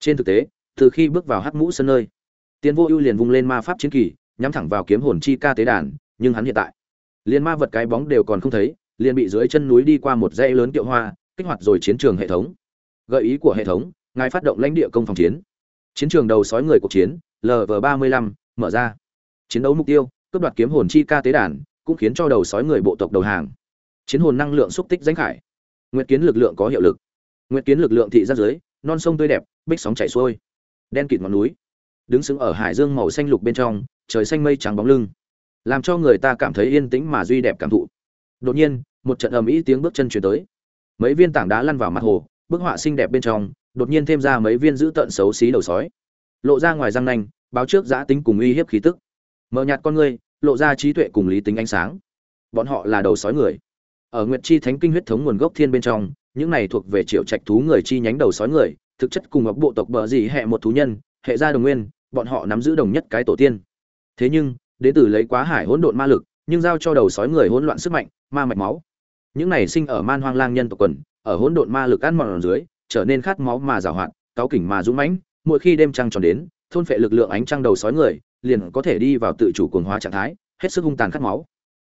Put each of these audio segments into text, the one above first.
trên thực tế, từ khi bước vào hắc mũ sân nơi tiến vô ưu liền vung lên ma pháp chiến kỳ, nhắm thẳng vào kiếm hồn chi ca tế đàn, nhưng hắn hiện tại, liền ma vật cái bóng đều còn không thấy, liền bị dưới chân núi đi qua một dãy lớn tiệu hoa, kích hoạt rồi chiến trường hệ thống. Gợi ý của hệ thống, ngài phát động lãnh địa công phòng chiến. Chiến trường đầu sói người cuộc chiến lv ba mươi lăm, mở ra. Chiến đấu mục tiêu, cướp đoạt kiếm hồn chi ca tế đàn, cũng khiến cho đầu sói người bộ tộc đầu hàng. Chiến hồn năng lượng xúc tích danh khải. Nguyệt kiến lực lượng có hiệu lực. Nguyệt kiến lực lượng thị giác dưới non sông tươi đẹp, bích sóng chảy xuôi, đen kịt ngọn núi, đứng sững ở hải dương màu xanh lục bên trong, trời xanh mây trắng bóng lưng, làm cho người ta cảm thấy yên tĩnh mà duy đẹp cảm thụ. Đột nhiên, một trận ầm ĩ tiếng bước chân chuyển tới. Mấy viên tảng đá lăn vào mặt hồ, bức họa xinh đẹp bên trong, đột nhiên thêm ra mấy viên dữ tợn xấu xí đầu sói. Lộ ra ngoài răng nanh, báo trước giã tính cùng uy hiếp khí tức. Mờ nhạt con ngươi lộ ra trí tuệ cùng lý tính ánh sáng. Bọn họ là đầu sói người. Ở nguyệt chi thánh kinh huyết thống nguồn gốc thiên bên trong những này thuộc về triệu trạch thú người chi nhánh đầu sói người, thực chất cùng ngọc bộ tộc bờ gì hệ một thú nhân, hệ gia đồng nguyên, bọn họ nắm giữ đồng nhất cái tổ tiên. Thế nhưng đến từ lấy quá hải hỗn độn ma lực, nhưng giao cho đầu sói người hỗn loạn sức mạnh, ma mạch máu. Những này sinh ở man hoang lang nhân tộc quần, ở hỗn độn ma lực ăn mòn dưới, trở nên khát máu mà giàu hoạt cáo kỉnh mà dũng mãnh, mỗi khi đêm trăng tròn đến, thôn phệ lực lượng ánh trăng đầu sói người, liền có thể đi vào tự chủ cuồng hóa trạng thái, hết sức hung tàn khát máu.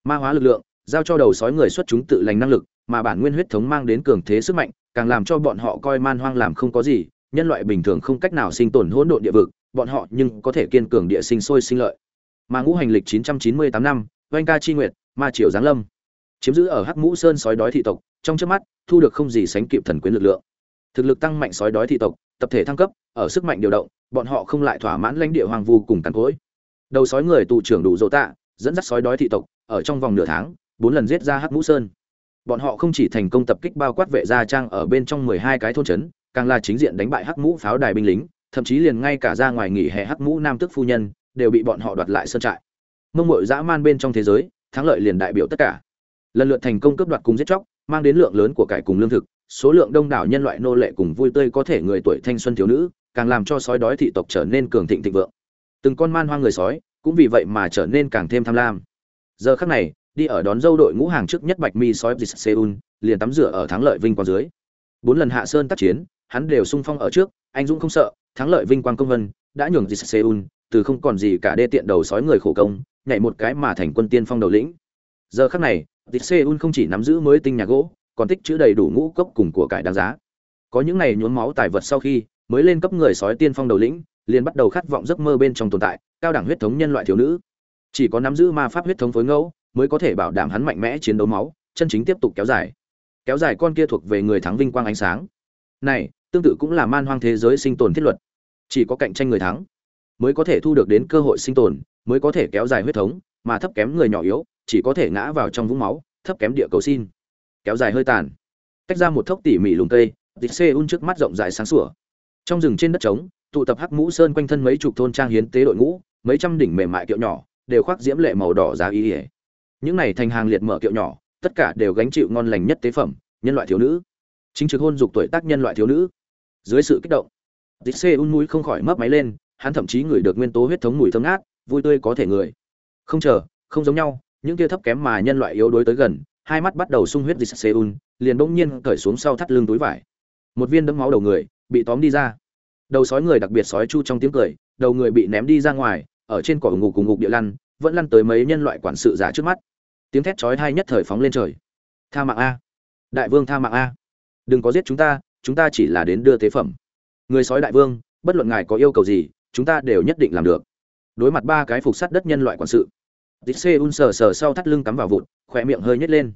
Ma hóa lực lượng, giao cho đầu sói người xuất chúng tự lành năng lực mà bản nguyên huyết thống mang đến cường thế sức mạnh, càng làm cho bọn họ coi man hoang làm không có gì, nhân loại bình thường không cách nào sinh tồn hỗn độn địa vực, bọn họ nhưng có thể kiên cường địa sinh sôi sinh lợi. Mà ngũ hành lịch 998 năm oanh ca chi nguyệt, ma triều giáng lâm. Chiếm giữ ở hắc mũ sơn sói đói thị tộc, trong chớp mắt, thu được không gì sánh kịp thần quyến lực lượng. Thực lực tăng mạnh sói đói thị tộc, tập thể thăng cấp, ở sức mạnh điều động, bọn họ không lại thỏa mãn lãnh địa hoàng vu cùng tàn cối. Đầu sói người tụ trưởng đủ dỗ tạ, dẫn dắt sói đói thị tộc, ở trong vòng nửa tháng, bốn lần giết ra hắc mũ sơn bọn họ không chỉ thành công tập kích bao quát vệ gia trang ở bên trong mười hai cái thôn trấn, càng là chính diện đánh bại hắc mũ pháo đài binh lính, thậm chí liền ngay cả ra ngoài nghỉ hè hắc mũ nam tức phu nhân đều bị bọn họ đoạt lại sơn trại. Mông muội dã man bên trong thế giới, thắng lợi liền đại biểu tất cả. Lần lượt thành công cướp đoạt cùng giết chóc, mang đến lượng lớn của cải cùng lương thực, số lượng đông đảo nhân loại nô lệ cùng vui tươi có thể người tuổi thanh xuân thiếu nữ, càng làm cho sói đói thị tộc trở nên cường thịnh thịnh vượng. Từng con man hoang người sói cũng vì vậy mà trở nên càng thêm tham lam. Giờ khắc này đi ở đón dâu đội ngũ hàng trước nhất bạch mi sói dịch seoul, liền tắm rửa ở thắng lợi vinh quang dưới. Bốn lần hạ sơn tác chiến, hắn đều sung phong ở trước, anh dũng không sợ, thắng lợi vinh quang công vân, đã nhường dịch seoul, từ không còn gì cả đê tiện đầu sói người khổ công, nhảy một cái mà thành quân tiên phong đầu lĩnh. Giờ khắc này, dịch seoul không chỉ nắm giữ mới tinh nhà gỗ, còn tích chữ đầy đủ ngũ cốc cùng của cải đáng giá. Có những này nhuốm máu tài vật sau khi, mới lên cấp người sói tiên phong đầu lĩnh, liền bắt đầu khát vọng giấc mơ bên trong tồn tại, cao đẳng huyết thống nhân loại thiếu nữ. Chỉ có nắm giữ ma pháp huyết thống phối ngẫu mới có thể bảo đảm hắn mạnh mẽ chiến đấu máu, chân chính tiếp tục kéo dài. Kéo dài con kia thuộc về người thắng vinh quang ánh sáng. Này, tương tự cũng là man hoang thế giới sinh tồn thiết luật. Chỉ có cạnh tranh người thắng mới có thể thu được đến cơ hội sinh tồn, mới có thể kéo dài huyết thống, mà thấp kém người nhỏ yếu chỉ có thể ngã vào trong vũng máu, thấp kém địa cầu xin. Kéo dài hơi tàn. Tách ra một thốc tỉ mỉ lùng cây, dịch xê un trước mắt rộng dài sáng sủa. Trong rừng trên đất trống, tụ tập hắc mũ sơn quanh thân mấy chục thôn trang hiến tế đội ngũ, mấy trăm đỉnh mềm mại kiệu nhỏ, đều khoác diễm lệ màu đỏ giá y ỉa những này thành hàng liệt mở kiệu nhỏ, tất cả đều gánh chịu ngon lành nhất tế phẩm, nhân loại thiếu nữ. Chính trực hôn dục tuổi tác nhân loại thiếu nữ. Dưới sự kích động, dịch xê un mũi không khỏi mấp máy lên, hắn thậm chí ngửi được nguyên tố huyết thống mùi thơm ngát, vui tươi có thể người. Không chờ, không giống nhau, những kia thấp kém mà nhân loại yếu đuối tới gần, hai mắt bắt đầu sung huyết dịch seun liền bỗng nhiên cởi xuống sau thắt lưng túi vải. Một viên đấm máu đầu người, bị tóm đi ra. Đầu sói người đặc biệt sói chu trong tiếng cười, đầu người bị ném đi ra ngoài, ở trên cỏ ngục cùng ngục địa lăn vẫn lăn tới mấy nhân loại quản sự giả trước mắt tiếng thét chói tai nhất thời phóng lên trời tha mạng a đại vương tha mạng a đừng có giết chúng ta chúng ta chỉ là đến đưa tế phẩm người sói đại vương bất luận ngài có yêu cầu gì chúng ta đều nhất định làm được đối mặt ba cái phục sắt đất nhân loại quản sự Dịch Un sờ sờ sau thắt lưng cắm vào vụn, khỏe miệng hơi nhếch lên.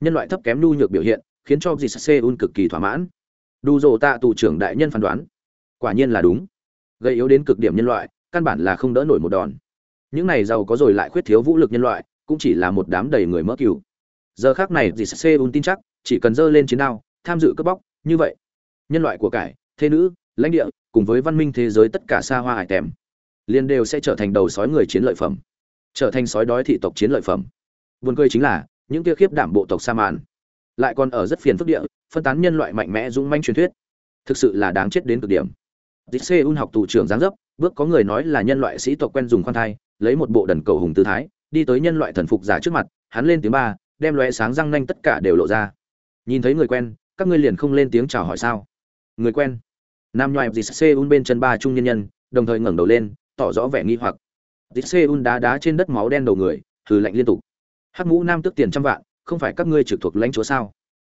Nhân loại thấp kém nhu nhược biểu hiện, khiến cho Dịch Un cực kỳ thỏa mãn. Đu Dụ Tạ tù trưởng đại nhân phán đoán, quả nhiên là đúng. Gây yếu đến cực điểm nhân loại, căn bản là không đỡ nổi một đòn. Những này giàu có rồi lại khuyết thiếu vũ lực nhân loại, cũng chỉ là một đám đầy người mỡ cừu. Giờ khác này Dịch Un tin chắc, chỉ cần dơ lên chiến đao, tham dự cướp bóc, như vậy, nhân loại của cải, thế nữ, lãnh địa, cùng với văn minh thế giới tất cả xa hoa hải tèm, liên đều sẽ trở thành đầu sói người chiến lợi phẩm. Trở thành sói đói thị tộc chiến lợi phẩm. Buồn cười chính là những kia khiếp đảm bộ tộc sa màn lại còn ở rất phiền phức địa phân tán nhân loại mạnh mẽ dũng manh truyền thuyết. Thực sự là đáng chết đến cực điểm. Dịp xê un học tù trưởng giáng dấp bước có người nói là nhân loại sĩ tộc quen dùng khoan thai lấy một bộ đần cầu hùng tư thái, đi tới nhân loại thần phục giả trước mặt, hắn lên tiếng ba, đem loe sáng răng nanh tất cả đều lộ ra. Nhìn thấy người quen, các ngươi liền không lên tiếng chào hỏi sao? Người quen. Nam nhoài dì xê un bên chân ba trung nhân nhân, đồng thời ngẩng đầu lên, tỏ rõ vẻ nghi hoặc. Dì xê un đá đá trên đất máu đen đầu người thử lạnh liên tục. Hắc mũ nam tức tiền trăm vạn, không phải các ngươi trực thuộc lãnh chúa sao?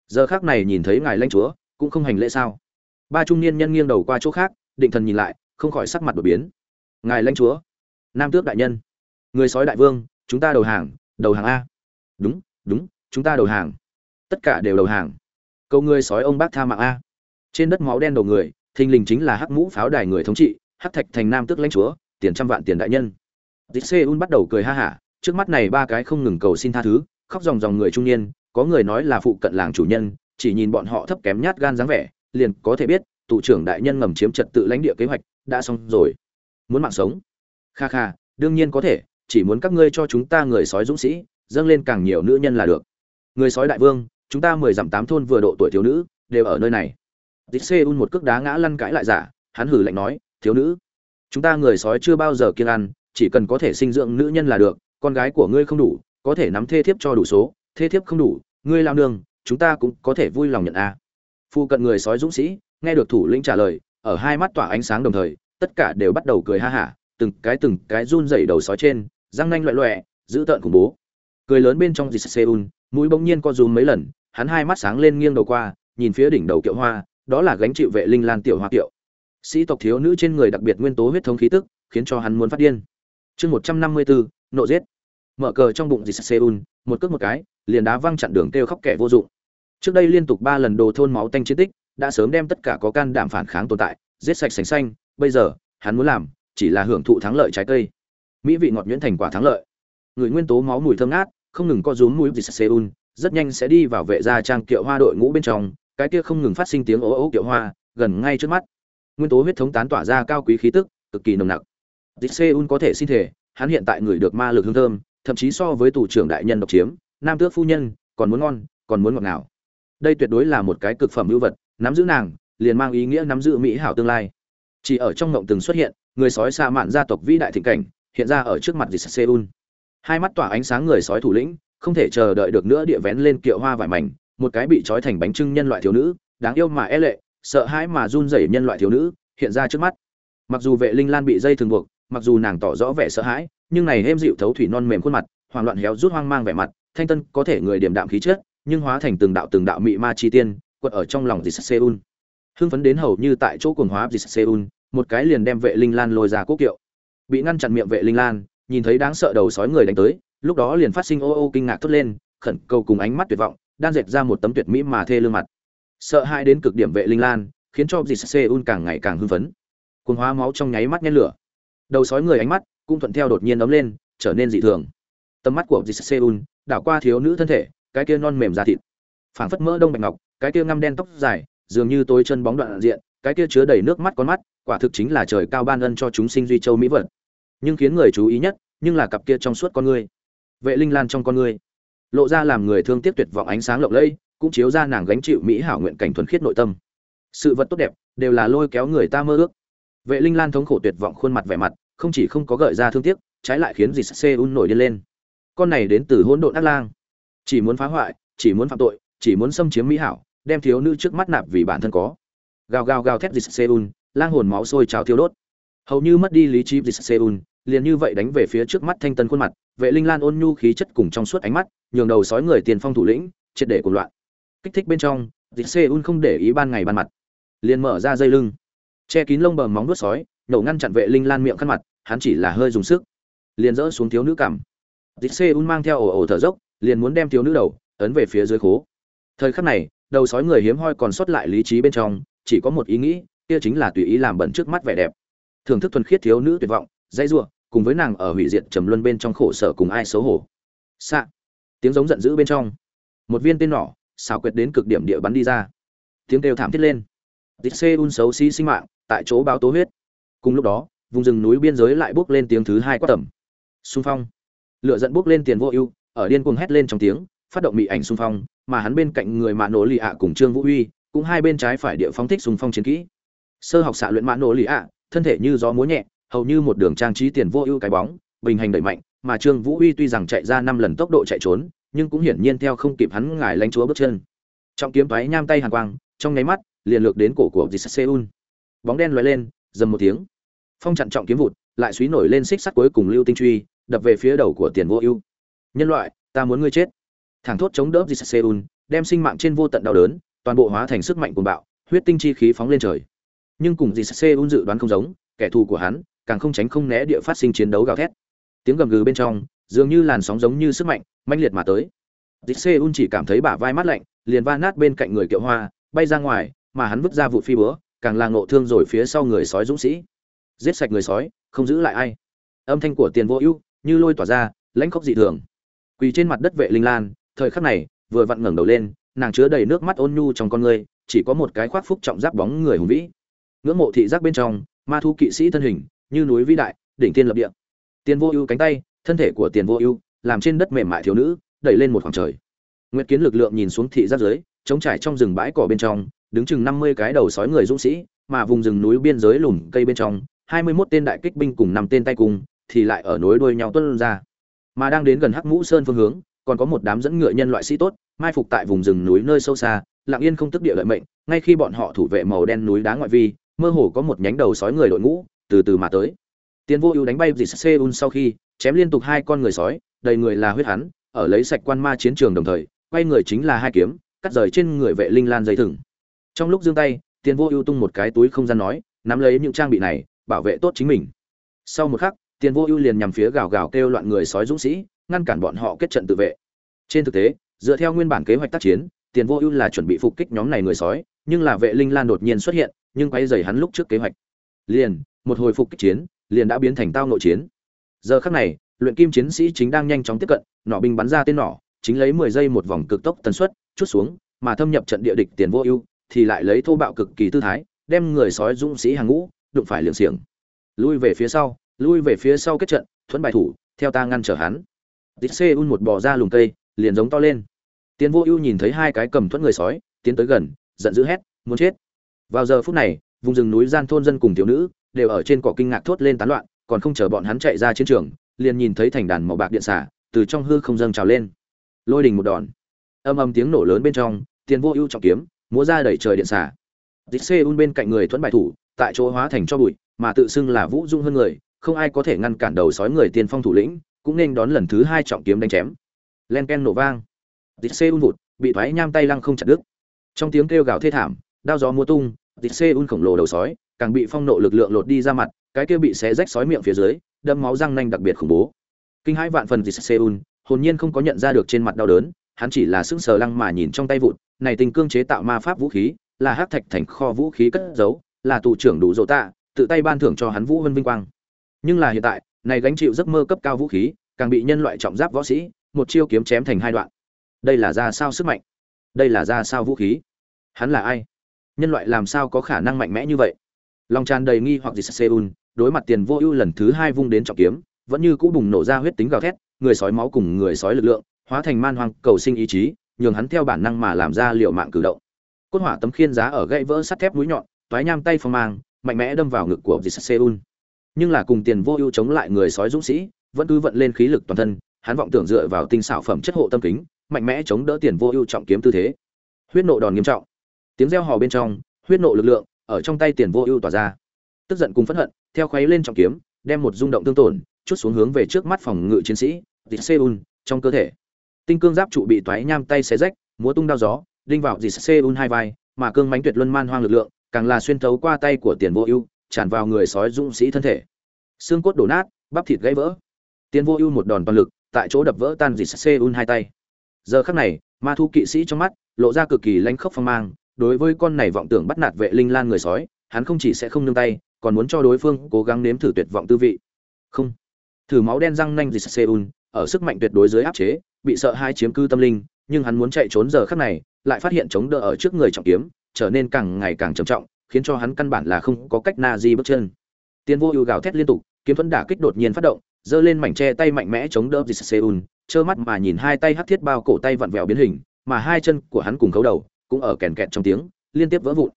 Giờ khác này nhìn thấy ngài lãnh chúa, cũng không hành lễ sao? Ba trung niên nhân nghiêng đầu qua chỗ khác, định thần nhìn lại, không khỏi sắc mặt đột biến. Ngài lãnh chúa nam tước đại nhân. Người sói đại vương, chúng ta đầu hàng đầu hàng a. Đúng đúng, chúng ta đầu hàng. Tất cả đều đầu hàng. Câu người sói ông bác tha mạng a. Trên đất máu đen đầu người, thình lình chính là hắc mũ pháo đài người thống trị, hắc thạch thành nam tước lãnh chúa, tiền trăm vạn tiền đại nhân. Dịch xê un bắt đầu cười ha hả, trước mắt này ba cái không ngừng cầu xin tha thứ, khóc dòng dòng người trung niên, có người nói là phụ cận làng chủ nhân, chỉ nhìn bọn họ thấp kém nhát gan dáng vẻ, liền có thể biết tụ trưởng đại nhân ngầm chiếm trật tự lãnh địa kế hoạch đã xong rồi. Muốn mạng sống kha kha, đương nhiên có thể, chỉ muốn các ngươi cho chúng ta người sói dũng sĩ, dâng lên càng nhiều nữ nhân là được. Người sói đại vương, chúng ta mười dặm tám thôn vừa độ tuổi thiếu nữ, đều ở nơi này. Dít xê un một cước đá ngã lăn cãi lại giả, hắn hử lạnh nói, thiếu nữ, chúng ta người sói chưa bao giờ kiêng ăn, chỉ cần có thể sinh dưỡng nữ nhân là được, con gái của ngươi không đủ, có thể nắm thê thiếp cho đủ số, thê thiếp không đủ, ngươi lao nương, chúng ta cũng có thể vui lòng nhận a. Phu cận người sói dũng sĩ, nghe được thủ lĩnh trả lời, ở hai mắt tỏa ánh sáng đồng thời, tất cả đều bắt đầu cười ha hả từng cái từng cái run rẩy đầu sói trên, răng nanh loẹ loẹ giữ tợn khủng bố. Cười lớn bên trong dịt seun mũi bỗng nhiên co rúm mấy lần, hắn hai mắt sáng lên nghiêng đầu qua, nhìn phía đỉnh đầu kiệu hoa, đó là gánh chịu vệ linh lan tiểu hoa kiệu. Sĩ tộc thiếu nữ trên người đặc biệt nguyên tố huyết thống khí tức, khiến cho hắn muốn phát điên. Chương một trăm năm mươi bốn nộ giết. Mở cờ trong bụng dịt seun một cước một cái, liền đá văng chặn đường kêu khóc kẻ vô dụng. Trước đây liên tục ba lần đồ thôn máu tanh chiến tích, đã sớm đem tất cả có can đảm phản kháng tồn tại, giết sạch sành xanh, bây giờ, hắn muốn làm chỉ là hưởng thụ thắng lợi trái cây. Mỹ vị ngọt nhuyễn thành quả thắng lợi. Người nguyên tố máu mùi thơm ngát, không ngừng co rúm mũi vịt seoul, rất nhanh sẽ đi vào vệ gia trang kiệu hoa đội ngũ bên trong, cái kia không ngừng phát sinh tiếng ố ố kiệu hoa, gần ngay trước mắt. Nguyên tố huyết thống tán tỏa ra cao quý khí tức, cực kỳ nồng nặc. Vịt seoul có thể xin thể, hắn hiện tại người được ma lực hương thơm, thậm chí so với tù trưởng đại nhân độc chiếm, nam tước phu nhân, còn muốn ngon, còn muốn ngọt ngào. Đây tuyệt đối là một cái cực phẩm ưu vật, nắm giữ nàng, liền mang ý nghĩa nắm giữ mỹ hảo tương lai. Chỉ ở trong ngộng từng xuất hiện người sói xa mạn gia tộc vĩ đại thịnh cảnh, hiện ra ở trước mặt dì seul hai mắt tỏa ánh sáng người sói thủ lĩnh, không thể chờ đợi được nữa địa vén lên kiệu hoa vải mảnh, một cái bị trói thành bánh trưng nhân loại thiếu nữ, đáng yêu mà e lệ, sợ hãi mà run rẩy nhân loại thiếu nữ, hiện ra trước mắt. Mặc dù vệ linh lan bị dây thường buộc, mặc dù nàng tỏ rõ vẻ sợ hãi, nhưng này êm dịu thấu thủy non mềm khuôn mặt, hoảng loạn héo rút hoang mang vẻ mặt, thanh tân có thể người điểm đạm khí chất, nhưng hóa thành từng đạo từng đạo mị ma chi tiên, quật ở trong lòng dì seul hưng phấn đến hầu như tại chỗ cuồng hóa dì seul một cái liền đem vệ linh lan lôi ra quốc kiệu. Bị ngăn chặn miệng vệ linh lan, nhìn thấy đáng sợ đầu sói người đánh tới, lúc đó liền phát sinh ô ô kinh ngạc thốt lên, khẩn cầu cùng ánh mắt tuyệt vọng, đan dệt ra một tấm tuyệt mỹ mà thê lương mặt. Sợ hãi đến cực điểm vệ linh lan, khiến cho dì seul càng ngày càng hưng phấn. Cuồng hóa máu trong nháy mắt nhen lửa. Đầu sói người ánh mắt cũng thuận theo đột nhiên ấm lên, trở nên dị thường. Tầm mắt của dì seul đảo qua thiếu nữ thân thể, cái kia non mềm da thịt. Phảng phất mỡ đông bạch ngọc, cái kia ngăm đen tóc dài, dường như tối chân bóng đoạn diện cái kia chứa đầy nước mắt con mắt, quả thực chính là trời cao ban ân cho chúng sinh duy châu mỹ vật. Nhưng khiến người chú ý nhất, nhưng là cặp kia trong suốt con ngươi. Vệ linh lan trong con ngươi, lộ ra làm người thương tiếc tuyệt vọng ánh sáng lộng lẫy, cũng chiếu ra nàng gánh chịu mỹ hảo nguyện cảnh thuần khiết nội tâm. Sự vật tốt đẹp, đều là lôi kéo người ta mơ ước. Vệ linh lan thống khổ tuyệt vọng khuôn mặt vẻ mặt, không chỉ không có gợi ra thương tiếc, trái lại khiến dì sê un nổi điên lên. Con này đến từ hỗn độn ác lang. Chỉ muốn phá hoại, chỉ muốn phạm tội, chỉ muốn xâm chiếm mỹ hảo, đem thiếu nữ trước mắt nạp vì bản thân có gào gào gào thét dịch seun lang hồn máu sôi trào thiêu đốt. Hầu như mất đi lý trí dịch seun liền như vậy đánh về phía trước mắt thanh tân khuôn mặt, vệ linh lan ôn nhu khí chất cùng trong suốt ánh mắt, nhường đầu sói người tiền phong thủ lĩnh, triệt để cuồng loạn. Kích thích bên trong dịch seun không để ý ban ngày ban mặt, liền mở ra dây lưng, che kín lông bờ móng nuốt sói, nổ ngăn chặn vệ linh lan miệng khăn mặt, hắn chỉ là hơi dùng sức, liền dỡ xuống thiếu nữ cảm dịch seun mang theo ổ ổ thở dốc, liền muốn đem thiếu nữ đầu ấn về phía dưới khố. Thời khắc này, đầu sói người hiếm hoi còn sót lại lý trí bên trong chỉ có một ý nghĩ, kia chính là tùy ý làm bẩn trước mắt vẻ đẹp. Thưởng thức thuần khiết thiếu nữ tuyệt vọng, dãy giụa cùng với nàng ở hủy diệt trầm luân bên trong khổ sở cùng ai xấu hổ. Xạ. Tiếng giống giận dữ bên trong. Một viên tên nỏ, xảo quyệt đến cực điểm địa bắn đi ra. Tiếng kêu thảm thiết lên. Dịp xê un xấu xí sinh mạng, tại chỗ báo tố huyết. Cùng lúc đó, vùng rừng núi biên giới lại bước lên tiếng thứ hai quát tầm. Xung phong. Lựa dẫn bước lên tiền vô ưu, ở điên cuồng hét lên trong tiếng, phát động mị ảnh xung phong, mà hắn bên cạnh người mạ nổ lì ạ cùng trương vũ Huy cũng hai bên trái phải địa phóng thích xung phong chiến kỹ. Sơ học xạ luyện mã nổ lì ạ thân thể như gió múa nhẹ hầu như một đường trang trí tiền vô ưu cái bóng bình hành đẩy mạnh mà trương vũ uy tuy rằng chạy ra năm lần tốc độ chạy trốn nhưng cũng hiển nhiên theo không kịp hắn ngài lánh chúa bước chân. Trong kiếm thoái nham tay hàn quang trong nháy mắt liền lược đến cổ của Jisseun. bóng đen lóe lên dầm một tiếng. Phong chặn trọng kiếm vụt lại suý nổi lên xích sắt cuối cùng lưu tinh truy đập về phía đầu của tiền vô ưu. Nhân loại ta muốn ngươi chết. Thẳng thốt chống đỡ Seoul, đem sinh mạng trên vô tận đau đớn toàn bộ hóa thành sức mạnh cuồng bạo, huyết tinh chi khí phóng lên trời. Nhưng cùng gì Seoul dự đoán không giống, kẻ thù của hắn càng không tránh không né địa phát sinh chiến đấu gào thét. Tiếng gầm gừ bên trong, dường như làn sóng giống như sức mạnh, mãnh liệt mà tới. Seoul chỉ cảm thấy bả vai mát lạnh, liền va nát bên cạnh người kiệu hoa, bay ra ngoài, mà hắn vứt ra vụ phi búa, càng là ngộ thương rồi phía sau người sói dũng sĩ. Giết sạch người sói, không giữ lại ai. Âm thanh của tiền vô ưu, như lôi tỏa ra, lãnh khốc dị thường. Quỳ trên mặt đất vệ linh lan, thời khắc này, vừa vặn ngẩng đầu lên nàng chứa đầy nước mắt ôn nhu trong con người, chỉ có một cái khoác phúc trọng giáp bóng người hùng vĩ. Ngưỡng mộ thị giác bên trong, ma thu kỵ sĩ thân hình, như núi vĩ đại, đỉnh tiên lập địa. Tiền vô ưu cánh tay, thân thể của tiền vô ưu, làm trên đất mềm mại thiếu nữ, đẩy lên một khoảng trời. Nguyệt kiến lực lượng nhìn xuống thị giác dưới chống trải trong rừng bãi cỏ bên trong, đứng chừng năm mươi cái đầu sói người dũng sĩ, mà vùng rừng núi biên giới lùm cây bên trong, hai mươi 21 tên đại kích binh cùng năm tên tay cung, thì lại ở nối đuôi nhau tuân ra. Mà đang đến gần hắc mũ sơn phương hướng, còn có một đám dẫn ngựa nhân loại sĩ tốt mai phục tại vùng rừng núi nơi sâu xa, lặng yên không tức địa lợi mệnh, ngay khi bọn họ thủ vệ màu đen núi đá ngoại vi, mơ hồ có một nhánh đầu sói người đội ngũ từ từ mà tới. Tiến vô ưu đánh bay dì seun sau khi, chém liên tục hai con người sói, đầy người là huyết hắn, ở lấy sạch quan ma chiến trường đồng thời, quay người chính là hai kiếm, cắt rời trên người vệ linh lan dây thừng. Trong lúc giương tay tiến vô ưu tung một cái túi không gian nói, nắm lấy những trang bị này, bảo vệ tốt chính mình. Sau một khắc tiền vô ưu liền nhằm phía gào gào kêu loạn người sói dũng sĩ, ngăn cản bọn họ kết trận tự vệ. Trên thực tế dựa theo nguyên bản kế hoạch tác chiến, tiền vô ưu là chuẩn bị phục kích nhóm này người sói, nhưng là vệ linh lan đột nhiên xuất hiện, nhưng quay dày hắn lúc trước kế hoạch. Liền, một hồi phục kích chiến, liền đã biến thành tao nội chiến. Giờ khắc này, luyện kim chiến sĩ chính đang nhanh chóng tiếp cận, nỏ binh bắn ra tên nỏ, chính lấy mười giây một vòng cực tốc tần suất, chút xuống, mà thâm nhập trận địa địch tiền vô ưu, thì lại lấy thô bạo cực kỳ tư thái, đem người sói dũng sĩ hàng ngũ, đụng phải liệng xiềng. Lui về phía sau, lui về phía sau kết trận, thuẫn bài thủ, theo ta ngăn trở hắn. Tít xê un một bò ra lùm cây, liền giống to lên tiến vô ưu nhìn thấy hai cái cầm thuẫn người sói, tiến tới gần, giận dữ hét, muốn chết! Vào giờ phút này, vùng rừng núi gian thôn dân cùng thiếu nữ đều ở trên cỏ kinh ngạc thốt lên tán loạn, còn không chờ bọn hắn chạy ra chiến trường, liền nhìn thấy thành đàn màu bạc điện xả từ trong hư không dâng trào lên. Lôi đình một đòn. Âm âm tiếng nổ lớn bên trong tiền vô ưu trọng kiếm, múa ra đẩy trời điện xả dịch xê un bên cạnh người thuẫn bài thủ, tại chỗ hóa thành cho bụi, mà tự xưng là vũ dung hơn người, không ai có thể ngăn cản đầu sói người tiên phong thủ lĩnh, cũng nên đón lần thứ hai trọng kiếm đánh chém. Len ken nổ vang dịt xe un vụt, bị thoái nham tay lăng không chặt đứt. Trong tiếng kêu gào thê thảm, đao gió mua tung dịt xe un khổng lồ đầu sói, càng bị phong nộ lực lượng lột đi ra mặt, cái kia bị xé rách sói miệng phía dưới đâm máu răng nanh đặc biệt khủng bố. Kinh hãi vạn phần dịt xe un, hồn nhiên không có nhận ra được trên mặt đau đớn, hắn chỉ là sững sờ lăng mà nhìn trong tay vụt, này tình cương chế tạo ma pháp vũ khí, là hắc thạch thành kho vũ khí cất giấu, là tù trưởng đủ dỗ tạ, tự tay ban thưởng cho hắn vũ vân vinh quang. Nhưng là hiện tại, này gánh chịu giấc mơ cấp cao vũ khí, càng bị nhân loại trọng giáp võ sĩ, một chiêu kiếm chém thành hai đoạn đây là ra sao sức mạnh? Đây là ra sao vũ khí? Hắn là ai? Nhân loại làm sao có khả năng mạnh mẽ như vậy? Lòng tràn đầy nghi hoặc gì seul đối mặt tiền vô ưu lần thứ hai vung đến trọng kiếm vẫn như cũ bùng nổ ra huyết tính gào thét người sói máu cùng người sói lực lượng hóa thành man hoang cầu sinh ý chí nhường hắn theo bản năng mà làm ra liệu mạng cử động. Cốt hỏa tấm khiên giá ở gãy vỡ sắt thép núi nhọn toái nham tay phong mang mạnh mẽ đâm vào ngực của Seoul. Nhưng là cùng tiền vô ưu chống lại người sói dũng sĩ, vẫn cứ vận lên khí lực toàn thân, hắn vọng tưởng dựa vào tinh xảo phẩm chất hộ tâm kính, mạnh mẽ chống đỡ tiền vô ưu trọng kiếm tư thế. Huyết nộ đòn nghiêm trọng. Tiếng reo hò bên trong, huyết nộ lực lượng ở trong tay tiền vô ưu tỏa ra. Tức giận cùng phẫn hận, theo khuấy lên trọng kiếm, đem một rung động tương tổn, chút xuống hướng về trước mắt phòng ngự chiến sĩ, Seoul, trong cơ thể. Tinh cương giáp trụ bị toái nham tay xé rách, múa tung đao gió, đinh vào Seoul hai vai, mà cương mãnh tuyệt luân man hoang lực lượng, càng là xuyên thấu qua tay của tiền vô ưu tràn vào người sói dũng sĩ thân thể xương cốt đổ nát bắp thịt gãy vỡ tiền vô ưu một đòn toàn lực tại chỗ đập vỡ tan dịt seun hai tay giờ khắc này, ma thu kỵ sĩ trong mắt lộ ra cực kỳ lanh khốc phong mang, đối với con này vọng tưởng bắt nạt vệ linh lan người sói, hắn không chỉ sẽ không nương tay, còn muốn cho đối phương cố gắng nếm thử tuyệt vọng tư vị. Không. Thử máu đen răng nanh dịch xê ở sức mạnh tuyệt đối dưới áp chế, bị sợ hai chiếm cư tâm linh, nhưng hắn muốn chạy trốn giờ khắc này, lại phát hiện chống đỡ ở trước người trọng kiếm, trở nên càng ngày càng trầm trọng, khiến cho hắn căn bản là không có cách na di bước chân. Tiên vô ưu gào thét liên tục, kiếm thuẫn đả kích đột nhiên phát động, giơ lên mảnh tre tay mạnh mẽ chống đỡ dịch seul trơ mắt mà nhìn hai tay hắc thiết bao cổ tay vặn vẹo biến hình mà hai chân của hắn cùng khấu đầu cũng ở kèn kẹt trong tiếng liên tiếp vỡ vụn.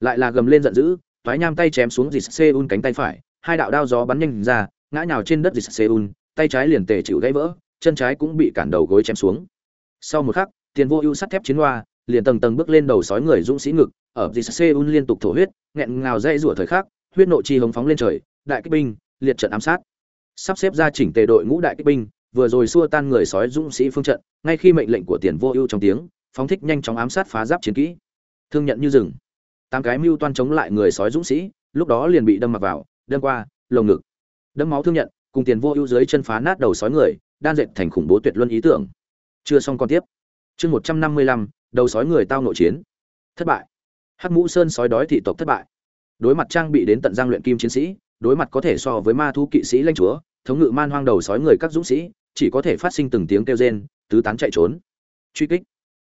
Lại là gầm lên giận dữ toái nham tay chém xuống dì Seun cánh tay phải hai đạo đao gió bắn nhanh ra ngã nhào trên đất dì Seun, tay trái liền tề chịu gãy vỡ chân trái cũng bị cản đầu gối chém xuống. Sau một khắc tiền vô ưu sắt thép chiến hoa liền tầng tầng bước lên đầu sói người dũng sĩ ngực ở Seoul liên tục thổ huyết nghẹn ngào dây rủa thời khắc huyết nộ chi hồng phóng lên trời đại kích binh liệt trận ám sát. Sắp xếp ra chỉnh tề đội ngũ đại kích binh vừa rồi xua tan người sói dũng sĩ phương trận, ngay khi mệnh lệnh của tiền vô ưu trong tiếng, phóng thích nhanh chóng ám sát phá giáp chiến kỹ. Thương nhận như rừng. Tám cái mưu toan chống lại người sói dũng sĩ, lúc đó liền bị đâm mặc vào, đâm qua, lồng ngực. Đâm máu thương nhận, cùng tiền vô ưu dưới chân phá nát đầu sói người, đan dệt thành khủng bố tuyệt luân ý tưởng. Chưa xong còn tiếp. Chương một trăm năm mươi lăm, đầu sói người tao nội chiến. Thất bại. Hắc mũ sơn sói đói thị tộc thất bại. Đối mặt trang bị đến tận giang luyện kim chiến sĩ, đối mặt có thể so với ma thu kỵ sĩ lãnh chúa, thống ngự man hoang đầu sói người các dũng sĩ chỉ có thể phát sinh từng tiếng kêu rên, tứ tán chạy trốn. Truy kích.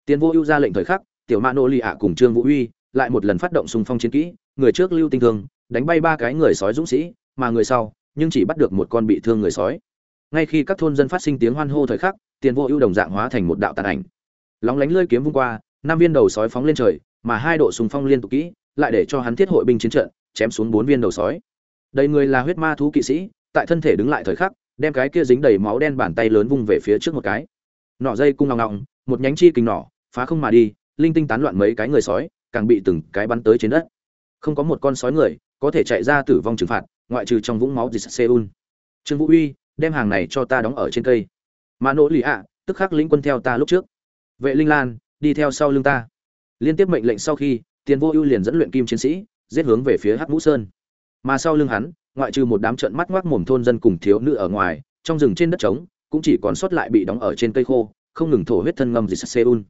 Tiền vô ưu ra lệnh thời khắc, tiểu ma nô Ly ạ cùng trương vũ uy lại một lần phát động xung phong chiến kỹ, người trước lưu tinh thương, đánh bay ba cái người sói dũng sĩ, mà người sau, nhưng chỉ bắt được một con bị thương người sói. Ngay khi các thôn dân phát sinh tiếng hoan hô thời khắc tiền vô ưu đồng dạng hóa thành một đạo tàn ảnh. Lóng lánh lưỡi kiếm vung qua, năm viên đầu sói phóng lên trời, mà hai độ xung phong liên tục kỹ, lại để cho hắn thiết hội binh chiến trận, chém xuống bốn viên đầu sói. Đây người là huyết ma thú kỵ sĩ, tại thân thể đứng lại thời khắc đem cái kia dính đầy máu đen bàn tay lớn vung về phía trước một cái. Nọ dây cung ngọng ngọng, một nhánh chi kình nỏ phá không mà đi, linh tinh tán loạn mấy cái người sói, càng bị từng cái bắn tới trên đất. Không có một con sói người có thể chạy ra tử vong trừng phạt, ngoại trừ trong vũng máu dịch seoul. Trương vũ uy, đem hàng này cho ta đóng ở trên cây. Mà nỗ lì ạ, tức khắc lĩnh quân theo ta lúc trước. Vệ linh lan, đi theo sau lưng ta. Liên tiếp mệnh lệnh sau khi, tiền vô ưu liền dẫn luyện kim chiến sĩ, giết hướng về phía hắc vũ sơn mà sau lưng hắn, ngoại trừ một đám trận mắt ngoác mồm thôn dân cùng thiếu nữ ở ngoài, trong rừng trên đất trống, cũng chỉ còn sót lại bị đóng ở trên cây khô, không ngừng thổ huyết thân ngâm dịch seun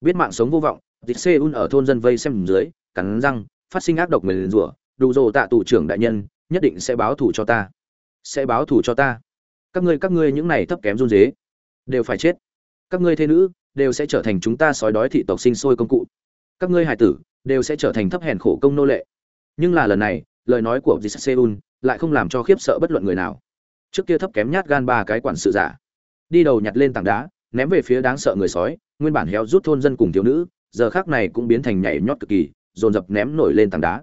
biết mạng sống vô vọng, dịch seun ở thôn dân vây xem dưới, cắn răng, phát sinh ác độc nguyền rủa, đủ rồ tạ tù trưởng đại nhân, nhất định sẽ báo thù cho ta. Sẽ báo thù cho ta. Các ngươi các ngươi những này thấp kém run dế đều phải chết. Các ngươi thế nữ, đều sẽ trở thành chúng ta sói đói thị tộc sinh sôi công cụ. Các ngươi hải tử, đều sẽ trở thành thấp hèn khổ công nô lệ. Nhưng là lần này lời nói của dì seul lại không làm cho khiếp sợ bất luận người nào. Trước kia thấp kém nhát gan ba cái quản sự giả. Đi đầu nhặt lên tảng đá, ném về phía đáng sợ người sói, nguyên bản héo rút thôn dân cùng thiếu nữ, giờ khác này cũng biến thành nhảy nhót cực kỳ, dồn dập ném nổi lên tảng đá.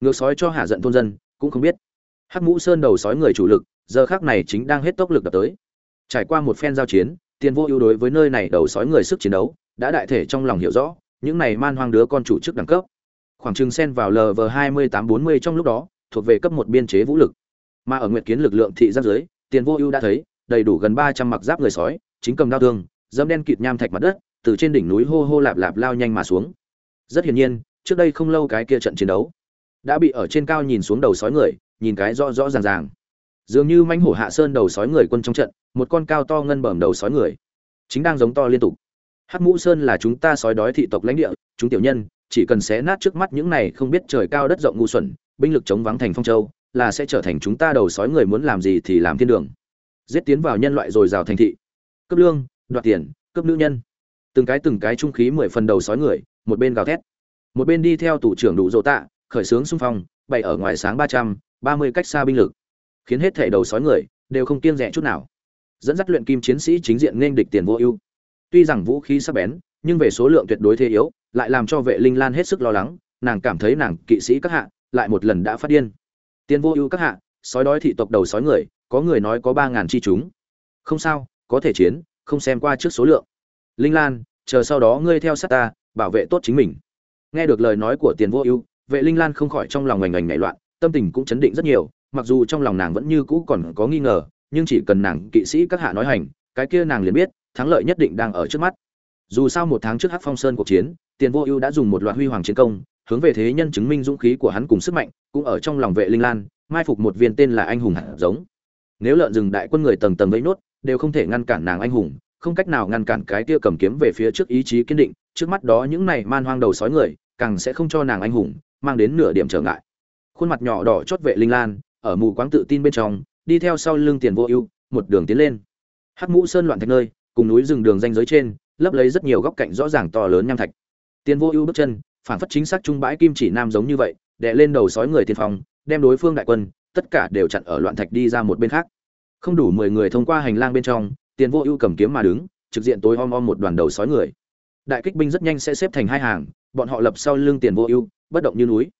Ngược sói cho hạ giận thôn dân, cũng không biết. Hắc mũ sơn đầu sói người chủ lực, giờ khác này chính đang hết tốc lực đập tới. Trải qua một phen giao chiến tiền vô ưu đối với nơi này đầu sói người sức chiến đấu, đã đại thể trong lòng hiểu rõ, những này man hoang đứa con chủ chức đẳng cấp khoảng chừng xen vào lv hai mươi tám bốn mươi trong lúc đó, thuộc về cấp một biên chế vũ lực. Mà ở nguyện kiến lực lượng thị giáp dưới tiền vô ưu đã thấy, đầy đủ gần ba trăm mặc giáp người sói, chính cầm đao thương, dẫm đen kịt nham thạch mặt đất, từ trên đỉnh núi hô hô lạp lạp lao nhanh mà xuống. Rất hiển nhiên, trước đây không lâu cái kia trận chiến đấu đã bị ở trên cao nhìn xuống đầu sói người, nhìn cái rõ rõ ràng ràng. Dường như manh hổ hạ sơn đầu sói người quân trong trận, một con cao to ngân bẩm đầu sói người, chính đang giống to liên tục. Hắc mũ sơn là chúng ta sói đói thị tộc lãnh địa, chúng tiểu nhân chỉ cần xé nát trước mắt những này không biết trời cao đất rộng ngu xuẩn, binh lực chống vắng thành phong châu, là sẽ trở thành chúng ta đầu sói người muốn làm gì thì làm thiên đường. Giết tiến vào nhân loại rồi rào thành thị. Cấp lương, đoạt tiền cấp nữ nhân. Từng cái từng cái trung khí mười phần đầu sói người, một bên gào thét. Một bên đi theo tủ trưởng đủ dỗ tạ, khởi sướng xung phong, bày ở ngoài sáng ba trăm, ba mươi cách xa binh lực. Khiến hết thể đầu sói người, đều không kiêng dè chút nào. Dẫn dắt luyện kim chiến sĩ chính diện nên địch tiền vô ưu. Tuy rằng vũ khí sắc bén, nhưng về số lượng tuyệt đối thế yếu lại làm cho vệ linh lan hết sức lo lắng, nàng cảm thấy nàng kỵ sĩ các hạ lại một lần đã phát điên. Tiền vô ưu các hạ, sói đói thị tộc đầu sói người, có người nói có ba ngàn chi chúng. Không sao, có thể chiến, không xem qua trước số lượng. Linh lan, chờ sau đó ngươi theo sát ta, bảo vệ tốt chính mình. Nghe được lời nói của tiền vô ưu, vệ linh lan không khỏi trong lòng ngành ngành nảy loạn, tâm tình cũng chấn định rất nhiều, mặc dù trong lòng nàng vẫn như cũ còn có nghi ngờ, nhưng chỉ cần nàng kỵ sĩ các hạ nói hành, cái kia nàng liền biết, thắng lợi nhất định đang ở trước mắt dù sao một tháng trước hắc phong sơn cuộc chiến, tiền vô ưu đã dùng một loạt huy hoàng chiến công, hướng về thế nhân chứng minh dũng khí của hắn cùng sức mạnh, cũng ở trong lòng vệ linh lan, mai phục một viên tên là anh hùng hạt giống. Nếu lợn rừng đại quân người tầng tầng vẫy nốt, đều không thể ngăn cản nàng anh hùng, không cách nào ngăn cản cái tia cầm kiếm về phía trước ý chí kiên định, trước mắt đó những này man hoang đầu sói người, càng sẽ không cho nàng anh hùng mang đến nửa điểm trở ngại. Khuôn mặt nhỏ đỏ chót vệ linh lan, ở mù quáng tự tin bên trong, đi theo sau lưng tiền vô ưu, một đường tiến lên. Hắc mũ sơn loạn thạch nơi, cùng núi rừng đường danh giới trên lấp lấy rất nhiều góc cạnh rõ ràng to lớn nham thạch. Tiền vô ưu bước chân phản phất chính xác trung bãi kim chỉ nam giống như vậy, đè lên đầu sói người tiên phong, đem đối phương đại quân, tất cả đều chặn ở loạn thạch đi ra một bên khác. Không đủ mười người thông qua hành lang bên trong tiền vô ưu cầm kiếm mà đứng, trực diện tối om om một đoàn đầu sói người. Đại kích binh rất nhanh sẽ xếp thành hai hàng, bọn họ lập sau lưng tiền vô ưu, bất động như núi.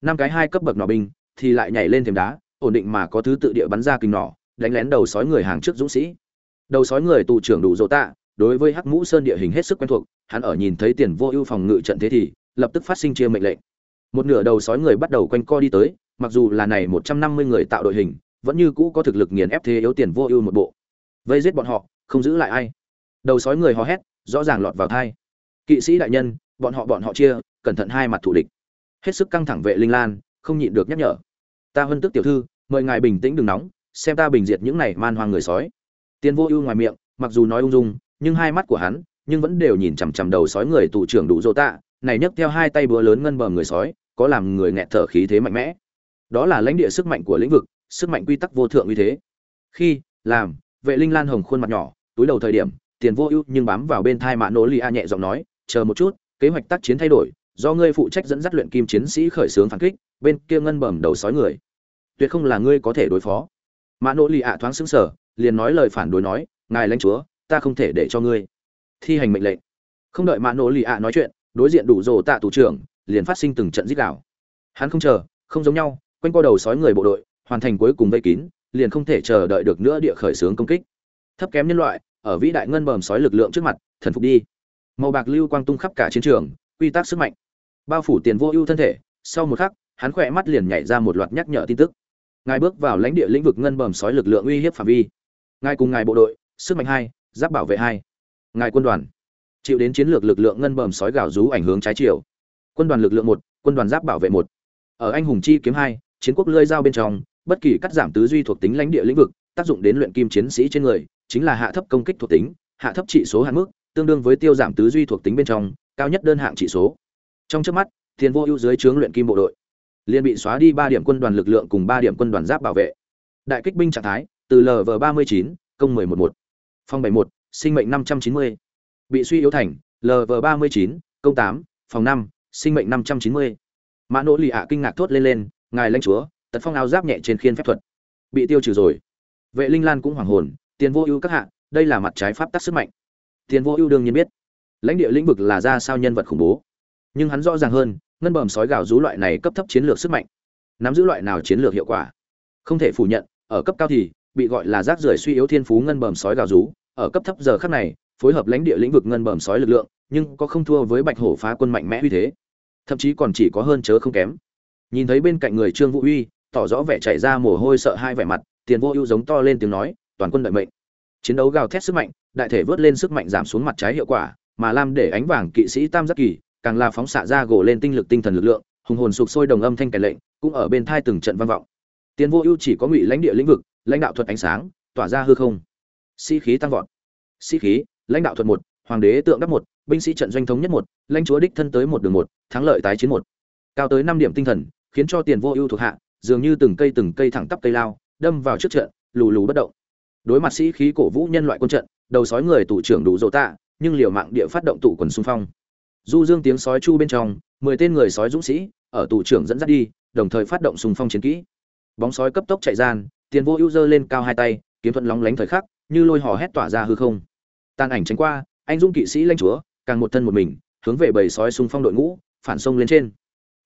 Năm cái hai cấp bậc nỏ binh, thì lại nhảy lên thềm đá, ổn định mà có thứ tự địa bắn ra kinh nỏ, đánh lén đầu sói người hàng trước dũng sĩ. Đầu sói người tù trưởng đủ dỗ tạ đối với hắc mũ sơn địa hình hết sức quen thuộc, hắn ở nhìn thấy tiền vô ưu phòng ngự trận thế thì lập tức phát sinh chia mệnh lệnh. Một nửa đầu sói người bắt đầu quanh co đi tới, mặc dù là này một trăm năm mươi người tạo đội hình, vẫn như cũ có thực lực nghiền ép thế yếu tiền vô ưu một bộ. Vây giết bọn họ, không giữ lại ai. Đầu sói người hò hét, rõ ràng lọt vào thai. Kỵ sĩ đại nhân, bọn họ bọn họ chia, cẩn thận hai mặt thủ địch. Hết sức căng thẳng vệ linh lan, không nhịn được nhắc nhở. Ta hân tức tiểu thư, mời ngài bình tĩnh đừng nóng, xem ta bình diệt những này man hoang người sói. Tiền vô ưu ngoài miệng, mặc dù nói ung dung nhưng hai mắt của hắn nhưng vẫn đều nhìn chằm chằm đầu sói người tù trưởng đủ dô tạ, này nhấc theo hai tay búa lớn ngân bờ người sói, có làm người nghẹt thở khí thế mạnh mẽ. Đó là lãnh địa sức mạnh của lĩnh vực, sức mạnh quy tắc vô thượng uy thế. Khi, làm, vệ linh lan hồng khuôn mặt nhỏ, túi đầu thời điểm, tiền vô ưu nhưng bám vào bên thai mã nỗ li a nhẹ giọng nói, chờ một chút, kế hoạch tác chiến thay đổi, do ngươi phụ trách dẫn dắt luyện kim chiến sĩ khởi xướng phản kích, bên kia ngân bẩm đầu sói người. Tuyệt không là ngươi có thể đối phó. Mã nỗ lì thoáng xứng sở liền nói lời phản đối nói, ngài lãnh chúa ta không thể để cho ngươi. Thi hành mệnh lệnh. Không đợi mạ nổ lì ạ nói chuyện, đối diện đủ rồ tạ thủ trưởng, liền phát sinh từng trận giết đảo hắn không chờ, không giống nhau, quanh qua đầu sói người bộ đội, hoàn thành cuối cùng vây kín, liền không thể chờ đợi được nữa địa khởi xướng công kích. Thấp kém nhân loại, ở vĩ đại ngân bờm sói lực lượng trước mặt, thần phục đi. Màu bạc lưu quang tung khắp cả chiến trường, quy tắc sức mạnh. Bao phủ tiền vô ưu thân thể, sau một khắc, hắn khỏe mắt liền nhảy ra một loạt nhắc nhở tin tức. Ngài bước vào lãnh địa lĩnh vực ngân bầm sói lực lượng uy hiếp phạm vi. Ngài cùng ngài bộ đội, sức mạnh hai giáp bảo vệ hai. Ngài quân đoàn. Chịu đến chiến lược lực lượng ngân bầm sói gào rú ảnh hướng trái chiều. Quân đoàn lực lượng một, quân đoàn giáp bảo vệ một. Ở anh hùng chi kiếm hai, chiến quốc lơi giao bên trong, bất kỳ cắt giảm tứ duy thuộc tính lãnh địa lĩnh vực, tác dụng đến luyện kim chiến sĩ trên người, chính là hạ thấp công kích thuộc tính, hạ thấp trị số hạn mức, tương đương với tiêu giảm tứ duy thuộc tính bên trong, cao nhất đơn hạng trị số. Trong trước mắt, thiên vô ưu dưới trướng luyện kim bộ đội, liền bị xóa đi ba điểm quân đoàn lực lượng cùng ba điểm quân đoàn giáp bảo vệ. Đại kích binh trạng thái, từ lv ba mươi chín công mười một một phòng bảy một, sinh mệnh năm trăm chín mươi. Bị suy yếu thành lv ba mươi chín, công tám, phòng năm, sinh mệnh năm trăm chín mươi. Mã nỗ lì ạ kinh ngạc thốt lên lên, ngài lãnh chúa, tật phong áo giáp nhẹ trên khiên phép thuật. Bị tiêu trừ rồi. Vệ linh lan cũng hoảng hồn, tiền vô ưu các hạ, đây là mặt trái pháp tắc sức mạnh. Tiền vô ưu đương nhiên biết, lãnh địa lĩnh vực là ra sao nhân vật khủng bố. Nhưng hắn rõ ràng hơn, ngân bầm sói gạo rú loại này cấp thấp chiến lược sức mạnh, nắm giữ loại nào chiến lược hiệu quả? Không thể phủ nhận, ở cấp cao thì bị gọi là rác rưởi suy yếu thiên phú ngân bầm sói gào rú. Ở cấp thấp giờ khắc này, phối hợp lãnh địa lĩnh vực ngân bầm sói lực lượng, nhưng có không thua với bạch hổ phá quân mạnh mẽ uy thế. Thậm chí còn chỉ có hơn chớ không kém. Nhìn thấy bên cạnh người trương vũ uy, tỏ rõ vẻ chảy ra mồ hôi sợ hai vẻ mặt, tiền vô ưu giống to lên tiếng nói, toàn quân đợi mệnh. Chiến đấu gào thét sức mạnh, đại thể vớt lên sức mạnh giảm xuống mặt trái hiệu quả, mà lam để ánh vàng kỵ sĩ tam giác kỳ, càng là phóng xạ ra gỗ lên tinh lực tinh thần lực lượng, hùng hồn sục sôi đồng âm thanh kèn lệnh, cũng ở bên thai từng trận vang vọng tiền vô ưu chỉ có ngụy lãnh địa lĩnh vực, lãnh đạo thuật ánh sáng, tỏa ra hư không. Sĩ khí tăng vọt. Sĩ khí, lãnh đạo thuật một, hoàng đế tượng đắp một, binh sĩ trận doanh thống nhất một, lãnh chúa đích thân tới một đường một, thắng lợi tái chiến một. Cao tới năm điểm tinh thần, khiến cho tiền vô ưu thuộc hạ, dường như từng cây từng cây thẳng tắp cây lao, đâm vào trước trận, lù lù bất động. Đối mặt sĩ khí cổ vũ nhân loại quân trận, đầu sói người tụ trưởng đủ dỗ tạ, nhưng liều mạng địa phát động tụ quần xung phong. Du dương tiếng sói chu bên trong, mười tên người sói dũng sĩ, ở tù trưởng dẫn dắt đi, đồng thời phát động xung phong chiến kỹ bóng sói cấp tốc chạy gian, tiền vô ưu dơ lên cao hai tay, kiếm thuận lóng lánh thời khắc, như lôi hò hét tỏa ra hư không. Tàn ảnh tránh qua, anh dũng kỵ sĩ lanh chúa, càng một thân một mình, hướng về bầy sói xung phong đội ngũ, phản sông lên trên.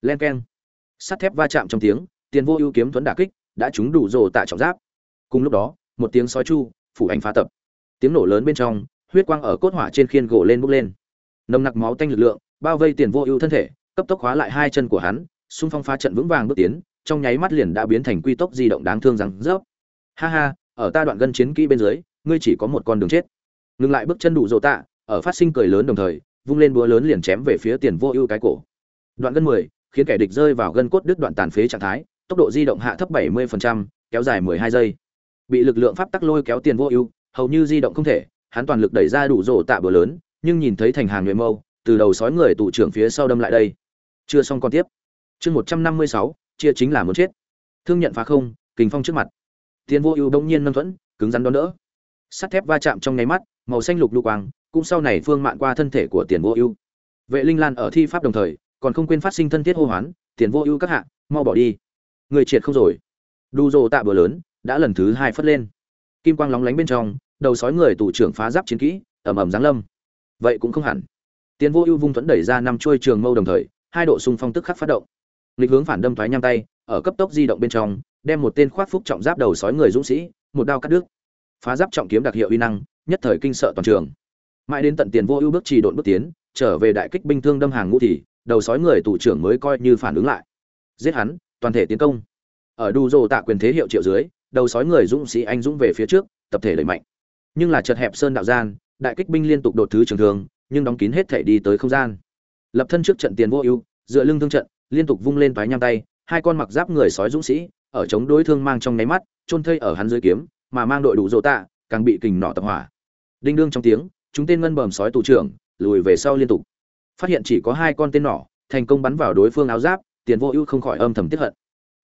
Len keng. Sắt thép va chạm trong tiếng, tiền vô ưu kiếm thuẫn đả kích, đã trúng đủ rồ tạ trọng giáp. Cùng lúc đó, một tiếng sói chu, phủ ảnh phá tập. Tiếng nổ lớn bên trong, huyết quang ở cốt hỏa trên khiên gỗ lên bốc lên. Nồng nặc máu tanh lực lượng, bao vây tiền vô ưu thân thể, cấp tốc hóa lại hai chân của hắn, xung phong phá trận vững vàng bước tiến trong nháy mắt liền đã biến thành quy tốc di động đáng thương rằng rớp. Ha ha ở ta đoạn gân chiến kỹ bên dưới ngươi chỉ có một con đường chết. Ngừng lại bước chân đủ rộ tạ ở phát sinh cười lớn đồng thời vung lên búa lớn liền chém về phía tiền vô ưu cái cổ. Đoạn gân mười khiến kẻ địch rơi vào gân cốt đứt đoạn tàn phế trạng thái tốc độ di động hạ thấp 70%, kéo dài 12 giây. Bị lực lượng pháp tắc lôi kéo tiền vô ưu hầu như di động không thể hắn toàn lực đẩy ra đủ rộ tạ búa lớn nhưng nhìn thấy thành hàng nhuệ mâu từ đầu sói người tụ trưởng phía sau đâm lại đây. Chưa xong con tiếp. Chương một trăm năm mươi sáu chia chính là muốn chết. Thương nhận phá không, kình phong trước mặt. Tiền vô ưu đông nhiên nâng thuẫn, cứng rắn đón đỡ. Sắt thép va chạm trong nháy mắt, màu xanh lục lục quang, cũng sau này phương mạn qua thân thể của tiền vô ưu. Vệ linh lan ở thi pháp đồng thời, còn không quên phát sinh thân thiết hô hoán, tiền vô ưu các hạ, mau bỏ đi. Người triệt không rồi. Đu dồ tạ bờ lớn, đã lần thứ hai phất lên. Kim quang lóng lánh bên trong, đầu sói người tù trưởng phá giáp chiến kỹ ẩm ẩm giáng lâm. Vậy cũng không hẳn. Tiền vô ưu vung thuẫn đẩy ra năm chuôi trường mâu đồng thời, hai độ xung phong tức khắc phát động nghịch hướng phản đâm thoái nhang tay, ở cấp tốc di động bên trong, đem một tên khoác phúc trọng giáp đầu sói người dũng sĩ, một đao cắt đứt. Phá giáp trọng kiếm đặc hiệu uy năng, nhất thời kinh sợ toàn trường. Mãi đến tận tiền vô ưu bước trì độn bước tiến, trở về đại kích binh thương đâm hàng ngũ thì, đầu sói người tù trưởng mới coi như phản ứng lại. Giết hắn, toàn thể tiến công. Ở đu dô tạ quyền thế hiệu triệu dưới, đầu sói người dũng sĩ anh dũng về phía trước, tập thể đẩy mạnh. Nhưng là chật hẹp sơn đạo gian, đại kích binh liên tục đột thứ trường thường nhưng đóng kín hết thể đi tới không gian. Lập thân trước trận tiền vô ưu, dựa lưng thương trận liên tục vung lên toái nham tay, hai con mặc giáp người sói dũng sĩ ở chống đối thương mang trong nháy mắt, chôn thây ở hắn dưới kiếm, mà mang đội đủ dỗ tạ, càng bị kình nọ tập hỏa. Đinh đương trong tiếng, chúng tên ngân bầm sói tù trưởng, lùi về sau liên tục. Phát hiện chỉ có hai con tên nỏ, thành công bắn vào đối phương áo giáp, tiền vô ưu không khỏi âm thầm tiếc hận.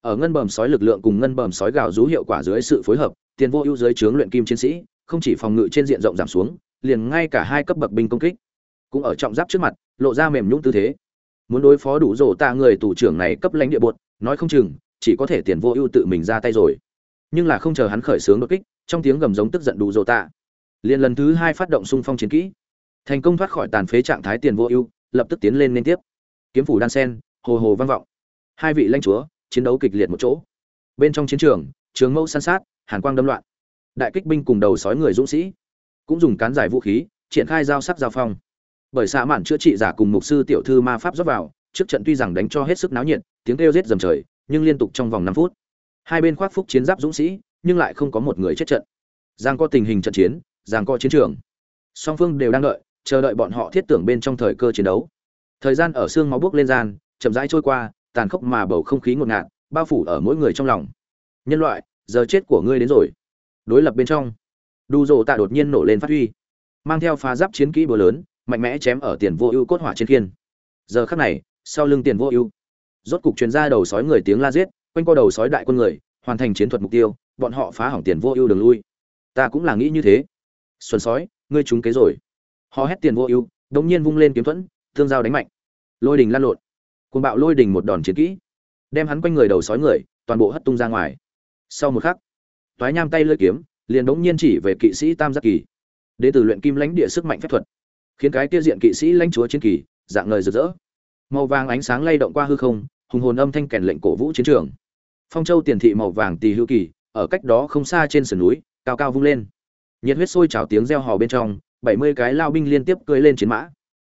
Ở ngân bầm sói lực lượng cùng ngân bầm sói gào rú hiệu quả dưới sự phối hợp, tiền vô ưu dưới trướng luyện kim chiến sĩ, không chỉ phòng ngự trên diện rộng giảm xuống, liền ngay cả hai cấp bậc binh công kích, cũng ở trọng giáp trước mặt, lộ ra mềm nhũng tư thế muốn đối phó đủ rổ tạ người tù trưởng này cấp lãnh địa buột nói không chừng, chỉ có thể tiền vô ưu tự mình ra tay rồi. Nhưng là không chờ hắn khởi xướng đột kích, trong tiếng gầm giống tức giận đủ rổ tạ. Liền lần thứ hai phát động xung phong chiến kỹ. Thành công thoát khỏi tàn phế trạng thái tiền vô ưu, lập tức tiến lên liên tiếp. Kiếm phủ đan sen, hồ hồ vang vọng. Hai vị lãnh chúa, chiến đấu kịch liệt một chỗ. Bên trong chiến trường trường mẫu san sát, hàn quang đâm loạn. Đại kích binh cùng đầu sói người dũng sĩ, cũng dùng cán giải vũ khí, triển khai giao sắc giao phong bởi xạ mạn chữa trị giả cùng mục sư tiểu thư ma pháp rót vào, trước trận tuy rằng đánh cho hết sức náo nhiệt, tiếng kêu rết dầm trời, nhưng liên tục trong vòng năm phút. Hai bên khoác phúc chiến giáp dũng sĩ, nhưng lại không có một người chết trận. Giang có tình hình trận chiến, giang có chiến trường. Song phương đều đang đợi, chờ đợi bọn họ thiết tưởng bên trong thời cơ chiến đấu. Thời gian ở xương máu bước lên gian, chậm rãi trôi qua, tàn khốc mà bầu không khí ngột ngạt, bao phủ ở mỗi người trong lòng. Nhân loại, giờ chết của ngươi đến rồi. Đối lập bên trong, đu dỗ tạ đột nhiên nổ lên phát huy, mang theo phá giáp chiến kỹ búa lớn mạnh mẽ chém ở tiền vô ưu cốt hỏa trên khiên. Giờ khắc này, sau lưng tiền vô ưu, rốt cục truyền ra đầu sói người tiếng la giết, quanh co đầu sói đại quân người, hoàn thành chiến thuật mục tiêu, bọn họ phá hỏng tiền vô ưu đường lui. Ta cũng là nghĩ như thế. Xuân sói, ngươi trúng kế rồi. Họ hét tiền vô ưu, đống nhiên vung lên kiếm thuẫn, thương giao đánh mạnh. Lôi đình lan lộn. Cuồng bạo lôi đình một đòn chiến kỹ, đem hắn quanh người đầu sói người, toàn bộ hất tung ra ngoài. Sau một khắc, toái nham tay lưỡi kiếm, liền đống nhiên chỉ về kỵ sĩ tam giác kỳ. Đến từ luyện kim lãnh địa sức mạnh phép thuật khiến cái kia diện kỵ sĩ lãnh chúa chiến kỳ, dạng ngời rực rỡ. Màu vàng ánh sáng lay động qua hư không, hùng hồn âm thanh kèn lệnh cổ vũ chiến trường. Phong châu tiền thị màu vàng tỳ hữu kỳ, ở cách đó không xa trên sườn núi, cao cao vung lên. Nhiệt huyết sôi trào tiếng reo hò bên trong, bảy mươi cái lao binh liên tiếp cưỡi lên chiến mã.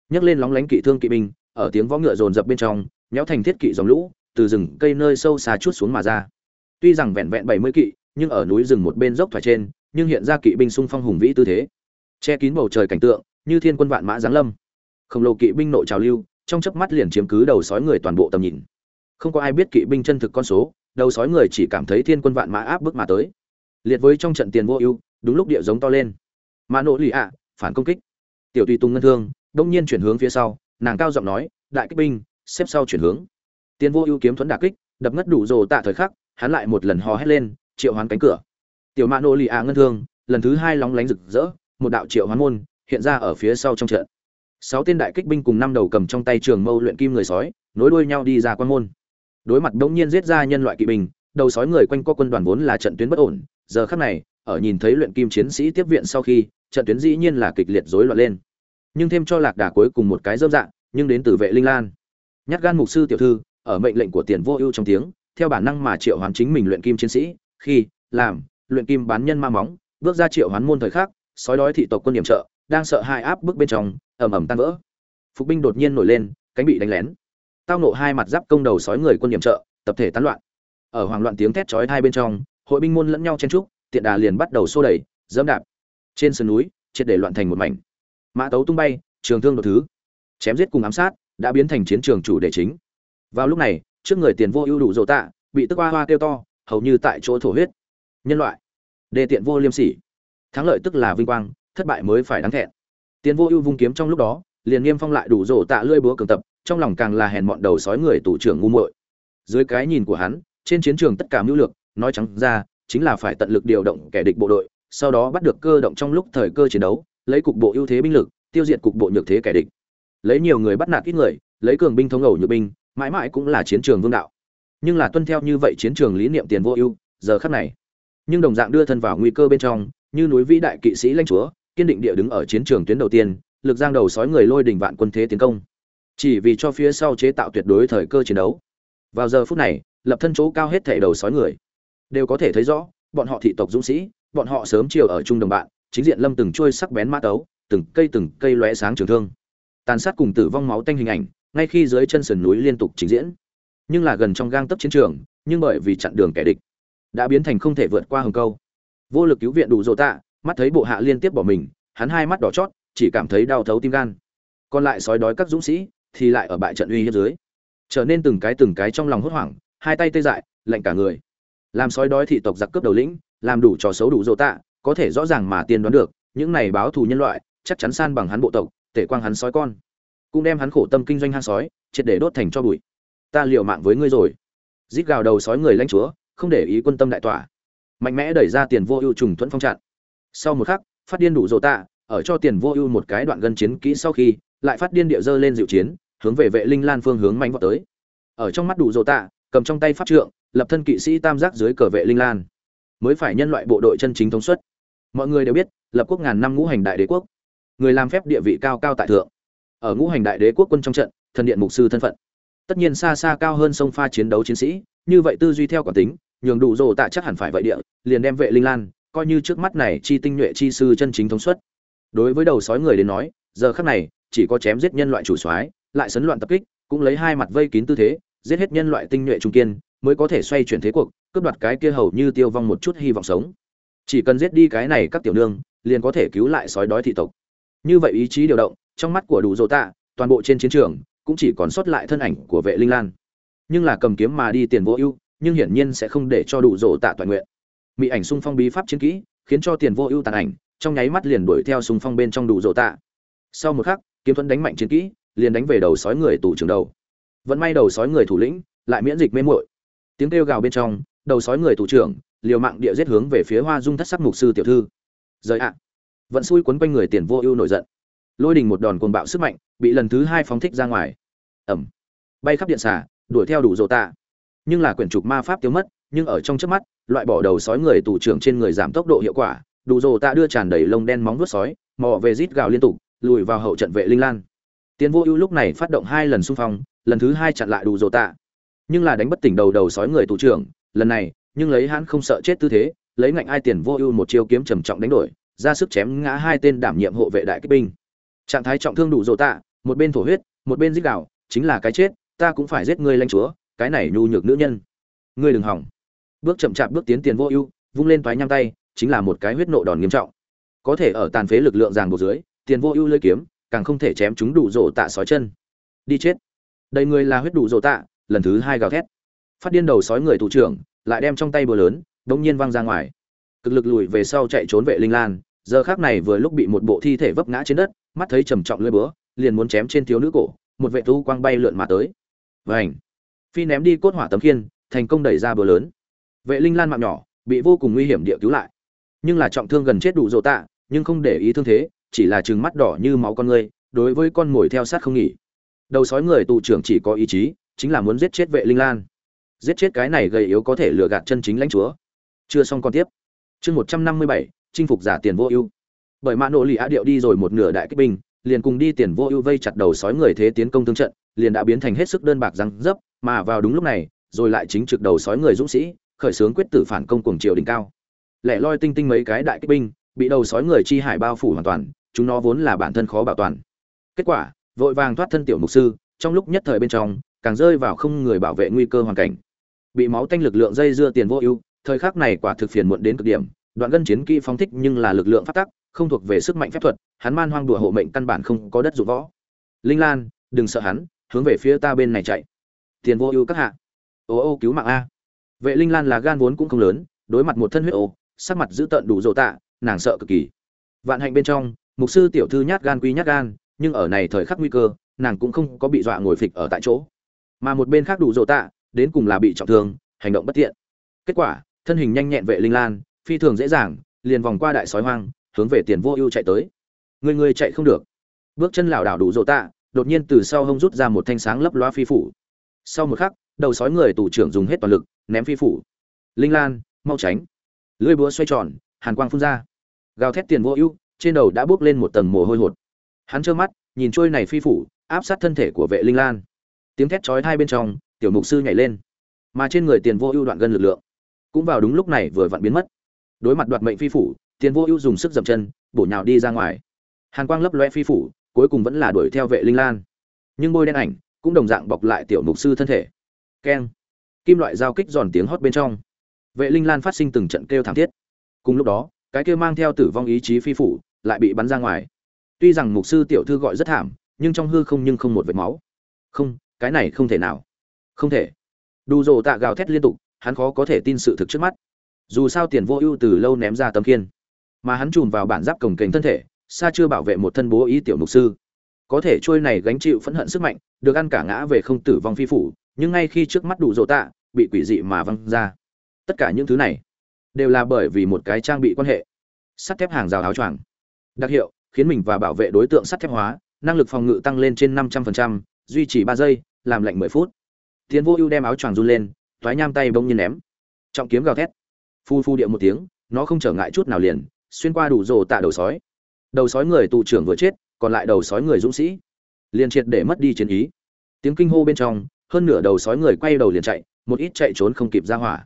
Nhấc lên lóng lánh kỵ thương kỵ binh, ở tiếng võ ngựa rồn rập bên trong nhéo thành thiết kỵ dòng lũ, từ rừng cây nơi sâu xa chút xuống mà ra. Tuy rằng vẹn vẹn bảy mươi kỵ, nhưng ở núi rừng một bên dốc thoải trên, nhưng hiện ra kỵ binh sung phong hùng vĩ tư thế. Che kín bầu trời cảnh tượng như thiên quân vạn mã giáng lâm. Khổng lồ kỵ binh nội trào lưu, trong chớp mắt liền chiếm cứ đầu sói người toàn bộ tầm nhìn. Không có ai biết kỵ binh chân thực con số, đầu sói người chỉ cảm thấy thiên quân vạn mã áp bức mà tới. Liệt với trong trận tiền vô ưu, đúng lúc địa giống to lên. Mà nỗ lì ạ, phản công kích. Tiểu tùy tùng ngân thương, đông nhiên chuyển hướng phía sau, nàng cao giọng nói, đại kích binh, xếp sau chuyển hướng. Tiền vô ưu kiếm thuẫn đả kích, đập ngất đủ rồ tạ thời khắc, hắn lại một lần hò hét lên, triệu hoán cánh cửa. Tiểu mã nỗ lì ạ ngân thương, lần thứ hai lóng lánh rực rỡ, một đạo triệu hoán môn hiện ra ở phía sau trong trận. Sáu tên đại kích binh cùng năm đầu cầm trong tay trường mâu luyện kim người sói, nối đuôi nhau đi ra quan môn. Đối mặt đống nhiên giết ra nhân loại kỵ binh, đầu sói người quanh co quân đoàn vốn là trận tuyến bất ổn, giờ khắc này, ở nhìn thấy luyện kim chiến sĩ tiếp viện sau khi, trận tuyến dĩ nhiên là kịch liệt rối loạn lên. Nhưng thêm cho lạc đà cuối cùng một cái dâm dạng nhưng đến từ vệ linh lan. Nhát gan mục sư tiểu thư, ở mệnh lệnh của tiền vô ưu trong tiếng, theo bản năng mà triệu hoán chính mình luyện kim chiến sĩ, khi, làm, luyện kim bán nhân ma móng, bước ra triệu hoán môn thời khắc, sói đói thị tộc quân điểm trợ đang sợ hai áp bức bên trong, ầm ầm tan vỡ. Phục binh đột nhiên nổi lên, cánh bị đánh lén. Tao nộ hai mặt giáp công đầu sói người quân điểm trợ, tập thể tán loạn. Ở hoàng loạn tiếng thét chói hai bên trong, hội binh môn lẫn nhau chen trúc tiện đà liền bắt đầu xô đẩy, dẫm đạp. Trên sườn núi, triệt để loạn thành một mảnh. Mã tấu tung bay, trường thương đột thứ. Chém giết cùng ám sát, đã biến thành chiến trường chủ đề chính. Vào lúc này, trước người tiền vô ưu đủ dỗ tạ, bị tức hoa hoa kêu to, hầu như tại chỗ thổ huyết. Nhân loại. Đề tiện vô liêm sỉ. Thắng lợi tức là vinh quang thất bại mới phải đáng thẹn. Tiền vô ưu vung kiếm trong lúc đó, liền nghiêm phong lại đủ rổ tạ lưỡi búa cường tập, trong lòng càng là hèn mọn đầu sói người tủ trưởng ngu muội. Dưới cái nhìn của hắn, trên chiến trường tất cả mưu lược, nói trắng ra, chính là phải tận lực điều động kẻ địch bộ đội, sau đó bắt được cơ động trong lúc thời cơ chiến đấu, lấy cục bộ ưu thế binh lực, tiêu diệt cục bộ nhược thế kẻ địch. Lấy nhiều người bắt nạt ít người, lấy cường binh thống ẩu nhược binh, mãi mãi cũng là chiến trường vương đạo. Nhưng là tuân theo như vậy chiến trường lý niệm tiền vô ưu, giờ khắc này, nhưng đồng dạng đưa thân vào nguy cơ bên trong, như núi vĩ đại kỵ sĩ lãnh chúa kiên định địa đứng ở chiến trường tuyến đầu tiên, lực giang đầu sói người lôi đỉnh vạn quân thế tiến công. Chỉ vì cho phía sau chế tạo tuyệt đối thời cơ chiến đấu. Vào giờ phút này, lập thân chỗ cao hết thể đầu sói người. Đều có thể thấy rõ, bọn họ thị tộc dũng sĩ, bọn họ sớm chiều ở chung đồng bạn, chính diện lâm từng chuôi sắc bén mã tấu, từng cây từng cây lóe sáng trường thương. Tàn sát cùng tử vong máu tanh hình ảnh, ngay khi dưới chân sườn núi liên tục trình diễn. Nhưng là gần trong gang tấc chiến trường, nhưng bởi vì chặn đường kẻ địch, đã biến thành không thể vượt qua hừng câu. Vô lực cứu viện đủ rồ tạ mắt thấy bộ hạ liên tiếp bỏ mình, hắn hai mắt đỏ chót, chỉ cảm thấy đau thấu tim gan. Còn lại sói đói các dũng sĩ thì lại ở bại trận uy hiếp dưới. Trở nên từng cái từng cái trong lòng hốt hoảng, hai tay tê dại, lạnh cả người. Làm sói đói thị tộc giặc cướp đầu lĩnh, làm đủ trò xấu đủ dỗ tạ, có thể rõ ràng mà tiên đoán được, những này báo thù nhân loại, chắc chắn san bằng hắn bộ tộc, tể quang hắn sói con. Cũng đem hắn khổ tâm kinh doanh hang sói, triệt để đốt thành cho bụi. Ta liều mạng với ngươi rồi. Rít gào đầu sói người lãnh chúa, không để ý quân tâm đại tỏa mạnh mẽ đẩy ra tiền vô ưu trùng thuẫn phong chặn sau một khắc, phát điên đủ rộ tạ, ở cho tiền vô ưu một cái đoạn gân chiến kỹ sau khi, lại phát điên địa dơ lên dịu chiến, hướng về vệ linh lan phương hướng mạnh vọt tới. Ở trong mắt đủ rộ tạ, cầm trong tay pháp trượng, lập thân kỵ sĩ tam giác dưới cờ vệ linh lan. Mới phải nhân loại bộ đội chân chính thống suất. Mọi người đều biết, lập quốc ngàn năm ngũ hành đại đế quốc. Người làm phép địa vị cao cao tại thượng. Ở ngũ hành đại đế quốc quân trong trận, thần điện mục sư thân phận. Tất nhiên xa xa cao hơn sông pha chiến đấu chiến sĩ, như vậy tư duy theo quản tính, nhường đủ rồ tạ chắc hẳn phải vậy địa, liền đem vệ linh lan coi như trước mắt này chi tinh nhuệ chi sư chân chính thống suất. Đối với đầu sói người đến nói, giờ khắc này, chỉ có chém giết nhân loại chủ soái, lại sấn loạn tập kích, cũng lấy hai mặt vây kín tư thế, giết hết nhân loại tinh nhuệ trung kiên, mới có thể xoay chuyển thế cuộc, cướp đoạt cái kia hầu như tiêu vong một chút hy vọng sống. Chỉ cần giết đi cái này các tiểu nương, liền có thể cứu lại sói đói thị tộc. Như vậy ý chí điều động, trong mắt của đủ dỗ tạ, toàn bộ trên chiến trường, cũng chỉ còn sót lại thân ảnh của vệ linh lan. Nhưng là cầm kiếm mà đi tiền vô ưu, nhưng hiển nhiên sẽ không để cho đủ dỗ tạ toàn nguyện mỹ ảnh xung phong bí pháp chiến kỹ, khiến cho tiền vô ưu tàn ảnh, trong nháy mắt liền đuổi theo xung phong bên trong đủ rộ tạ. Sau một khắc, kiếm thuẫn đánh mạnh chiến kỹ, liền đánh về đầu sói người tù trưởng đầu. Vẫn may đầu sói người thủ lĩnh, lại miễn dịch mê muội. Tiếng kêu gào bên trong, đầu sói người tù trưởng, liều mạng địa giết hướng về phía hoa dung thất sắc mục sư tiểu thư. Rời ạ. Vẫn xui quấn quanh người tiền vô ưu nổi giận. Lôi đình một đòn cuồng bạo sức mạnh, bị lần thứ hai phóng thích ra ngoài. Ẩm. Bay khắp điện xả đuổi theo đủ rộ tạ. Nhưng là quyển trục ma pháp tiêu mất nhưng ở trong trước mắt, loại bỏ đầu sói người tù trưởng trên người giảm tốc độ hiệu quả, đủ rồ tạ đưa tràn đầy lông đen móng vuốt sói, mò về rít gào liên tục, lùi vào hậu trận vệ linh lan. Tiến vô ưu lúc này phát động hai lần xung phong, lần thứ hai chặn lại đủ rồ tạ. Nhưng là đánh bất tỉnh đầu đầu sói người tù trưởng, lần này, nhưng lấy hắn không sợ chết tư thế, lấy ngạnh ai tiền vô ưu một chiêu kiếm trầm trọng đánh đổi, ra sức chém ngã hai tên đảm nhiệm hộ vệ đại kích binh. Trạng thái trọng thương đủ rồ tạ, một bên thổ huyết, một bên rít gào, chính là cái chết, ta cũng phải giết ngươi lanh chúa, cái này nhu nhược nữ nhân. Ngươi đừng hỏng bước chậm chạp bước tiến tiền vô ưu, vung lên toái nhang tay, chính là một cái huyết nộ đòn nghiêm trọng. Có thể ở tàn phế lực lượng ràng buộc dưới, tiền vô ưu lơi kiếm, càng không thể chém chúng đủ rổ tạ sói chân. Đi chết. Đầy người là huyết đủ rổ tạ, lần thứ hai gào thét. Phát điên đầu sói người thủ trưởng, lại đem trong tay búa lớn, đống nhiên văng ra ngoài. Cực lực lùi về sau chạy trốn vệ linh lan, giờ khác này vừa lúc bị một bộ thi thể vấp ngã trên đất, mắt thấy trầm trọng lưỡi búa, liền muốn chém trên thiếu nữ cổ, một vệ thu quang bay lượn mà tới. Vảnh phi ném đi cốt hỏa tấm khiên, thành công đẩy ra búa lớn vệ linh lan mạng nhỏ, bị vô cùng nguy hiểm địa cứu lại. Nhưng là trọng thương gần chết đủ dỗ tạ, nhưng không để ý thương thế, chỉ là trừng mắt đỏ như máu con người, đối với con mồi theo sát không nghỉ. Đầu sói người tù trưởng chỉ có ý chí, chính là muốn giết chết vệ linh lan. Giết chết cái này gầy yếu có thể lừa gạt chân chính lãnh chúa. Chưa xong còn tiếp. Chương một trăm năm mươi bảy, chinh phục giả tiền vô ưu. Bởi mã nỗ lì á điệu đi rồi một nửa đại kích binh, liền cùng đi tiền vô ưu vây chặt đầu sói người thế tiến công tương trận, liền đã biến thành hết sức đơn bạc răng dấp, mà vào đúng lúc này, rồi lại chính trực đầu sói người dũng sĩ khởi xướng quyết tử phản công cuồng triều đỉnh cao. Lẻ loi tinh tinh mấy cái đại kích binh, bị đầu sói người chi hải bao phủ hoàn toàn, chúng nó vốn là bản thân khó bảo toàn. Kết quả, vội vàng thoát thân tiểu mục sư, trong lúc nhất thời bên trong, càng rơi vào không người bảo vệ nguy cơ hoàn cảnh. Bị máu tanh lực lượng dây dưa tiền vô ưu, thời khắc này quả thực phiền muộn đến cực điểm, đoạn gân chiến kỹ phóng thích nhưng là lực lượng phát tắc, không thuộc về sức mạnh phép thuật, hắn man hoang đùa hộ mệnh căn bản không có đất dụng võ. Linh lan, đừng sợ hắn, hướng về phía ta bên này chạy. Tiền vô ưu các hạ. Ô ô cứu mạng a vệ linh lan là gan vốn cũng không lớn, đối mặt một thân huyết ô, sắc mặt dữ tợn đủ dỗ tạ, nàng sợ cực kỳ. Vạn hạnh bên trong, mục sư tiểu thư nhát gan quy nhát gan, nhưng ở này thời khắc nguy cơ, nàng cũng không có bị dọa ngồi phịch ở tại chỗ. Mà một bên khác đủ dỗ tạ, đến cùng là bị trọng thương, hành động bất tiện. Kết quả, thân hình nhanh nhẹn vệ linh lan, phi thường dễ dàng, liền vòng qua đại sói hoang, hướng về tiền vô ưu chạy tới. Người người chạy không được. Bước chân lảo đảo đủ dỗ tạ, đột nhiên từ sau hông rút ra một thanh sáng lấp loa phi phủ. Sau một khắc đầu sói người tù trưởng dùng hết toàn lực, ném phi phủ. Linh lan, mau tránh. Lưỡi búa xoay tròn, hàn quang phun ra. Gào thét tiền vô ưu, trên đầu đã bước lên một tầng mồ hôi hột. Hắn trơ mắt, nhìn trôi này phi phủ, áp sát thân thể của vệ linh lan. Tiếng thét chói hai bên trong, tiểu mục sư nhảy lên. Mà trên người tiền vô ưu đoạn gân lực lượng, cũng vào đúng lúc này vừa vặn biến mất. Đối mặt đoạt mệnh phi phủ, tiền vô ưu dùng sức dậm chân, bổ nhào đi ra ngoài. Hàn quang lấp loe phi phủ, cuối cùng vẫn là đuổi theo vệ linh lan. Nhưng bôi đen ảnh, cũng đồng dạng bọc lại tiểu mục sư thân thể keng. Kim loại giao kích giòn tiếng hót bên trong. Vệ linh lan phát sinh từng trận kêu thảm thiết. Cùng lúc đó, cái kêu mang theo tử vong ý chí phi phủ lại bị bắn ra ngoài. Tuy rằng mục sư tiểu thư gọi rất thảm, nhưng trong hư không nhưng không một vệt máu. Không, cái này không thể nào. Không thể. Đủ rộ tạ gào thét liên tục, hắn khó có thể tin sự thực trước mắt. Dù sao tiền vô ưu từ lâu ném ra tấm kiên mà hắn chùm vào bản giáp cồng kềnh thân thể, xa chưa bảo vệ một thân bố ý tiểu mục sư. Có thể trôi này gánh chịu phẫn hận sức mạnh, được ăn cả ngã về không tử vong phi phủ nhưng ngay khi trước mắt đủ rộ tạ, bị quỷ dị mà văng ra. Tất cả những thứ này đều là bởi vì một cái trang bị quan hệ. Sắt thép hàng rào áo choàng. Đặc hiệu, khiến mình và bảo vệ đối tượng sắt thép hóa, năng lực phòng ngự tăng lên trên năm trăm linh duy trì ba giây, làm lạnh mười phút. Tiến vô ưu đem áo choàng run lên thoái nham tay bông nhiên ném. Trọng kiếm gào thét. Phu phu điệu một tiếng, nó không trở ngại chút nào liền, xuyên qua đủ rồ tạ đầu sói. Đầu sói người tù trưởng vừa chết, còn lại đầu sói người dũng sĩ. Liền triệt để mất đi chiến ý. Tiếng kinh hô bên trong hơn nửa đầu sói người quay đầu liền chạy, một ít chạy trốn không kịp ra hỏa.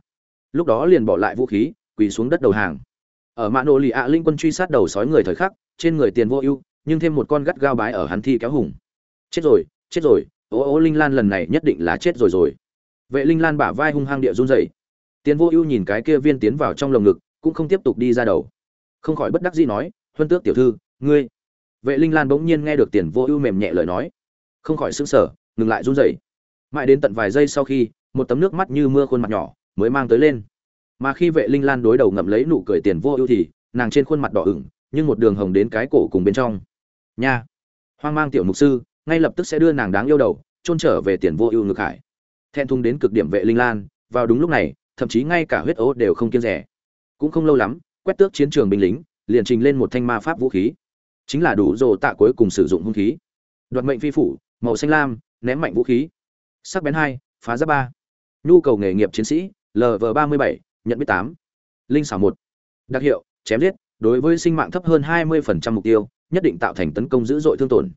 Lúc đó liền bỏ lại vũ khí, quỳ xuống đất đầu hàng. Ở mạ nổ lì ạ, linh quân truy sát đầu sói người thời khắc, trên người tiền vô ưu, nhưng thêm một con gắt gao bái ở hắn thi kéo hùng. Chết rồi chết rồi ố ô linh lan lần này nhất định là chết rồi rồi. Vệ linh lan bả vai hung hăng địa run rẩy. Tiền vô ưu nhìn cái kia viên tiến vào trong lồng ngực, cũng không tiếp tục đi ra đầu. Không khỏi bất đắc dĩ nói, huân tước tiểu thư, ngươi. Vệ linh lan bỗng nhiên nghe được tiền vô ưu mềm nhẹ lời nói. Không khỏi sững sờ, ngừng lại run rẩy mãi đến tận vài giây sau khi, một tấm nước mắt như mưa khuôn mặt nhỏ mới mang tới lên. Mà khi vệ linh lan đối đầu ngậm lấy nụ cười tiền vô ưu thì, nàng trên khuôn mặt đỏ ửng, nhưng một đường hồng đến cái cổ cùng bên trong. Nha! Hoang mang tiểu mục sư, ngay lập tức sẽ đưa nàng đáng yêu đầu trôn trở về tiền vô ưu ngược hải. Thẹn thùng đến cực điểm vệ linh lan, vào đúng lúc này, thậm chí ngay cả huyết ố đều không kiêng rẻ. Cũng không lâu lắm, quét tước chiến trường binh lính, liền trình lên một thanh ma pháp vũ khí. Chính là đủ rồ tạ cuối cùng sử dụng hung khí. Đoạt mệnh phi phủ, màu xanh lam, ném mạnh vũ khí sắc bén hai, phá giáp ba. Nhu cầu nghề nghiệp chiến sĩ lv ba mươi bảy, nhận biết tám. Linh xảo một. Đặc hiệu, chém giết, đối với sinh mạng thấp hơn hai mươi phần trăm mục tiêu, nhất định tạo thành tấn công dữ dội thương tổn.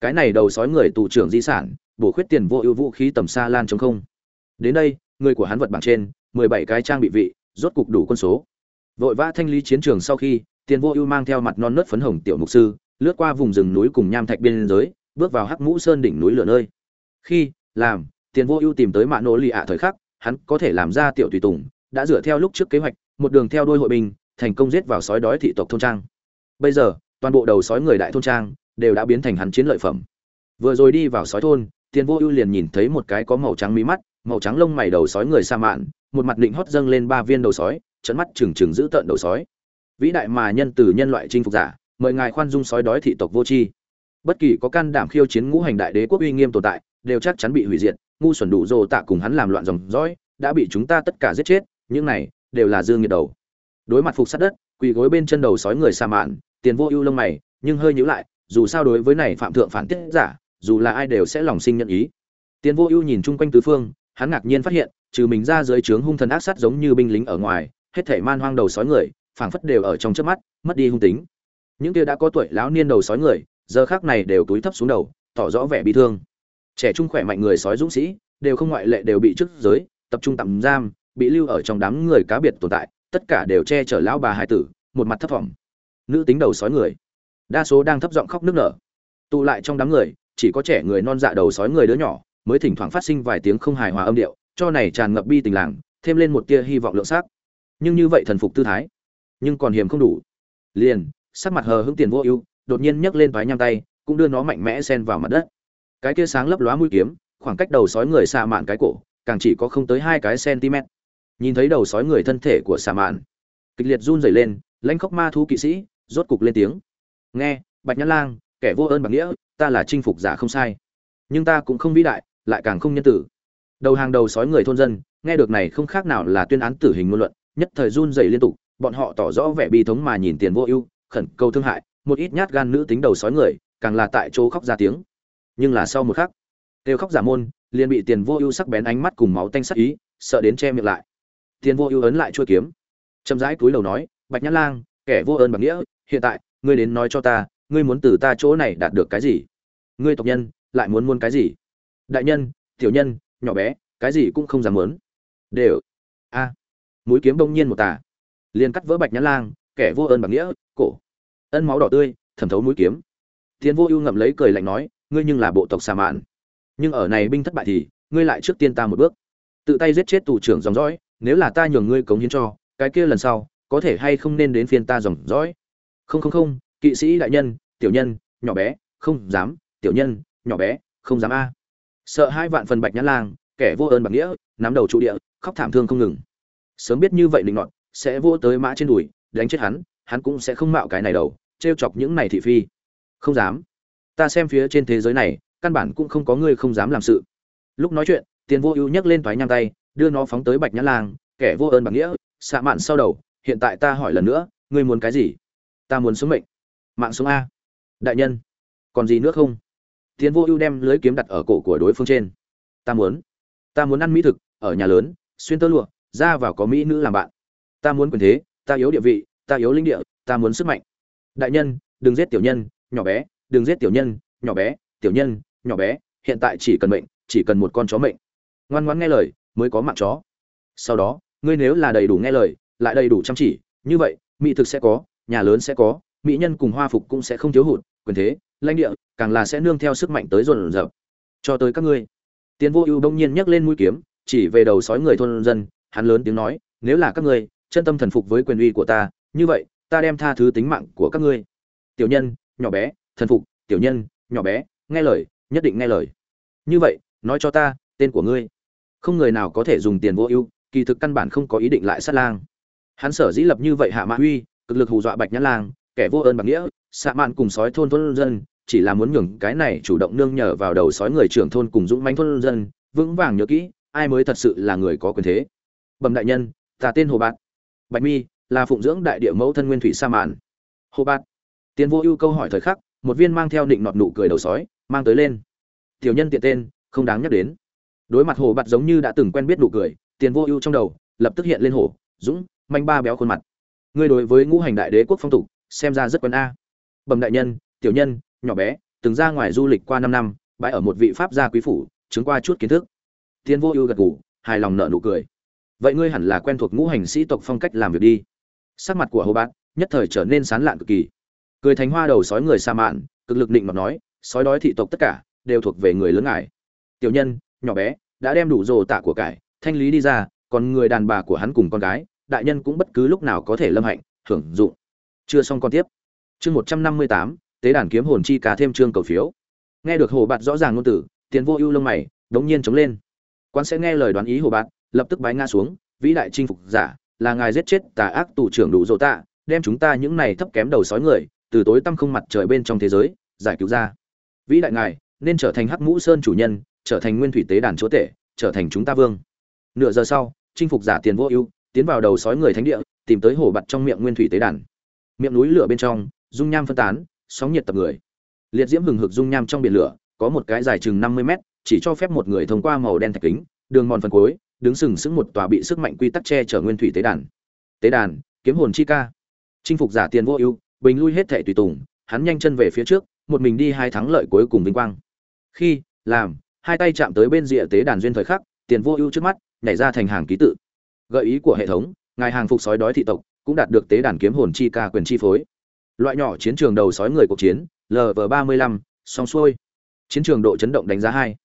Cái này đầu sói người tù trưởng di sản, bổ khuyết tiền vô ưu vũ khí tầm xa lan chống không. Đến đây, người của hắn vật bảng trên, mười bảy cái trang bị vị, rốt cục đủ quân số. Vội vã thanh lý chiến trường sau khi, tiền vô ưu mang theo mặt non nớt phấn hồng tiểu mục sư, lướt qua vùng rừng núi cùng nham thạch biên giới, bước vào hắc mũ sơn đỉnh núi lửa nơi. Khi làm, tiền vô ưu tìm tới mạ nỗ lì ạ thời khắc, hắn có thể làm ra tiểu tùy tùng, đã dựa theo lúc trước kế hoạch, một đường theo đuôi hội binh, thành công giết vào sói đói thị tộc thôn trang. Bây giờ, toàn bộ đầu sói người đại thôn trang đều đã biến thành hắn chiến lợi phẩm. Vừa rồi đi vào sói thôn, tiền vô ưu liền nhìn thấy một cái có màu trắng mí mắt, màu trắng lông mày đầu sói người sa mạn, một mặt định hót dâng lên ba viên đầu sói trận mắt trừng trừng giữ tợn đầu sói. Vĩ đại mà nhân từ nhân loại chinh phục giả, mời ngài khoan dung sói đói thị tộc vô tri. Bất kỳ có can đảm khiêu chiến ngũ hành đại đế quốc uy nghiêm tồn tại đều chắc chắn bị hủy diệt, ngu xuẩn đủ dồ tạ cùng hắn làm loạn dòng dõi, đã bị chúng ta tất cả giết chết, những này đều là dương nhiệt đầu. Đối mặt phục sát đất, quỳ gối bên chân đầu sói người sa mạn, tiền vô ưu lông mày, nhưng hơi nhíu lại, dù sao đối với này phạm thượng phản tiết giả, dù là ai đều sẽ lòng sinh nhận ý. Tiền vô ưu nhìn chung quanh tứ phương, hắn ngạc nhiên phát hiện, trừ mình ra dưới trướng hung thần ác sát giống như binh lính ở ngoài, hết thảy man hoang đầu sói người, phảng phất đều ở trong chớp mắt, mất đi hung tính. Những kia đã có tuổi lão niên đầu sói người, giờ khác này đều túi thấp xuống đầu, tỏ rõ vẻ bi thương trẻ trung khỏe mạnh người sói dũng sĩ, đều không ngoại lệ đều bị trước giới, tập trung tạm giam, bị lưu ở trong đám người cá biệt tồn tại, tất cả đều che chở lão bà hải tử, một mặt thấp thỏm. Nữ tính đầu sói người. Đa số đang thấp giọng khóc nức nở. Tụ lại trong đám người, chỉ có trẻ người non dạ đầu sói người đứa nhỏ, mới thỉnh thoảng phát sinh vài tiếng không hài hòa âm điệu, cho này tràn ngập bi tình làng, thêm lên một tia hy vọng lượng xác nhưng như vậy thần phục tư thái, nhưng còn hiểm không đủ. Liền, sắc mặt hờ hững tiền vô ưu, đột nhiên nhấc lên thoái nhang tay, cũng đưa nó mạnh mẽ xen vào mặt đất cái kia sáng lấp lóa mũi kiếm, khoảng cách đầu sói người xạ mạn cái cổ, càng chỉ có không tới hai cái cm nhìn thấy đầu sói người thân thể của xạ mạn, kịch liệt run rẩy lên, lãnh khốc ma thú kỵ sĩ, rốt cục lên tiếng. Nghe, bạch nhã lang, kẻ vô ơn bằng nghĩa, ta là chinh phục giả không sai. Nhưng ta cũng không vĩ đại, lại càng không nhân tử. Đầu hàng đầu sói người thôn dân, nghe được này không khác nào là tuyên án tử hình ngôn luận, nhất thời run rẩy liên tục, bọn họ tỏ rõ vẻ bi thống mà nhìn tiền vô ưu, khẩn cầu thương hại, một ít nhát gan nữ tính đầu sói người, càng là tại chỗ khóc ra tiếng nhưng là sau một khắc, kêu khóc giả môn, liền bị tiền vô ưu sắc bén ánh mắt cùng máu tanh sắc ý, sợ đến che miệng lại. Tiền vô ưu ấn lại chuôi kiếm. Chậm rãi túi đầu nói, bạch nhã lang, kẻ vô ơn bằng nghĩa, hiện tại, ngươi đến nói cho ta, ngươi muốn từ ta chỗ này đạt được cái gì? Ngươi tộc nhân, lại muốn muốn cái gì? Đại nhân, tiểu nhân, nhỏ bé, cái gì cũng không dám muốn. Đều. A. Mũi kiếm đông nhiên một tà. Liền cắt vỡ bạch nhã lang, kẻ vô ơn bằng nghĩa, cổ. Ân máu đỏ tươi, thẩm thấu mũi kiếm. Tiến vô ưu ngậm lấy cười lạnh nói ngươi nhưng là bộ tộc xà mạn. Nhưng ở này binh thất bại thì, ngươi lại trước tiên ta một bước. Tự tay giết chết tù trưởng dòng dõi, nếu là ta nhường ngươi cống hiến cho, cái kia lần sau, có thể hay không nên đến phiên ta dòng dõi? Không không không, kỵ sĩ đại nhân, tiểu nhân, nhỏ bé, không dám, tiểu nhân, nhỏ bé, không dám a. Sợ hai vạn phần bạch nhã lang, kẻ vô ơn bạc nghĩa, nắm đầu trụ địa, khóc thảm thương không ngừng. Sớm biết như vậy định nọt, sẽ vô tới mã trên đùi, đánh chết hắn hắn cũng sẽ không mạo cái này đầu, trêu chọc những này thị phi. Không dám ta xem phía trên thế giới này, căn bản cũng không có người không dám làm sự. Lúc nói chuyện, tiền vô ưu nhấc lên thoái nhang tay, đưa nó phóng tới bạch nhã lang, kẻ vô ơn bằng nghĩa, xạ mạn sau đầu, hiện tại ta hỏi lần nữa, ngươi muốn cái gì? Ta muốn sống mệnh. Mạng sống a. Đại nhân, còn gì nữa không? Tiến vô ưu đem lưới kiếm đặt ở cổ của đối phương trên. Ta muốn. Ta muốn ăn mỹ thực, ở nhà lớn, xuyên tơ lụa, ra vào có mỹ nữ làm bạn. Ta muốn quyền thế, ta yếu địa vị, ta yếu linh địa, ta muốn sức mạnh. Đại nhân, đừng giết tiểu nhân, nhỏ bé đừng giết tiểu nhân, nhỏ bé, tiểu nhân, nhỏ bé, hiện tại chỉ cần mệnh, chỉ cần một con chó mệnh. Ngoan ngoãn nghe lời, mới có mạng chó. Sau đó, ngươi nếu là đầy đủ nghe lời, lại đầy đủ chăm chỉ, như vậy, mỹ thực sẽ có, nhà lớn sẽ có, mỹ nhân cùng hoa phục cũng sẽ không thiếu hụt, quyền thế, lãnh địa, càng là sẽ nương theo sức mạnh tới dồn dập. Cho tới các ngươi. Tiến vô ưu đông nhiên nhấc lên mũi kiếm, chỉ về đầu sói người thôn dân, hắn lớn tiếng nói, nếu là các ngươi, chân tâm thần phục với quyền uy của ta, như vậy, ta đem tha thứ tính mạng của các ngươi. Tiểu nhân, nhỏ bé thần phục, tiểu nhân, nhỏ bé, nghe lời, nhất định nghe lời. Như vậy, nói cho ta, tên của ngươi. Không người nào có thể dùng tiền vô ưu, kỳ thực căn bản không có ý định lại sát lang. Hắn sở dĩ lập như vậy hạ mã huy cực lực hù dọa bạch nhãn lang, kẻ vô ơn bạc nghĩa, xạ mạn cùng sói thôn thôn dân, chỉ là muốn nhường cái này chủ động nương nhờ vào đầu sói người trưởng thôn cùng dũng mãnh thôn dân, vững vàng nhớ kỹ, ai mới thật sự là người có quyền thế. Bẩm đại nhân, ta tên hồ bạt. Bạch mi, là phụng dưỡng đại địa mẫu thân nguyên thủy sa mạn. Hồ bạt. Tiến vô ưu câu hỏi thời khắc một viên mang theo định nọt nụ cười đầu sói, mang tới lên. Tiểu nhân tiện tên, không đáng nhắc đến. Đối mặt hồ bạt giống như đã từng quen biết nụ cười, tiền vô ưu trong đầu, lập tức hiện lên hồ, dũng, manh ba béo khuôn mặt. Ngươi đối với ngũ hành đại đế quốc phong tục, xem ra rất quen a. Bẩm đại nhân, tiểu nhân, nhỏ bé, từng ra ngoài du lịch qua năm năm, bãi ở một vị pháp gia quý phủ, chứng qua chút kiến thức. Tiền vô ưu gật gù, hài lòng nở nụ cười. Vậy ngươi hẳn là quen thuộc ngũ hành sĩ tộc phong cách làm việc đi. Sắc mặt của hồ bạt, nhất thời trở nên sán lạn cực kỳ cười thành hoa đầu sói người sa mạn, cực lực định mà nói, sói đói thị tộc tất cả, đều thuộc về người lớn ngài. Tiểu nhân, nhỏ bé, đã đem đủ rồ tạ của cải, thanh lý đi ra, còn người đàn bà của hắn cùng con gái, đại nhân cũng bất cứ lúc nào có thể lâm hạnh, hưởng dụng. Chưa xong con tiếp. Chương một trăm năm mươi tám, tế đàn kiếm hồn chi cả thêm chương cầu phiếu. Nghe được hồ bạt rõ ràng ngôn tử tiền vô ưu lông mày đống nhiên chống lên. Quan sẽ nghe lời đoán ý hồ bạt, lập tức bái nga xuống, vĩ đại chinh phục giả, là ngài giết chết tà ác tù trưởng đủ dỗ tạ đem chúng ta những này thấp kém đầu sói người từ tối tăm không mặt trời bên trong thế giới, giải cứu ra. Vĩ đại ngài, nên trở thành hắc mũ sơn chủ nhân, trở thành nguyên thủy tế đàn chúa tể, trở thành chúng ta vương. Nửa giờ sau, chinh phục giả tiền vô ưu, tiến vào đầu sói người thánh địa, tìm tới hồ bặt trong miệng nguyên thủy tế đàn. Miệng núi lửa bên trong, dung nham phân tán, sóng nhiệt tập người. Liệt diễm hừng hực dung nham trong biển lửa, có một cái dài chừng năm mươi mét, chỉ cho phép một người thông qua màu đen thạch kính, đường mòn phần cuối, đứng sừng sững một tòa bị sức mạnh quy tắc che chở nguyên thủy tế đàn. Tế đàn, kiếm hồn chi ca. Chinh phục giả tiền vô ưu bình lui hết thệ tùy tùng, hắn nhanh chân về phía trước, một mình đi hai thắng lợi cuối cùng vinh quang. Khi, làm, hai tay chạm tới bên rìa tế đàn duyên thời khắc, tiền vô ưu trước mắt, nhảy ra thành hàng ký tự. Gợi ý của hệ thống, ngài hàng phục sói đói thị tộc, cũng đạt được tế đàn kiếm hồn chi ca quyền chi phối. Loại nhỏ chiến trường đầu sói người cuộc chiến lv ba mươi lăm song xuôi. Chiến trường độ chấn động đánh giá hai.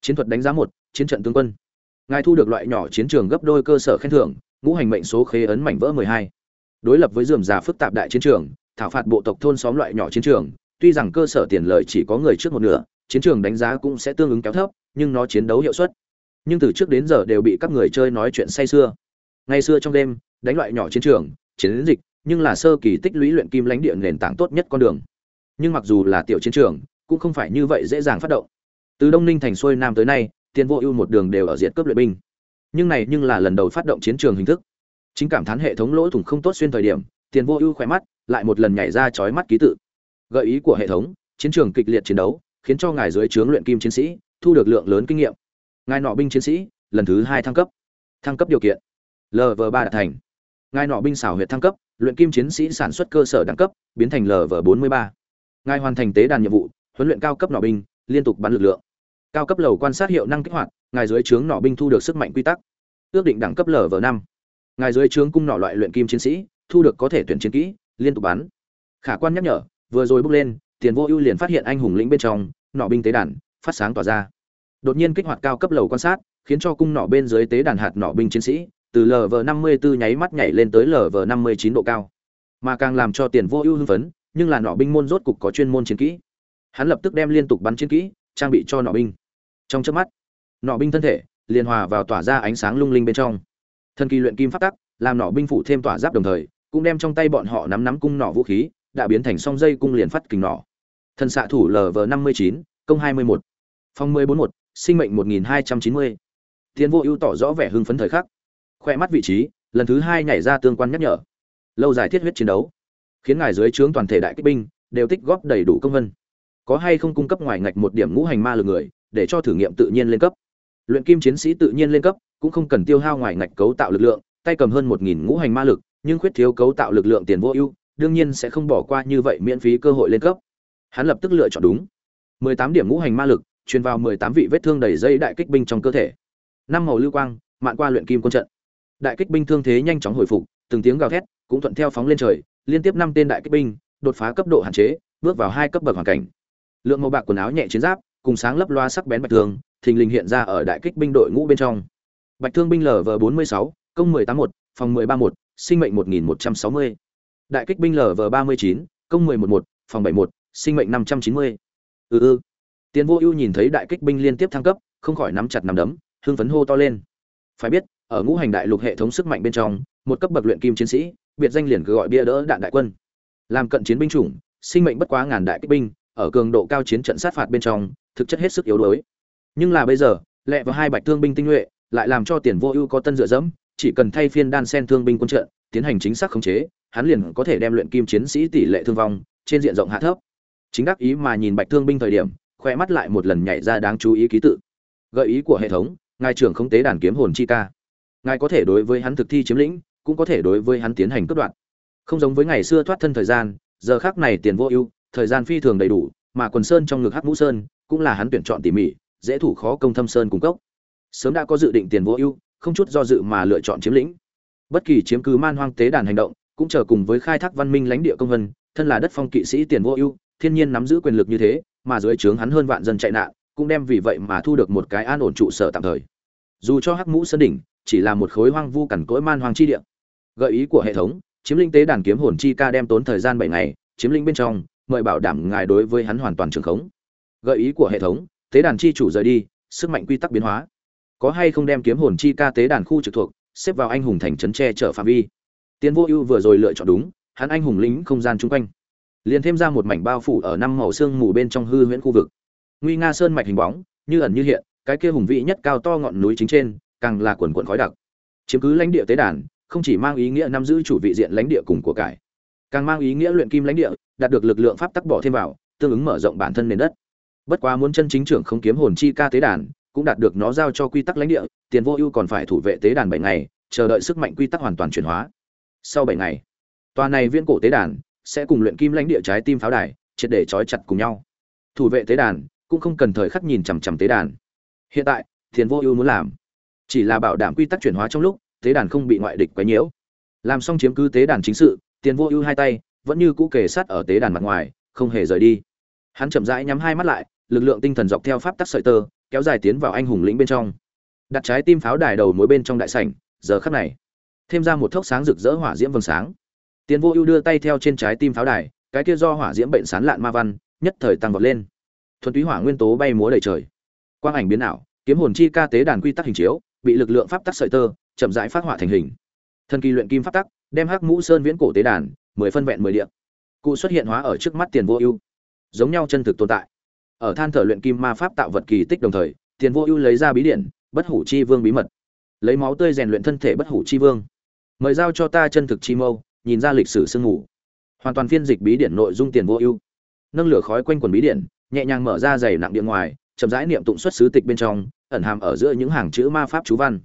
Chiến thuật đánh giá một, chiến trận tướng quân. Ngài thu được loại nhỏ chiến trường gấp đôi cơ sở khen thưởng, ngũ hành mệnh số khế ấn mảnh vỡ mười hai. Đối lập với rườm rà phức tạp đại chiến trường thảo phạt bộ tộc thôn xóm loại nhỏ chiến trường, tuy rằng cơ sở tiền lợi chỉ có người trước một nửa, chiến trường đánh giá cũng sẽ tương ứng kéo thấp, nhưng nó chiến đấu hiệu suất. Nhưng từ trước đến giờ đều bị các người chơi nói chuyện say xưa ngày xưa trong đêm, đánh loại nhỏ chiến trường, chiến dịch, nhưng là sơ kỳ tích lũy luyện kim lãnh địa nền tảng tốt nhất con đường. Nhưng mặc dù là tiểu chiến trường, cũng không phải như vậy dễ dàng phát động. Từ đông ninh thành xuôi nam tới nay tiền vô ưu một đường đều ở diện cướp luyện binh. Nhưng này nhưng là lần đầu phát động chiến trường hình thức. Chính cảm thán hệ thống lỗ thủng không tốt xuyên thời điểm tiền vô ưu khỏe mắt lại một lần nhảy ra chói mắt ký tự. Gợi ý của hệ thống, chiến trường kịch liệt chiến đấu, khiến cho ngài dưới trướng luyện kim chiến sĩ, thu được lượng lớn kinh nghiệm. Ngài nọ binh chiến sĩ, lần thứ hai thăng cấp. Thăng cấp điều kiện. Lv ba đạt thành. Ngài nọ binh xảo huyệt thăng cấp, luyện kim chiến sĩ sản xuất cơ sở đẳng cấp, biến thành lv bốn mươi ba. Ngài hoàn thành tế đàn nhiệm vụ, huấn luyện cao cấp nọ binh, liên tục bắn lực lượng. Cao cấp lầu quan sát hiệu năng kích hoạt, ngài dưới trướng nọ binh thu được sức mạnh quy tắc. Ước định đẳng cấp lv năm. Ngài dưới trướng cung nọ loại luyện kim chiến sĩ, thu được có thể tuyển chiến kỹ liên tục bắn. Khả quan nhắc nhở, vừa rồi bước lên, tiền vô ưu liền phát hiện anh hùng lĩnh bên trong, nọ binh tế đàn, phát sáng tỏa ra. Đột nhiên kích hoạt cao cấp lầu quan sát, khiến cho cung nọ bên dưới tế đàn hạt nọ binh chiến sĩ, từ lv 54 nháy mắt nhảy lên tới lv 59 độ cao. Mà càng làm cho tiền vô ưu hưng phấn, nhưng là nọ binh môn rốt cục có chuyên môn chiến kỹ. Hắn lập tức đem liên tục bắn chiến kỹ, trang bị cho nọ binh. Trong chớp mắt, nọ binh thân thể liền hòa vào tỏa ra ánh sáng lung linh bên trong. Thần kỳ luyện kim phát tắc, làm nọ binh phủ thêm tỏa giáp đồng thời cũng đem trong tay bọn họ nắm nắm cung nỏ vũ khí, đã biến thành song dây cung liền phát kình nỏ. thần xạ thủ lv 59 công 21 phong 141 sinh mệnh 1290 tiến vô ưu tỏ rõ vẻ hưng phấn thời khắc. Khoe mắt vị trí, lần thứ hai nhảy ra tương quan nhắc nhở. Lâu dài thiết huyết chiến đấu. Khiến ngài dưới trướng toàn thể đại kích binh, đều tích góp đầy đủ công vân. Có hay không cung cấp ngoài ngạch một điểm ngũ hành ma lực người, để cho thử nghiệm tự nhiên lên cấp? Luyện kim chiến sĩ tự nhiên lên cấp, cũng không cần tiêu hao ngoài ngạch cấu tạo lực lượng, tay cầm hơn một nghìn ngũ hành ma lực nhưng khuyết thiếu cấu tạo lực lượng tiền vô ưu, đương nhiên sẽ không bỏ qua như vậy miễn phí cơ hội lên cấp. Hắn lập tức lựa chọn đúng. Mười tám điểm ngũ hành ma lực, truyền vào mười tám vị vết thương đầy dây đại kích binh trong cơ thể. Năm màu lưu quang, mạn qua luyện kim quân trận. Đại kích binh thương thế nhanh chóng hồi phục, từng tiếng gào thét cũng thuận theo phóng lên trời, liên tiếp năm tên đại kích binh đột phá cấp độ hạn chế, bước vào hai cấp bậc hoàn cảnh. Lượng màu bạc quần áo nhẹ chiến giáp, cùng sáng lấp loa sắc bén bạch thương, thình lình hiện ra ở đại kích binh đội ngũ bên trong. Bạch thương binh lv bốn mươi sáu, công mười tám một, phòng mười ba một sinh mệnh một nghìn một trăm sáu mươi. Đại kích binh lv ba mươi chín, công mười một một, phòng bảy một, sinh mệnh năm trăm chín mươi. Ừ ừ. Tiến vô ưu nhìn thấy đại kích binh liên tiếp thăng cấp, không khỏi nắm chặt nắm đấm, hưng phấn hô to lên. Phải biết, ở ngũ hành đại lục hệ thống sức mạnh bên trong, một cấp bậc luyện kim chiến sĩ, biệt danh liền cứ gọi bia đỡ đạn đại quân. Làm cận chiến binh chủng, sinh mệnh bất quá ngàn đại kích binh, ở cường độ cao chiến trận sát phạt bên trong, thực chất hết sức yếu đuối. Nhưng là bây giờ, lẹ và hai bạch thương binh tinh nhuệ, lại làm cho tiền vô ưu có tân dựa dẫm chỉ cần thay phiên đan sen thương binh quân trận, tiến hành chính xác khống chế, hắn liền có thể đem luyện kim chiến sĩ tỷ lệ thương vong trên diện rộng hạ thấp. Chính đắc ý mà nhìn bạch thương binh thời điểm, khoe mắt lại một lần nhảy ra đáng chú ý ký tự. Gợi ý của hệ thống, ngài trưởng không tế đàn kiếm hồn chi ca. Ngài có thể đối với hắn thực thi chiếm lĩnh, cũng có thể đối với hắn tiến hành cướp đoạn không giống với ngày xưa thoát thân thời gian, giờ khác này tiền vô ưu, thời gian phi thường đầy đủ, mà quần sơn trong ngực hắc mũ sơn cũng là hắn tuyển chọn tỉ mỉ, dễ thủ khó công thâm sơn cung cấp. Sớm đã có dự định tiền vô ưu không chút do dự mà lựa chọn chiếm lĩnh. Bất kỳ chiếm cứ man hoang tế đàn hành động, cũng chờ cùng với khai thác văn minh lãnh địa công vân, thân là đất phong kỵ sĩ tiền vô ưu, thiên nhiên nắm giữ quyền lực như thế, mà dưới trướng hắn hơn vạn dân chạy nạn, cũng đem vì vậy mà thu được một cái an ổn trụ sở tạm thời. Dù cho hắc mũ sơn đỉnh, chỉ là một khối hoang vu cằn cỗi man hoang chi địa. Gợi ý của hệ thống, chiếm lĩnh tế đàn kiếm hồn chi ca đem tốn thời gian bảy ngày, chiếm lĩnh bên trong, mời bảo đảm ngài đối với hắn hoàn toàn trường khống. Gợi ý của hệ thống, tế đàn chi chủ rời đi, sức mạnh quy tắc biến hóa có hay không đem kiếm hồn chi ca tế đàn khu trực thuộc, xếp vào anh hùng thành trấn tre chở phạm vi. Tiến vô ưu vừa rồi lựa chọn đúng, hắn anh hùng lính không gian chung quanh. Liền thêm ra một mảnh bao phủ ở năm màu xương mù bên trong hư huyễn khu vực. Nguy nga sơn mạch hình bóng, như ẩn như hiện, cái kia hùng vĩ nhất cao to ngọn núi chính trên, càng là quần quần khói đặc. Chiếm cứ lãnh địa tế đàn, không chỉ mang ý nghĩa nắm giữ chủ vị diện lãnh địa cùng của cải, càng mang ý nghĩa luyện kim lãnh địa, đạt được lực lượng pháp tắc bỏ thêm vào, tương ứng mở rộng bản thân nền đất. Bất quá muốn chân chính trưởng không kiếm hồn chi ca tế đàn cũng đạt được nó giao cho quy tắc lãnh địa, tiền vô ưu còn phải thủ vệ tế đàn bảy ngày, chờ đợi sức mạnh quy tắc hoàn toàn chuyển hóa. Sau bảy ngày, tòa này viên cổ tế đàn sẽ cùng luyện kim lãnh địa trái tim pháo đài, triệt để trói chặt cùng nhau. Thủ vệ tế đàn cũng không cần thời khắc nhìn chằm chằm tế đàn. Hiện tại, tiền vô ưu muốn làm chỉ là bảo đảm quy tắc chuyển hóa trong lúc, tế đàn không bị ngoại địch quấy nhiễu. Làm xong chiếm cứ tế đàn chính sự, tiền vô ưu hai tay vẫn như cũ kề sát ở tế đàn mặt ngoài, không hề rời đi. Hắn chậm rãi nhắm hai mắt lại, lực lượng tinh thần dọc theo pháp tắc sợi tơ kéo dài tiến vào anh hùng lĩnh bên trong. Đặt trái tim pháo đài đầu mối bên trong đại sảnh, giờ khắc này, thêm ra một thốc sáng rực rỡ hỏa diễm vầng sáng. Tiền vô ưu đưa tay theo trên trái tim pháo đài, cái kia do hỏa diễm bệnh sán lạn ma văn, nhất thời tăng vọt lên. Thuần túy hỏa nguyên tố bay múa đầy trời. Quang ảnh biến ảo, kiếm hồn chi ca tế đàn quy tắc hình chiếu, bị lực lượng pháp tắc sợi tơ, chậm rãi phát hỏa thành hình. Thần kỳ luyện kim pháp tắc, đem hắc mũ sơn viễn cổ tế đàn, mười phân vẹn mười địa. Cụ xuất hiện hóa ở trước mắt tiền vô ưu. Giống nhau chân thực tồn tại ở than thở luyện kim ma pháp tạo vật kỳ tích đồng thời, tiền vô ưu lấy ra bí điện bất hủ chi vương bí mật. Lấy máu tươi rèn luyện thân thể bất hủ chi vương. Mời giao cho ta chân thực chi mâu, nhìn ra lịch sử sương ngủ hoàn toàn phiên dịch bí điện nội dung tiền vô ưu. Nâng lửa khói quanh quần bí điện nhẹ nhàng mở ra dày nặng điện ngoài, chậm rãi niệm tụng xuất xứ tịch bên trong, ẩn hàm ở giữa những hàng chữ ma pháp chú văn.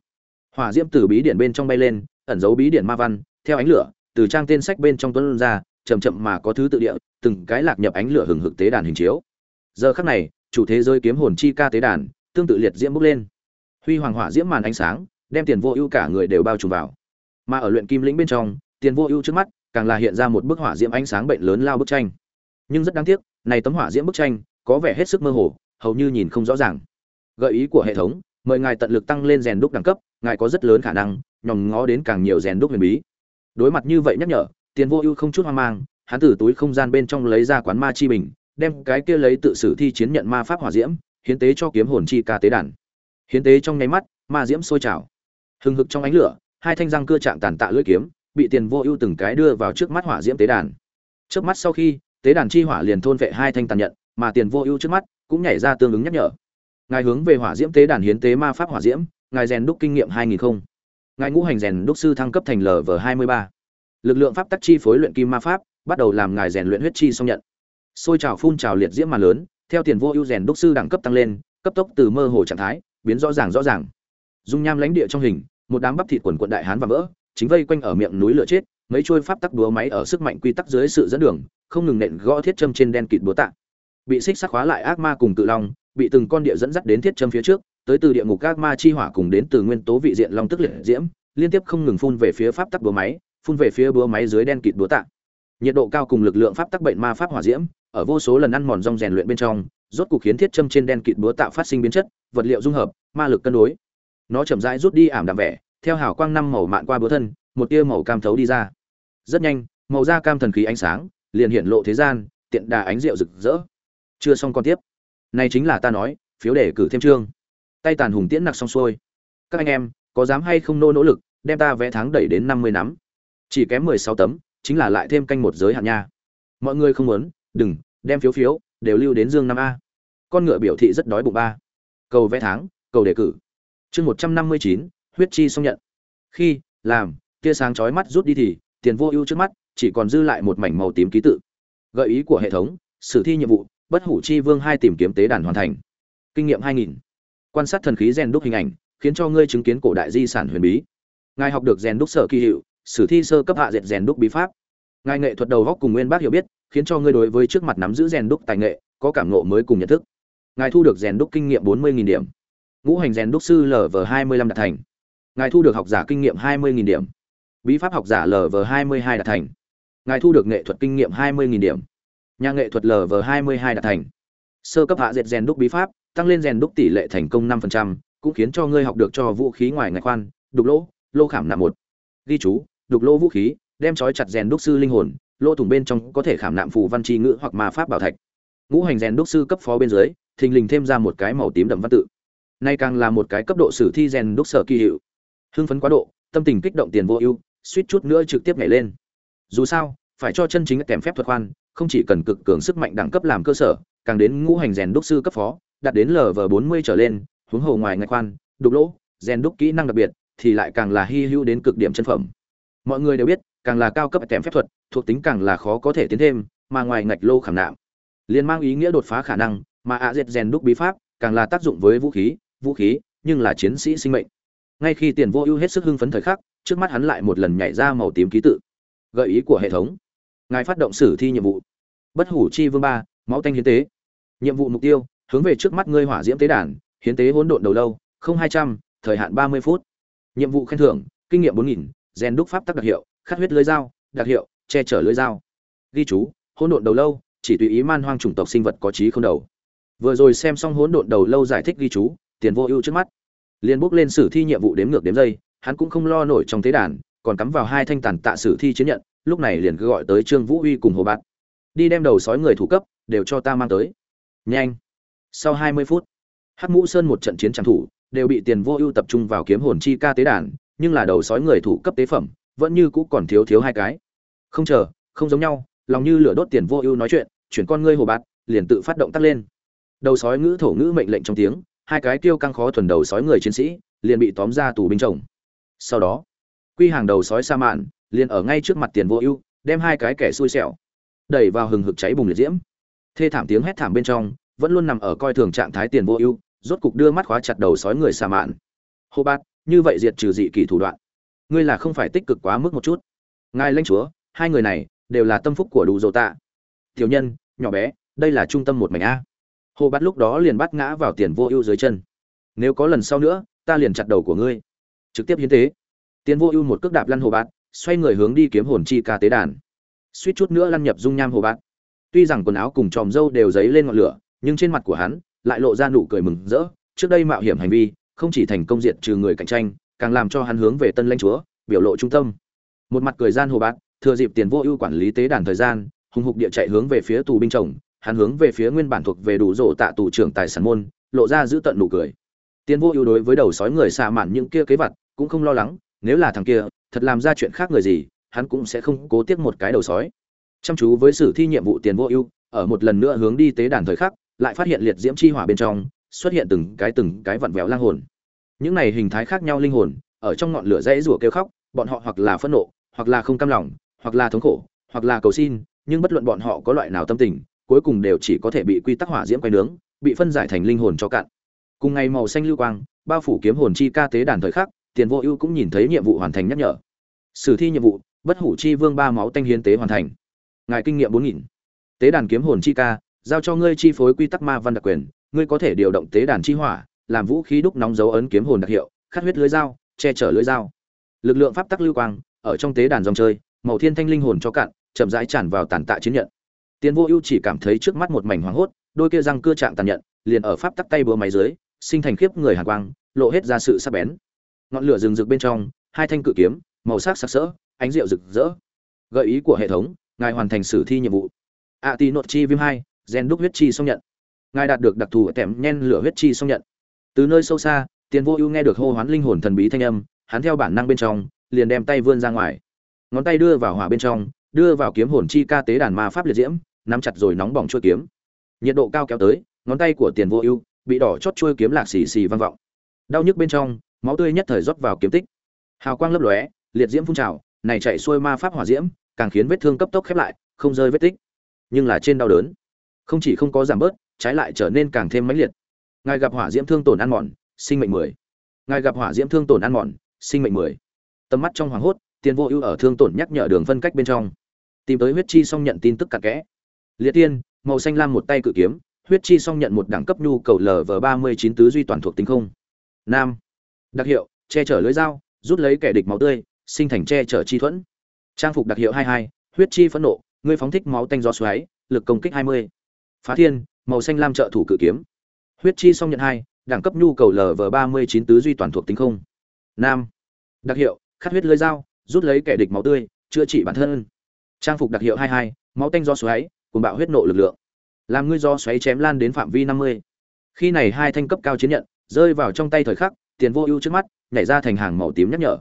Hỏa diễm từ bí điện bên trong bay lên, ẩn dấu bí điện ma văn, theo ánh lửa, từ trang tên sách bên trong tuấn ra, chậm chậm mà có thứ tự địa, từng cái lạc nhập ánh lửa hừng hực tế đàn hình chiếu giờ khắc này, chủ thế giới kiếm hồn chi ca tế đàn, tương tự liệt diễm bốc lên. Huy hoàng hỏa diễm màn ánh sáng, đem tiền vô ưu cả người đều bao trùm vào. Mà ở luyện kim lĩnh bên trong, tiền vô ưu trước mắt, càng là hiện ra một bức hỏa diễm ánh sáng bệnh lớn lao bức tranh. Nhưng rất đáng tiếc, này tấm hỏa diễm bức tranh, có vẻ hết sức mơ hồ, hầu như nhìn không rõ ràng. Gợi ý của hệ thống, mời ngài tận lực tăng lên rèn đúc đẳng cấp, ngài có rất lớn khả năng, nhòm ngó đến càng nhiều rèn đúc huyền bí. Đối mặt như vậy nhắc nhở, tiền vô ưu không chút hoang mang, hắn từ túi không gian bên trong lấy ra quán ma chi bình đem cái kia lấy tự sử thi chiến nhận ma pháp hỏa diễm, hiến tế cho kiếm hồn chi ca tế đàn. Hiến tế trong nháy mắt, ma diễm sôi trào. Hừng hực trong ánh lửa, hai thanh răng cưa chạm tàn tạ lưỡi kiếm, bị tiền vô ưu từng cái đưa vào trước mắt hỏa diễm tế đàn. Trước mắt sau khi, tế đàn chi hỏa liền thôn vệ hai thanh tàn nhận, mà tiền vô ưu trước mắt cũng nhảy ra tương ứng nhắc nhở. Ngài hướng về hỏa diễm tế đàn hiến tế ma pháp hỏa diễm, ngài rèn đúc kinh nghiệm hai nghìn không. Ngài ngũ hành rèn đúc sư thăng cấp thành lv hai mươi ba. Lực lượng pháp tắc chi phối luyện kim ma pháp, bắt đầu làm ngài rèn luyện huyết chi xong nhận xôi trào phun trào liệt diễm mà lớn, theo tiền vô ưu rèn đúc sư đẳng cấp tăng lên, cấp tốc từ mơ hồ trạng thái, biến rõ ràng rõ ràng. Dung nham lãnh địa trong hình, một đám bắp thịt quần quận đại hán và vỡ, chính vây quanh ở miệng núi lửa chết, mấy trôi pháp tắc búa máy ở sức mạnh quy tắc dưới sự dẫn đường, không ngừng nện gõ thiết châm trên đen kịt búa tạ. Bị xích sắc hóa lại ác ma cùng cự long, bị từng con địa dẫn dắt đến thiết châm phía trước, tới từ địa ngục ác ma chi hỏa cùng đến từ nguyên tố vị diện long tức liệt diễm, liên tiếp không ngừng phun về phía pháp tắc búa máy, phun về phía búa máy dưới đen kịt búa tạ. Nhiệt độ cao cùng lực lượng pháp tắc bệnh ma pháp hỏa diễm ở vô số lần ăn mòn rong rèn luyện bên trong, rốt cục khiến thiết châm trên đen kịt búa tạo phát sinh biến chất, vật liệu dung hợp, ma lực cân đối. Nó chậm rãi rút đi ảm đạm vẻ, theo hào quang năm màu mạn qua búa thân, một tia màu cam thấu đi ra. Rất nhanh, màu da cam thần khí ánh sáng liền hiện lộ thế gian, tiện đà ánh rượu rực rỡ. Chưa xong con tiếp. Này chính là ta nói, phiếu để cử thêm chương. Tay tàn hùng tiễn nặc xong xuôi. Các anh em, có dám hay không nô nỗ lực, đem ta vé tháng đẩy đến năm mươi nắm? Chỉ kém mười sáu tấm, chính là lại thêm canh một giới hạn nha. Mọi người không muốn đừng, đem phiếu phiếu, đều lưu đến dương năm a. Con ngựa biểu thị rất đói bụng ba. Cầu vé tháng, cầu đề cử. Chương một trăm năm mươi chín, huyết chi xong nhận. Khi, làm, tia sáng chói mắt rút đi thì, tiền vô ưu trước mắt, chỉ còn dư lại một mảnh màu tím ký tự. Gợi ý của hệ thống, sử thi nhiệm vụ, bất hủ chi vương hai tìm kiếm tế đàn hoàn thành. Kinh nghiệm hai nghìn. Quan sát thần khí rèn đúc hình ảnh, khiến cho ngươi chứng kiến cổ đại di sản huyền bí. Ngài học được rèn đúc sở kỳ hiệu, sử thi sơ cấp hạ dệt rèn đúc bí pháp. Ngài nghệ thuật đầu góc cùng nguyên bác hiểu biết khiến cho ngươi đối với trước mặt nắm giữ rèn đúc tài nghệ, có cảm ngộ mới cùng nhận thức. Ngài thu được rèn đúc kinh nghiệm bốn mươi điểm. Ngũ hành rèn đúc sư lv hai mươi lăm đạt thành. Ngài thu được học giả kinh nghiệm hai mươi điểm. Bí pháp học giả lv hai mươi hai đạt thành. Ngài thu được nghệ thuật kinh nghiệm hai mươi điểm. Nhà nghệ thuật lv hai mươi hai đạt thành. Sơ cấp hạ dệt rèn đúc bí pháp, tăng lên rèn đúc tỷ lệ thành công năm cũng khiến cho ngươi học được cho vũ khí ngoài ngạch khoan, đục lỗ, lô khảm nạm một. Ghi chú, đục lỗ vũ khí, đem trói chặt rèn đúc sư linh hồn lỗ thủng bên trong có thể khảm nạm phù văn chi ngữ hoặc ma pháp bảo thạch. Ngũ hành rèn đúc sư cấp phó bên dưới, thình lình thêm ra một cái màu tím đậm văn tự. Nay càng là một cái cấp độ sử thi rèn đúc sở kỳ hiệu. Hưng phấn quá độ, tâm tình kích động tiền vô ưu, suýt chút nữa trực tiếp nhảy lên. Dù sao, phải cho chân chính kèm phép thuật khoan, không chỉ cần cực cường sức mạnh đẳng cấp làm cơ sở, càng đến ngũ hành rèn đúc sư cấp phó, đạt đến lv bốn mươi trở lên, huống hồ ngoài ngạch khoan, đục lỗ, rèn đúc kỹ năng đặc biệt, thì lại càng là hy hữu đến cực điểm chân phẩm. Mọi người đều biết càng là cao cấp kèm phép thuật, thuộc tính càng là khó có thể tiến thêm, mà ngoài ngạch lô khảm nạm, liền mang ý nghĩa đột phá khả năng, mà ạ dệt rèn đúc bí pháp càng là tác dụng với vũ khí vũ khí, nhưng là chiến sĩ sinh mệnh. Ngay khi tiền vô ưu hết sức hưng phấn thời khắc, trước mắt hắn lại một lần nhảy ra màu tím ký tự. Gợi ý của hệ thống. Ngài phát động sử thi nhiệm vụ. Bất hủ chi vương ba, máu tanh hiến tế. Nhiệm vụ mục tiêu, hướng về trước mắt ngươi hỏa diễm tế đàn, hiến tế hỗn độn đầu lâu, không hai trăm, thời hạn ba mươi phút. Nhiệm vụ khen thưởng, kinh nghiệm bốn nghìn, rèn đúc pháp tắc đặc hiệu khát huyết lưới dao, đặc hiệu, che chở lưới dao. Ghi chú, hỗn độn đầu lâu, chỉ tùy ý man hoang chủng tộc sinh vật có trí không đầu. Vừa rồi xem xong hỗn độn đầu lâu giải thích ghi chú, tiền vô ưu trước mắt. Liền bước lên sử thi nhiệm vụ đếm ngược đếm dây, hắn cũng không lo nổi trong tế đàn, còn cắm vào hai thanh tàn tạ sử thi chiến nhận, lúc này liền cứ gọi tới trương vũ uy cùng hồ bạt. Đi đem đầu sói người thủ cấp, đều cho ta mang tới. Nhanh. Sau hai mươi phút, hắc mũ sơn một trận chiến trang thủ, đều bị tiền vô ưu tập trung vào kiếm hồn chi ca tế đàn, nhưng là đầu sói người thủ cấp tế phẩm vẫn như cũ còn thiếu thiếu hai cái. Không chờ, không giống nhau, lòng như lửa đốt tiền vô ưu nói chuyện, chuyển con ngươi hồ bạt, liền tự phát động tắt lên. Đầu sói ngữ thổ ngữ mệnh lệnh trong tiếng, hai cái tiêu căng khó thuần đầu sói người chiến sĩ, liền bị tóm ra tù binh chồng. Sau đó, quy hàng đầu sói sa mạn, liền ở ngay trước mặt tiền vô ưu, đem hai cái kẻ xui xẻo đẩy vào hừng hực cháy bùng liệt diễm. Thê thảm tiếng hét thảm bên trong, vẫn luôn nằm ở coi thường trạng thái tiền vô ưu, rốt cục đưa mắt khóa chặt đầu sói người sa mạn. Hô bát như vậy diệt trừ dị kỳ thủ đoạn ngươi là không phải tích cực quá mức một chút. Ngài lãnh chúa, hai người này đều là tâm phúc của đủ dầu tạ. Tiểu nhân, nhỏ bé, đây là trung tâm một mảnh a. Hồ bắt lúc đó liền bắt ngã vào tiền vô ưu dưới chân. Nếu có lần sau nữa, ta liền chặt đầu của ngươi. Trực tiếp hiến tế. Tiền vô ưu một cước đạp lăn hồ bát, xoay người hướng đi kiếm hồn chi ca tế đàn. Suýt chút nữa lăn nhập dung nham hồ bát. Tuy rằng quần áo cùng tròm râu đều dấy lên ngọn lửa, nhưng trên mặt của hắn lại lộ ra nụ cười mừng rỡ. Trước đây mạo hiểm hành vi, không chỉ thành công diện trừ người cạnh tranh càng làm cho hắn hướng về tân lãnh chúa biểu lộ trung tâm. Một mặt cười gian hồ bạc, thừa dịp tiền vô ưu quản lý tế đàn thời gian hùng hục địa chạy hướng về phía tù binh chồng hắn hướng về phía nguyên bản thuộc về đủ rộ tạ tù trưởng tài sản môn lộ ra giữ tận nụ cười. Tiền vô ưu đối với đầu sói người xa mạn những kia kế vật cũng không lo lắng nếu là thằng kia thật làm ra chuyện khác người gì hắn cũng sẽ không cố tiếc một cái đầu sói. Chăm chú với sử thi nhiệm vụ tiền vô ưu ở một lần nữa hướng đi tế đàn thời khắc lại phát hiện liệt diễm chi hỏa bên trong xuất hiện từng cái từng cái vặn vẹo lang hồn những này hình thái khác nhau linh hồn, ở trong ngọn lửa dãy rủa kêu khóc, bọn họ hoặc là phẫn nộ, hoặc là không cam lòng, hoặc là thống khổ, hoặc là cầu xin, nhưng bất luận bọn họ có loại nào tâm tình, cuối cùng đều chỉ có thể bị quy tắc hỏa diễm quay nướng, bị phân giải thành linh hồn cho cạn. Cùng ngày màu xanh lưu quang, bao phủ kiếm hồn chi ca tế đàn thời khắc, tiền vô ưu cũng nhìn thấy nhiệm vụ hoàn thành nhắc nhở. Sử thi nhiệm vụ, bất hủ chi vương ba máu tanh hiến tế hoàn thành. Ngài kinh nghiệm bốn nghìn. Tế đàn kiếm hồn chi ca, giao cho ngươi chi phối quy tắc ma văn đặc quyền, ngươi có thể điều động tế đàn chi hỏa làm vũ khí đúc nóng dấu ấn kiếm hồn đặc hiệu khát huyết lưới dao, che chở lưới dao. Lực lượng pháp tắc lưu quang, ở trong tế đàn dòng chơi, màu thiên thanh linh hồn cho cạn, chậm rãi tràn vào tàn tạ chiến nhận. Tiến vô ưu chỉ cảm thấy trước mắt một mảnh hoảng hốt, đôi kia răng cưa trạng tàn nhận, liền ở pháp tắc tay búa máy dưới, sinh thành khiếp người hàn quang, lộ hết ra sự sắc bén. Ngọn lửa rừng rực bên trong, hai thanh cự kiếm, màu sắc sặc sỡ, ánh rượu rực rỡ. Gợi ý của hệ thống, ngài hoàn thành sử thi nhiệm vụ. A tì nội chi viêm hai, gen đúc huyết chi xong nhận. Ngài đạt được đặc thù tẻm nhen lửa huyết chi xong nhận từ nơi sâu xa, tiền vô ưu nghe được hô hoán linh hồn thần bí thanh âm, hắn theo bản năng bên trong, liền đem tay vươn ra ngoài. Ngón tay đưa vào hỏa bên trong, đưa vào kiếm hồn chi ca tế đàn ma pháp liệt diễm, nắm chặt rồi nóng bỏng chuôi kiếm. Nhiệt độ cao kéo tới, ngón tay của tiền vô ưu bị đỏ chót chuôi kiếm lạc xì xì vang vọng. Đau nhức bên trong, máu tươi nhất thời rót vào kiếm tích. Hào quang lấp lóe, liệt diễm phun trào, này chạy xuôi ma pháp hỏa diễm, càng khiến vết thương cấp tốc khép lại, không rơi vết tích. Nhưng là trên đau đớn, không chỉ không có giảm bớt, trái lại trở nên càng thêm mãnh liệt ngài gặp hỏa diễm thương tổn ăn mòn, sinh mệnh mười. Ngài gặp hỏa diễm thương tổn ăn mòn, sinh mệnh mười. Tầm mắt trong hoàng hốt, tiền vô ưu ở thương tổn nhắc nhở đường phân cách bên trong. Tìm tới huyết chi xong nhận tin tức cặn kẽ. Liệt tiên, màu xanh lam một tay cự kiếm, huyết chi xong nhận một đẳng cấp nhu cầu lv ba mươi chín tứ duy toàn thuộc tính không. Nam. Đặc hiệu, che chở lưới dao, rút lấy kẻ địch máu tươi, sinh thành che chở chi thuẫn. Trang phục đặc hiệu hai hai, huyết chi phẫn nộ, ngươi phóng thích máu tanh gió xoáy, lực công kích hai mươi. Phá thiên, màu xanh lam trợ thủ cự kiếm huyết chi song nhận hai, đẳng cấp nhu cầu lv ba mươi chín tứ duy toàn thuộc tính không. Nam. Đặc hiệu, khát huyết lưới dao, rút lấy kẻ địch máu tươi, chữa trị bản thân. Trang phục đặc hiệu hai hai, máu tanh do xoáy cùng bạo huyết nộ lực lượng. Làm ngươi do xoáy chém lan đến phạm vi năm mươi. Khi này hai thanh cấp cao chiến nhận, rơi vào trong tay thời khắc, tiền vô ưu trước mắt, nhảy ra thành hàng màu tím nhắc nhở.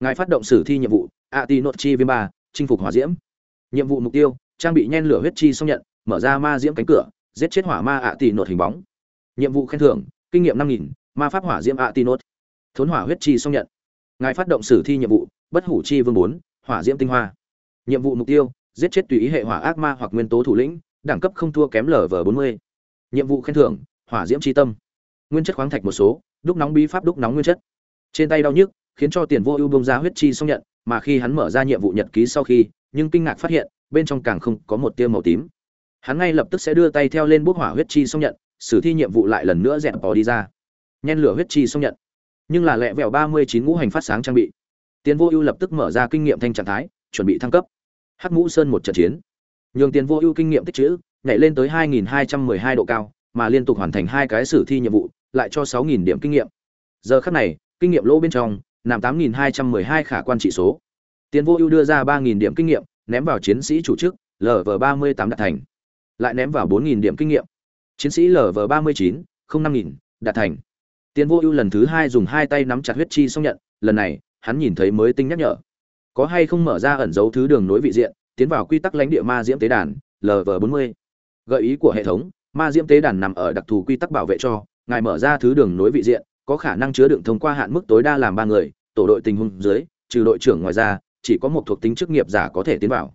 Ngài phát động sử thi nhiệm vụ a ti nốt chi viêm ba, chinh phục hỏa diễm. Nhiệm vụ mục tiêu, trang bị nhen lửa huyết chi xong nhận, mở ra ma diễm cánh cửa, giết chết hỏa ma ạ tỷ nốt hình bóng nhiệm vụ khen thưởng kinh nghiệm năm nghìn ma pháp hỏa diễm a tinot, thốn hỏa huyết chi xong nhận. Ngài phát động sử thi nhiệm vụ bất hủ chi vương bốn hỏa diễm tinh hoa. Nhiệm vụ mục tiêu giết chết tùy ý hệ hỏa ác ma hoặc nguyên tố thủ lĩnh đẳng cấp không thua kém lv bốn mươi. Nhiệm vụ khen thưởng hỏa diễm chi tâm. Nguyên chất khoáng thạch một số đúc nóng bí pháp đúc nóng nguyên chất. Trên tay đau nhức khiến cho tiền vô ưu bông ra huyết chi xong nhận mà khi hắn mở ra nhiệm vụ nhật ký sau khi nhưng kinh ngạc phát hiện bên trong càng không có một tia màu tím. Hắn ngay lập tức sẽ đưa tay theo lên bút hỏa huyết chi xong nhận sử thi nhiệm vụ lại lần nữa dẹp bỏ đi ra. Nhen lửa huyết chi xong nhận. Nhưng là lẹ vẹo ba mươi chín ngũ hành phát sáng trang bị. Tiến vô ưu lập tức mở ra kinh nghiệm thanh trạng thái, chuẩn bị thăng cấp. Hắc ngũ sơn một trận chiến. Nhường tiến vô ưu kinh nghiệm tích chữ nhảy lên tới hai nghìn hai trăm mười hai độ cao, mà liên tục hoàn thành hai cái sử thi nhiệm vụ, lại cho sáu nghìn điểm kinh nghiệm. Giờ khắc này, kinh nghiệm lỗ bên trong, nằm tám nghìn hai trăm mười hai khả quan trị số. Tiến vô ưu đưa ra ba nghìn điểm kinh nghiệm, ném vào chiến sĩ chủ chức lv ba mươi tám đạt thành. Lại ném vào bốn nghìn điểm kinh nghiệm chiến sĩ lv ba mươi chín, không năm nghìn đạt thành. Tiến vô ưu lần thứ hai dùng hai tay nắm chặt huyết chi xong nhận, lần này, hắn nhìn thấy mới tinh nhắc nhở. Có hay không mở ra ẩn dấu thứ đường nối vị diện, tiến vào quy tắc lãnh địa ma diễm tế đàn lv bốn mươi. Gợi ý của hệ thống, ma diễm tế đàn nằm ở đặc thù quy tắc bảo vệ cho, ngài mở ra thứ đường nối vị diện, có khả năng chứa đựng thông qua hạn mức tối đa làm ba người, tổ đội tình huống dưới, trừ đội trưởng ngoài ra, chỉ có một thuộc tính chức nghiệp giả có thể tiến vào.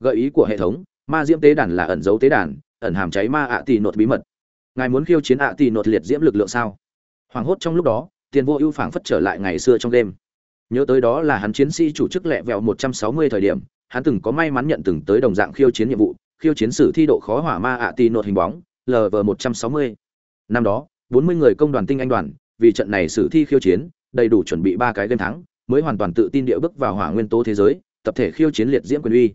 Gợi ý của hệ thống, ma diễm tế đàn là ẩn dấu tế đàn ẩn hàm cháy ma ạ à tì nột bí mật. Ngài muốn khiêu chiến ạ à tì nột liệt diễm lực lượng sao? Hoảng hốt trong lúc đó, tiền vô ưu phảng phất trở lại ngày xưa trong đêm. Nhớ tới đó là hắn chiến sĩ chủ chức lẹ vẹo một trăm sáu mươi thời điểm, hắn từng có may mắn nhận từng tới đồng dạng khiêu chiến nhiệm vụ, khiêu chiến sử thi độ khó hỏa ma ạ à tì nột hình bóng lv một trăm sáu mươi. Năm đó, bốn mươi người công đoàn tinh anh đoàn, vì trận này sử thi khiêu chiến, đầy đủ chuẩn bị ba cái game thắng, mới hoàn toàn tự tin địa bước vào hỏa nguyên tố thế giới, tập thể khiêu chiến liệt diễm quyền uy.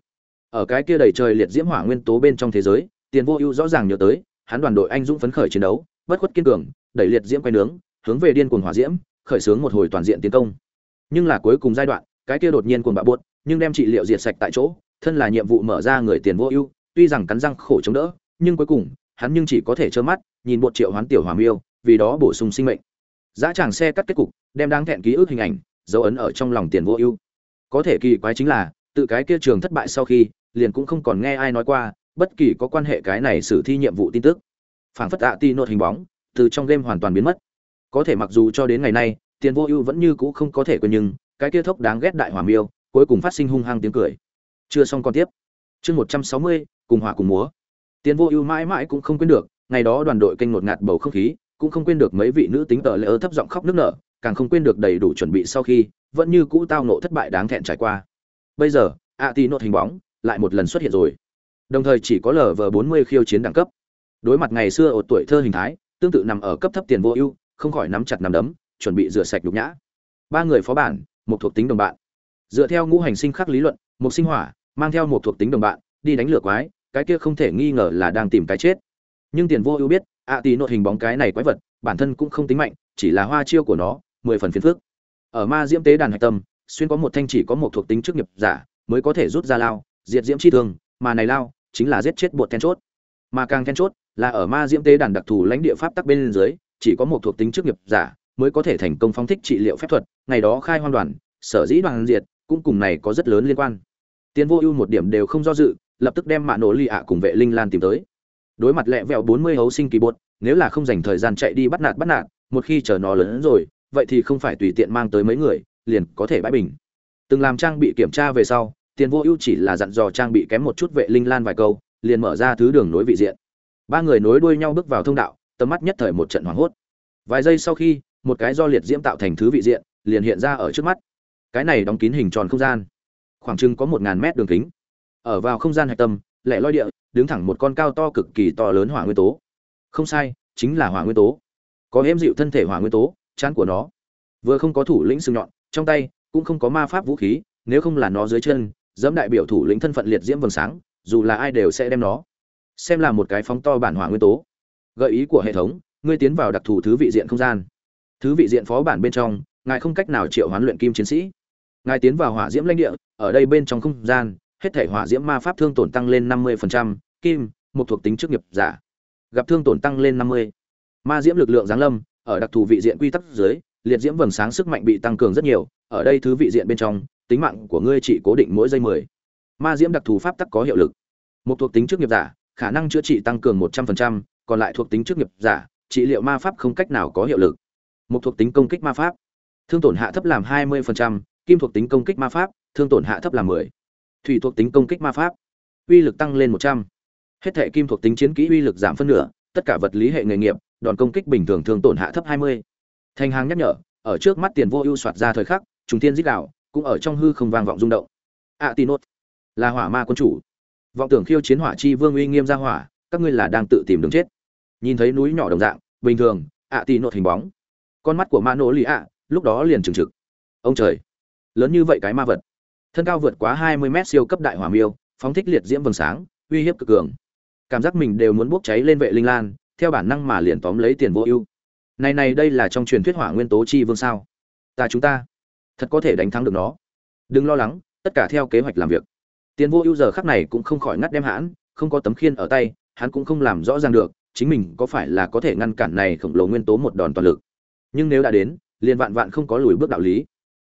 Ở cái kia đầy trời liệt diễm hỏa nguyên tố bên trong thế giới tiền vô ưu rõ ràng nhớ tới, hắn đoàn đội anh dũng phấn khởi chiến đấu, bất khuất kiên cường, đẩy liệt diễm quay nướng, hướng về điên cuồng hỏa diễm, khởi xướng một hồi toàn diện tiến công. Nhưng là cuối cùng giai đoạn, cái kia đột nhiên cuồng bạo buốt, nhưng đem trị liệu diệt sạch tại chỗ, thân là nhiệm vụ mở ra người tiền vô ưu, tuy rằng cắn răng khổ chống đỡ, nhưng cuối cùng, hắn nhưng chỉ có thể trơ mắt, nhìn một triệu hoán tiểu hỏa miêu, vì đó bổ sung sinh mệnh. Giá tràng xe cắt kết cục, đem đáng thẹn ký ức hình ảnh, dấu ấn ở trong lòng tiền vô ưu. Có thể kỳ quái chính là, tự cái kia trường thất bại sau khi, liền cũng không còn nghe ai nói qua bất kỳ có quan hệ cái này xử thi nhiệm vụ tin tức. Phảng phất tạ ti nốt hình bóng, từ trong game hoàn toàn biến mất. Có thể mặc dù cho đến ngày nay, tiền vô ưu vẫn như cũ không có thể quên nhưng, cái kia thốc đáng ghét đại hỏa miêu, cuối cùng phát sinh hung hăng tiếng cười. Chưa xong còn tiếp. Chương một trăm sáu mươi, cùng hỏa cùng múa. Tiền vô ưu mãi mãi cũng không quên được, ngày đó đoàn đội kênh ngột ngạt bầu không khí, cũng không quên được mấy vị nữ tính tờ lễ ơ thấp giọng khóc nức nở, càng không quên được đầy đủ chuẩn bị sau khi, vẫn như cũ tao nộ thất bại đáng thẹn trải qua. Bây giờ a ti nốt hình bóng lại một lần xuất hiện rồi đồng thời chỉ có lv bốn mươi khiêu chiến đẳng cấp. Đối mặt ngày xưa ở tuổi thơ hình thái, tương tự nằm ở cấp thấp tiền vô ưu, không khỏi nắm chặt nằm đấm, chuẩn bị rửa sạch nhục nhã. Ba người phó bản, một thuộc tính đồng bạn. Dựa theo ngũ hành sinh khắc lý luận, một sinh hỏa, mang theo một thuộc tính đồng bạn, đi đánh lửa quái, cái kia không thể nghi ngờ là đang tìm cái chết. Nhưng tiền vô ưu biết, ạ tì nội hình bóng cái này quái vật, bản thân cũng không tính mạnh, chỉ là hoa chiêu của nó, mười phần phiền phước ở ma diễm tế đàn hạch tâm, xuyên có một thanh chỉ có một thuộc tính chức nghiệp giả, mới có thể rút ra lao, diệt diễm chi thương mà này lao, chính là giết chết bột then chốt. Mà càng then chốt, là ở ma diễm tế đàn đặc thù lãnh địa pháp tắc bên dưới, chỉ có một thuộc tính chức nghiệp giả mới có thể thành công phóng thích trị liệu phép thuật, ngày đó khai hoang đoàn, sở dĩ đoàn diệt, cũng cùng này có rất lớn liên quan. Tiến vô ưu một điểm đều không do dự, lập tức đem mạ nổ lì ạ cùng vệ linh lan tìm tới. Đối mặt lẹ vẹo bốn mươi hấu sinh kỳ bột, nếu là không dành thời gian chạy đi bắt nạt bắt nạt, một khi chờ nó lớn rồi, vậy thì không phải tùy tiện mang tới mấy người, liền có thể bãi bình. Từng làm trang bị kiểm tra về sau tiền vô ưu chỉ là dặn dò trang bị kém một chút vệ linh lan vài câu, liền mở ra thứ đường nối vị diện. Ba người nối đuôi nhau bước vào thông đạo, tầm mắt nhất thời một trận hoảng hốt. Vài giây sau khi, một cái do liệt diễm tạo thành thứ vị diện, liền hiện ra ở trước mắt. Cái này đóng kín hình tròn không gian, khoảng chừng có một ngàn mét đường kính. Ở vào không gian hạch tâm, lẻ loi địa, đứng thẳng một con cao to cực kỳ to lớn hỏa nguyên tố. Không sai, chính là hỏa nguyên tố. Có êm dịu thân thể hỏa nguyên tố, chán của nó. Vừa không có thủ lĩnh sừng nhọn, trong tay cũng không có ma pháp vũ khí, nếu không là nó dưới chân dẫm đại biểu thủ lĩnh thân phận liệt diễm vầng sáng dù là ai đều sẽ đem nó xem là một cái phóng to bản hỏa nguyên tố. Gợi ý của hệ thống ngươi tiến vào đặc thù thứ vị diện không gian. Thứ vị diện phó bản bên trong ngài không cách nào triệu hoán luyện kim chiến sĩ. Ngài tiến vào hỏa diễm lãnh địa ở đây bên trong không gian hết thể hỏa diễm ma pháp thương tổn tăng lên 50%, kim một thuộc tính chức nghiệp giả. Gặp thương tổn tăng lên 50. ma diễm lực lượng giáng lâm ở đặc thù vị diện quy tắc dưới liệt diễm vầng sáng sức mạnh bị tăng cường rất nhiều ở đây thứ vị diện bên trong tính mạng của ngươi chỉ cố định mỗi giây 10. ma diễm đặc thù pháp tắc có hiệu lực một thuộc tính trước nghiệp giả khả năng chữa trị tăng cường 100%, còn lại thuộc tính trước nghiệp giả trị liệu ma pháp không cách nào có hiệu lực một thuộc tính công kích ma pháp thương tổn hạ thấp làm 20%, kim thuộc tính công kích ma pháp thương tổn hạ thấp làm 10. thủy thuộc tính công kích ma pháp uy lực tăng lên 100. hết thệ kim thuộc tính chiến kỹ uy lực giảm phân nửa tất cả vật lý hệ nghề nghiệp đòn công kích bình thường thương tổn hạ thấp 20. thành hàng nhắc nhở ở trước mắt tiền vô ưu soạt ra thời khắc trùng tiên giết đạo cũng ở trong hư không vang vọng rung động. A tinốt là hỏa ma quân chủ. Vọng tưởng khiêu chiến hỏa chi vương uy nghiêm ra hỏa, các ngươi là đang tự tìm đường chết. Nhìn thấy núi nhỏ đồng dạng, bình thường ạ tì nốt hình bóng. Con mắt của ma nỗ lì ạ lúc đó liền trừng trực. Ông trời, lớn như vậy cái ma vật. Thân cao vượt quá hai mươi mét siêu cấp đại hỏa miêu, phóng thích liệt diễm vầng sáng, uy hiếp cực cường. Cảm giác mình đều muốn bốc cháy lên vệ linh lan, theo bản năng mà liền tóm lấy tiền vô ưu. Này này đây là trong truyền thuyết hỏa nguyên tố chi vương sao? Ta chúng ta thật có thể đánh thắng được nó. Đừng lo lắng, tất cả theo kế hoạch làm việc. Tiền vô ưu giờ khắc này cũng không khỏi ngắt đem hãn, không có tấm khiên ở tay, hắn cũng không làm rõ ràng được, chính mình có phải là có thể ngăn cản này khổng lồ nguyên tố một đòn toàn lực. Nhưng nếu đã đến, liền vạn vạn không có lùi bước đạo lý.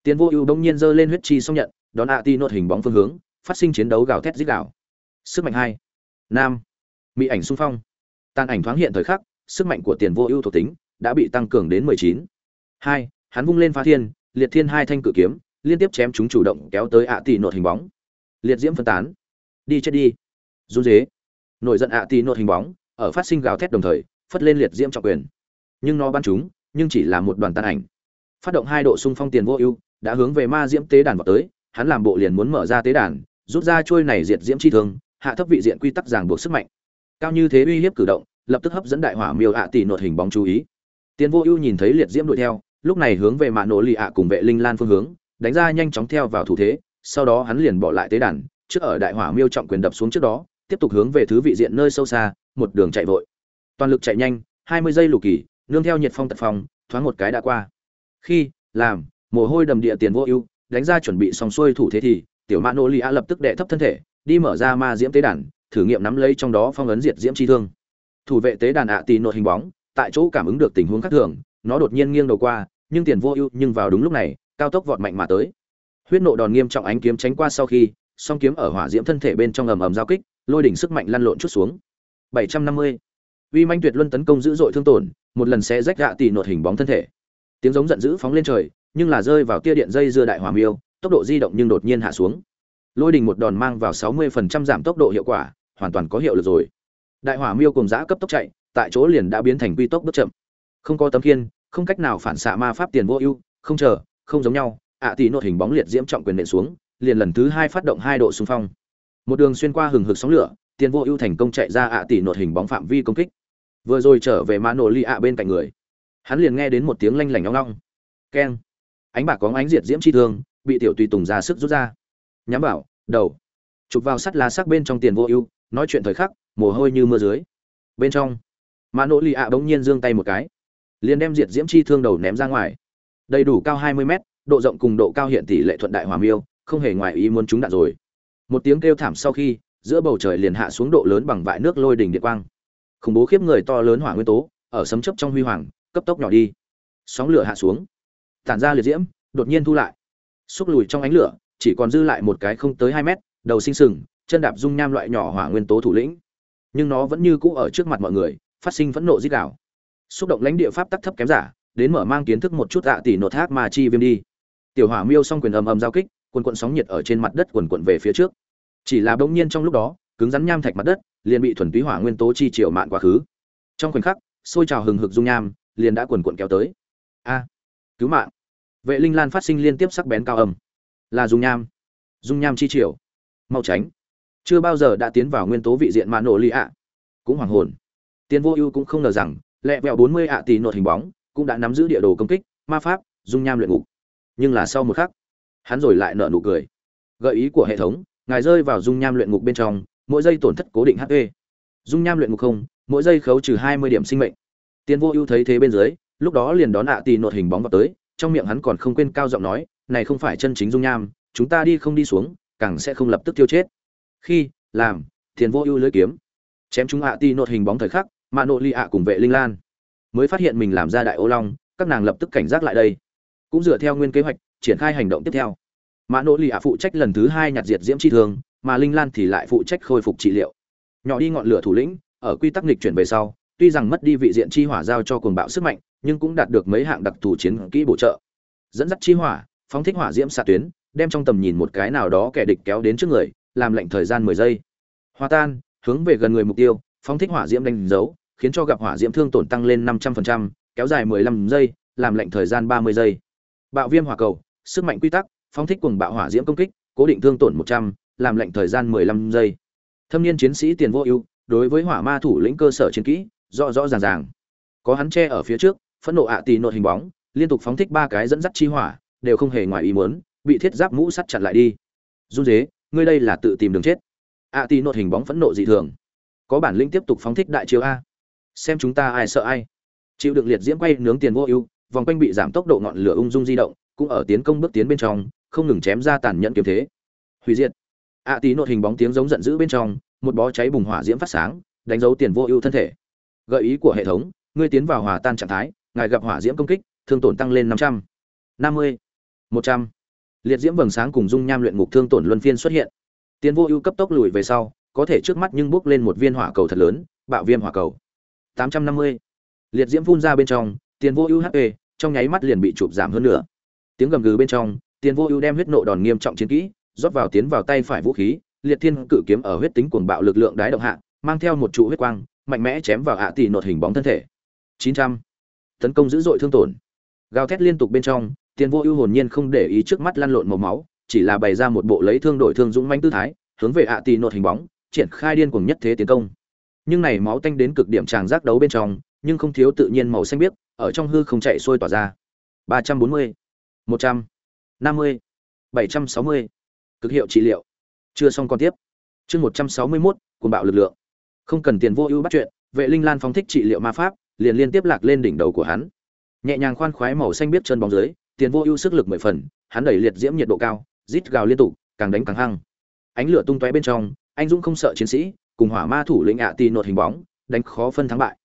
Tiền vô ưu đông nhiên giơ lên huyết chi xong nhận, đón ạ ti nốt hình bóng phương hướng, phát sinh chiến đấu gào thét dích đạo. Sức mạnh hai, nam, mỹ ảnh xung phong. Tàn ảnh thoáng hiện thời khắc, sức mạnh của tiền vô ưu thuộc tính đã bị tăng cường đến mười chín. Hai, hắn vung lên phá thiên liệt thiên hai thanh cự kiếm, liên tiếp chém chúng chủ động kéo tới ạ tỷ nốt hình bóng. Liệt diễm phân tán. Đi chết đi. Run dế nổi giận ạ tỷ nốt hình bóng, ở phát sinh gào thét đồng thời, phất lên liệt diễm trọng quyền. Nhưng nó bắn chúng, nhưng chỉ là một đoàn tan ảnh. Phát động hai độ xung phong tiền vô ưu, đã hướng về ma diễm tế đàn vào tới, hắn làm bộ liền muốn mở ra tế đàn, rút ra trôi này diệt diễm chi thương, hạ thấp vị diện quy tắc ràng buộc sức mạnh. Cao như thế uy hiếp cử động, lập tức hấp dẫn đại hỏa miêu ạ tỷ nột hình bóng chú ý. Tiền vô ưu nhìn thấy liệt diễm đuổi theo lúc này hướng về mạ nổ lì ạ cùng vệ linh lan phương hướng, đánh ra nhanh chóng theo vào thủ thế, sau đó hắn liền bỏ lại tế đàn, trước ở đại hỏa miêu trọng quyền đập xuống trước đó, tiếp tục hướng về thứ vị diện nơi sâu xa, một đường chạy vội. Toàn lực chạy nhanh, hai mươi giây lục kỳ, nương theo nhiệt phong tật phong, thoáng một cái đã qua. Khi, làm, mồ hôi đầm địa tiền vô ưu, đánh ra chuẩn bị xong xuôi thủ thế thì, tiểu mã nô lì a lập tức đệ thấp thân thể, đi mở ra ma diễm tế đàn, thử nghiệm nắm lấy trong đó phong ấn diệt diễm chi thương. Thủ vệ tế đàn ạ à tì nội hình bóng, tại chỗ cảm ứng được tình huống khác thường nó đột nhiên nghiêng đầu qua, nhưng tiền vô ưu nhưng vào đúng lúc này, cao tốc vọt mạnh mà tới. Huyết nộ đòn nghiêm trọng ánh kiếm tránh qua sau khi, song kiếm ở hỏa diễm thân thể bên trong ầm ầm giao kích, lôi đỉnh sức mạnh lăn lộn chút xuống. 750. uy manh tuyệt luân tấn công dữ dội thương tổn, một lần sẽ rách gạ tì nột hình bóng thân thể. Tiếng giống giận dữ phóng lên trời, nhưng là rơi vào tia điện dây dưa đại hỏa miêu, tốc độ di động nhưng đột nhiên hạ xuống. Lôi đình một đòn mang vào 60% giảm tốc độ hiệu quả, hoàn toàn có hiệu lực rồi. Đại hỏa miêu cùng giã cấp tốc chạy, tại chỗ liền đã biến thành quy tốc bước chậm không có tấm khiên, không cách nào phản xạ ma pháp tiền vô ưu, không chờ, không giống nhau, ạ tỷ nội hình bóng liệt diễm trọng quyền nện xuống, liền lần thứ hai phát động hai độ xung phong. Một đường xuyên qua hừng hực sóng lửa, tiền vô ưu thành công chạy ra ạ tỷ nội hình bóng phạm vi công kích. Vừa rồi trở về mã nổ ly ạ bên cạnh người, hắn liền nghe đến một tiếng lanh lảnh ngong ngong. Keng. Ánh bạc có ánh diệt diễm chi thương, bị tiểu tùy tùng ra sức rút ra. Nhắm bảo đầu. Chụp vào sắt lá sắc bên trong tiền vô ưu, nói chuyện thời khắc, mồ hôi như mưa dưới. Bên trong, mã nỗ lì ạ bỗng nhiên giương tay một cái liền đem diệt diễm chi thương đầu ném ra ngoài. Đầy đủ cao hai mươi mét, độ rộng cùng độ cao hiện tỷ lệ thuận đại hòa miêu, không hề ngoài ý muốn chúng đạn rồi. Một tiếng kêu thảm sau khi, giữa bầu trời liền hạ xuống độ lớn bằng vại nước lôi đỉnh điện quang. Khủng bố khiếp người to lớn hỏa nguyên tố, ở sấm chấp trong huy hoàng, cấp tốc nhỏ đi. Sóng lửa hạ xuống. Tản ra liệt diễm, đột nhiên thu lại. Xúc lùi trong ánh lửa, chỉ còn dư lại một cái không tới hai mét, đầu sinh sừng, chân đạp dung nham loại nhỏ hỏa nguyên tố thủ lĩnh. Nhưng nó vẫn như cũ ở trước mặt mọi người, phát sinh phẫn nộ dít đảo xúc động lãnh địa pháp tắc thấp kém giả, đến mở mang kiến thức một chút tạ tỷ nột thác mà chi viêm đi. Tiểu hỏa miêu xong quyền ầm ầm giao kích, quần quận sóng nhiệt ở trên mặt đất quần quận về phía trước. Chỉ là bỗng nhiên trong lúc đó, cứng rắn nham thạch mặt đất, liền bị thuần túy hỏa nguyên tố chi triệu mạn quá khứ. Trong khoảnh khắc sôi trào hừng hực dung nham, liền đã quần quận kéo tới. A, cứu mạng. Vệ linh lan phát sinh liên tiếp sắc bén cao âm. Là dung nham. Dung nham chi triều. Mau tránh. Chưa bao giờ đã tiến vào nguyên tố vị diện mạ nổ lì ạ. Cũng hoàng hồn. Tiền vô ưu cũng không ngờ rằng lẹ vẹo bốn mươi ạ tỷ nột hình bóng, cũng đã nắm giữ địa đồ công kích, ma pháp, dung nham luyện ngục. Nhưng là sau một khắc, hắn rồi lại nở nụ cười. Gợi ý của hệ thống, ngài rơi vào dung nham luyện ngục bên trong, mỗi giây tổn thất cố định hp dung nham luyện ngục không, mỗi giây khấu trừ hai mươi điểm sinh mệnh. Tiền vô ưu thấy thế bên dưới, lúc đó liền đón ạ tỷ nột hình bóng vào tới, trong miệng hắn còn không quên cao giọng nói, này không phải chân chính dung nham, chúng ta đi không đi xuống, càng sẽ không lập tức tiêu chết. Khi, làm tiền vô ưu lưới kiếm, chém chúng ạ tỷ nột hình bóng thời khắc mạ nộ ly ạ cùng vệ linh lan mới phát hiện mình làm ra đại ô long, các nàng lập tức cảnh giác lại đây. Cũng dựa theo nguyên kế hoạch, triển khai hành động tiếp theo. Mã nỗ lì ạ phụ trách lần thứ hai nhặt diệt diễm chi thường mà linh lan thì lại phụ trách khôi phục trị liệu. Nhỏ đi ngọn lửa thủ lĩnh, ở quy tắc nghịch chuyển về sau, tuy rằng mất đi vị diện chi hỏa giao cho cuồng bạo sức mạnh, nhưng cũng đạt được mấy hạng đặc thù chiến kỹ bổ trợ. Dẫn dắt chi hỏa, phóng thích hỏa diễm xạ tuyến, đem trong tầm nhìn một cái nào đó kẻ địch kéo đến trước người, làm lệnh thời gian mười giây. Hòa tan, hướng về gần người mục tiêu phóng thích hỏa diễm đánh dấu khiến cho gặp hỏa diễm thương tổn tăng lên năm trăm phần trăm, kéo dài mười lăm giây làm lệnh thời gian ba mươi giây. Bạo viêm hỏa cầu sức mạnh quy tắc phóng thích cùng bạo hỏa diễm công kích cố định thương tổn một trăm làm lệnh thời gian mười lăm giây. Thâm niên chiến sĩ tiền vô ưu đối với hỏa ma thủ lĩnh cơ sở chiến kỹ rõ rõ ràng ràng. Có hắn che ở phía trước phẫn nộ ạ à tì nội hình bóng liên tục phóng thích ba cái dẫn dắt chi hỏa đều không hề ngoài ý muốn bị thiết giáp mũ sắt chặn lại đi. Run dế ngươi đây là tự tìm đường chết. Ạ à tì nội hình bóng phẫn nộ dị thường có bản lĩnh tiếp tục phóng thích đại chiếu a. Xem chúng ta ai sợ ai. Chịu đựng liệt diễm quay nướng tiền vô ưu, vòng quanh bị giảm tốc độ ngọn lửa ung dung di động, cũng ở tiến công bước tiến bên trong, không ngừng chém ra tàn nhẫn kiếm thế. Hủy diệt. A à tí nội hình bóng tiếng giống giận dữ bên trong, một bó cháy bùng hỏa diễm phát sáng, đánh dấu tiền vô ưu thân thể. Gợi ý của hệ thống, ngươi tiến vào hòa tan trạng thái, ngài gặp hỏa diễm công kích, thương tổn tăng lên năm trăm. Năm mươi. Một trăm. Liệt diễm vầng sáng cùng dung nham luyện ngục thương tổn luân phiên xuất hiện. Tiền vô ưu cấp tốc lùi về sau có thể trước mắt nhưng bước lên một viên hỏa cầu thật lớn, bạo viêm hỏa cầu. Tám trăm năm mươi. Liệt diễm phun ra bên trong, tiền vô ưu hp trong nháy mắt liền bị chụp giảm hơn nữa tiếng gầm gừ bên trong, tiền vô ưu đem huyết nộ đòn nghiêm trọng chiến kỹ, rót vào tiến vào tay phải vũ khí, liệt thiên cự kiếm ở huyết tính cuồng bạo lực lượng đái động hạ, mang theo một trụ huyết quang, mạnh mẽ chém vào hạ tỷ nột hình bóng thân thể. 900. tấn công dữ dội thương tổn. Gào thét liên tục bên trong, tiền vô ưu hồn nhiên không để ý trước mắt lăn lộn màu máu, chỉ là bày ra một bộ lấy thương đổi thương dũng mãnh tư thái, hướng về hạ tỷ nột hình bóng triển khai điên cuồng nhất thế tiến công. Nhưng này máu tanh đến cực điểm tràng giác đấu bên trong, nhưng không thiếu tự nhiên màu xanh biếc, ở trong hư không chạy xuôi tỏa ra. 340 một trăm, năm mươi, bảy trăm sáu mươi, cực hiệu trị liệu. Chưa xong còn tiếp. Chương một trăm sáu mươi mốt, cuồng bạo lực lượng. Không cần tiền vô ưu bắt chuyện, vệ linh lan phóng thích trị liệu ma pháp, liền liên tiếp lạc lên đỉnh đầu của hắn. Nhẹ nhàng khoan khoái màu xanh biết chân bóng dưới, tiền vô ưu sức lực mười phần, hắn đẩy liệt diễm nhiệt độ cao, rít gào liên tục, càng đánh càng hăng. Ánh lửa tung tóe bên trong anh dũng không sợ chiến sĩ, cùng hỏa ma thủ lĩnh ạ tì nột hình bóng, đánh khó phân thắng bại.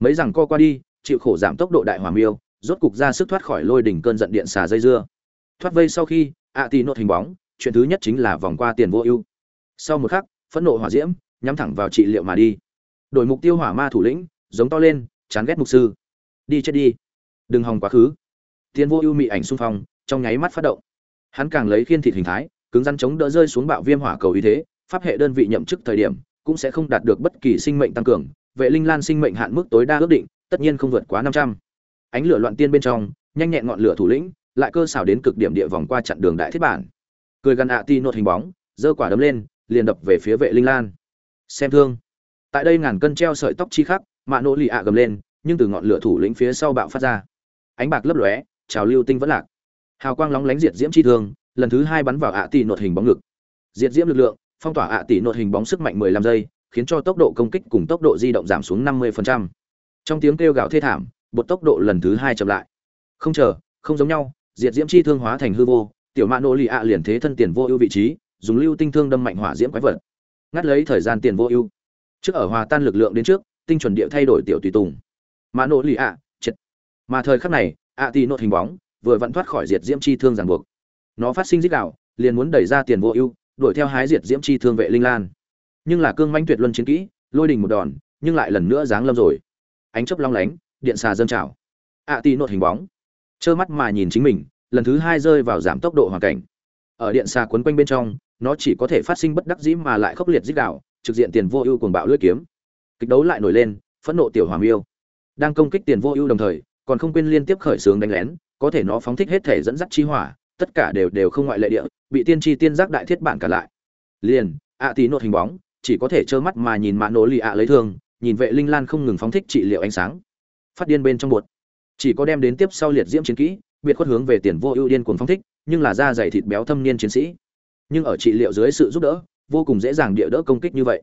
Mấy rằng co qua đi, chịu khổ giảm tốc độ đại hỏa miêu, rốt cục ra sức thoát khỏi lôi đỉnh cơn giận điện xà dây dưa. Thoát vây sau khi, ạ tì nột hình bóng, chuyện thứ nhất chính là vòng qua tiền vô ưu. Sau một khắc, phẫn nộ hỏa diễm, nhắm thẳng vào trị liệu mà đi. Đổi mục tiêu hỏa ma thủ lĩnh, giống to lên, chán ghét mục sư. Đi chết đi. Đừng hòng quá khứ. Tiền vô ưu mị ảnh xung phong, trong nháy mắt phát động. Hắn càng lấy khiên thịt hình thái, cứng rắn chống đỡ rơi xuống bạo viêm hỏa cầu ý thế pháp hệ đơn vị nhậm chức thời điểm, cũng sẽ không đạt được bất kỳ sinh mệnh tăng cường, vệ linh lan sinh mệnh hạn mức tối đa ước định, tất nhiên không vượt quá năm trăm. Ánh lửa loạn tiên bên trong, nhanh nhẹn ngọn lửa thủ lĩnh, lại cơ xảo đến cực điểm địa vòng qua chặn đường đại thiết bản. Cười gần ạ ti nốt hình bóng, giơ quả đấm lên, liền đập về phía vệ linh lan. Xem thương. Tại đây ngàn cân treo sợi tóc chi khắc, mạ nỗ lì ạ gầm lên, nhưng từ ngọn lửa thủ lĩnh phía sau bạo phát ra. Ánh bạc lấp lóe, trào lưu tinh vẫn lạc. Hào quang lóng lánh diệt diễm chi thương, lần thứ hai bắn vào ạ ti nột hình bóng ngực. Diệt diễm lực lượng phong tỏa ạ tỷ nội hình bóng sức mạnh 15 giây khiến cho tốc độ công kích cùng tốc độ di động giảm xuống 50%. trong tiếng kêu gào thê thảm bột tốc độ lần thứ hai chậm lại. Không chờ không giống nhau diệt diễm chi thương hóa thành hư vô tiểu mã nỗ lì ạ liền thế thân tiền vô ưu vị trí dùng lưu tinh thương đâm mạnh hỏa diễm quái vật. Ngắt lấy thời gian tiền vô ưu. Trước ở hòa tan lực lượng đến trước tinh chuẩn địa thay đổi tiểu tùy tùng. Mã nỗ lì ạ chết. Mà thời khắc này ạ tỷ nội hình bóng vừa vặn thoát khỏi diệt diễm chi thương ràng buộc. Nó phát sinh rít gào, liền muốn đẩy ra tiền vô ưu đuổi theo hái diệt diễm chi thương vệ linh lan. Nhưng là cương manh tuyệt luân chiến kỹ, lôi đình một đòn, nhưng lại lần nữa giáng lâm rồi. Ánh chớp long lánh, điện xà dâng trào. Ạ tì nột hình bóng. Trơ mắt mà nhìn chính mình, lần thứ hai rơi vào giảm tốc độ hoàn cảnh. Ở điện xà quấn quanh bên trong, nó chỉ có thể phát sinh bất đắc dĩ mà lại khốc liệt dích đạo, trực diện tiền vô ưu cuồng bạo lưỡi kiếm. Kịch đấu lại nổi lên, phẫn nộ tiểu hoàng yêu đang công kích tiền vô ưu đồng thời, còn không quên liên tiếp khởi xướng đánh lén, có thể nó phóng thích hết thể dẫn dắt chi hỏa, tất cả đều đều không ngoại lệ địa bị tiên tri tiên giác đại thiết bản cả lại. Liền, ạ tí nốt hình bóng, chỉ có thể trơ mắt mà nhìn mạ nổ lì ạ lấy thương, nhìn vệ linh lan không ngừng phóng thích trị liệu ánh sáng. Phát điên bên trong bột. Chỉ có đem đến tiếp sau liệt diễm chiến kỹ, biệt khuất hướng về tiền vô ưu điên cuồng phóng thích, nhưng là da dày thịt béo thâm niên chiến sĩ. Nhưng ở trị liệu dưới sự giúp đỡ, vô cùng dễ dàng địa đỡ công kích như vậy.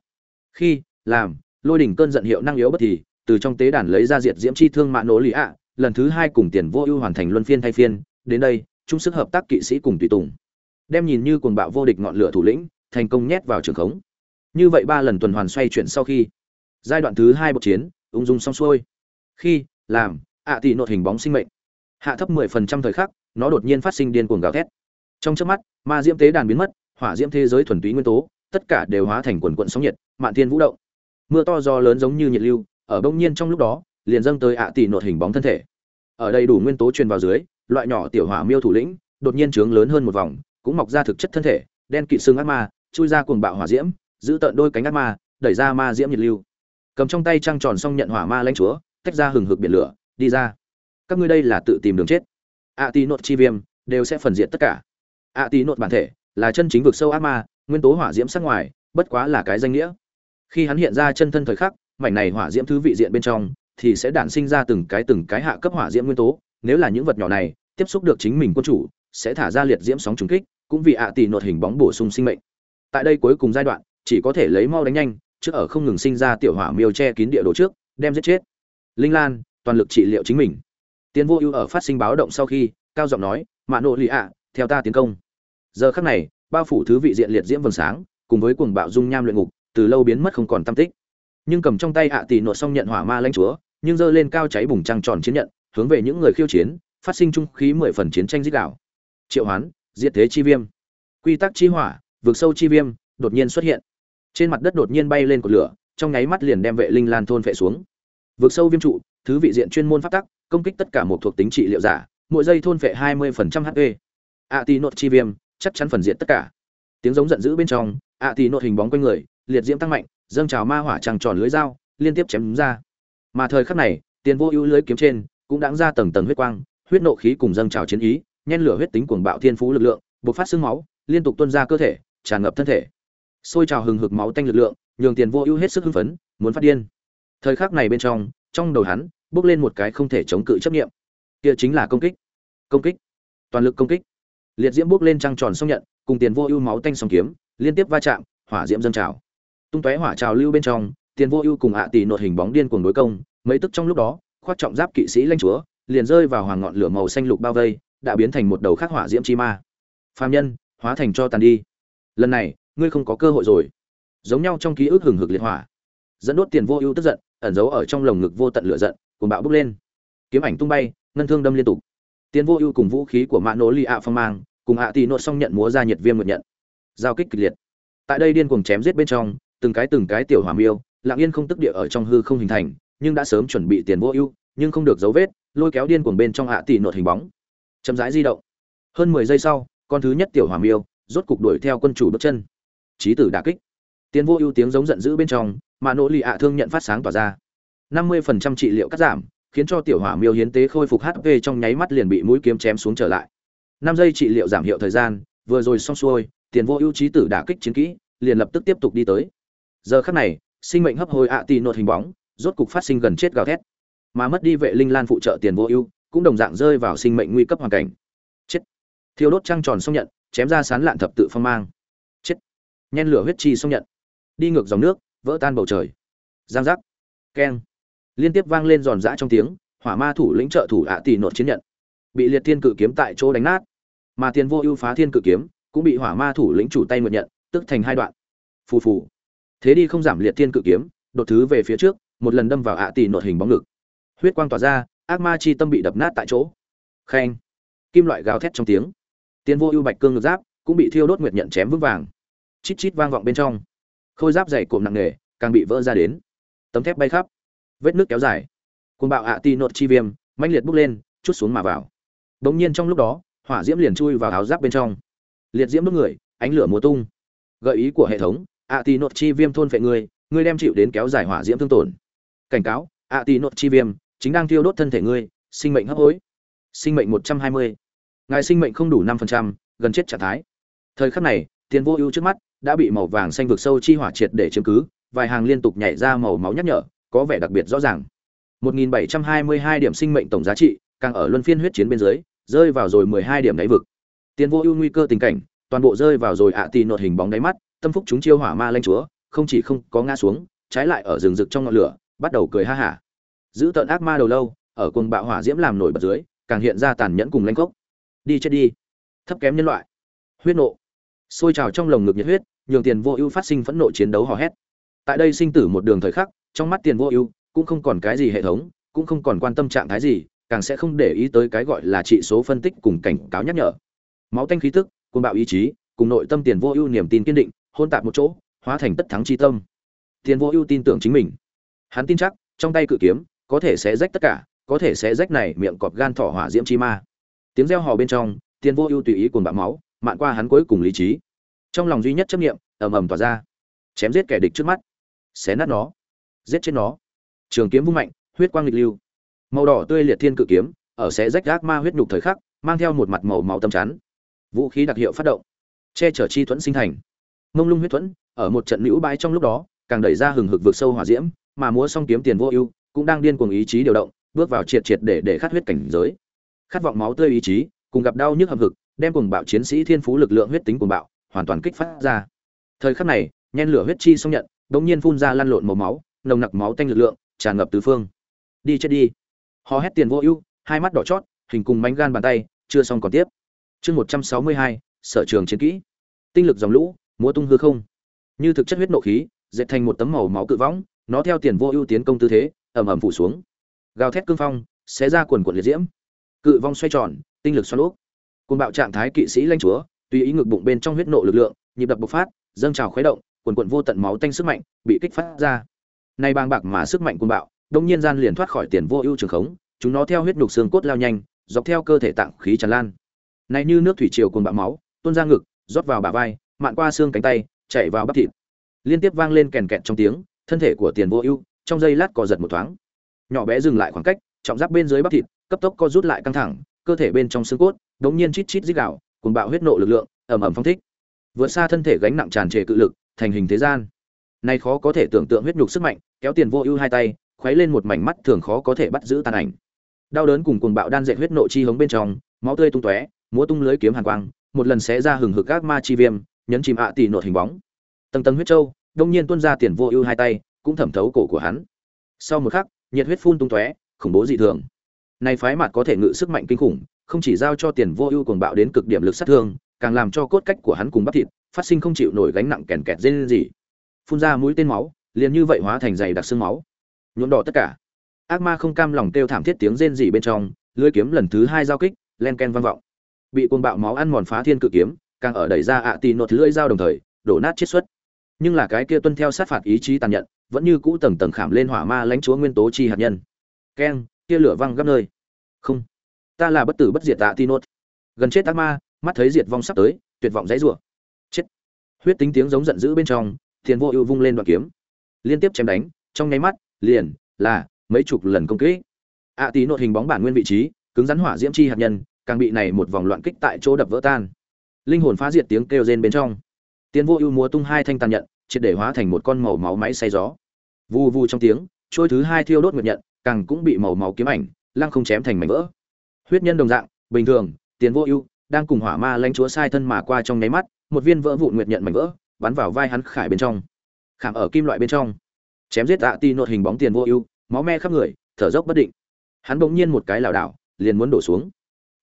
Khi, làm, lôi đỉnh cơn giận hiệu năng yếu bất thì, từ trong tế đàn lấy ra diệt diễm chi thương mạ nổ lì ạ, lần thứ hai cùng tiền vô ưu hoàn thành luân phiên thay phiên, đến đây, chung sức hợp tác kỵ sĩ cùng tùy tùng đem nhìn như cuồng bạo vô địch ngọn lửa thủ lĩnh, thành công nhét vào trường khống. Như vậy ba lần tuần hoàn xoay chuyển sau khi, giai đoạn thứ hai bộ chiến, ung dung xong xuôi. Khi, làm, ạ à tỷ nội hình bóng sinh mệnh. Hạ thấp 10% thời khắc, nó đột nhiên phát sinh điên cuồng gào thét. Trong chớp mắt, ma diễm tế đàn biến mất, hỏa diễm thế giới thuần túy nguyên tố, tất cả đều hóa thành quần quận sóng nhiệt, mạn thiên vũ động. Mưa to gió lớn giống như nhiệt lưu, ở bông nhiên trong lúc đó, liền dâng tới ạ tỷ nội hình bóng thân thể. Ở đây đủ nguyên tố truyền vào dưới, loại nhỏ tiểu hỏa miêu thủ lĩnh, đột nhiên trướng lớn hơn một vòng cũng mọc ra thực chất thân thể, đen kịt xương ác ma, chui ra cuồng bạo hỏa diễm, giữ tận đôi cánh ác ma, đẩy ra ma diễm nhiệt lưu. Cầm trong tay trăng tròn xong nhận hỏa ma lãnh chúa, tách ra hừng hực biển lửa, đi ra. Các ngươi đây là tự tìm đường chết. Ạ tí nốt chi viêm, đều sẽ phần diện tất cả. Ạ tí nốt bản thể, là chân chính vực sâu ác ma, nguyên tố hỏa diễm sắc ngoài, bất quá là cái danh nghĩa. Khi hắn hiện ra chân thân thời khắc, mảnh này hỏa diễm thứ vị diện bên trong, thì sẽ đản sinh ra từng cái từng cái hạ cấp hỏa diễm nguyên tố. Nếu là những vật nhỏ này, tiếp xúc được chính mình quân chủ, sẽ thả ra liệt diễm sóng trùng kích cũng vì ạ tỷ nột hình bóng bổ sung sinh mệnh. Tại đây cuối cùng giai đoạn, chỉ có thể lấy mau đánh nhanh trước ở không ngừng sinh ra tiểu hỏa miêu che kín địa đồ trước, đem giết chết. Linh lan, toàn lực trị liệu chính mình. Tiến vô ưu ở phát sinh báo động sau khi, cao giọng nói, mạ nộ lì ạ, theo ta tiến công. Giờ khắc này, bao phủ thứ vị diện liệt diễm vầng sáng, cùng với cuồng bạo dung nham luyện ngục, từ lâu biến mất không còn tâm tích. Nhưng cầm trong tay ạ tỷ nột xong nhận hỏa ma lãnh chúa, nhưng giơ lên cao cháy bùng trăng tròn chiến nhận, hướng về những người khiêu chiến, phát sinh trung khí mười phần chiến tranh dích đảo triệu hoán diệt thế chi viêm. Quy tắc chi hỏa vượt sâu chi viêm, đột nhiên xuất hiện. Trên mặt đất đột nhiên bay lên cột lửa, trong nháy mắt liền đem vệ linh lan thôn vệ xuống. Vượt sâu viêm trụ, thứ vị diện chuyên môn phát tắc, công kích tất cả một thuộc tính trị liệu giả, mỗi giây thôn vệ hai mươi phần trăm hp ạ tì nội chi viêm, chắc chắn phần diện tất cả. Tiếng giống giận dữ bên trong ạ tì nột hình bóng quanh người, liệt diễm tăng mạnh, dâng trào ma hỏa trăng tròn lưới dao, liên tiếp chém ra. Mà thời khắc này, tiền vô ưu lưới kiếm trên, cũng đáng ra tầng tầng huyết quang, huyết nộ khí cùng dâng trào chiến ý nhen lửa huyết tính cuồng bạo thiên phú lực lượng, bộc phát xương máu, liên tục tuôn ra cơ thể, tràn ngập thân thể. Sôi trào hừng hực máu tanh lực lượng, nhường tiền vô ưu hết sức hưng phấn, muốn phát điên. Thời khắc này bên trong trong đầu hắn, bước lên một cái không thể chống cự chấp nghiệm kia chính là công kích. Công kích. Toàn lực công kích. Liệt diễm bước lên trăng tròn song nhận, cùng tiền vô ưu máu tanh song kiếm, liên tiếp va chạm, hỏa diễm dâng trào. Tung tóe hỏa trào lưu bên trong, tiền vô ưu cùng ạ tỷ nột hình bóng điên cuồng đối công, mấy tức trong lúc đó, khoác trọng giáp kỵ sĩ lanh chúa, liền rơi vào hoàng ngọn lửa màu xanh lục bao vây đã biến thành một đầu khắc hỏa diễm chi ma. Phàm nhân, hóa thành cho tàn đi. Lần này, ngươi không có cơ hội rồi. Giống nhau trong ký ức hừng hực liệt hỏa. Dẫn đốt tiền vô ưu tức giận, ẩn giấu ở trong lồng ngực vô tận lửa giận cùng bạo bốc lên. Kiếm ảnh tung bay, ngân thương đâm liên tục. Tiền vô ưu cùng vũ khí của mã nỗ lì ạ phong mang, cùng hạ tì nốt xong nhận múa ra nhiệt viêm nguyện nhận. Giao kích kịch liệt. Tại đây điên cuồng chém giết bên trong, từng cái từng cái tiểu hỏa miêu, lặng yên không tức địa ở trong hư không hình thành, nhưng đã sớm chuẩn bị tiền vô ưu, nhưng không được dấu vết, lôi kéo điên cuồng bên trong hạ tì nốt hình bóng chậm rãi di động. Hơn mười giây sau, con thứ nhất tiểu hỏa miêu rốt cục đuổi theo quân chủ bước chân. Trí tử đả kích. Tiến vô ưu tiếng giống giận dữ bên trong, mà nỗ lì ạ thương nhận phát sáng tỏa ra. Năm mươi phần trăm trị liệu cắt giảm, khiến cho tiểu hỏa miêu hiến tế khôi phục hp trong nháy mắt liền bị mũi kiếm chém xuống trở lại. Năm giây trị liệu giảm hiệu thời gian, vừa rồi xong xuôi, tiền vô ưu trí tử đả kích chiến kỹ, liền lập tức tiếp tục đi tới. Giờ khắc này, sinh mệnh hấp hồi ạ tì nột hình bóng, rốt cục phát sinh gần chết gào thét. Mà mất đi vệ linh lan phụ trợ tiền vô ưu cũng đồng dạng rơi vào sinh mệnh nguy cấp hoàn cảnh. Chết. Thiêu đốt trăng tròn xong nhận, chém ra sán lạn thập tự phong mang. Chết. Nhen lửa huyết chi xong nhận. Đi ngược dòng nước, vỡ tan bầu trời. Giang giác. Keng. Liên tiếp vang lên giòn giã trong tiếng, hỏa ma thủ lĩnh trợ thủ ạ tỷ nột chiến nhận. Bị liệt thiên cự kiếm tại chỗ đánh nát. Mà tiền vô ưu phá thiên cự kiếm, cũng bị hỏa ma thủ lĩnh chủ tay nguyện nhận, tức thành hai đoạn. Phù phù. Thế đi không giảm liệt thiên cự kiếm, đột thứ về phía trước, một lần đâm vào ạ tỷ nột hình bóng ngực. Huyết quang tỏa ra ác ma chi tâm bị đập nát tại chỗ. Khen. Kim loại gào thét trong tiếng. Tiên vô ưu bạch cương ngực giáp cũng bị thiêu đốt nguyệt nhận chém vững vàng. Chít chít vang vọng bên trong. Khôi giáp dày cộm nặng nề càng bị vỡ ra đến. Tấm thép bay khắp. Vết nước kéo dài. Côn bạo ạ ti nột chi viêm mãnh liệt bốc lên chút xuống mà vào. Đống nhiên trong lúc đó hỏa diễm liền chui vào áo giáp bên trong. Liệt diễm đốt người ánh lửa mùa tung. Gợi ý của hệ thống ạ ti nột chi viêm thôn phệ người, người đem chịu đến kéo dài hỏa diễm thương tổn. Cảnh cáo ạ ti nột chi viêm chính đang thiêu đốt thân thể ngươi, sinh mệnh hấp hối. Sinh mệnh một trăm hai mươi. Ngài sinh mệnh không đủ năm phần trăm, gần chết trạng thái. Thời khắc này tiền vô ưu trước mắt đã bị màu vàng xanh vực sâu chi hỏa triệt để chiếm cứ, vài hàng liên tục nhảy ra màu máu nhắc nhở, có vẻ đặc biệt rõ ràng. 1722 điểm sinh mệnh tổng giá trị, càng ở luân phiên huyết chiến bên dưới, rơi vào rồi 12 điểm đáy vực. Tiền vô ưu nguy cơ tình cảnh, toàn bộ rơi vào rồi ạ à tì nột hình bóng đáy mắt, tâm phúc chúng chiêu hỏa ma lanh chúa, không chỉ không có ngã xuống, trái lại ở rừng rực trong ngọn lửa, bắt đầu cười ha hả giữ tận ác ma đầu lâu, ở cùng bạo hỏa diễm làm nổi bật dưới, càng hiện ra tàn nhẫn cùng lanh cốc đi chết đi. Thấp kém nhân loại. Huyết nộ. Sôi trào trong lồng ngực nhiệt huyết, nhường tiền vô ưu phát sinh phẫn nộ chiến đấu hò hét. Tại đây sinh tử một đường thời khắc, trong mắt tiền vô ưu cũng không còn cái gì hệ thống, cũng không còn quan tâm trạng thái gì, càng sẽ không để ý tới cái gọi là trị số phân tích cùng cảnh cáo nhắc nhở. Máu tanh khí tức cùng bạo ý chí, cùng nội tâm tiền vô ưu niềm tin kiên định, hôn tạp một chỗ, hóa thành tất thắng chi tâm. Tiền vô ưu tin tưởng chính mình. Hắn tin chắc, trong tay cự kiếm có thể sẽ rách tất cả, có thể sẽ rách này miệng cọp gan thỏ hỏa diễm chi ma. Tiếng reo hò bên trong tiền vô ưu tùy ý cuồng bạo máu, mạn qua hắn cuối cùng lý trí. Trong lòng duy nhất chấp niệm, ầm ầm tỏa ra. Chém giết kẻ địch trước mắt. Xé nát nó. Giết chết nó. Trường kiếm vung mạnh, huyết quang nghịch lưu. Màu đỏ tươi liệt thiên cự kiếm, ở xé rách gác ma huyết nhục thời khắc, mang theo một mặt màu màu tâm chắn. Vũ khí đặc hiệu phát động. Che chở chi thuẫn sinh thành. Mông lung huyết thuẫn, ở một trận lũ bãi trong lúc đó, càng đẩy ra hừng hực vượt sâu hỏa diễm, mà múa xong kiếm tiền vô ưu cũng đang điên cuồng ý chí điều động, bước vào triệt triệt để để khát huyết cảnh giới. Khát vọng máu tươi ý chí, cùng gặp đau nhức hầm hực, đem cùng bạo chiến sĩ thiên phú lực lượng huyết tính cuồng bạo, hoàn toàn kích phát ra. Thời khắc này, nhen lửa huyết chi xong nhận, đống nhiên phun ra lăn lộn màu máu, nồng nặc máu tanh lực lượng, tràn ngập tứ phương. Đi chết đi. Hò hét tiền vô ưu, hai mắt đỏ chót, hình cùng bánh gan bàn tay, chưa xong còn tiếp. Chương một trăm sáu mươi hai, sở trường chiến kỹ. Tinh lực dòng lũ, múa tung hư không. Như thực chất huyết nộ khí, dệt thành một tấm màu máu cự võng, nó theo tiền vô ưu tiến công tư thế ầm ầm phủ xuống. Gào thét cương phong, xé ra quần quần liệt diễm. Cự vong xoay tròn, tinh lực xoắn úp. Côn bạo trạng thái kỵ sĩ lanh chúa, tùy ý ngực bụng bên trong huyết nộ lực lượng, nhịp đập bộc phát, dâng trào khuấy động, quần quần vô tận máu tanh sức mạnh bị kích phát ra. Nay bang bạc mà sức mạnh côn bạo, đông nhiên gian liền thoát khỏi tiền vô ưu trường khống, chúng nó theo huyết nhục xương cốt lao nhanh, dọc theo cơ thể tạng khí tràn lan. Này như nước thủy triều cuồng bạo máu, tuôn ra ngực, rót vào bả vai, mạn qua xương cánh tay, chảy vào bắp thịt. Liên tiếp vang lên kèn kẹt trong tiếng, thân thể của tiền vô ưu trong giây lát co giật một thoáng. Nhỏ bé dừng lại khoảng cách, trọng giáp bên dưới bắp thịt, cấp tốc co rút lại căng thẳng, cơ thể bên trong xương cốt, đống nhiên chít chít rít gạo cuồng bạo huyết nộ lực lượng ẩm ẩm phong thích. Vượt xa thân thể gánh nặng tràn trề cự lực, thành hình thế gian. Nay khó có thể tưởng tượng huyết nhục sức mạnh, kéo tiền vô ưu hai tay, khuấy lên một mảnh mắt thường khó có thể bắt giữ tàn ảnh. Đau đớn cùng cuồng bạo đan dệt huyết nộ chi hống bên trong, máu tươi tung tóe, múa tung lưới kiếm hàn quang, một lần xé ra hừng hực các ma chi viêm, nhấn chìm ạ tỷ nột hình bóng. Tầng tầng huyết châu đông nhiên tuôn ra tiền vô ưu hai tay cũng thẩm thấu cổ của hắn. Sau một khắc, nhiệt huyết phun tung tóe, khủng bố dị thường. Này phái mặt có thể ngự sức mạnh kinh khủng, không chỉ giao cho tiền vô ưu cuồng bạo đến cực điểm lực sát thương, càng làm cho cốt cách của hắn cùng bắp thịt phát sinh không chịu nổi gánh nặng kèn kẹt dên gì phun ra mũi tên máu, liền như vậy hóa thành dày đặc xương máu. Nhuộm đỏ tất cả. Ác ma không cam lòng kêu thảm thiết tiếng rên rỉ bên trong lưỡi kiếm lần thứ hai giao kích, len ken vang vọng. Bị cuồng bạo máu ăn mòn phá thiên cự kiếm, càng ở đẩy ra ạ à tì nột lưỡi dao đồng thời, đổ nát chiết xuất. Nhưng là cái kia tuân theo sát phạt ý chí tàn nhẫn vẫn như cũ tầng tầng khảm lên hỏa ma lãnh chúa nguyên tố chi hạt nhân. Keng kia lửa văng gấp nơi. Không ta là bất tử bất diệt tạ tinốt gần chết ác ma mắt thấy diệt vong sắp tới tuyệt vọng dãy rủa. Chết. Huyết tính tiếng giống giận dữ bên trong tiền vô ưu vung lên đoạn kiếm. Liên tiếp chém đánh trong nháy mắt liền là mấy chục lần công kích. Ạ à, tí nốt hình bóng bản nguyên vị trí cứng rắn hỏa diễm chi hạt nhân càng bị này một vòng loạn kích tại chỗ đập vỡ tan. Linh hồn phá diệt tiếng kêu rên bên trong. Tiền vô ưu múa tung hai thanh tàn nhận triệt để hóa thành một con màu máu máy xay gió. Vù vù trong tiếng, trôi thứ hai thiêu đốt nguyệt nhận, càng cũng bị màu máu kiếm ảnh, lăng không chém thành mảnh vỡ. Huyết nhân đồng dạng, bình thường, tiền vô ưu, đang cùng hỏa ma lãnh chúa sai thân mà qua trong nháy mắt, một viên vỡ vụn nguyệt nhận mảnh vỡ, bắn vào vai hắn khải bên trong. Khảm ở kim loại bên trong. Chém giết tạ ti nột hình bóng tiền vô ưu, máu me khắp người, thở dốc bất định. Hắn bỗng nhiên một cái lảo đảo, liền muốn đổ xuống.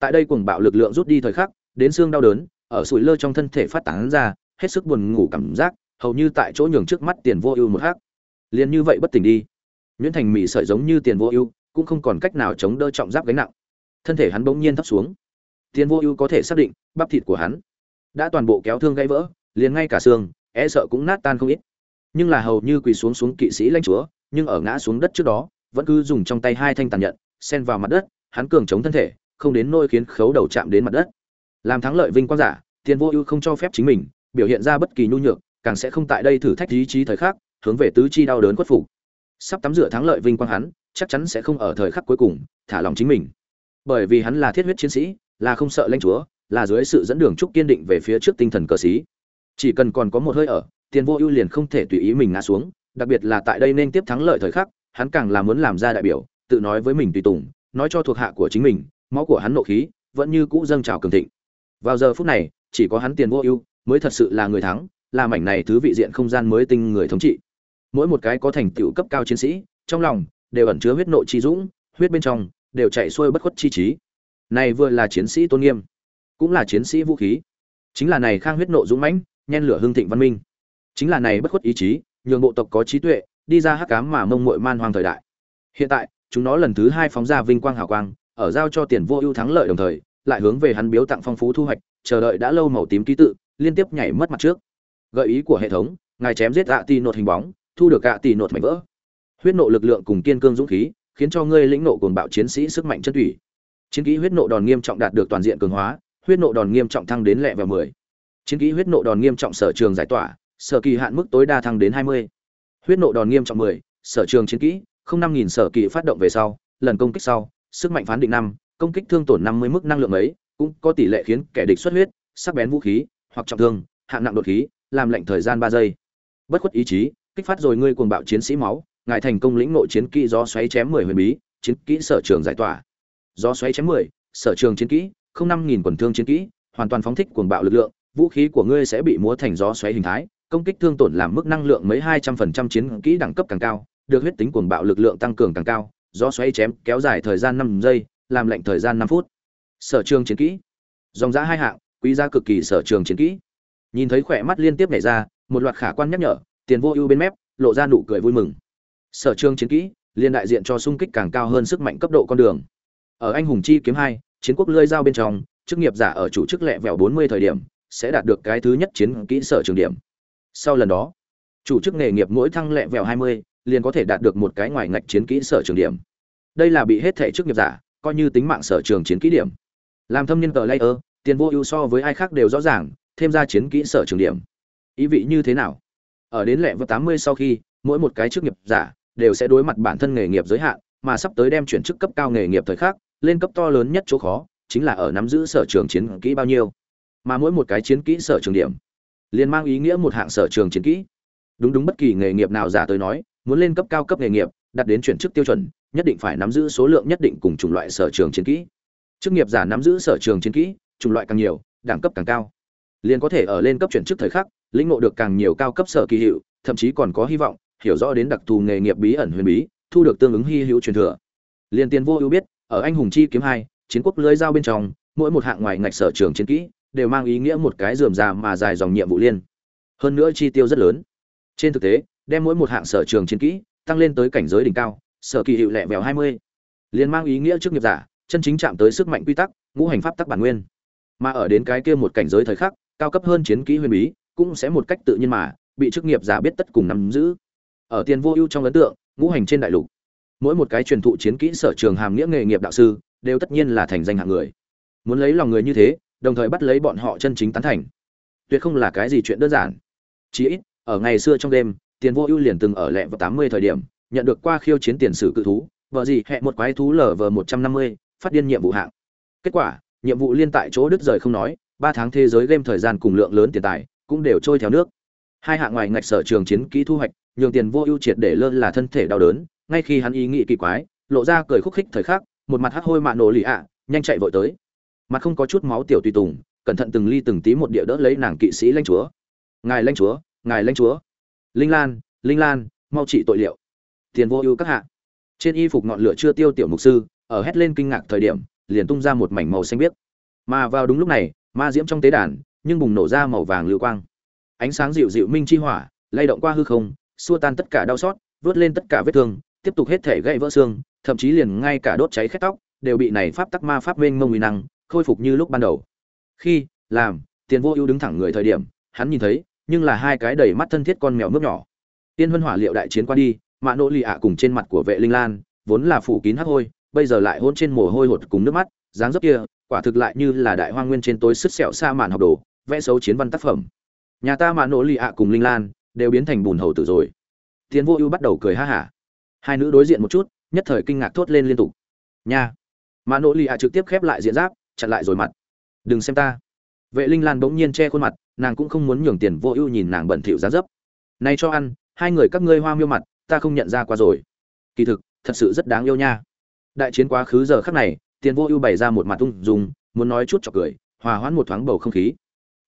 Tại đây cuồng bạo lực lượng rút đi thời khắc, đến xương đau đớn, ở sủi lơ trong thân thể phát tán ra, hết sức buồn ngủ cảm giác hầu như tại chỗ nhường trước mắt tiền vô ưu một hắc. Liền như vậy bất tỉnh đi. Nhuyễn thành mỹ sợi giống như tiền vô ưu, cũng không còn cách nào chống đỡ trọng giáp gánh nặng. Thân thể hắn bỗng nhiên thấp xuống. Tiền vô ưu có thể xác định, bắp thịt của hắn đã toàn bộ kéo thương gãy vỡ, liền ngay cả xương e sợ cũng nát tan không ít. Nhưng là hầu như quỳ xuống xuống kỵ sĩ lãnh chúa, nhưng ở ngã xuống đất trước đó, vẫn cứ dùng trong tay hai thanh tàn nhận xen vào mặt đất, hắn cường chống thân thể, không đến nôi khiến khấu đầu chạm đến mặt đất. Làm thắng lợi vinh quang giả, tiền vô ưu không cho phép chính mình, biểu hiện ra bất kỳ nhu nhược càng sẽ không tại đây thử thách ý chí thời khắc, hướng về tứ chi đau đớn khuất phục. Sắp tắm rửa thắng lợi vinh quang hắn, chắc chắn sẽ không ở thời khắc cuối cùng, thả lòng chính mình. Bởi vì hắn là thiết huyết chiến sĩ, là không sợ lãnh chúa, là dưới sự dẫn đường trúc kiên định về phía trước tinh thần cờ sĩ. Chỉ cần còn có một hơi ở, tiền vô ưu liền không thể tùy ý mình ngã xuống, đặc biệt là tại đây nên tiếp thắng lợi thời khắc, hắn càng là muốn làm ra đại biểu, tự nói với mình tùy tùng, nói cho thuộc hạ của chính mình, máu của hắn nộ khí, vẫn như cũ dâng trào cường thịnh. Vào giờ phút này, chỉ có hắn tiền vô ưu mới thật sự là người thắng là mảnh này thứ vị diện không gian mới tinh người thống trị. Mỗi một cái có thành tựu cấp cao chiến sĩ, trong lòng đều ẩn chứa huyết nộ chi dũng, huyết bên trong đều chạy xuôi bất khuất chi trí. Này vừa là chiến sĩ tôn nghiêm, cũng là chiến sĩ vũ khí. Chính là này khang huyết nộ dũng mãnh, nhen lửa hương thịnh văn minh. Chính là này bất khuất ý chí, nhường bộ tộc có trí tuệ, đi ra hắc cám mà mông muội man hoang thời đại. Hiện tại, chúng nó lần thứ hai phóng ra vinh quang hào quang, ở giao cho tiền vô ưu thắng lợi đồng thời, lại hướng về hắn biếu tặng phong phú thu hoạch, chờ đợi đã lâu màu tím ký tự, liên tiếp nhảy mất mặt trước gợi ý của hệ thống, ngài chém giết ạ tì nột hình bóng, thu được ạ tì nột mảnh vỡ. Huyết nộ lực lượng cùng kiên cương dũng khí, khiến cho ngươi lĩnh nộ cuồng bạo chiến sĩ sức mạnh chân thủy chiến kỹ huyết nộ đòn nghiêm trọng đạt được toàn diện cường hóa, huyết nộ đòn nghiêm trọng thăng đến lẹ và mười. Chiến kỹ huyết nộ đòn nghiêm trọng sở trường giải tỏa, sở kỳ hạn mức tối đa thăng đến hai mươi. Huyết nộ đòn nghiêm trọng mười, sở trường chiến kỹ, không năm nghìn sở kỳ phát động về sau, lần công kích sau, sức mạnh phán định năm, công kích thương tổn năm mươi mức năng lượng ấy, cũng có tỷ lệ khiến kẻ địch xuất huyết, sắc bén vũ khí, hoặc trọng thương, hạng nặng đột khí làm lệnh thời gian ba giây. Bất khuất ý chí, kích phát rồi ngươi cuồng bạo chiến sĩ máu, ngài thành công lĩnh nội chiến kỹ do xoáy chém mười huyền bí, chiến kỹ sở trường giải tỏa. Do xoáy chém mười, sở trường chiến kỹ, không năm nghìn quần thương chiến kỹ, hoàn toàn phóng thích cuồng bạo lực lượng, vũ khí của ngươi sẽ bị múa thành gió xoáy hình thái, công kích thương tổn làm mức năng lượng mấy hai trăm phần trăm chiến kỹ đẳng cấp càng cao, được huyết tính cuồng bạo lực lượng tăng cường càng cao, gió xoáy chém kéo dài thời gian năm giây, làm lệnh thời gian năm phút. Sở trường chiến kỹ. Dòng giá hai hạng, quý giá cực kỳ sở trường chiến kỹ nhìn thấy khỏe mắt liên tiếp nhảy ra, một loạt khả quan nhắc nhở, tiền vô ưu bên mép, lộ ra nụ cười vui mừng. Sở trường chiến kỹ, liên đại diện cho sung kích càng cao hơn sức mạnh cấp độ con đường. Ở anh hùng chi kiếm hai, chiến quốc lơi dao bên trong, chức nghiệp giả ở chủ chức lẹ vẹo bốn mươi thời điểm, sẽ đạt được cái thứ nhất chiến kỹ sở trường điểm. Sau lần đó, chủ chức nghề nghiệp mỗi thăng lẹ vẹo hai mươi, liền có thể đạt được một cái ngoài ngạch chiến kỹ sở trường điểm. Đây là bị hết thể chức nghiệp giả, coi như tính mạng sở trường chiến kỹ điểm. Làm thâm niên tờ layer, tiền vô ưu so với ai khác đều rõ ràng thêm ra chiến kỹ sở trường điểm. Ý vị như thế nào? Ở đến lẹ vẹo tám mươi sau khi, mỗi một cái chức nghiệp giả đều sẽ đối mặt bản thân nghề nghiệp giới hạn, mà sắp tới đem chuyển chức cấp cao nghề nghiệp thời khắc, lên cấp to lớn nhất chỗ khó, chính là ở nắm giữ sở trường chiến kỹ bao nhiêu. Mà mỗi một cái chiến kỹ sở trường điểm, liền mang ý nghĩa một hạng sở trường chiến kỹ. Đúng đúng bất kỳ nghề nghiệp nào giả tới nói, muốn lên cấp cao cấp nghề nghiệp đặt đến chuyển chức tiêu chuẩn, nhất định phải nắm giữ số lượng nhất định cùng chủng loại sở trường chiến kỹ. Chức nghiệp giả nắm giữ sở trường chiến kỹ, chủng loại càng nhiều, đẳng cấp càng cao liền có thể ở lên cấp chuyển chức thời khắc, lĩnh ngộ được càng nhiều cao cấp sở kỳ hiệu, thậm chí còn có hy vọng, hiểu rõ đến đặc thù nghề nghiệp bí ẩn huyền bí, thu được tương ứng hy hữu truyền thừa. Liền tiền vô ưu biết, ở anh hùng chi kiếm hai, chiến quốc lưới giao bên trong, mỗi một hạng ngoài ngạch sở trường chiến kỹ, đều mang ý nghĩa một cái dườm già mà dài dòng nhiệm vụ liên. Hơn nữa chi tiêu rất lớn. Trên thực tế, đem mỗi một hạng sở trường chiến kỹ, tăng lên tới cảnh giới đỉnh cao, sở kỳ hiệu lẹ vèo hai mươi. Liền mang ý nghĩa trước nghiệp giả, chân chính chạm tới sức mạnh quy tắc, ngũ hành pháp tắc bản nguyên. Mà ở đến cái kia một cảnh giới thời khắc cao cấp hơn chiến kỹ huyền bí, cũng sẽ một cách tự nhiên mà, bị chức nghiệp giả biết tất cùng nắm giữ. Ở tiền vô ưu trong ấn tượng, ngũ hành trên đại lục, mỗi một cái truyền thụ chiến kỹ sở trường hàm nghĩa nghề nghiệp đạo sư, đều tất nhiên là thành danh hạng người. Muốn lấy lòng người như thế, đồng thời bắt lấy bọn họ chân chính tán thành. Tuyệt không là cái gì chuyện đơn giản. Chí ít, ở ngày xưa trong đêm, tiền vô ưu liền từng ở lẹ vào tám mươi thời điểm, nhận được qua khiêu chiến tiền sử cự thú, vợ gì hẹ một quái thú lở vờ một trăm năm mươi, phát điên nhiệm vụ hạng. Kết quả, nhiệm vụ liên tại chỗ đứt rời không nói ba tháng thế giới game thời gian cùng lượng lớn tiền tài cũng đều trôi theo nước. Hai hạng ngoài ngạch sở trường chiến kỹ thu hoạch, nhường tiền vô ưu triệt để lơ là thân thể đau đớn, ngay khi hắn ý nghĩ kỳ quái, lộ ra cười khúc khích thời khắc, một mặt hắt hôi mạ nổ lì ạ, nhanh chạy vội tới. Mặt không có chút máu tiểu tùy tùng, cẩn thận từng ly từng tí một địa đỡ lấy nàng kỵ sĩ lãnh chúa. Ngài lãnh chúa, ngài lãnh chúa. Linh lan linh lan, mau trị tội liệu. Tiền vô ưu các hạ. Trên y phục ngọn lửa chưa tiêu tiểu mục sư, ở hét lên kinh ngạc thời điểm, liền tung ra một mảnh màu xanh biếc. Mà vào đúng lúc này ma diễm trong tế đàn, nhưng bùng nổ ra màu vàng lưu quang. Ánh sáng dịu dịu minh chi hỏa, lay động qua hư không, xua tan tất cả đau xót, vớt lên tất cả vết thương, tiếp tục hết thể gãy vỡ xương, thậm chí liền ngay cả đốt cháy khét tóc đều bị này pháp tắc ma pháp mênh mông uy năng khôi phục như lúc ban đầu. Khi, làm, tiền vô ưu đứng thẳng người thời điểm, hắn nhìn thấy, nhưng là hai cái đầy mắt thân thiết con mèo nước nhỏ. Tiên huân hỏa liệu đại chiến qua đi, mạ nỗ lì ạ cùng trên mặt của vệ linh lan, vốn là phủ kín hắc hôi, bây giờ lại hôn trên mồ hôi hột cùng nước mắt, dáng dấp kia quả thực lại như là đại hoang nguyên trên tối sứt sẹo xa màn học đồ, vẽ xấu chiến văn tác phẩm. Nhà ta mà nỗ lì ạ cùng linh lan đều biến thành bùn hầu tử rồi. Tiến vô ưu bắt đầu cười ha hả. Hai nữ đối diện một chút, nhất thời kinh ngạc thốt lên liên tục. Nha. Mà nỗ lì ạ trực tiếp khép lại diện giáp, chặn lại rồi mặt. Đừng xem ta. Vệ linh lan bỗng nhiên che khuôn mặt, nàng cũng không muốn nhường tiền vô ưu nhìn nàng bẩn thỉu giá dấp. Nay cho ăn, hai người các ngươi hoa miêu mặt, ta không nhận ra qua rồi. Kỳ thực, thật sự rất đáng yêu nha. Đại chiến quá khứ giờ khắc này tiền vô ưu bày ra một mặt ung dung, muốn nói chút chọc cười, hòa hoãn một thoáng bầu không khí.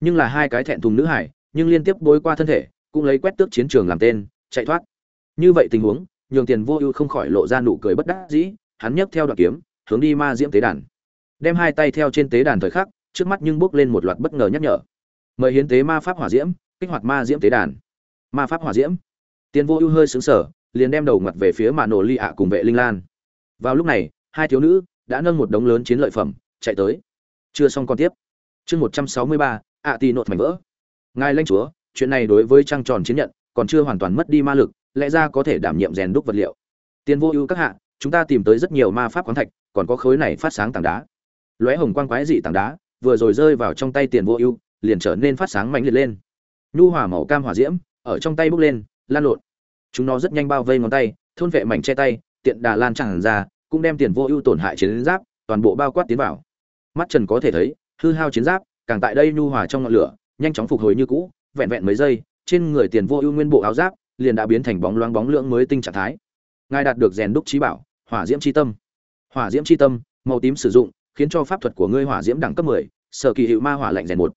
Nhưng là hai cái thẹn thùng nữ hải, nhưng liên tiếp bối qua thân thể, cũng lấy quét tước chiến trường làm tên, chạy thoát. Như vậy tình huống, nhường tiền vô ưu không khỏi lộ ra nụ cười bất đắc dĩ, hắn nhấc theo đoạn kiếm, hướng đi ma diễm tế đàn. Đem hai tay theo trên tế đàn thời khắc, trước mắt nhưng bước lên một loạt bất ngờ nhắc nhở. Mời hiến tế ma pháp hỏa diễm, kích hoạt ma diễm tế đàn. Ma pháp hỏa diễm. Tiền vô ưu hơi xứng sở liền đem đầu ngặt về phía mạ nổ ly ạ cùng vệ linh lan. Vào lúc này, hai thiếu nữ đã nâng một đống lớn chiến lợi phẩm, chạy tới. Chưa xong còn tiếp. Chương một trăm sáu mươi ba, ạ tì nột mảnh vỡ. Ngài lanh chúa, chuyện này đối với trăng tròn chiến nhận, còn chưa hoàn toàn mất đi ma lực, lẽ ra có thể đảm nhiệm rèn đúc vật liệu. Tiền vô ưu các hạ, chúng ta tìm tới rất nhiều ma pháp khoáng thạch, còn có khối này phát sáng tảng đá. Lóe hồng quang quái dị tảng đá, vừa rồi rơi vào trong tay tiền vô ưu, liền trở nên phát sáng mạnh liệt lên. Nhu hỏa màu cam hỏa diễm, ở trong tay bốc lên, lan lộn. Chúng nó rất nhanh bao vây ngón tay, thôn vệ mảnh che tay, tiện đà lan tràn ra cũng đem tiền vô ưu tổn hại chiến giáp toàn bộ bao quát tiến vào. Mắt trần có thể thấy hư hao chiến giáp càng tại đây nhu hòa trong ngọn lửa nhanh chóng phục hồi như cũ vẹn vẹn mấy giây trên người tiền vô ưu nguyên bộ áo giáp liền đã biến thành bóng loáng bóng lượng mới tinh trạng thái. Ngài đạt được rèn đúc trí bảo hỏa diễm chi tâm. Hỏa diễm chi tâm màu tím sử dụng khiến cho pháp thuật của ngươi hỏa diễm đẳng cấp 10, sở kỳ hiệu ma hỏa lạnh rèn một.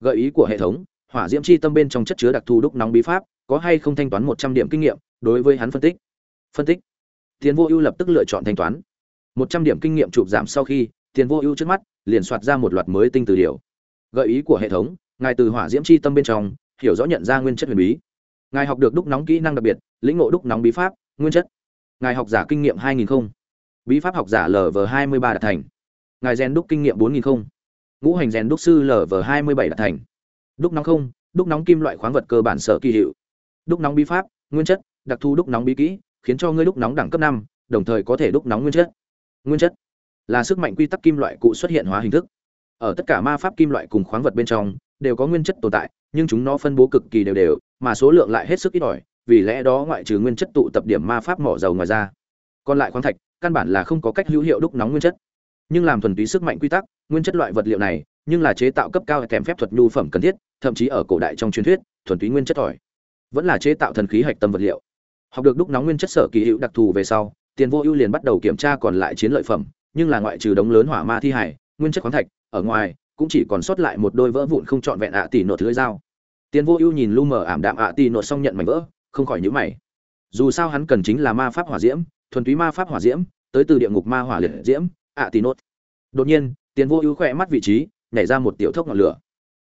Gợi ý của hệ thống hỏa diễm chi tâm bên trong chất chứa đặc thù đúc nóng bí pháp có hay không thanh toán 100 điểm kinh nghiệm đối với hắn phân tích. Phân tích tiền vô ưu lập tức lựa chọn thanh toán. 100 điểm kinh nghiệm chụp giảm sau khi, tiền vô ưu trước mắt liền soạt ra một loạt mới tinh từ điều. Gợi ý của hệ thống, ngài từ hỏa diễm chi tâm bên trong, hiểu rõ nhận ra nguyên chất huyền bí. Ngài học được đúc nóng kỹ năng đặc biệt, lĩnh ngộ đúc nóng bí pháp, nguyên chất. Ngài học giả kinh nghiệm 2000 không. Bí pháp học giả lv 23 đạt thành. Ngài rèn đúc kinh nghiệm 4000 không. Ngũ hành rèn đúc sư lv 27 đạt thành. Đúc nóng không, đúc nóng kim loại khoáng vật cơ bản sở kỳ hiệu. Đúc nóng bí pháp, nguyên chất, đặc thu đúc nóng bí kỹ khiến cho ngươi đúc nóng đẳng cấp năm, đồng thời có thể đúc nóng nguyên chất. Nguyên chất là sức mạnh quy tắc kim loại cụ xuất hiện hóa hình thức. Ở tất cả ma pháp kim loại cùng khoáng vật bên trong, đều có nguyên chất tồn tại, nhưng chúng nó phân bố cực kỳ đều đều, mà số lượng lại hết sức ít ỏi, vì lẽ đó ngoại trừ nguyên chất tụ tập điểm ma pháp mỏ dầu ngoài ra, còn lại khoáng thạch, căn bản là không có cách hữu hiệu đúc nóng nguyên chất. Nhưng làm thuần túy sức mạnh quy tắc, nguyên chất loại vật liệu này, nhưng là chế tạo cấp cao kèm phép thuật nhu phẩm cần thiết, thậm chí ở cổ đại trong truyền thuyết, thuần túy nguyên chất tỏi vẫn là chế tạo thần khí hạch tâm vật liệu học được đúc nóng nguyên chất sở kỳ hữu đặc thù về sau, tiền vô ưu liền bắt đầu kiểm tra còn lại chiến lợi phẩm, nhưng là ngoại trừ đống lớn hỏa ma thi hải, nguyên chất khoáng thạch, ở ngoài, cũng chỉ còn sót lại một đôi vỡ vụn không trọn vẹn ạ tỷ nột lưỡi dao. Tiền vô ưu nhìn lu mờ ảm đạm ạ tỷ nột xong nhận mảnh vỡ, không khỏi nhíu mày. Dù sao hắn cần chính là ma pháp hỏa diễm, thuần túy ma pháp hỏa diễm, tới từ địa ngục ma hỏa liệt diễm, ạ tỷ nột đột nhiên, tiền vô ưu khỏe mắt vị trí, nhảy ra một tiểu thốc ngọn lửa.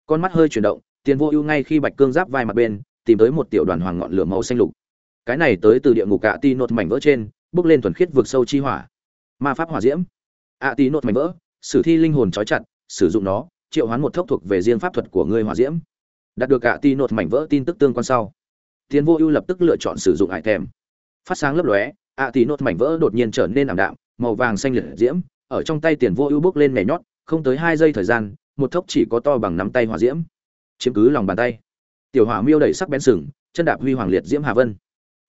Con mắt hơi chuyển động, tiền vô ưu ngay khi bạch cương giáp vai mặt bên, tìm tới một tiểu đoàn hoàng ngọn lửa màu xanh lục cái này tới từ địa ngục ạ tỷ nột mảnh vỡ trên, bước lên thuần khiết vượt sâu chi hỏa. Ma pháp hỏa diễm. Ạ tỷ nột mảnh vỡ, sử thi linh hồn trói chặt, sử dụng nó, triệu hoán một thốc thuộc về riêng pháp thuật của ngươi hỏa diễm. Đạt được ạ tỷ nột mảnh vỡ tin tức tương quan sau tiến vô ưu lập tức lựa chọn sử dụng ải thèm. Phát sáng lấp lóe, ạ tỷ nột mảnh vỡ đột nhiên trở nên ảm đạm, màu vàng xanh liệt diễm, ở trong tay tiền vô ưu bước lên nhảy nhót, không tới hai giây thời gian, một thốc chỉ có to bằng nắm tay hỏa diễm. Chiếm cứ lòng bàn tay. Tiểu hỏa miêu đẩy sắc bén sừng, chân đạp huy hoàng liệt diễm hà vân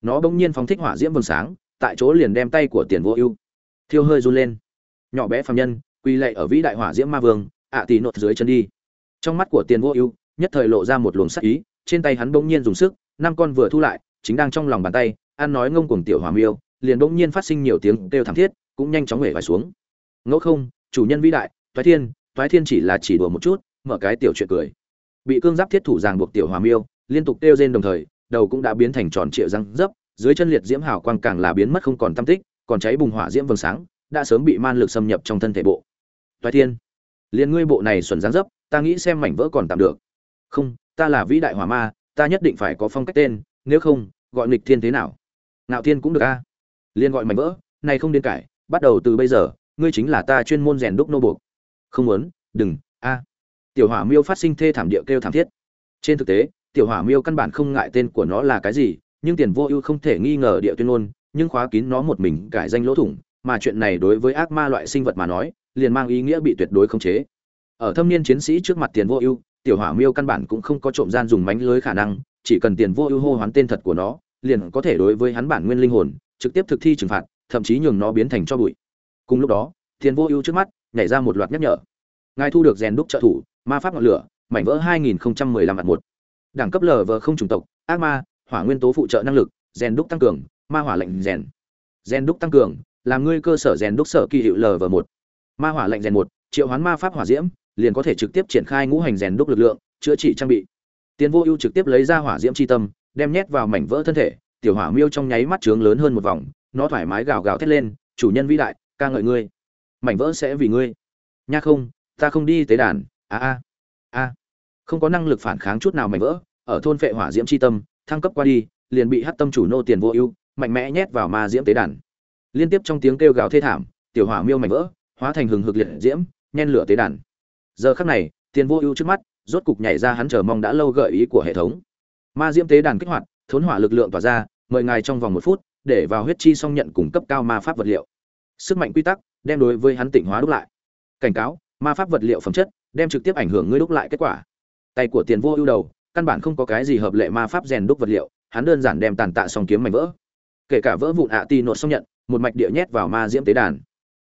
nó bỗng nhiên phóng thích hỏa diễm vầng sáng, tại chỗ liền đem tay của tiền vô ưu. Thiêu hơi run lên. Nhỏ bé phạm nhân quy lệ ở vĩ đại hỏa diễm ma vương, ạ tỷ nột dưới chân đi. Trong mắt của tiền vô ưu, nhất thời lộ ra một luồng sắc ý, trên tay hắn bỗng nhiên dùng sức, năm con vừa thu lại, chính đang trong lòng bàn tay, ăn nói ngông cuồng tiểu hỏa miêu, liền bỗng nhiên phát sinh nhiều tiếng kêu thảm thiết, cũng nhanh chóng hể vải xuống. Ngẫu không, chủ nhân vĩ đại, toái thiên toái thiên chỉ là chỉ đùa một chút, mở cái tiểu chuyện cười. Bị cương giáp thiết thủ ràng buộc tiểu hỏa miêu, liên tục kêu rên đồng thời đầu cũng đã biến thành tròn trịa răng dấp, dưới chân liệt diễm hào quang càng là biến mất không còn tâm tích, còn cháy bùng hỏa diễm vầng sáng, đã sớm bị man lực xâm nhập trong thân thể bộ. Toái thiên, liền ngươi bộ này xuẩn dáng dấp, ta nghĩ xem mảnh vỡ còn tạm được. Không, ta là vĩ đại hỏa ma, ta nhất định phải có phong cách tên, nếu không, gọi nghịch thiên thế nào? Ngạo thiên cũng được a. Liền gọi mảnh vỡ, này không điên cải, bắt đầu từ bây giờ, ngươi chính là ta chuyên môn rèn đúc nô buộc. Không muốn, đừng, a. Tiểu hỏa miêu phát sinh thê thảm địa kêu thảm thiết. Trên thực tế tiểu hỏa miêu căn bản không ngại tên của nó là cái gì, nhưng tiền vô ưu không thể nghi ngờ địa tuyên ngôn, nhưng khóa kín nó một mình cải danh lỗ thủng, mà chuyện này đối với ác ma loại sinh vật mà nói, liền mang ý nghĩa bị tuyệt đối khống chế. Ở thâm niên chiến sĩ trước mặt tiền vô ưu, tiểu hỏa miêu căn bản cũng không có trộm gian dùng mánh lưới khả năng, chỉ cần tiền vô ưu hô hoán tên thật của nó, liền có thể đối với hắn bản nguyên linh hồn, trực tiếp thực thi trừng phạt, thậm chí nhường nó biến thành cho bụi. Cùng lúc đó, tiền vô ưu trước mắt, nhảy ra một loạt nhắc nhở. Ngài thu được rèn đúc trợ thủ, ma pháp ngọn lửa, mảnh vỡ 2015 mặt một đẳng cấp lv không chủng tộc, ác ma, hỏa nguyên tố phụ trợ năng lực rèn đúc tăng cường, ma hỏa lệnh rèn rèn đúc tăng cường, làm ngươi cơ sở rèn đúc sở kỳ hiệu lv một. Ma hỏa lệnh rèn một, triệu hoán ma pháp hỏa diễm, liền có thể trực tiếp triển khai ngũ hành rèn đúc lực lượng, chữa trị trang bị. Tiến vô ưu trực tiếp lấy ra hỏa diễm chi tâm, đem nhét vào mảnh vỡ thân thể, tiểu hỏa miêu trong nháy mắt trướng lớn hơn một vòng, nó thoải mái gào gào thét lên, chủ nhân vĩ đại, ca ngợi ngươi. Mảnh vỡ sẽ vì ngươi. Nha không, ta không đi tế đàn. A a a không có năng lực phản kháng chút nào mảnh vỡ, ở thôn phệ hỏa diễm chi tâm, thăng cấp qua đi, liền bị hát tâm chủ nô tiền vô ưu, mạnh mẽ nhét vào ma diễm tế đàn. Liên tiếp trong tiếng kêu gào thê thảm, tiểu hỏa miêu mảnh vỡ, hóa thành hừng hực liệt diễm, nhen lửa tế đàn. Giờ khắc này, tiền vô ưu trước mắt, rốt cục nhảy ra hắn chờ mong đã lâu gợi ý của hệ thống. Ma diễm tế đàn kích hoạt, thốn hỏa lực lượng tỏa ra, mời ngài trong vòng một phút, để vào huyết chi song nhận cung cấp cao ma pháp vật liệu. Sức mạnh quy tắc, đem đối với hắn tịnh hóa đúc lại. Cảnh cáo, ma pháp vật liệu phẩm chất, đem trực tiếp ảnh hưởng ngươi đúc lại kết quả tay của tiền vô ưu đầu, căn bản không có cái gì hợp lệ ma pháp rèn đúc vật liệu, hắn đơn giản đem tàn tạ song kiếm mảnh vỡ. Kể cả vỡ vụn ạ ti nột xong nhận, một mạch địa nhét vào ma diễm tế đàn.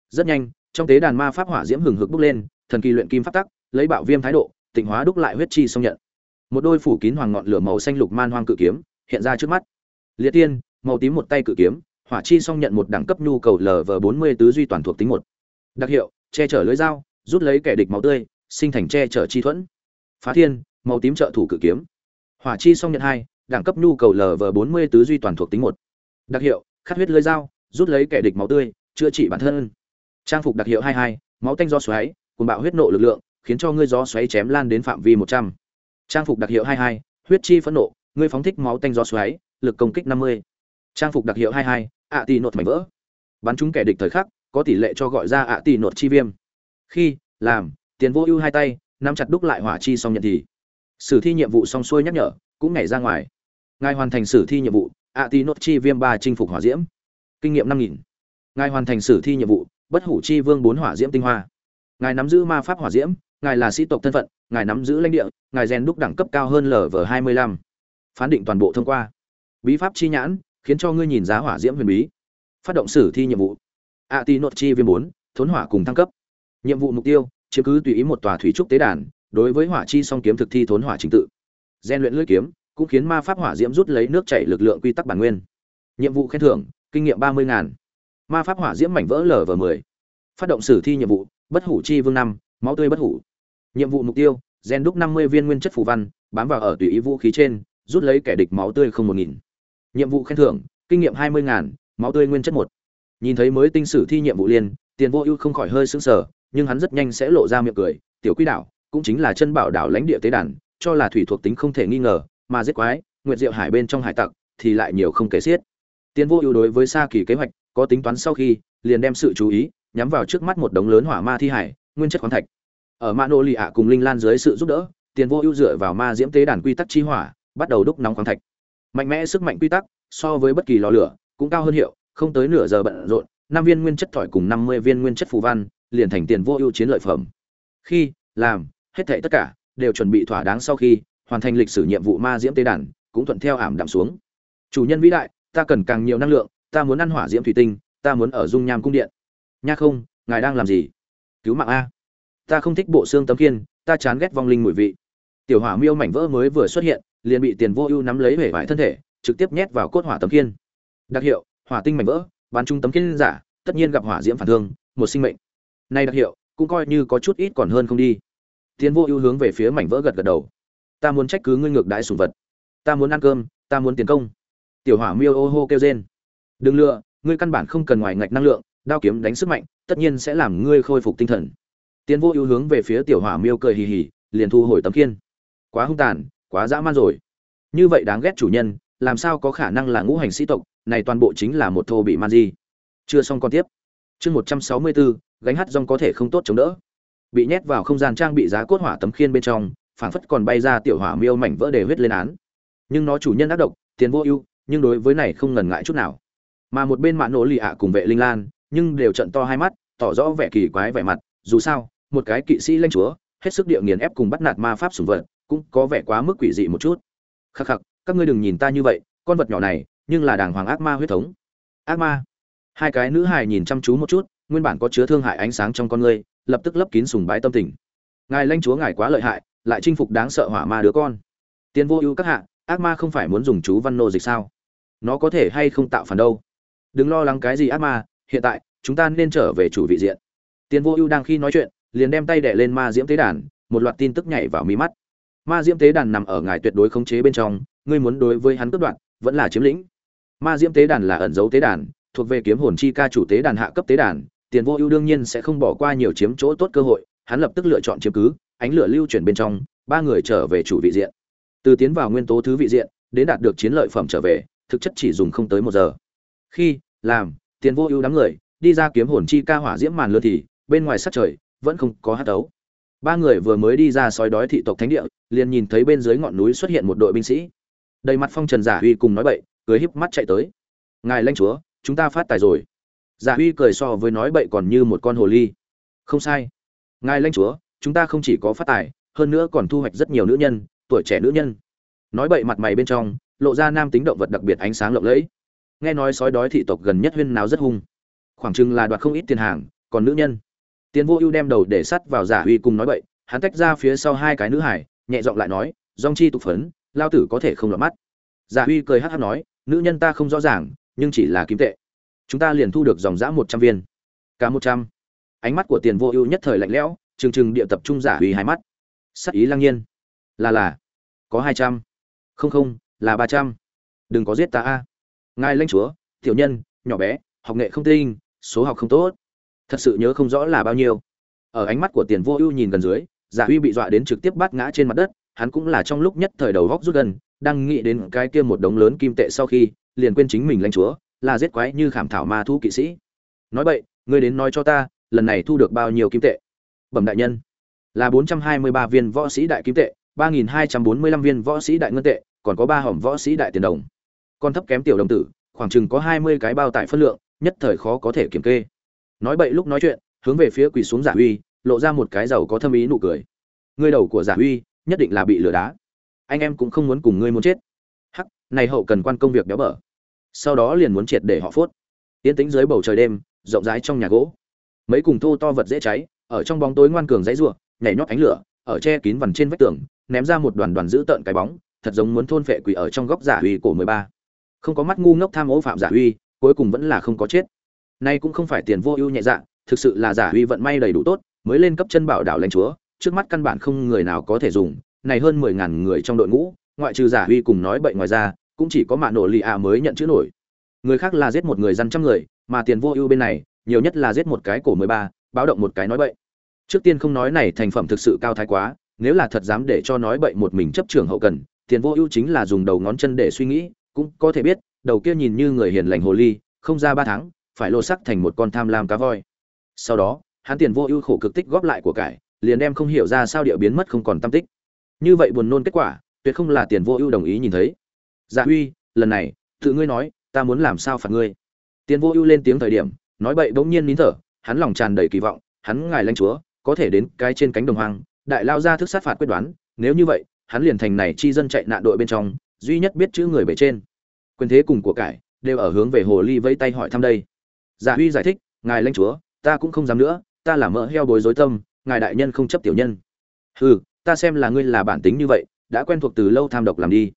Rất nhanh, trong tế đàn ma pháp hỏa diễm hừng hực bốc lên, thần kỳ luyện kim pháp tắc, lấy bạo viêm thái độ, tịnh hóa đúc lại huyết chi xong nhận. Một đôi phủ kín hoàng ngọn lửa màu xanh lục man hoang cự kiếm, hiện ra trước mắt. Liệt tiên màu tím một tay cự kiếm, hỏa chi xong nhận một đẳng cấp nhu cầu lv bốn mươi tứ duy toàn thuộc tính một. Đặc hiệu, che chở lưới dao, rút lấy kẻ địch máu tươi, sinh thành che chở chi thuẫn phá thiên, màu tím trợ thủ cự kiếm. Hỏa chi song nhận hai, đẳng cấp nhu cầu lv bốn mươi tứ duy toàn thuộc tính một. Đặc hiệu, khát huyết lưới dao, rút lấy kẻ địch máu tươi, chữa trị bản thân. Trang phục đặc hiệu hai hai, máu tanh do xoáy cùng bạo huyết nộ lực lượng, khiến cho ngươi gió xoáy chém lan đến phạm vi một trăm. Trang phục đặc hiệu hai hai, huyết chi phẫn nộ, ngươi phóng thích máu tanh gió xoáy, lực công kích năm mươi. Trang phục đặc hiệu hai hai, ạ tì nột mảnh vỡ. Bắn trúng kẻ địch thời khắc, có tỷ lệ cho gọi ra ạ tì nột chi viêm. Khi, làm, tiền vô ưu hai tay nắm chặt đúc lại hỏa chi xong nhận thì. Sử thi nhiệm vụ xong xuôi nhắc nhở, cũng nhảy ra ngoài. Ngài hoàn thành sử thi nhiệm vụ ạ tì nột chi viêm ba chinh phục hỏa diễm. Kinh nghiệm năm nghìn. Ngài hoàn thành sử thi nhiệm vụ, bất hủ chi vương bốn hỏa diễm tinh hoa. Ngài nắm giữ ma pháp hỏa diễm, ngài là sĩ tộc thân phận, ngài nắm giữ lãnh địa, ngài rèn đúc đẳng cấp cao hơn lv hai mươi lăm. Phán định toàn bộ thông qua. Bí pháp chi nhãn, khiến cho ngươi nhìn giá hỏa diễm huyền bí. Phát động sử thi nhiệm vụ. A ti nốt chi viêm bốn, thốn hỏa cùng thăng cấp. Nhiệm vụ mục tiêu chiếm cứ tùy ý một tòa thủy trúc tế đàn, đối với hỏa chi song kiếm thực thi thốn hỏa trình tự. Gian luyện lưỡi kiếm cũng khiến ma pháp hỏa diễm rút lấy nước chảy lực lượng quy tắc bản nguyên. Nhiệm vụ khen thưởng, kinh nghiệm ba mươi ngàn. Ma pháp hỏa diễm mảnh vỡ lở lv mười. Phát động sử thi nhiệm vụ, bất hủ chi vương năm, máu tươi bất hủ. Nhiệm vụ mục tiêu, gen đúc năm mươi viên nguyên chất phù văn, bám vào ở tùy ý vũ khí trên, rút lấy kẻ địch máu tươi không một nghìn. Nhiệm vụ khen thưởng, kinh nghiệm hai mươi ngàn, máu tươi nguyên chất một. Nhìn thấy mới tinh sử thi nhiệm vụ liền, tiền vô ưu không khỏi hơi sững sờ nhưng hắn rất nhanh sẽ lộ ra miệng cười, tiểu quy đảo, cũng chính là chân bảo đảo lãnh địa tế đàn, cho là thủy thuộc tính không thể nghi ngờ, mà giết quái, nguyệt diệu hải bên trong hải tặc, thì lại nhiều không kể xiết. Tiến vô ưu đối với xa kỳ kế hoạch, có tính toán sau khi, liền đem sự chú ý nhắm vào trước mắt một đống lớn hỏa ma thi hải, nguyên chất khoáng thạch. Ở ma nô lì ạ cùng linh lan dưới sự giúp đỡ tiền vô ưu dựa vào ma diễm tế đàn quy tắc chi hỏa, bắt đầu đúc nóng khoáng thạch. Mạnh mẽ sức mạnh quy tắc, so với bất kỳ lò lửa, cũng cao hơn hiệu, không tới nửa giờ bận rộn, năm viên nguyên chất thỏi cùng năm mươi viên nguyên chất phù văn liền thành tiền vô ưu chiến lợi phẩm. Khi, làm, hết thảy tất cả đều chuẩn bị thỏa đáng sau khi hoàn thành lịch sử nhiệm vụ ma diễm tế đàn, cũng thuận theo ảm đạm xuống. Chủ nhân vĩ đại, ta cần càng nhiều năng lượng, ta muốn ăn hỏa diễm thủy tinh, ta muốn ở dung nham cung điện. Nha không, ngài đang làm gì? Cứu mạng a. Ta không thích bộ xương tấm kiên ta chán ghét vong linh mùi vị. Tiểu hỏa miêu mảnh vỡ mới vừa xuất hiện, liền bị tiền vô ưu nắm lấy vẻ vải thân thể, trực tiếp nhét vào cốt hỏa tấm kiên đặc hiệu, hỏa tinh mảnh vỡ bắn trung tấm kiên giả, tất nhiên gặp hỏa diễm phản thương, một sinh mệnh nay đặc hiệu, cũng coi như có chút ít còn hơn không đi. Tiến vô ưu hướng về phía mảnh vỡ gật gật đầu. Ta muốn trách cứ ngươi ngược đãi sùng vật. Ta muốn ăn cơm, ta muốn tiền công. Tiểu hỏa miêu ô hô kêu rên. Đừng lừa, ngươi căn bản không cần ngoài ngạch năng lượng, đao kiếm đánh sức mạnh, tất nhiên sẽ làm ngươi khôi phục tinh thần. Tiến vô ưu hướng về phía tiểu hỏa miêu cười hì hì, liền thu hồi tấm kiên quá hung tàn, quá dã man rồi. Như vậy đáng ghét chủ nhân, làm sao có khả năng là ngũ hành sĩ tộc, này toàn bộ chính là một thô bị man di. Chưa xong còn tiếp chương một trăm sáu mươi bốn gánh hát rong có thể không tốt chống đỡ. Bị nhét vào không gian trang bị giá cốt hỏa tấm khiên bên trong, phảng phất còn bay ra tiểu hỏa miêu mảnh vỡ để huyết lên án. Nhưng nó chủ nhân ác độc, tiền vô ưu, nhưng đối với này không ngần ngại chút nào. Mà một bên mạng nổ lì ạ cùng vệ linh lan, nhưng đều trận to hai mắt, tỏ rõ vẻ kỳ quái vẻ mặt, dù sao, một cái kỵ sĩ lanh chúa, hết sức địa nghiền ép cùng bắt nạt ma pháp sùng vật, cũng có vẻ quá mức quỷ dị một chút. Khắc khắc, các ngươi đừng nhìn ta như vậy, con vật nhỏ này, nhưng là đàng hoàng ác ma huyết thống. Ác ma? Hai cái nữ hài nhìn chăm chú một chút, nguyên bản có chứa thương hại ánh sáng trong con ngươi, lập tức lấp kín sùng bái tâm tình. Ngài lanh chúa ngài quá lợi hại, lại chinh phục đáng sợ hỏa ma đứa con. Tiền vô ưu các hạ, ác ma không phải muốn dùng chú văn nô dịch sao? Nó có thể hay không tạo phản đâu? Đừng lo lắng cái gì ác ma, hiện tại, chúng ta nên trở về chủ vị diện. Tiền vô ưu đang khi nói chuyện, liền đem tay đẻ lên ma diễm tế đàn, một loạt tin tức nhảy vào mí mắt. Ma diễm tế đàn nằm ở ngài tuyệt đối khống chế bên trong, ngươi muốn đối với hắn cướp đoạn vẫn là chiếm lĩnh. Ma diễm tế đàn là ẩn dấu tế đàn thuộc về kiếm hồn chi ca chủ tế đàn hạ cấp tế đàn, tiền vô ưu đương nhiên sẽ không bỏ qua nhiều chiếm chỗ tốt cơ hội, hắn lập tức lựa chọn chiếm cứ, ánh lửa lưu chuyển bên trong, ba người trở về chủ vị diện. Từ tiến vào nguyên tố thứ vị diện, đến đạt được chiến lợi phẩm trở về, thực chất chỉ dùng không tới một giờ. Khi, làm, tiền vô ưu đám người, đi ra kiếm hồn chi ca hỏa diễm màn lơ thì, bên ngoài sát trời, vẫn không có hát đấu. ba người vừa mới đi ra sói đói thị tộc thánh địa, liền nhìn thấy bên dưới ngọn núi xuất hiện một đội binh sĩ. Đầy mặt phong trần giả huy cùng nói bậy, cười híp mắt chạy tới. Ngài lãnh chúa chúng ta phát tài rồi. Giả huy cười so với nói bậy còn như một con hồ ly. Không sai. Ngài lãnh chúa, chúng ta không chỉ có phát tài, hơn nữa còn thu hoạch rất nhiều nữ nhân, tuổi trẻ nữ nhân. Nói bậy mặt mày bên trong, lộ ra nam tính động vật đặc biệt ánh sáng lộng lẫy. Nghe nói sói đói thị tộc gần nhất huyên nào rất hung. Khoảng chừng là đoạt không ít tiền hàng, còn nữ nhân. Tiến vô ưu đem đầu để sắt vào giả huy cùng nói bậy, hắn tách ra phía sau hai cái nữ hải, nhẹ giọng lại nói dong chi tục phấn, lao tử có thể không lọt mắt. Giả huy cười hát hát nói, nữ nhân ta không rõ ràng nhưng chỉ là kim tệ. Chúng ta liền thu được dòng giã một trăm viên. Cả một trăm. Ánh mắt của tiền vô ưu nhất thời lạnh lẽo, trừng trừng địa tập trung giả uy hai mắt. Sắc ý lang nhiên. Là là. Có hai trăm. Không không, là ba trăm. Đừng có giết ta a. Ngài lãnh chúa, tiểu nhân, nhỏ bé, học nghệ không tinh, số học không tốt. Thật sự nhớ không rõ là bao nhiêu. Ở ánh mắt của tiền vô ưu nhìn gần dưới, giả huy bị dọa đến trực tiếp bắt ngã trên mặt đất, hắn cũng là trong lúc nhất thời đầu góc rút gần, đang nghĩ đến cái kia một đống lớn kim tệ sau khi liền quên chính mình lãnh chúa, là giết quái như khảm thảo ma thu kỵ sĩ. Nói vậy ngươi đến nói cho ta, lần này thu được bao nhiêu kim tệ? Bẩm đại nhân. Là bốn trăm hai mươi ba viên võ sĩ đại kim tệ, ba nghìn hai trăm bốn mươi lăm viên võ sĩ đại ngân tệ, còn có ba hỏng võ sĩ đại tiền đồng. Còn thấp kém tiểu đồng tử, khoảng chừng có hai mươi cái bao tải phân lượng, nhất thời khó có thể kiểm kê. Nói bậy lúc nói chuyện, hướng về phía quỳ xuống giả huy, lộ ra một cái giàu có thâm ý nụ cười. Ngươi đầu của giả huy, nhất định là bị lừa đá. Anh em cũng không muốn cùng ngươi muốn chết này hậu cần quan công việc béo bở. Sau đó liền muốn triệt để họ phốt. Tiến tĩnh dưới bầu trời đêm, rộng rãi trong nhà gỗ. Mấy cùng thô to vật dễ cháy, ở trong bóng tối ngoan cường dãy ruộng nhảy nhót ánh lửa, ở che kín vằn trên vách tường, ném ra một đoàn đoàn dữ tợn cái bóng, thật giống muốn thôn phệ quỷ ở trong góc giả huy cổ mười ba. Không có mắt ngu ngốc tham ô phạm giả huy cuối cùng vẫn là không có chết. Nay cũng không phải tiền vô ưu nhẹ dạ thực sự là giả huy vận may đầy đủ tốt, mới lên cấp chân bảo đảo lãnh chúa, trước mắt căn bản không người nào có thể dùng, này hơn mười ngàn người trong đội ngũ, ngoại trừ giả huy cùng nói bệnh ngoài ra cũng chỉ có mạ nổ lì ạ mới nhận chữ nổi. Người khác là giết một người dân trăm người, mà tiền vô ưu bên này, nhiều nhất là giết một cái cổ mười ba, báo động một cái nói bậy. Trước tiên không nói này thành phẩm thực sự cao thái quá, nếu là thật dám để cho nói bậy một mình chấp trường hậu cần, tiền vô ưu chính là dùng đầu ngón chân để suy nghĩ, cũng có thể biết, đầu kia nhìn như người hiền lành hồ ly, không ra ba tháng, phải lô sắc thành một con tham lam cá voi. Sau đó, hắn tiền vô ưu khổ cực tích góp lại của cải, liền đem không hiểu ra sao địa biến mất không còn tâm tích. Như vậy buồn nôn kết quả, tuyệt không là tiền vô ưu đồng ý nhìn thấy dạ huy, lần này, tự ngươi nói, ta muốn làm sao phạt ngươi? Tiền vô ưu lên tiếng thời điểm, nói bậy bỗng nhiên nín thở, hắn lòng tràn đầy kỳ vọng, hắn ngài lãnh chúa, có thể đến cái trên cánh đồng hoang, đại lao ra thức sát phạt quyết đoán, nếu như vậy, hắn liền thành này chi dân chạy nạn đội bên trong, duy nhất biết chữ người bề trên. Quyền thế cùng của cải, đều ở hướng về hồ ly vẫy tay hỏi thăm đây. Giả huy giải thích, ngài lãnh chúa, ta cũng không dám nữa, ta là mỡ heo bối rối tâm, ngài đại nhân không chấp tiểu nhân. Hừ, ta xem là ngươi là bản tính như vậy, đã quen thuộc từ lâu tham độc làm đi.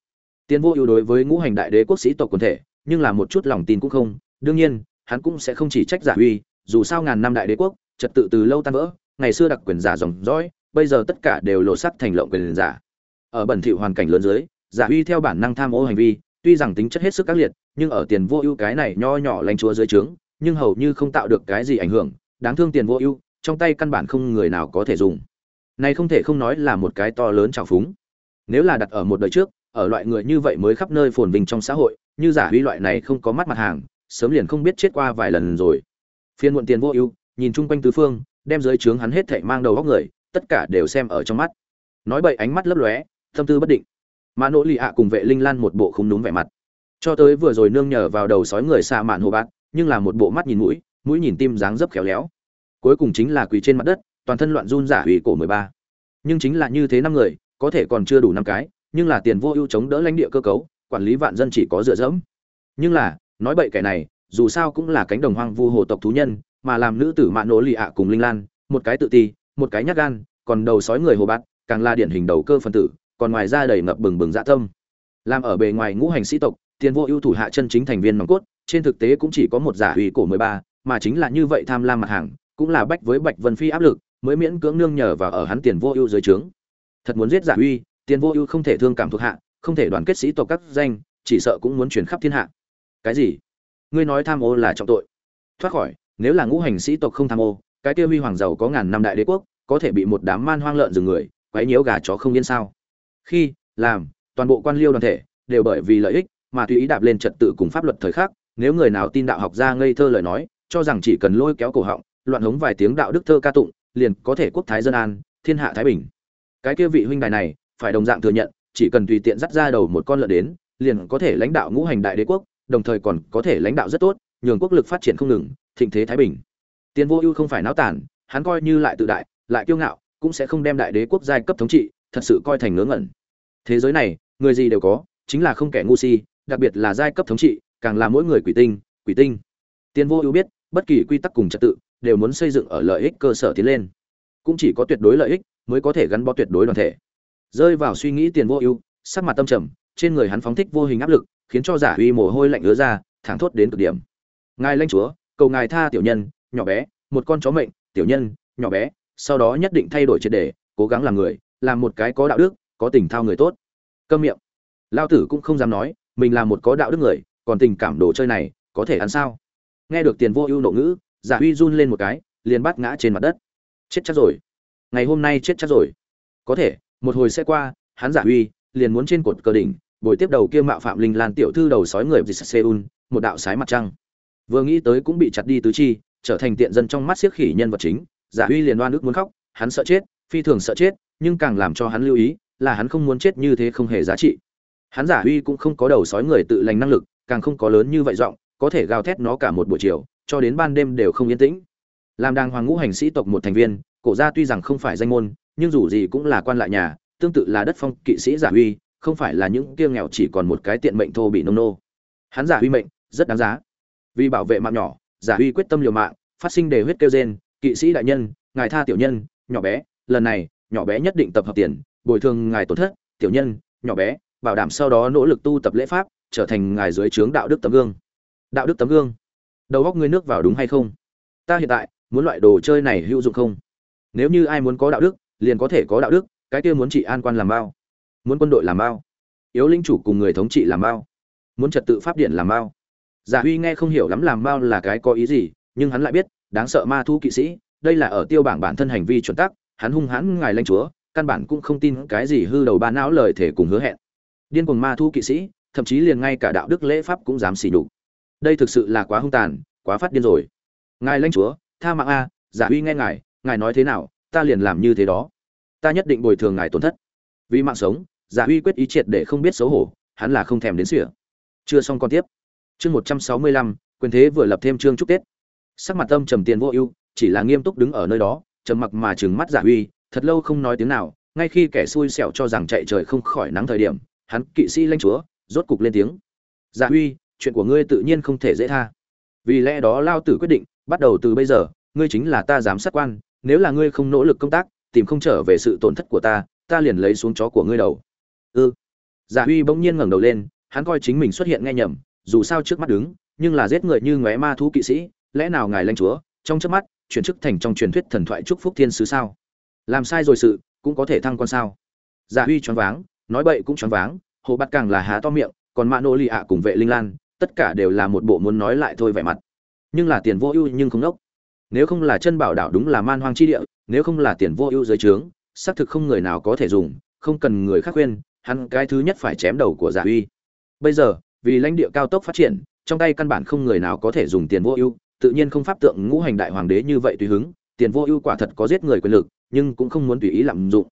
Tiền vô ưu đối với ngũ hành đại đế quốc sĩ tộc quần thể, nhưng là một chút lòng tin cũng không, đương nhiên, hắn cũng sẽ không chỉ trách giả huy dù sao ngàn năm đại đế quốc, trật tự từ lâu tan vỡ, ngày xưa đặc quyền giả dòng dõi, bây giờ tất cả đều lộ sắc thành lộng quyền giả. Ở bẩn thỉu hoàn cảnh lớn dưới, giả huy theo bản năng tham ô hành vi, tuy rằng tính chất hết sức các liệt, nhưng ở tiền vô ưu cái này nho nhỏ lãnh chúa dưới trướng, nhưng hầu như không tạo được cái gì ảnh hưởng, đáng thương tiền vô ưu, trong tay căn bản không người nào có thể dùng. Này không thể không nói là một cái to lớn trào phúng. Nếu là đặt ở một đời trước ở loại người như vậy mới khắp nơi phồn vinh trong xã hội, như giả huy loại này không có mắt mặt hàng, sớm liền không biết chết qua vài lần rồi. Phiên muộn tiền vô ưu, nhìn chung quanh tứ phương, đem dưới trướng hắn hết thảy mang đầu góc người, tất cả đều xem ở trong mắt. Nói bậy ánh mắt lấp lóe, tâm tư bất định. Mà nỗ lì ạ cùng vệ linh lan một bộ không đúng vẻ mặt. Cho tới vừa rồi nương nhờ vào đầu sói người xa mạn hồ bát nhưng là một bộ mắt nhìn mũi mũi nhìn tim dáng dấp khéo léo. Cuối cùng chính là quỳ trên mặt đất, toàn thân loạn run giả ủy cổ mười ba. Nhưng chính là như thế năm người, có thể còn chưa đủ năm cái nhưng là tiền vô ưu chống đỡ lãnh địa cơ cấu, quản lý vạn dân chỉ có dựa dẫm. Nhưng là, nói bậy kẻ này, dù sao cũng là cánh đồng hoang vu hồ tộc thú nhân, mà làm nữ tử mạ nỗ lì ạ cùng linh lan, một cái tự ti, một cái nhát gan, còn đầu sói người hồ bát, càng là điển hình đầu cơ phân tử, còn ngoài ra đầy ngập bừng bừng dạ tâm. Làm ở bề ngoài ngũ hành sĩ tộc, tiền vô ưu thủ hạ chân chính thành viên nòng cốt, trên thực tế cũng chỉ có một giả uy cổ mười ba, mà chính là như vậy tham lam mặt hàng, cũng là bách với bạch vân phi áp lực, mới miễn cưỡng nương nhờ vào ở hắn tiền vô ưu dưới trướng. Thật muốn giết giả uy tiền vô ưu không thể thương cảm thuộc hạ, không thể đoàn kết sĩ tộc các danh, chỉ sợ cũng muốn chuyển khắp thiên hạ. Cái gì? Ngươi nói tham ô là trọng tội. Thoát khỏi, nếu là ngũ hành sĩ tộc không tham ô, cái kia huy hoàng giàu có ngàn năm đại đế quốc, có thể bị một đám man hoang lợn rừng người, quấy nhiễu gà chó không yên sao? Khi, làm, toàn bộ quan liêu đoàn thể, đều bởi vì lợi ích, mà tùy ý đạp lên trật tự cùng pháp luật thời khắc, nếu người nào tin đạo học ra ngây thơ lời nói, cho rằng chỉ cần lôi kéo cổ họng, loạn hống vài tiếng đạo đức thơ ca tụng, liền có thể quốc thái dân an, thiên hạ thái bình. Cái kia vị huynh đài này phải đồng dạng thừa nhận, chỉ cần tùy tiện dắt ra đầu một con lợn đến, liền có thể lãnh đạo ngũ hành đại đế quốc, đồng thời còn có thể lãnh đạo rất tốt, nhường quốc lực phát triển không ngừng, thịnh thế thái bình. Tiền vô ưu không phải náo tản hắn coi như lại tự đại, lại kiêu ngạo, cũng sẽ không đem đại đế quốc giai cấp thống trị, thật sự coi thành ngớ ngẩn. Thế giới này, người gì đều có, chính là không kẻ ngu si, đặc biệt là giai cấp thống trị, càng là mỗi người quỷ tinh quỷ tinh. Tiền vô ưu biết, bất kỳ quy tắc cùng trật tự, đều muốn xây dựng ở lợi ích cơ sở tiến lên. Cũng chỉ có tuyệt đối lợi ích, mới có thể gắn bó tuyệt đối đoàn thể rơi vào suy nghĩ tiền vô ưu, sắc mặt tâm trầm, trên người hắn phóng thích vô hình áp lực, khiến cho giả uy mồ hôi lạnh ứa ra, thẳng thốt đến cực điểm. Ngài lãnh chúa, cầu ngài tha tiểu nhân, nhỏ bé, một con chó mệnh, tiểu nhân, nhỏ bé, sau đó nhất định thay đổi triệt đề cố gắng làm người, làm một cái có đạo đức, có tình thao người tốt. Câm miệng. Lao tử cũng không dám nói, mình là một có đạo đức người, còn tình cảm đồ chơi này, có thể ăn sao? Nghe được tiền vô ưu nộ ngữ, giả uy run lên một cái, liền bắt ngã trên mặt đất. Chết chắc rồi. Ngày hôm nay chết chắc rồi. Có thể một hồi sẽ qua, hắn giả uy liền muốn trên cột cờ đỉnh buổi tiếp đầu kia mạo phạm linh lan tiểu thư đầu sói người dịch seul một đạo sái mặt trăng. Vừa nghĩ tới cũng bị chặt đi tứ chi, trở thành tiện dân trong mắt siếc khỉ nhân vật chính, giả uy liền đoan ước muốn khóc, hắn sợ chết, phi thường sợ chết, nhưng càng làm cho hắn lưu ý, là hắn không muốn chết như thế không hề giá trị. Hắn giả uy cũng không có đầu sói người tự lành năng lực, càng không có lớn như vậy giọng, có thể gào thét nó cả một buổi chiều, cho đến ban đêm đều không yên tĩnh. Làm đàng hoàng ngũ hành sĩ tộc một thành viên, cổ gia tuy rằng không phải danh môn nhưng dù gì cũng là quan lại nhà tương tự là đất phong kỵ sĩ giả huy, không phải là những kia nghèo chỉ còn một cái tiện mệnh thô bị nông nô. Hắn giả huy mệnh rất đáng giá. Vì bảo vệ mạng nhỏ giả huy quyết tâm liều mạng phát sinh đề huyết kêu gen kỵ sĩ đại nhân ngài tha tiểu nhân nhỏ bé lần này nhỏ bé nhất định tập hợp tiền bồi thường ngài tổn thất tiểu nhân nhỏ bé bảo đảm sau đó nỗ lực tu tập lễ pháp trở thành ngài dưới trướng đạo đức tấm gương. Đạo đức tấm gương. Đầu góc ngươi nước vào đúng hay không? Ta hiện tại muốn loại đồ chơi này hữu dụng không? Nếu như ai muốn có đạo đức liền có thể có đạo đức, cái kia muốn trị an quan làm bao, muốn quân đội làm bao, yếu linh chủ cùng người thống trị làm bao, muốn trật tự pháp điện làm bao. Giả huy nghe không hiểu lắm làm bao là cái có ý gì, nhưng hắn lại biết, đáng sợ ma thu kỵ sĩ, đây là ở tiêu bảng bản thân hành vi chuẩn tắc, hắn hung hãn ngài lãnh chúa, căn bản cũng không tin cái gì hư đầu ba não lời thể cùng hứa hẹn. Điên cuồng ma thu kỵ sĩ, thậm chí liền ngay cả đạo đức lễ pháp cũng dám xỉ nhục. Đây thực sự là quá hung tàn, quá phát điên rồi. Ngài lãnh chúa, tha mạng a, giả huy nghe ngài ngài nói thế nào ta liền làm như thế đó. Ta nhất định bồi thường ngài tổn thất. Vì mạng sống, giả huy quyết ý triệt để không biết xấu hổ, hắn là không thèm đến sỉa chưa xong còn tiếp. Chương một trăm sáu mươi lăm, quyền thế vừa lập thêm chương chúc tết. Sắc mặt tâm trầm tiền vô ưu, chỉ là nghiêm túc đứng ở nơi đó, trầm mặc mà trừng mắt giả huy thật lâu không nói tiếng nào, ngay khi kẻ xui xẻo cho rằng chạy trời không khỏi nắng thời điểm, hắn kỵ sĩ lanh chúa, rốt cục lên tiếng. Giả huy chuyện của ngươi tự nhiên không thể dễ tha. Vì lẽ đó lao tử quyết định, bắt đầu từ bây giờ, ngươi chính là ta giám sát quan nếu là ngươi không nỗ lực công tác, tìm không trở về sự tổn thất của ta ta liền lấy xuống chó của ngươi đầu. Ư. Ừ. giả huy bỗng nhiên ngẩng đầu lên, hắn coi chính mình xuất hiện nghe nhầm, dù sao trước mắt đứng, nhưng là giết người như ngóe ma thú kỵ sĩ, lẽ nào ngài lãnh chúa, trong trước mắt, chuyển chức thành trong truyền thuyết thần thoại chúc phúc thiên sứ sao? Làm sai rồi sự, cũng có thể thăng quan sao? Giả huy choáng váng, nói bậy cũng choáng váng, hồ bắt càng là há to miệng, còn mạ nô lì ạ cùng vệ linh lan, tất cả đều là một bộ muốn nói lại thôi vẻ mặt. Nhưng là tiền vô ưu nhưng không đốc nếu không là chân bảo đảo đúng là man hoang chi địa, nếu không là tiền vô ưu dưới trướng, xác thực không người nào có thể dùng, không cần người khác khuyên, hắn cái thứ nhất phải chém đầu của giả uy. Bây giờ, vì lãnh địa cao tốc phát triển, trong tay căn bản không người nào có thể dùng tiền vô ưu, tự nhiên không pháp tượng ngũ hành đại hoàng đế như vậy tùy hứng, tiền vô ưu quả thật có giết người quyền lực, nhưng cũng không muốn tùy ý lạm dụng.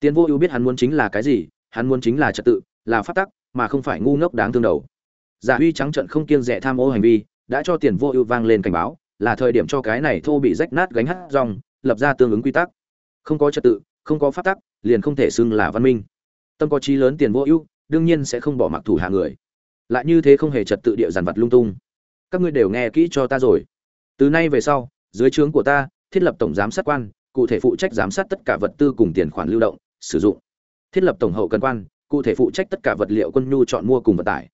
Tiền vô ưu biết hắn muốn chính là cái gì, hắn muốn chính là trật tự, là phát tắc, mà không phải ngu ngốc đáng thương đầu. Giả uy trắng trận không kiêng rẻ tham ô hành vi, đã cho tiền vô ưu vang lên cảnh báo là thời điểm cho cái này thô bị rách nát gánh hát rong, lập ra tương ứng quy tắc. Không có trật tự, không có pháp tắc, liền không thể xưng là văn minh. Tâm có trí lớn tiền vô ưu, đương nhiên sẽ không bỏ mặc thủ hạ người. Lại như thế không hề trật tự địa giàn vật lung tung. Các ngươi đều nghe kỹ cho ta rồi. Từ nay về sau, dưới trướng của ta, thiết lập tổng giám sát quan, cụ thể phụ trách giám sát tất cả vật tư cùng tiền khoản lưu động, sử dụng. Thiết lập tổng hậu cần quan, cụ thể phụ trách tất cả vật liệu quân nhu chọn mua cùng vận tải.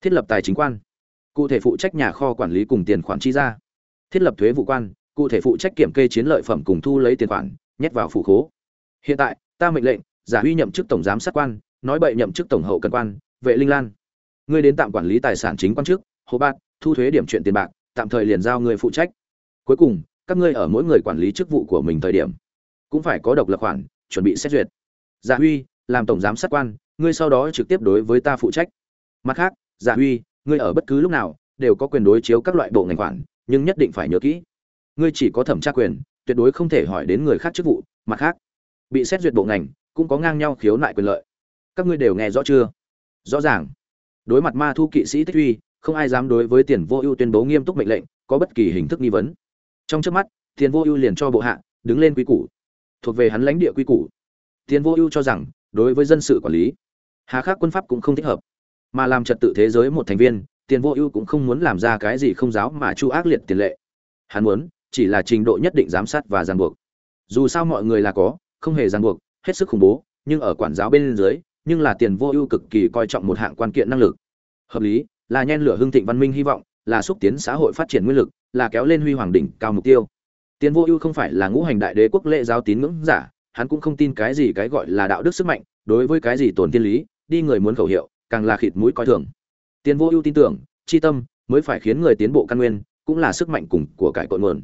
Thiết lập tài chính quan, cụ thể phụ trách nhà kho quản lý cùng tiền khoản chi ra thiết lập thuế vụ quan, cụ thể phụ trách kiểm kê chiến lợi phẩm cùng thu lấy tiền khoản, nhét vào phủ khố. Hiện tại, ta mệnh lệnh, giả huy nhậm chức tổng giám sát quan, nói bậy nhậm chức tổng hậu cần quan, vệ linh lan. Ngươi đến tạm quản lý tài sản chính quan chức hồ bạc thu thuế điểm chuyện tiền bạc, tạm thời liền giao người phụ trách. Cuối cùng, các ngươi ở mỗi người quản lý chức vụ của mình thời điểm, cũng phải có độc lập khoản, chuẩn bị xét duyệt. Giả huy, làm tổng giám sát quan, ngươi sau đó trực tiếp đối với ta phụ trách. Mặt khác, giả huy, ngươi ở bất cứ lúc nào, đều có quyền đối chiếu các loại bộ ngành khoản nhưng nhất định phải nhớ kỹ. Ngươi chỉ có thẩm tra quyền, tuyệt đối không thể hỏi đến người khác chức vụ, mặt khác, bị xét duyệt bộ ngành cũng có ngang nhau khiếu nại quyền lợi. Các ngươi đều nghe rõ chưa? Rõ ràng. Đối mặt ma thu kỵ sĩ tích uy không ai dám đối với tiền vô ưu tuyên bố nghiêm túc mệnh lệnh, có bất kỳ hình thức nghi vấn. Trong trước mắt, tiền vô ưu liền cho bộ hạ đứng lên quy củ. Thuộc về hắn lãnh địa quy củ. Tiền vô ưu cho rằng, đối với dân sự quản lý, hà khắc quân pháp cũng không thích hợp, mà làm trật tự thế giới một thành viên tiền vô ưu cũng không muốn làm ra cái gì không giáo mà chu ác liệt tiền lệ. Hắn muốn, chỉ là trình độ nhất định giám sát và ràng buộc. Dù sao mọi người là có, không hề ràng buộc, hết sức khủng bố, nhưng ở quản giáo bên dưới, nhưng là tiền vô ưu cực kỳ coi trọng một hạng quan kiện năng lực. Hợp lý, là nhen lửa hưng thịnh văn minh hy vọng, là xúc tiến xã hội phát triển nguyên lực, là kéo lên huy hoàng đỉnh cao mục tiêu. Tiền vô ưu không phải là ngũ hành đại đế quốc lệ giáo tín ngưỡng giả, hắn cũng không tin cái gì cái gọi là đạo đức sức mạnh, đối với cái gì tổn tiên lý, đi người muốn khẩu hiệu, càng là khịt mũi coi thường tiền vô ưu tin tưởng, chi tâm mới phải khiến người tiến bộ căn nguyên, cũng là sức mạnh cùng của cải cội nguồn.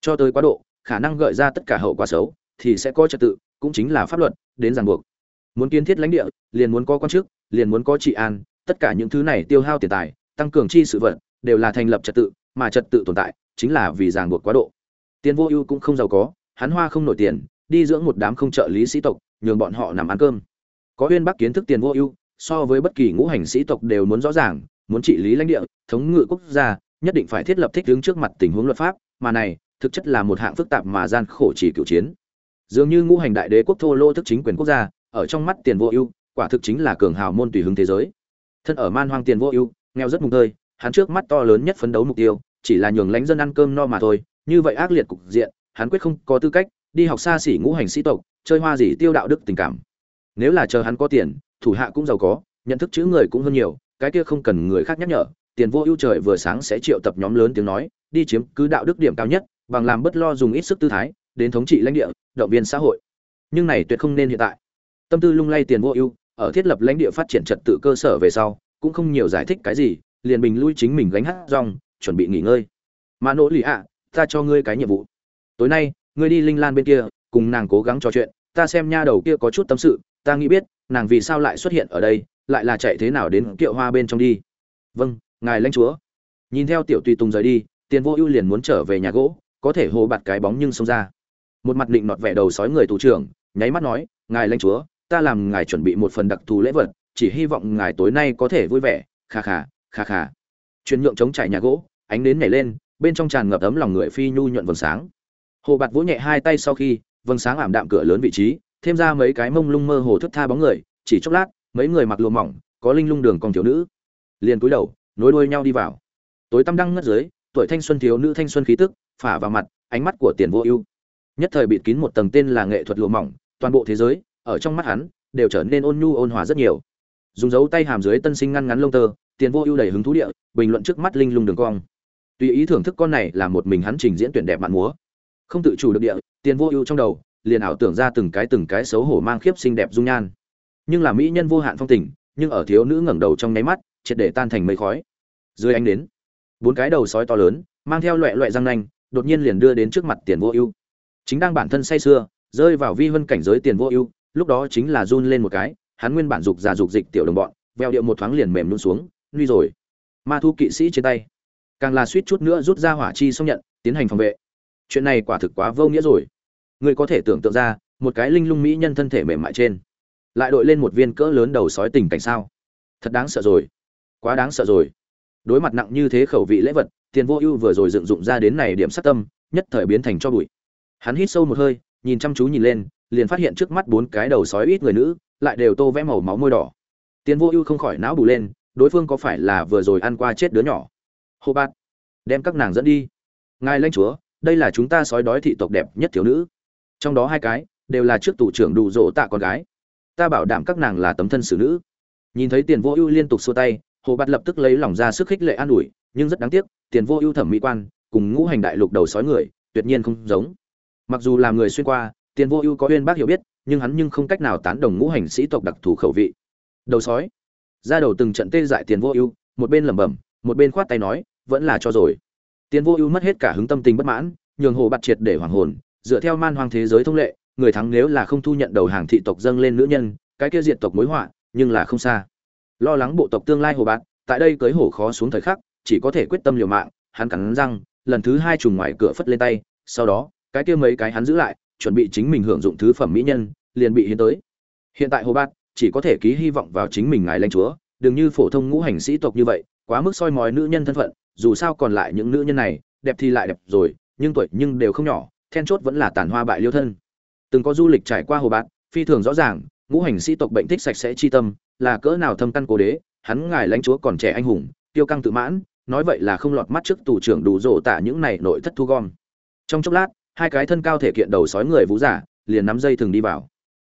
Cho tới quá độ, khả năng gợi ra tất cả hậu quả xấu thì sẽ có trật tự, cũng chính là pháp luật, đến ràng buộc. Muốn kiến thiết lãnh địa, liền muốn có quan chức, liền muốn có trị an, tất cả những thứ này tiêu hao tiền tài, tăng cường chi sự vật, đều là thành lập trật tự, mà trật tự tồn tại chính là vì ràng buộc quá độ. Tiền vô ưu cũng không giàu có, hắn hoa không nổi tiền, đi dưỡng một đám không trợ lý sĩ tộc, nhường bọn họ nằm ăn cơm. Có uyên bác kiến thức tiền vô ưu so với bất kỳ ngũ hành sĩ tộc đều muốn rõ ràng, muốn trị lý lãnh địa, thống ngự quốc gia, nhất định phải thiết lập thích ứng trước mặt tình huống luật pháp, mà này, thực chất là một hạng phức tạp mà gian khổ chỉ cựu chiến. Dường như ngũ hành đại đế quốc thô lô thức chính quyền quốc gia, ở trong mắt tiền vô ưu, quả thực chính là cường hào môn tùy hứng thế giới. Thân ở man hoang tiền vô ưu, nghèo rất mùng tơi hắn trước mắt to lớn nhất phấn đấu mục tiêu, chỉ là nhường lãnh dân ăn cơm no mà thôi, như vậy ác liệt cục diện, hắn quyết không có tư cách đi học xa xỉ ngũ hành sĩ tộc, chơi hoa gì tiêu đạo đức tình cảm. Nếu là chờ hắn có tiền thủ hạ cũng giàu có, nhận thức chữ người cũng hơn nhiều, cái kia không cần người khác nhắc nhở, tiền vô ưu trời vừa sáng sẽ triệu tập nhóm lớn tiếng nói, đi chiếm cứ đạo đức điểm cao nhất, bằng làm bất lo dùng ít sức tư thái, đến thống trị lãnh địa, động viên xã hội. Nhưng này tuyệt không nên hiện tại. Tâm tư lung lay tiền vô ưu, ở thiết lập lãnh địa phát triển trật tự cơ sở về sau, cũng không nhiều giải thích cái gì, liền bình lui chính mình gánh hát rong, chuẩn bị nghỉ ngơi. Mà nỗ lì ạ, ta cho ngươi cái nhiệm vụ. Tối nay, ngươi đi linh lan bên kia, cùng nàng cố gắng trò chuyện, ta xem nha đầu kia có chút tâm sự, ta nghĩ biết nàng vì sao lại xuất hiện ở đây, lại là chạy thế nào đến kiệu hoa bên trong đi? Vâng ngài lãnh chúa. Nhìn theo tiểu tùy tùng rời đi, tiền vô ưu liền muốn trở về nhà gỗ, có thể hồ bạt cái bóng nhưng xông ra. Một mặt định nọt vẻ đầu sói người tù trưởng, nháy mắt nói, ngài lãnh chúa, ta làm ngài chuẩn bị một phần đặc thù lễ vật, chỉ hy vọng ngài tối nay có thể vui vẻ. Kha kha kha kha. Chuyển nhượng chống trải nhà gỗ, ánh nến nhảy lên, bên trong tràn ngập ấm lòng người phi nhu nhuận vầng sáng. Hồ bạt vỗ nhẹ hai tay sau khi, vầng sáng ảm đạm cửa lớn vị trí thêm ra mấy cái mông lung mơ hồ thức tha bóng người, chỉ chốc lát, mấy người mặc lụa mỏng, có linh lung đường con thiếu nữ, liền cúi đầu, nối đuôi nhau đi vào. Tối tăm đăng ngất dưới, tuổi thanh xuân thiếu nữ thanh xuân khí tức, phả vào mặt, ánh mắt của tiền vô ưu. Nhất thời bịt kín một tầng tên là nghệ thuật lụa mỏng, toàn bộ thế giới, ở trong mắt hắn, đều trở nên ôn nhu ôn hòa rất nhiều. Dùng dấu tay hàm dưới tân sinh ngăn ngắn lông tơ, tiền vô ưu đầy hứng thú địa, bình luận trước mắt linh lung đường cong. Tùy ý thưởng thức con này là một mình hắn trình diễn tuyển đẹp mạn múa. Không tự chủ được địa, tiền vô ưu trong đầu liền ảo tưởng ra từng cái từng cái xấu hổ mang khiếp xinh đẹp dung nhan. Nhưng là mỹ nhân vô hạn phong tình, nhưng ở thiếu nữ ngẩng đầu trong nháy mắt, triệt để tan thành mây khói. Dưới ánh đến bốn cái đầu sói to lớn, mang theo loẹ loẹ răng nanh, đột nhiên liền đưa đến trước mặt tiền vô ưu. Chính đang bản thân say sưa, rơi vào vi vân cảnh giới tiền vô ưu, lúc đó chính là run lên một cái, hắn nguyên bản dục già dục dịch tiểu đồng bọn, veo điệu một thoáng liền mềm luôn xuống, nguy rồi. Ma thu kỵ sĩ trên tay. Càng là suýt chút nữa rút ra hỏa chi xong nhận, tiến hành phòng vệ. Chuyện này quả thực quá vô nghĩa rồi người có thể tưởng tượng ra, một cái linh lung mỹ nhân thân thể mềm mại trên, lại đội lên một viên cỡ lớn đầu sói tình cảnh sao? Thật đáng sợ rồi. Quá đáng sợ rồi. Đối mặt nặng như thế khẩu vị lễ vật, tiền vô ưu vừa rồi dựng dụng ra đến này điểm sát tâm, nhất thời biến thành cho bụi. Hắn hít sâu một hơi, nhìn chăm chú nhìn lên, liền phát hiện trước mắt bốn cái đầu sói ít người nữ, lại đều tô vẽ màu máu môi đỏ. Tiền vô ưu không khỏi não bù lên, đối phương có phải là vừa rồi ăn qua chết đứa nhỏ? Hô bát đem các nàng dẫn đi. Ngài lãnh chúa, đây là chúng ta sói đói thị tộc đẹp nhất thiếu nữ trong đó hai cái đều là trước tủ trưởng đủ rỗ tạ con gái. Ta bảo đảm các nàng là tấm thân xử nữ. Nhìn thấy tiền vô ưu liên tục xua tay, hồ bạt lập tức lấy lòng ra sức khích lệ an ủi, nhưng rất đáng tiếc, tiền vô ưu thẩm mỹ quan, cùng ngũ hành đại lục đầu sói người, tuyệt nhiên không giống. Mặc dù là người xuyên qua, tiền vô ưu có uyên bác hiểu biết, nhưng hắn nhưng không cách nào tán đồng ngũ hành sĩ tộc đặc thù khẩu vị. Đầu sói. Ra đầu từng trận tê dại tiền vô ưu, một bên lẩm bẩm, một bên khoát tay nói, vẫn là cho rồi. Tiền vô ưu mất hết cả hứng tâm tình bất mãn, nhường hồ bạt triệt để hoàng hồn dựa theo man hoang thế giới thông lệ, người thắng nếu là không thu nhận đầu hàng thị tộc dâng lên nữ nhân, cái kia diện tộc mối họa, nhưng là không xa. Lo lắng bộ tộc tương lai hồ bạt tại đây cưới hổ khó xuống thời khắc, chỉ có thể quyết tâm liều mạng, hắn cắn răng, lần thứ hai trùng ngoài cửa phất lên tay, sau đó, cái kia mấy cái hắn giữ lại, chuẩn bị chính mình hưởng dụng thứ phẩm mỹ nhân, liền bị hiến tới. Hiện tại hồ bát chỉ có thể ký hy vọng vào chính mình ngài lãnh chúa, đừng như phổ thông ngũ hành sĩ tộc như vậy, quá mức soi mói nữ nhân thân phận, dù sao còn lại những nữ nhân này, đẹp thì lại đẹp rồi, nhưng tuổi nhưng đều không nhỏ then chốt vẫn là tàn hoa bại liêu thân. Từng có du lịch trải qua hồ bạt phi thường rõ ràng, ngũ hành sĩ tộc bệnh thích sạch sẽ chi tâm, là cỡ nào thâm căn cố đế, hắn ngài lãnh chúa còn trẻ anh hùng, tiêu căng tự mãn, nói vậy là không lọt mắt trước tù trưởng đủ rổ tả những này nội thất thu gom. Trong chốc lát, hai cái thân cao thể kiện đầu sói người vũ giả, liền nắm dây thường đi vào.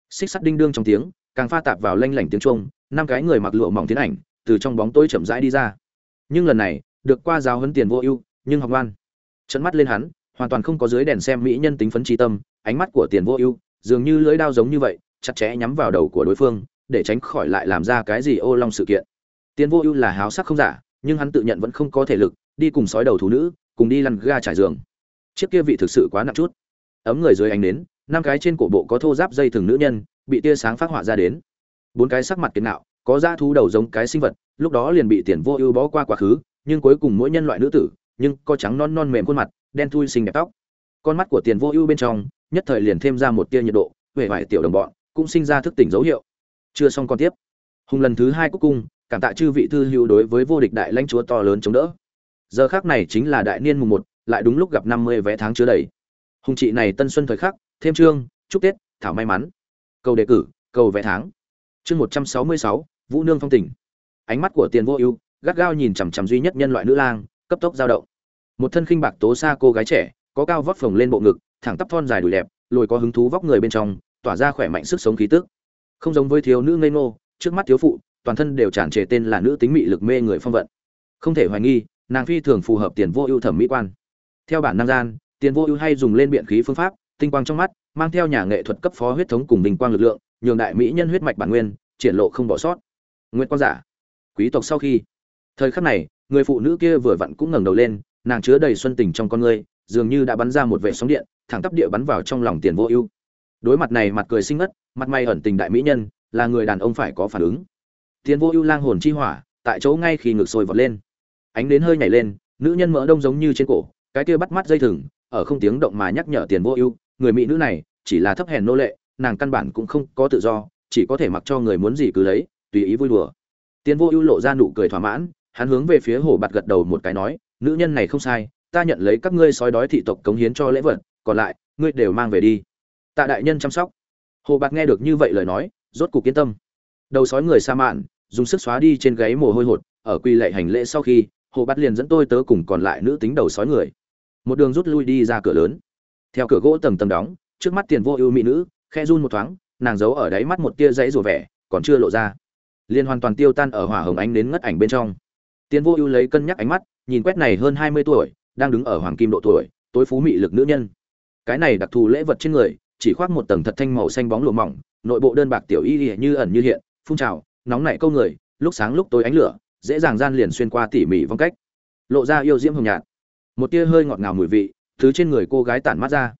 Xích sắt đinh đương trong tiếng, càng pha tạp vào lanh lảnh tiếng trung năm cái người mặc lụa mỏng tiến ảnh, từ trong bóng tối chậm rãi đi ra. Nhưng lần này, được qua giáo huấn tiền vô ưu, nhưng học ngoan. Trận mắt lên hắn hoàn toàn không có dưới đèn xem mỹ nhân tính phấn trí tâm, ánh mắt của tiền vô ưu, dường như lưỡi đao giống như vậy, chặt chẽ nhắm vào đầu của đối phương, để tránh khỏi lại làm ra cái gì ô long sự kiện. Tiền vô ưu là háo sắc không giả, nhưng hắn tự nhận vẫn không có thể lực, đi cùng sói đầu thú nữ, cùng đi lăn ga trải giường. Chiếc kia vị thực sự quá nặng chút. Ấm người dưới ánh nến, năm cái trên cổ bộ có thô giáp dây thừng nữ nhân, bị tia sáng phát họa ra đến. Bốn cái sắc mặt kiến nạo có da thú đầu giống cái sinh vật, lúc đó liền bị tiền vô ưu bó qua quá khứ, nhưng cuối cùng mỗi nhân loại nữ tử, nhưng có trắng non non mềm khuôn mặt đen thui xinh đẹp tóc. Con mắt của tiền vô ưu bên trong, nhất thời liền thêm ra một tia nhiệt độ huệ vải tiểu đồng bọn cũng sinh ra thức tỉnh dấu hiệu. Chưa xong con tiếp. Hùng lần thứ hai cuối cung cảm tạ chư vị thư hữu đối với vô địch đại lãnh chúa to lớn chống đỡ. Giờ khác này chính là đại niên mùng một, lại đúng lúc gặp năm mươi vé tháng chứa đầy. Hùng trị này tân xuân thời khắc, thêm trương, chúc tết, thảo may mắn. Cầu đề cử, cầu vé tháng. Chương một trăm sáu mươi sáu, vũ nương phong tỉnh ánh mắt của tiền vô ưu gắt gao nhìn chằm chằm duy nhất nhân loại nữ lang, cấp tốc dao động một thân khinh bạc tố xa cô gái trẻ, có cao vóc phồng lên bộ ngực, thẳng tắp thon dài đùi đẹp, lồi có hứng thú vóc người bên trong, tỏa ra khỏe mạnh sức sống khí tức. Không giống với thiếu nữ ngây ngô, trước mắt thiếu phụ, toàn thân đều tràn trề tên là nữ tính mị lực mê người phong vận. Không thể hoài nghi, nàng phi thường phù hợp tiền vô ưu thẩm mỹ quan. Theo bản năng gian, tiền vô ưu hay dùng lên biện khí phương pháp, tinh quang trong mắt, mang theo nhà nghệ thuật cấp phó huyết thống cùng bình quang lực lượng, nhường đại mỹ nhân huyết mạch bản nguyên, triển lộ không bỏ sót. Nguyên quang giả quý tộc sau khi. Thời khắc này, người phụ nữ kia vừa vặn cũng ngẩng đầu lên nàng chứa đầy xuân tình trong con ngươi, dường như đã bắn ra một vệ sóng điện, thẳng tắp địa bắn vào trong lòng tiền vô ưu. Đối mặt này mặt cười xinh ngất, mặt may ẩn tình đại mỹ nhân, là người đàn ông phải có phản ứng. Tiền vô ưu lang hồn chi hỏa, tại chỗ ngay khi ngực sôi vọt lên. Ánh đến hơi nhảy lên, nữ nhân mỡ đông giống như trên cổ, cái kia bắt mắt dây thừng, ở không tiếng động mà nhắc nhở tiền vô ưu, người mỹ nữ này, chỉ là thấp hèn nô lệ, nàng căn bản cũng không có tự do, chỉ có thể mặc cho người muốn gì cứ lấy, tùy ý vui đùa. Tiền vô ưu lộ ra nụ cười thỏa mãn, hắn hướng về phía hồ bạt gật đầu một cái nói nữ nhân này không sai, ta nhận lấy các ngươi sói đói thị tộc cống hiến cho lễ vật, còn lại, ngươi đều mang về đi. Tạ đại nhân chăm sóc. Hồ bạc nghe được như vậy lời nói, rốt cục yên tâm. Đầu sói người sa mạn, dùng sức xóa đi trên gáy mồ hôi hột, ở quy lệ hành lễ sau khi, hồ bát liền dẫn tôi tớ cùng còn lại nữ tính đầu sói người. Một đường rút lui đi ra cửa lớn. Theo cửa gỗ tầng tầng đóng, trước mắt tiền vô ưu mỹ nữ, khe run một thoáng, nàng giấu ở đáy mắt một tia dãy rùa vẻ, còn chưa lộ ra. Liền hoàn toàn tiêu tan ở hỏa hồng ánh đến ngất ảnh bên trong. Tiền vô ưu lấy cân nhắc ánh mắt nhìn quét này hơn hai mươi tuổi, đang đứng ở hoàng kim độ tuổi, tối phú mị lực nữ nhân. Cái này đặc thù lễ vật trên người, chỉ khoác một tầng thật thanh màu xanh bóng lụa mỏng, nội bộ đơn bạc tiểu y như ẩn như hiện, phun trào, nóng nảy câu người, lúc sáng lúc tối ánh lửa, dễ dàng gian liền xuyên qua tỉ mỉ vong cách. Lộ ra yêu diễm hồng nhạt, một tia hơi ngọt ngào mùi vị, thứ trên người cô gái tản mát ra.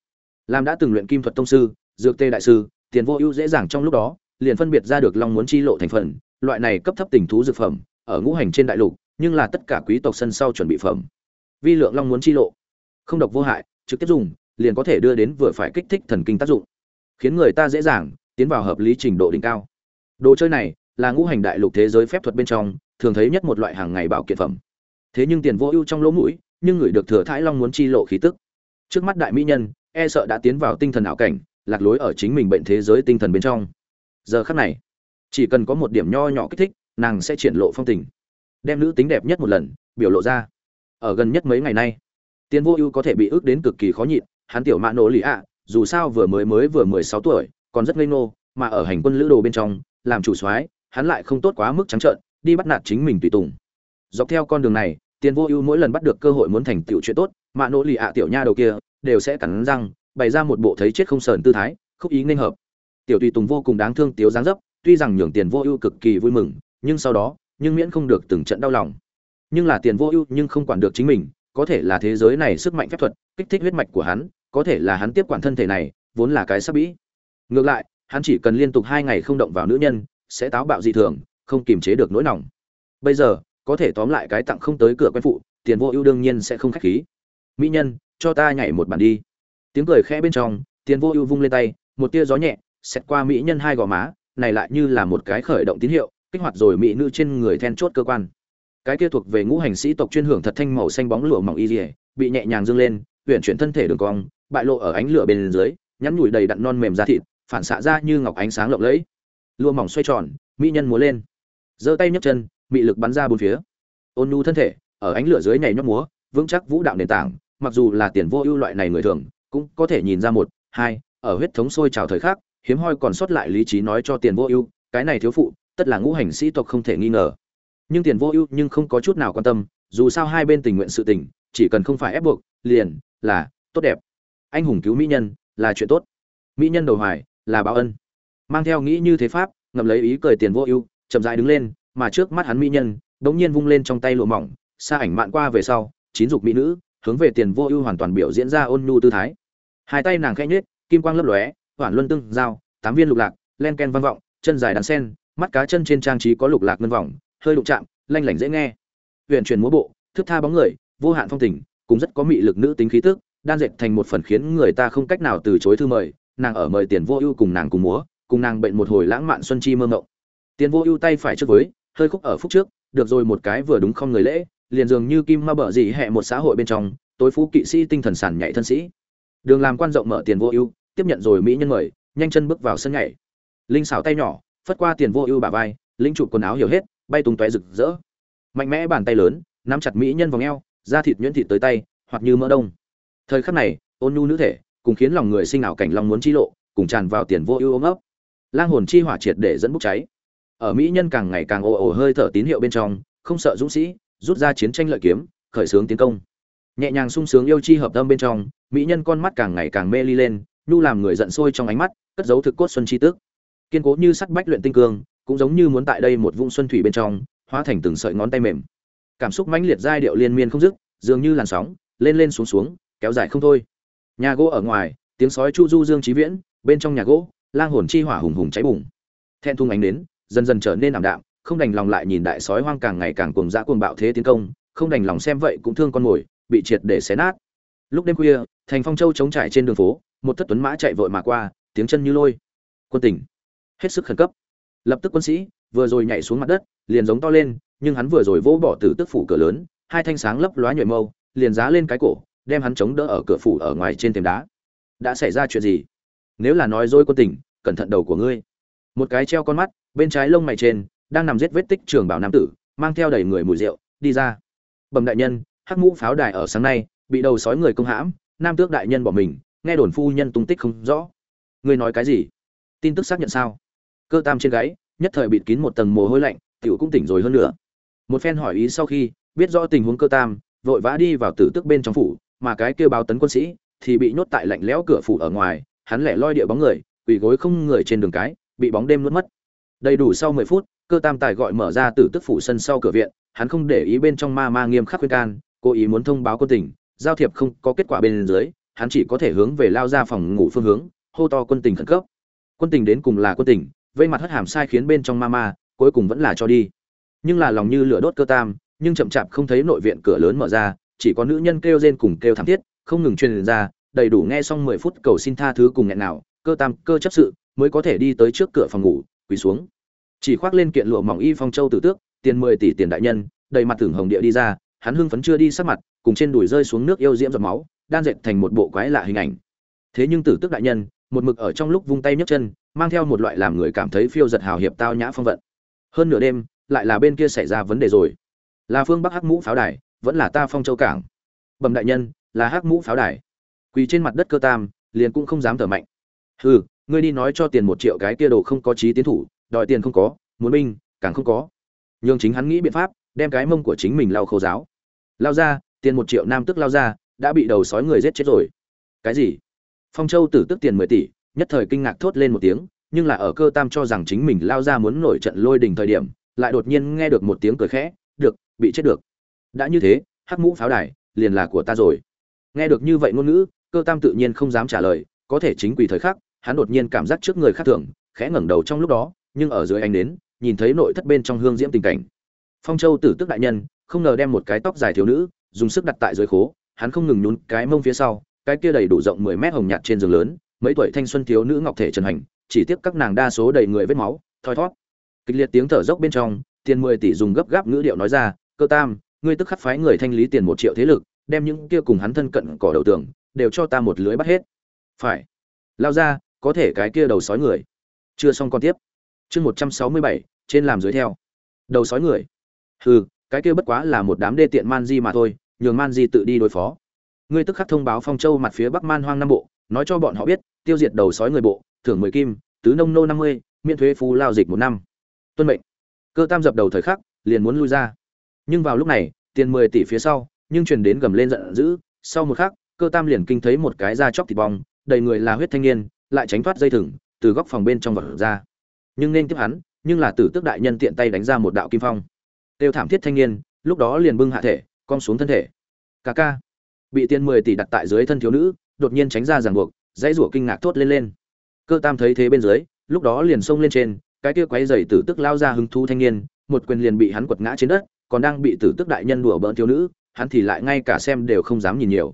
Làm đã từng luyện kim thuật tông sư, dược tê đại sư, tiền vô ưu dễ dàng trong lúc đó, liền phân biệt ra được long muốn chi lộ thành phần, loại này cấp thấp tình thú dược phẩm, ở ngũ hành trên đại lục nhưng là tất cả quý tộc sân sau chuẩn bị phẩm. Vi lượng long muốn chi lộ. Không độc vô hại, trực tiếp dùng, liền có thể đưa đến vừa phải kích thích thần kinh tác dụng. Khiến người ta dễ dàng, tiến vào hợp lý trình độ đỉnh cao. Đồ chơi này, là ngũ hành đại lục thế giới phép thuật bên trong, thường thấy nhất một loại hàng ngày bảo kiện phẩm. Thế nhưng tiền vô ưu trong lỗ mũi, nhưng người được thừa thái long muốn chi lộ khí tức. Trước mắt đại mỹ nhân e sợ đã tiến vào tinh thần ảo cảnh, lạc lối ở chính mình bệnh thế giới tinh thần bên trong. Giờ khắc này, chỉ cần có một điểm nho nhỏ kích thích, nàng sẽ triển lộ phong tình đem nữ tính đẹp nhất một lần, biểu lộ ra. Ở gần nhất mấy ngày nay, tiên vô ưu có thể bị ước đến cực kỳ khó nhịn, hắn tiểu mạ nổ lì ạ, dù sao vừa mới mới vừa mười sáu tuổi, còn rất ngây ngô, mà ở hành quân lữ đồ bên trong, làm chủ soái, hắn lại không tốt quá mức trắng trợn, đi bắt nạt chính mình tùy tùng. Dọc theo con đường này tiền vô ưu mỗi lần bắt được cơ hội muốn thành tựu chuyện tốt mạ nỗ lì ạ tiểu nha đầu kia, đều sẽ cắn răng, bày ra một bộ thấy chết không sờn tư thái, khúc ý nên hợp. Tiểu tùy tùng vô cùng đáng thương, tiếu dáng dấp, tuy rằng nhường tiền vô ưu cực kỳ vui mừng, nhưng sau đó nhưng miễn không được từng trận đau lòng. Nhưng là tiền vô ưu nhưng không quản được chính mình, có thể là thế giới này sức mạnh phép thuật, kích thích huyết mạch của hắn, có thể là hắn tiếp quản thân thể này, vốn là cái sắp bĩ. Ngược lại, hắn chỉ cần liên tục hai ngày không động vào nữ nhân, sẽ táo bạo dị thường, không kiềm chế được nỗi lòng bây giờ, có thể tóm lại cái tặng không tới cửa quen phụ, tiền vô ưu đương nhiên sẽ không khách khí. Mỹ nhân, cho ta nhảy một bản đi. Tiếng cười khẽ bên trong, tiền vô ưu vung lên tay, một tia gió nhẹ, xẹt qua mỹ nhân hai gò má, này lại như là một cái khởi động tín hiệu kích hoạt rồi mỹ nữ trên người then chốt cơ quan. Cái kia thuộc về ngũ hành sĩ tộc chuyên hưởng thật thanh màu xanh bóng lụa mỏng y dỉa bị nhẹ nhàng dâng lên huyện chuyển thân thể đường cong, bại lộ ở ánh lửa bên dưới, nhắn nhủi đầy đặn non mềm da thịt, phản xạ ra như ngọc ánh sáng lộng lẫy. Lụa mỏng xoay tròn, mỹ nhân múa lên. Giơ tay nhấc chân, mị lực bắn ra bốn phía. Ôn nhu thân thể, ở ánh lửa dưới nhảy nhót múa, vững chắc vũ đạo nền tảng, mặc dù là tiền vô ưu loại này người thường, cũng có thể nhìn ra một, hai, ở huyết thống sôi trào thời khắc, hiếm hoi còn sót lại lý trí nói cho tiền vô ưu, cái này thiếu phụ tất là ngũ hành sĩ tộc không thể nghi ngờ. Nhưng tiền vô ưu nhưng không có chút nào quan tâm, dù sao hai bên tình nguyện sự tình, chỉ cần không phải ép buộc, liền là tốt đẹp. Anh hùng cứu mỹ nhân là chuyện tốt. Mỹ nhân đầu hoài là báo ân. Mang theo nghĩ như thế pháp, ngậm lấy ý cười tiền vô ưu, chậm rãi đứng lên, mà trước mắt hắn mỹ nhân, đống nhiên vung lên trong tay lụa mỏng, xa ảnh mạn qua về sau, chín dục mỹ nữ, hướng về tiền vô ưu hoàn toàn biểu diễn ra ôn nhu tư thái. Hai tay nàng khẽ nhếch, kim quang lấp lóe hoàn luân tương giao, tám viên lục lạc, len ken vang vọng, chân dài đàn sen mắt cá chân trên trang trí có lục lạc ngân vòng, hơi đụng chạm, lanh lảnh dễ nghe. Huyện chuyển múa bộ, thức tha bóng người, vô hạn phong tình cũng rất có mị lực nữ tính khí tức, đan dệt thành một phần khiến người ta không cách nào từ chối thư mời, nàng ở mời tiền vô ưu cùng nàng cùng múa, cùng nàng bệnh một hồi lãng mạn xuân chi mơ mộng. tiền vô ưu tay phải trước với, hơi khúc ở phút trước, được rồi một cái vừa đúng không người lễ, liền dường như kim ma bở dị hẹ một xã hội bên trong, tối phú kỵ sĩ tinh thần sản nhảy thân sĩ. Đường làm quan rộng mở tiền vô ưu, tiếp nhận rồi mỹ nhân mời, nhanh chân bước vào sân nhảy. Linh xảo tay nhỏ phất qua tiền vô ưu bà vai linh chụp quần áo hiểu hết, bay tung tóe rực rỡ. Mạnh mẽ bàn tay lớn, nắm chặt mỹ nhân vòng eo, da thịt nhuyễn thịt tới tay, hoặc như mỡ đông. Thời khắc này, ôn nhu nữ thể, cùng khiến lòng người sinh ảo cảnh long muốn chi lộ, cùng tràn vào tiền vô ưu ôm ấp. Lang hồn chi hỏa triệt để dẫn bốc cháy. Ở mỹ nhân càng ngày càng ồ ồ hơi thở tín hiệu bên trong, không sợ dũng sĩ, rút ra chiến tranh lợi kiếm, khởi xướng tiến công. Nhẹ nhàng sung sướng yêu chi hợp tâm bên trong, mỹ nhân con mắt càng ngày càng mê ly lên, nhu làm người giận sôi trong ánh mắt, cất giấu thực cốt xuân chi tức kiên cố như sắt bách luyện tinh cương, cũng giống như muốn tại đây một vũng xuân thủy bên trong, hóa thành từng sợi ngón tay mềm. Cảm xúc mãnh liệt giai điệu liên miên không dứt, dường như làn sóng, lên lên xuống xuống, kéo dài không thôi. Nhà gỗ ở ngoài, tiếng sói chu du dương trí viễn, bên trong nhà gỗ, lang hồn chi hỏa hùng hùng cháy bùng. Then thung ánh đến, dần dần trở nên ảm đạm, không đành lòng lại nhìn đại sói hoang càng ngày càng cuồng dã cuồng bạo thế tiến công, không đành lòng xem vậy cũng thương con mồi, bị triệt để xé nát. Lúc đêm khuya, thành phong châu chống trải trên đường phố, một thất tuấn mã chạy vội mà qua, tiếng chân như lôi. Quân tỉnh hết sức khẩn cấp. Lập tức quân sĩ vừa rồi nhảy xuống mặt đất, liền giống to lên, nhưng hắn vừa rồi vỗ bỏ từ tức phủ cửa lớn, hai thanh sáng lấp lóa nhuệ mâu, liền giá lên cái cổ, đem hắn chống đỡ ở cửa phủ ở ngoài trên thềm đá. Đã xảy ra chuyện gì? Nếu là nói dối quân tỉnh cẩn thận đầu của ngươi. Một cái treo con mắt, bên trái lông mày trên, đang nằm giết vết tích trường bảo nam tử, mang theo đầy người mùi rượu, đi ra. Bẩm đại nhân, hắc mũ pháo đài ở sáng nay, bị đầu sói người công hãm, nam tước đại nhân bỏ mình, nghe đồn phu nhân tung tích không rõ. Ngươi nói cái gì? Tin tức xác nhận sao? Cơ tam trên gáy, nhất thời bịt kín một tầng mồ hôi lạnh, tiểu cũng tỉnh rồi hơn nữa. Một phen hỏi ý sau khi, biết rõ tình huống cơ tam, vội vã đi vào tử tức bên trong phủ, mà cái kêu báo tấn quân sĩ thì bị nhốt tại lạnh lẽo cửa phủ ở ngoài, hắn lẻ loi địa bóng người, quỳ gối không người trên đường cái, bị bóng đêm nuốt mất. Đầy đủ sau mười phút, cơ tam tài gọi mở ra tử tức phủ sân sau cửa viện, hắn không để ý bên trong ma ma nghiêm khắc khuyên can, cố ý muốn thông báo quân tình giao thiệp không có kết quả bên dưới, hắn chỉ có thể hướng về lao ra phòng ngủ phương hướng, hô to quân tình khẩn cấp. Quân tình đến cùng là quân tình vây mặt hất hàm sai khiến bên trong ma ma, cuối cùng vẫn là cho đi. Nhưng là lòng như lửa đốt cơ tam, nhưng chậm chạp không thấy nội viện cửa lớn mở ra, chỉ có nữ nhân kêu rên cùng kêu thảm thiết, không ngừng truyền ra, đầy đủ nghe xong mười phút cầu xin tha thứ cùng nghẹn nào, cơ tam, cơ chấp sự, mới có thể đi tới trước cửa phòng ngủ, quỳ xuống. Chỉ khoác lên kiện lụa mỏng y phong châu tử tước, tiền mười tỷ tiền đại nhân, đầy mặt tưởng hồng địa đi ra, hắn hưng phấn chưa đi sắc mặt, cùng trên đùi rơi xuống nước yêu diễm giọt máu, đan dệt thành một bộ quái lạ hình ảnh. Thế nhưng tử tước đại nhân, một mực ở trong lúc vung tay nhấc chân mang theo một loại làm người cảm thấy phiêu giật hào hiệp tao nhã phong vận. Hơn nửa đêm, lại là bên kia xảy ra vấn đề rồi. Là phương bắc hắc mũ pháo đài, vẫn là ta phong châu cảng. Bẩm đại nhân, là hắc mũ pháo đài. Quỳ trên mặt đất cơ tam, liền cũng không dám thở mạnh. Hừ, ngươi đi nói cho tiền một triệu cái kia đồ không có trí tiến thủ, đòi tiền không có, muốn binh, càng không có. Nhưng chính hắn nghĩ biện pháp, đem cái mông của chính mình lau khâu giáo. Lao ra, tiền một triệu nam tức lao ra, đã bị đầu sói người giết chết rồi. Cái gì? Phong châu tử tức tiền mười tỷ nhất thời kinh ngạc thốt lên một tiếng, nhưng là ở cơ tam cho rằng chính mình lao ra muốn nổi trận lôi đình thời điểm, lại đột nhiên nghe được một tiếng cười khẽ, được, bị chết được. Đã như thế, hắc mũ pháo đài, liền là của ta rồi. Nghe được như vậy ngôn ngữ, cơ tam tự nhiên không dám trả lời, có thể chính quỳ thời khắc, hắn đột nhiên cảm giác trước người khác thường, khẽ ngẩng đầu trong lúc đó, nhưng ở dưới ánh đến nhìn thấy nội thất bên trong hương diễm tình cảnh. Phong châu tử tức đại nhân, không ngờ đem một cái tóc dài thiếu nữ, dùng sức đặt tại dưới khố, hắn không ngừng nhún cái mông phía sau, cái kia đầy đủ rộng mười mét hồng nhạt trên giường lớn mấy tuổi thanh xuân thiếu nữ ngọc thể trần hành chỉ tiếc các nàng đa số đầy người vết máu, thoi thót. Kịch liệt tiếng thở dốc bên trong, tiền mười tỷ dùng gấp gáp ngữ điệu nói ra, cơ tam, ngươi tức khắc phái người thanh lý tiền một triệu thế lực, đem những kia cùng hắn thân cận cỏ đầu tường, đều cho ta một lưới bắt hết. Phải. Lao ra, có thể cái kia đầu sói người. Chưa xong còn tiếp. Chương một trăm sáu mươi bảy, trên làm dưới theo. Đầu sói người. Hừ, cái kia bất quá là một đám đê tiện man di mà thôi, nhường man di tự đi đối phó. Ngươi tức khắc thông báo phong châu mặt phía bắc man hoang nam bộ nói cho bọn họ biết, tiêu diệt đầu sói người bộ, thưởng mười kim, tứ nông nô năm mươi, miễn thuế phú lao dịch một năm. Tuân mệnh. Cơ tam dập đầu thời khắc, liền muốn lui ra. Nhưng vào lúc này, tiền mười tỷ phía sau, nhưng truyền đến gầm lên giận dữ. Sau một khắc, cơ tam liền kinh thấy một cái da chóc thịt bong, đầy người là huyết thanh niên, lại tránh thoát dây thừng, từ góc phòng bên trong vật ra. Nhưng nên tiếp hắn, nhưng là tử tước đại nhân tiện tay đánh ra một đạo kim phong. Tiêu thảm thiết thanh niên, lúc đó liền bưng hạ thể, cong xuống thân thể. Ca ca. Bị tiền mười tỷ đặt tại dưới thân thiếu nữ đột nhiên tránh ra ràng buộc, dãy rủa kinh ngạc thốt lên lên. Cơ tam thấy thế bên dưới, lúc đó liền xông lên trên, cái kia quấy dày tử tức lao ra hứng thú thanh niên, một quyền liền bị hắn quật ngã trên đất, còn đang bị tử tức đại nhân đùa bỡn thiếu nữ, hắn thì lại ngay cả xem đều không dám nhìn nhiều.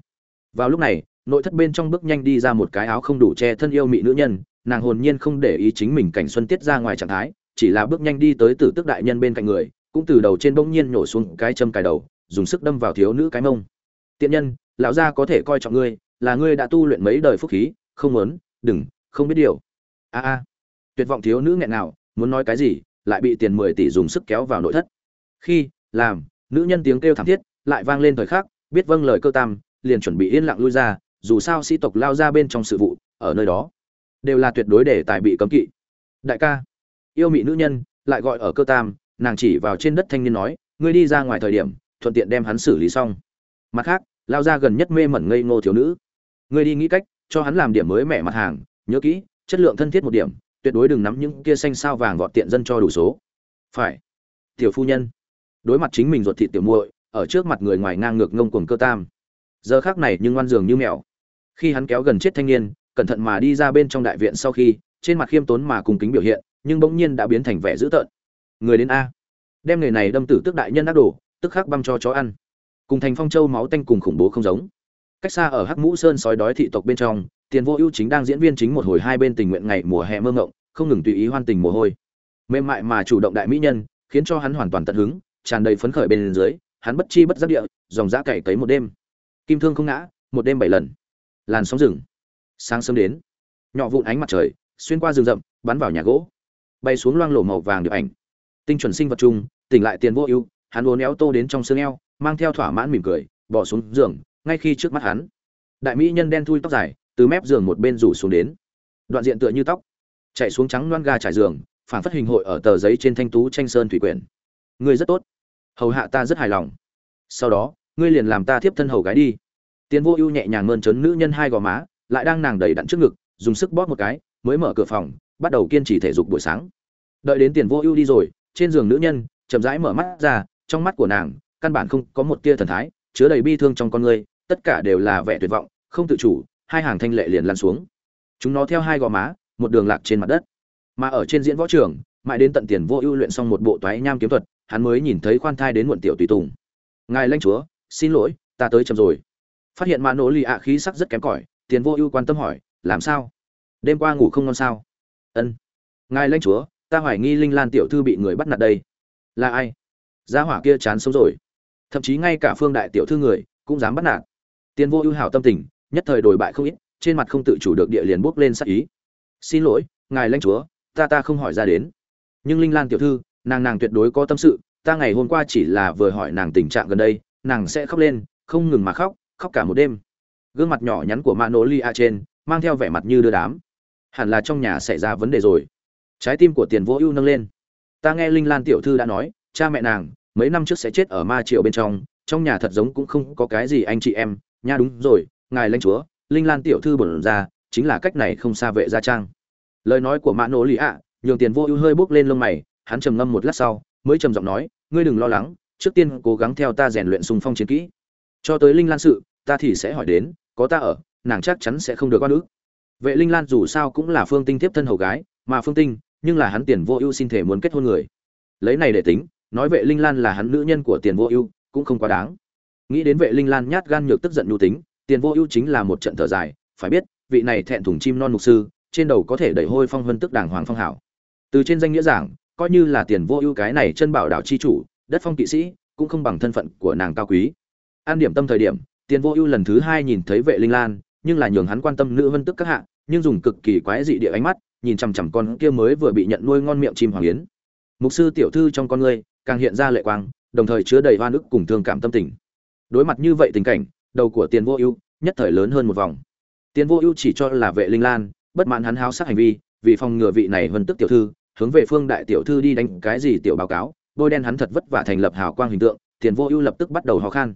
Vào lúc này, nội thất bên trong bước nhanh đi ra một cái áo không đủ che thân yêu mị nữ nhân, nàng hồn nhiên không để ý chính mình cảnh xuân tiết ra ngoài trạng thái, chỉ là bước nhanh đi tới tử tức đại nhân bên cạnh người, cũng từ đầu trên bỗng nhiên nhổ xuống cái châm cài đầu, dùng sức đâm vào thiếu nữ cái mông. Tiện nhân, lão gia có thể coi trọng ngươi là ngươi đã tu luyện mấy đời phúc khí, không muốn, đừng, không biết điều. A a. Tuyệt vọng thiếu nữ nghẹn nào muốn nói cái gì, lại bị tiền mười tỷ dùng sức kéo vào nội thất. Khi, làm, nữ nhân tiếng kêu thảm thiết, lại vang lên thời khắc, biết vâng lời cơ tam, liền chuẩn bị yên lặng lui ra, dù sao sĩ tộc lao ra bên trong sự vụ, ở nơi đó, đều là tuyệt đối để tài bị cấm kỵ. Đại ca, yêu mị nữ nhân, lại gọi ở cơ tam, nàng chỉ vào trên đất thanh niên nói, ngươi đi ra ngoài thời điểm, thuận tiện đem hắn xử lý xong. Mặt khác, lao ra gần nhất mê mẩn ngây ngô thiếu nữ ngươi đi nghĩ cách, cho hắn làm điểm mới mẻ mặt hàng, nhớ kỹ, chất lượng thân thiết một điểm, tuyệt đối đừng nắm những kia xanh sao vàng vọt tiện dân cho đủ số. Phải. Tiểu phu nhân. Đối mặt chính mình ruột thịt tiểu muội, ở trước mặt người ngoài ngang ngược ngông cuồng cơ tam. Giờ khác này nhưng ngoan dường như mèo. Khi hắn kéo gần chết thanh niên, cẩn thận mà đi ra bên trong đại viện sau khi, trên mặt khiêm tốn mà cùng kính biểu hiện, nhưng bỗng nhiên đã biến thành vẻ dữ tợn. Người đến a. Đem người này đâm tử tức đại nhân ác đồ, tức khắc băm cho chó ăn. Cùng thành phong châu máu tanh cùng khủng bố không giống cách xa ở hắc mũ sơn sói đói thị tộc bên trong, tiền vô ưu chính đang diễn viên chính một hồi hai bên tình nguyện ngày mùa hè mơ ngộng không ngừng tùy ý hoan tình mồ hôi. Mềm mại mà chủ động đại mỹ nhân, khiến cho hắn hoàn toàn tận hứng, tràn đầy phấn khởi bên dưới, hắn bất chi bất giác địa, dòng dã cày cấy một đêm. Kim thương không ngã, một đêm bảy lần. Làn sóng rừng. Sáng sớm đến, nhỏ vụn ánh mặt trời, xuyên qua rừng rậm, bắn vào nhà gỗ. Bay xuống loang lổ màu vàng được ảnh. Tinh chuẩn sinh vật chung, tỉnh lại tiền vô ưu, hắn uốn éo tô đến trong xương eo, mang theo thỏa mãn mỉm cười, bỏ xuống giường ngay khi trước mắt hắn, đại mỹ nhân đen thui tóc dài từ mép giường một bên rủ xuống đến, đoạn diện tựa như tóc, chạy xuống trắng loan ga trải giường phản phất hình hội ở tờ giấy trên thanh tú tranh sơn thủy quyển. Ngươi rất tốt, hầu hạ ta rất hài lòng. Sau đó, ngươi liền làm ta tiếp thân hầu gái đi. Tiến vô ưu nhẹ nhàng mơn trớn nữ nhân hai gò má, lại đang nàng đầy đặn trước ngực, dùng sức bóp một cái, mới mở cửa phòng, bắt đầu kiên trì thể dục buổi sáng. Đợi đến tiền vô ưu đi rồi, trên giường nữ nhân chậm rãi mở mắt ra, trong mắt của nàng, căn bản không có một tia thần thái chứa đầy bi thương trong con người, tất cả đều là vẻ tuyệt vọng, không tự chủ, hai hàng thanh lệ liền lăn xuống. Chúng nó theo hai gò má, một đường lạc trên mặt đất. Mà ở trên diễn võ trường, mãi đến tận tiền vô ưu luyện xong một bộ toái nham kiếm thuật, hắn mới nhìn thấy khoan thai đến muộn tiểu tùy tùng. Ngài lãnh chúa, xin lỗi, ta tới chậm rồi. Phát hiện mã nỗ lì ạ khí sắc rất kém cỏi, tiền vô ưu quan tâm hỏi, làm sao? Đêm qua ngủ không ngon sao? Ân. Ngài lãnh chúa, ta hoài nghi linh lan tiểu thư bị người bắt nạt đây. Là ai? Gia hỏa kia chán sống rồi thậm chí ngay cả phương đại tiểu thư người cũng dám bắt nạt. Tiền vô ưu hảo tâm tình, nhất thời đổi bại không ít, trên mặt không tự chủ được địa liền bốc lên sắc ý. Xin lỗi, ngài lãnh chúa, ta ta không hỏi ra đến. Nhưng linh lan tiểu thư, nàng nàng tuyệt đối có tâm sự, ta ngày hôm qua chỉ là vừa hỏi nàng tình trạng gần đây, nàng sẽ khóc lên, không ngừng mà khóc khóc cả một đêm. Gương mặt nhỏ nhắn của mano lia trên, mang theo vẻ mặt như đưa đám. Hẳn là trong nhà xảy ra vấn đề rồi. Trái tim của tiền vô ưu nâng lên. Ta nghe linh lan tiểu thư đã nói, cha mẹ nàng mấy năm trước sẽ chết ở ma triệu bên trong trong nhà thật giống cũng không có cái gì anh chị em. Nha đúng rồi, ngài lãnh chúa, linh lan tiểu thư bổn ra, chính là cách này không xa vệ gia trang. Lời nói của mã nỗ lì ạ, nhường tiền vô ưu hơi bốc lên lông mày, hắn trầm ngâm một lát sau, mới trầm giọng nói, ngươi đừng lo lắng, trước tiên cố gắng theo ta rèn luyện sùng phong chiến kỹ. Cho tới linh lan sự, ta thì sẽ hỏi đến, có ta ở, nàng chắc chắn sẽ không được oan ức. Vệ linh lan dù sao cũng là phương tinh tiếp thân hầu gái, mà phương tinh, nhưng là hắn tiền vô ưu xin thể muốn kết hôn người. Lấy này để tính nói vệ linh lan là hắn nữ nhân của tiền vô ưu, cũng không quá đáng. Nghĩ đến vệ linh lan nhát gan nhược tức giận nhu tính, tiền vô ưu chính là một trận thở dài, phải biết, vị này thẹn thùng chim non mục sư, trên đầu có thể đẩy hôi phong vân tức đảng hoàng phong hảo. Từ trên danh nghĩa giảng, coi như là tiền vô ưu cái này chân bảo đảo chi chủ, đất phong kỵ sĩ, cũng không bằng thân phận của nàng cao quý. An điểm tâm thời điểm, tiền vô ưu lần thứ hai nhìn thấy vệ linh lan, nhưng là nhường hắn quan tâm nữ vân tức các hạ, nhưng dùng cực kỳ quái dị địa ánh mắt, nhìn chằm chằm con kia mới vừa bị nhận nuôi ngon miệng chim hoàng yến. Mục sư tiểu thư trong con ngươi càng hiện ra lệ quang, đồng thời chứa đầy oan ức cùng thương cảm tâm tình. Đối mặt như vậy tình cảnh, đầu của tiền vô ưu nhất thời lớn hơn một vòng. Tiền vô ưu chỉ cho là vệ linh lan, bất mãn hắn háo sắc hành vi, vì phòng ngừa vị này vân tức tiểu thư, hướng về phương đại tiểu thư đi đánh cái gì tiểu báo cáo bôi đen hắn thật vất vả thành lập hào quang hình tượng, tiền vô ưu lập tức bắt đầu hò khan.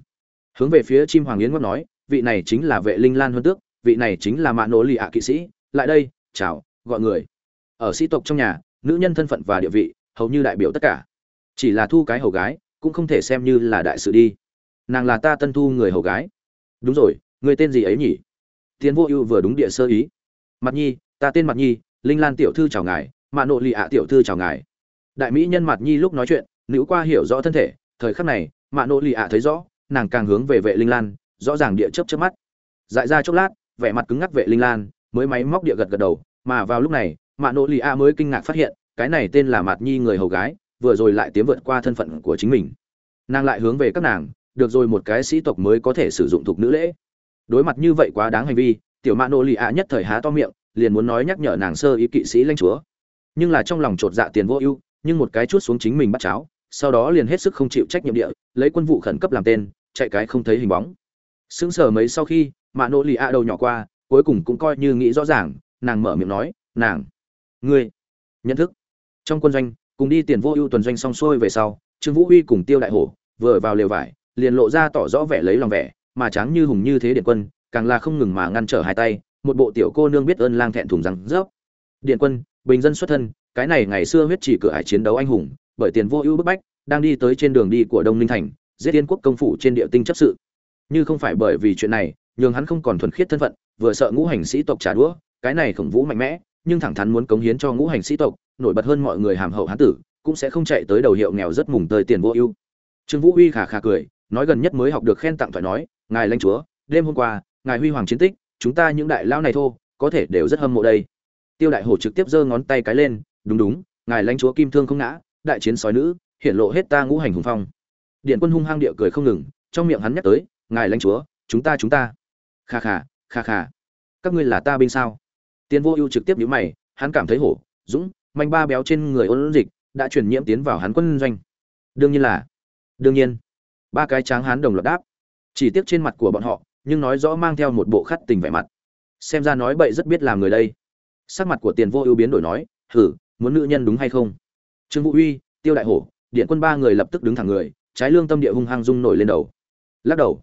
Hướng về phía chim hoàng yến ngót nói, vị này chính là vệ linh lan huân tước, vị này chính là mạ nỗ lì ạ kỵ sĩ, lại đây, chào, gọi người. Ở sĩ tộc trong nhà, nữ nhân thân phận và địa vị, hầu như đại biểu tất cả chỉ là thu cái hầu gái, cũng không thể xem như là đại sự đi. Nàng là ta tân thu người hầu gái. Đúng rồi, người tên gì ấy nhỉ? Tiến vô ưu vừa đúng địa sơ ý. Mặt nhi, ta tên mặt nhi, linh lan tiểu thư chào ngài, mạ nội lì ạ tiểu thư chào ngài. Đại mỹ nhân mặt nhi lúc nói chuyện, nữ qua hiểu rõ thân thể, thời khắc này, mạ nội lì ạ thấy rõ, nàng càng hướng về vệ linh lan, rõ ràng địa chấp chớp mắt. Dại ra chốc lát, vẻ mặt cứng ngắc vệ linh lan, mới máy móc địa gật gật đầu, mà vào lúc này, mạ nội lì ạ mới kinh ngạc phát hiện, cái này tên là mặt nhi người hầu gái vừa rồi lại tiến vượt qua thân phận của chính mình. Nàng lại hướng về các nàng, được rồi một cái sĩ tộc mới có thể sử dụng thuộc nữ lễ. Đối mặt như vậy quá đáng hành vi, tiểu mạ nô lì ạ nhất thời há to miệng, liền muốn nói nhắc nhở nàng sơ ý kỵ sĩ lãnh chúa. Nhưng là trong lòng chột dạ tiền vô ưu, nhưng một cái chút xuống chính mình bắt cháo, sau đó liền hết sức không chịu trách nhiệm địa, lấy quân vụ khẩn cấp làm tên, chạy cái không thấy hình bóng. Sững sờ mấy sau khi mạ nô lì ạ đầu nhỏ qua, cuối cùng cũng coi như nghĩ rõ ràng, nàng mở miệng nói, nàng, ngươi, nhận thức, trong quân doanh cùng đi tiền vô ưu tuần doanh xong xuôi về sau, trương vũ huy cùng tiêu đại hổ vừa vào lều vải, liền lộ ra tỏ rõ vẻ lấy lòng vẻ, mà tráng như hùng như thế điện quân, càng là không ngừng mà ngăn trở hai tay, một bộ tiểu cô nương biết ơn lang thẹn thùng rằng rớp. Điện quân, bình dân xuất thân, cái này ngày xưa huyết chỉ cửa hải chiến đấu anh hùng, bởi tiền vô ưu bức bách, đang đi tới trên đường đi của đông ninh thành, giết tiên quốc công phủ trên địa tinh chấp sự. Như không phải bởi vì chuyện này, nhường hắn không còn thuần khiết thân phận, vừa sợ ngũ hành sĩ tộc trả đũa, cái này khổng vũ mạnh mẽ, nhưng thẳng thắn muốn cống hiến cho ngũ hành sĩ tộc nổi bật hơn mọi người hàm hậu hán tử, cũng sẽ không chạy tới đầu hiệu nghèo rất mùng tơi tiền vô ưu. Trương vũ uy khà khà cười, nói gần nhất mới học được khen tặng thoại nói, ngài lãnh chúa, đêm hôm qua, ngài huy hoàng chiến tích, chúng ta những đại lao này thô, có thể đều rất hâm mộ đây. Tiêu đại hổ trực tiếp giơ ngón tay cái lên, đúng đúng, ngài lãnh chúa kim thương không ngã, đại chiến sói nữ hiện lộ hết ta ngũ hành hùng phong. Điện quân hung hăng địa cười không ngừng, trong miệng hắn nhắc tới, ngài lãnh chúa, chúng ta chúng ta. Kha kha kha kha các ngươi là ta binh sao? Tiền vô ưu trực tiếp nhíu mày, hắn cảm thấy hổ, dũng manh ba béo trên người ôn dịch, đã truyền nhiễm tiến vào hắn quân doanh. Đương nhiên là, đương nhiên, ba cái tráng hán đồng loạt đáp. Chỉ tiếc trên mặt của bọn họ, nhưng nói rõ mang theo một bộ khắt tình vẻ mặt. Xem ra nói bậy rất biết làm người đây. Sắc mặt của tiền vô ưu biến đổi nói, hử, muốn nữ nhân đúng hay không? Trương vũ uy, tiêu đại hổ, điện quân ba người lập tức đứng thẳng người, trái lương tâm địa hung hăng rung nổi lên đầu. Lắc đầu,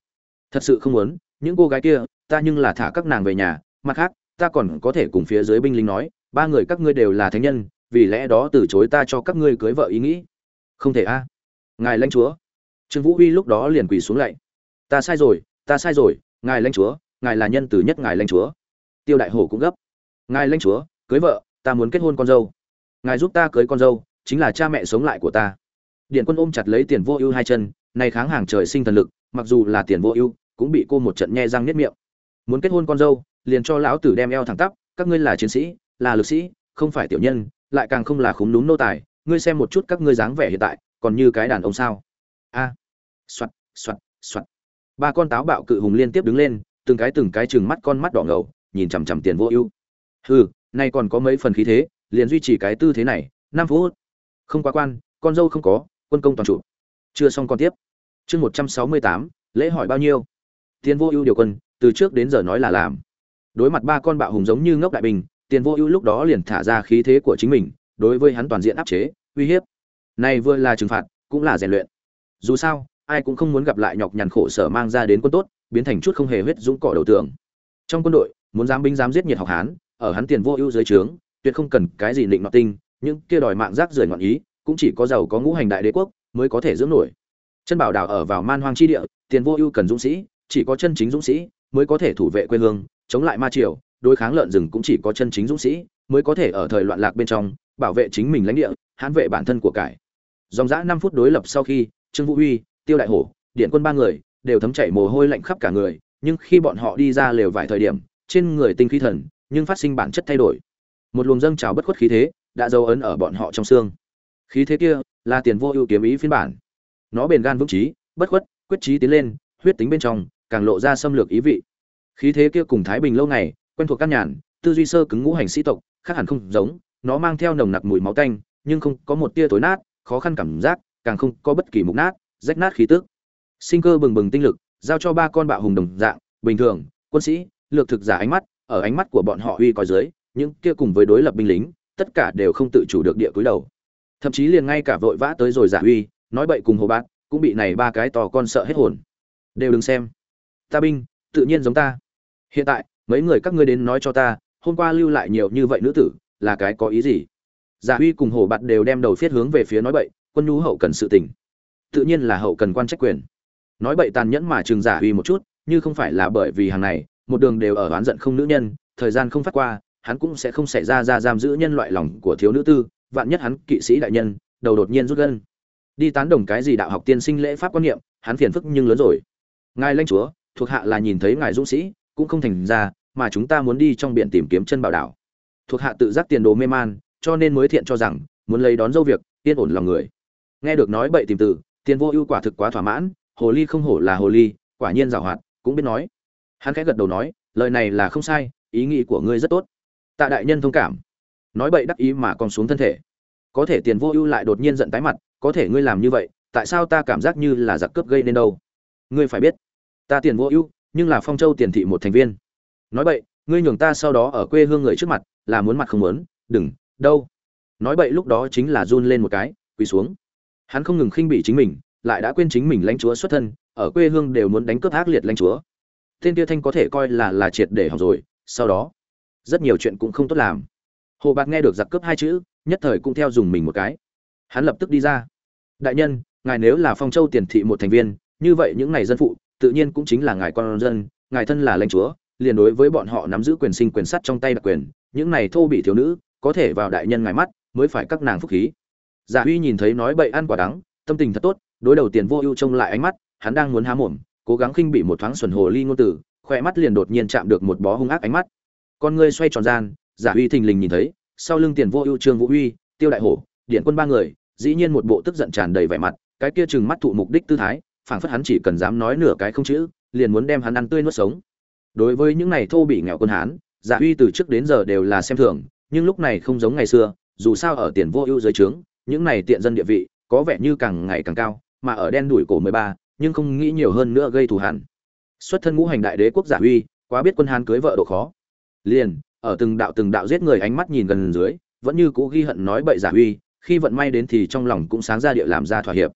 thật sự không muốn, những cô gái kia, ta nhưng là thả các nàng về nhà, mặt khác, ta còn có thể cùng phía dưới binh lính nói, ba người các ngươi đều là thánh nhân vì lẽ đó từ chối ta cho các ngươi cưới vợ ý nghĩ. Không thể a. Ngài lãnh chúa. Trương vũ huy lúc đó liền quỳ xuống lạy. Ta sai rồi, ta sai rồi, ngài lãnh chúa, ngài là nhân từ nhất ngài lãnh chúa. Tiêu đại hổ cũng gấp. Ngài lãnh chúa, cưới vợ, ta muốn kết hôn con dâu. Ngài giúp ta cưới con dâu, chính là cha mẹ sống lại của ta. Điện quân ôm chặt lấy tiền vô ưu hai chân này kháng hàng trời sinh thần lực, mặc dù là tiền vô ưu, cũng bị cô một trận nhe răng niết miệng. Muốn kết hôn con dâu, liền cho lão tử đem eo thẳng tắp, các ngươi là chiến sĩ, là lực sĩ, không phải tiểu nhân lại càng không là khúm núm nô tài, ngươi xem một chút các ngươi dáng vẻ hiện tại, còn như cái đàn ông sao? A. À. soạt soạt soạt. Ba con táo bạo cự hùng liên tiếp đứng lên, từng cái từng cái chừng mắt con mắt đỏ ngầu, nhìn chằm chằm tiền vô ưu. Hừ, nay còn có mấy phần khí thế, liền duy trì cái tư thế này, năm phút. Không quá quan, con dâu không có, quân công toàn trụ. Chưa xong còn tiếp. Chương một trăm sáu mươi tám, lễ hỏi bao nhiêu? Tiền vô ưu điều quân, từ trước đến giờ nói là làm. Đối mặt ba con bạo hùng giống như ngốc đại bình tiền vô ưu lúc đó liền thả ra khí thế của chính mình, đối với hắn toàn diện áp chế, uy hiếp. Này vừa là trừng phạt, cũng là rèn luyện. Dù sao, ai cũng không muốn gặp lại nhọc nhằn khổ sở mang ra đến quân tốt, biến thành chút không hề huyết dũng cỏ đầu tường. Trong quân đội, muốn dám binh dám giết nhiệt học hán, ở hắn tiền vô ưu dưới trướng, tuyệt không cần cái gì định nọ tinh nhưng kia đòi mạng rác rưởi ngọn ý, cũng chỉ có giàu có ngũ hành đại đế quốc mới có thể dưỡng nổi. Chân bảo đảo ở vào man hoang chi địa, tiền vô ưu cần dũng sĩ, chỉ có chân chính dũng sĩ mới có thể thủ vệ quê hương, chống lại ma triều đối kháng lợn rừng cũng chỉ có chân chính dũng sĩ, mới có thể ở thời loạn lạc bên trong, bảo vệ chính mình lãnh địa, hãn vệ bản thân của cải. Dòng dã năm phút đối lập sau khi, trương vũ huy, tiêu đại hổ, điện quân ba người đều thấm chảy mồ hôi lạnh khắp cả người, nhưng khi bọn họ đi ra lều vài thời điểm, trên người tinh khí thần, nhưng phát sinh bản chất thay đổi. Một luồng dâng trào bất khuất khí thế đã dấu ấn ở bọn họ trong xương. Khí thế kia là tiền vô ưu kiếm ý phiên bản. Nó bền gan vững trí bất khuất, quyết trí tiến lên, huyết tính bên trong càng lộ ra xâm lược ý vị. Khí thế kia cùng thái bình lâu ngày quen thuộc căn nhàn, tư duy sơ cứng ngũ hành sĩ tộc, khác hẳn không giống, nó mang theo nồng nặc mùi máu tanh, nhưng không có một tia tối nát, khó khăn cảm giác, càng không có bất kỳ mục nát, rách nát khí tức. Sinh cơ bừng bừng tinh lực, giao cho ba con bạo hùng đồng dạng, bình thường, quân sĩ, lược thực giả ánh mắt, ở ánh mắt của bọn họ uy coi dưới, những kia cùng với đối lập binh lính, tất cả đều không tự chủ được địa cúi đầu. Thậm chí liền ngay cả vội vã tới rồi giả uy, nói bậy cùng hồ bát, cũng bị này ba cái to con sợ hết hồn. Đều đừng xem. Ta binh, tự nhiên giống ta. Hiện tại mấy người các ngươi đến nói cho ta, hôm qua lưu lại nhiều như vậy nữ tử, là cái có ý gì? Giả Huy cùng hồ bạt đều đem đầu phiết hướng về phía nói bậy, quân nhu hậu cần sự tình. Tự nhiên là hậu cần quan trách quyền. Nói bậy tàn nhẫn mà trường giả Huy một chút, như không phải là bởi vì hàng này, một đường đều ở oán giận không nữ nhân, thời gian không phát qua, hắn cũng sẽ không xảy ra ra giam giữ nhân loại lòng của thiếu nữ tư, vạn nhất hắn kỵ sĩ đại nhân, đầu đột nhiên rút gân. Đi tán đồng cái gì đạo học tiên sinh lễ pháp quan niệm, hắn phiền phức nhưng lớn rồi. Ngài lãnh chúa, thuộc hạ là nhìn thấy ngài dũng sĩ cũng không thành ra, mà chúng ta muốn đi trong biển tìm kiếm chân bảo đảo. Thuộc hạ tự giác tiền đồ mê man, cho nên mới thiện cho rằng, muốn lấy đón dâu việc, yên ổn lòng người. Nghe được nói bậy tìm từ, tiền vô ưu quả thực quá thỏa mãn, hồ ly không hổ là hồ ly, quả nhiên giàu hoạt, cũng biết nói. Hắn khẽ gật đầu nói, lời này là không sai, ý nghĩ của ngươi rất tốt. Tạ đại nhân thông cảm. Nói bậy đắc ý mà còn xuống thân thể. Có thể tiền vô ưu lại đột nhiên giận tái mặt, có thể ngươi làm như vậy, tại sao ta cảm giác như là giặc cướp gây nên đâu? Ngươi phải biết, ta tiền vô ưu nhưng là phong châu tiền thị một thành viên. Nói vậy ngươi nhường ta sau đó ở quê hương người trước mặt, là muốn mặt không muốn, đừng, đâu. Nói vậy lúc đó chính là run lên một cái, quỳ xuống. Hắn không ngừng khinh bỉ chính mình, lại đã quên chính mình lãnh chúa xuất thân, ở quê hương đều muốn đánh cướp ác liệt lãnh chúa. Tên tia thanh có thể coi là là triệt để học rồi, sau đó, rất nhiều chuyện cũng không tốt làm. Hồ bạc nghe được giặc cướp hai chữ, nhất thời cũng theo dùng mình một cái. Hắn lập tức đi ra. Đại nhân, ngài nếu là phong châu tiền thị một thành viên, như vậy những ngày dân phụ tự nhiên cũng chính là ngài con dân, ngài thân là lãnh chúa, liền đối với bọn họ nắm giữ quyền sinh quyền sắt trong tay đặc quyền, những này thô bị thiếu nữ, có thể vào đại nhân ngài mắt, mới phải các nàng phúc khí. Giả huy nhìn thấy nói bậy ăn quả đắng, tâm tình thật tốt, đối đầu tiền vô ưu trông lại ánh mắt, hắn đang muốn há mồm, cố gắng khinh bị một thoáng xuẩn hồ ly ngôn tử, khỏe mắt liền đột nhiên chạm được một bó hung ác ánh mắt. Con ngươi xoay tròn gian, giả huy thình lình nhìn thấy, sau lưng tiền vô ưu trương vũ huy, tiêu đại hổ, điện quân ba người, dĩ nhiên một bộ tức giận tràn đầy vẻ mặt, cái kia chừng mắt thụ mục đích tư thái phảng phất hắn chỉ cần dám nói nửa cái không chữ, liền muốn đem hắn ăn tươi nuốt sống. Đối với những này thô bị nghèo quân hán giả huy từ trước đến giờ đều là xem thường, nhưng lúc này không giống ngày xưa, dù sao ở tiền vô ưu dưới trướng, những này tiện dân địa vị, có vẻ như càng ngày càng cao, mà ở đen đuổi cổ mười ba, nhưng không nghĩ nhiều hơn nữa gây thù hận. xuất thân ngũ hành đại đế quốc giả huy, quá biết quân hán cưới vợ độ khó. Liền, ở từng đạo từng đạo giết người ánh mắt nhìn gần dưới, vẫn như cũ ghi hận nói bậy giả huy, khi vận may đến thì trong lòng cũng sáng ra địa làm ra thỏa hiệp.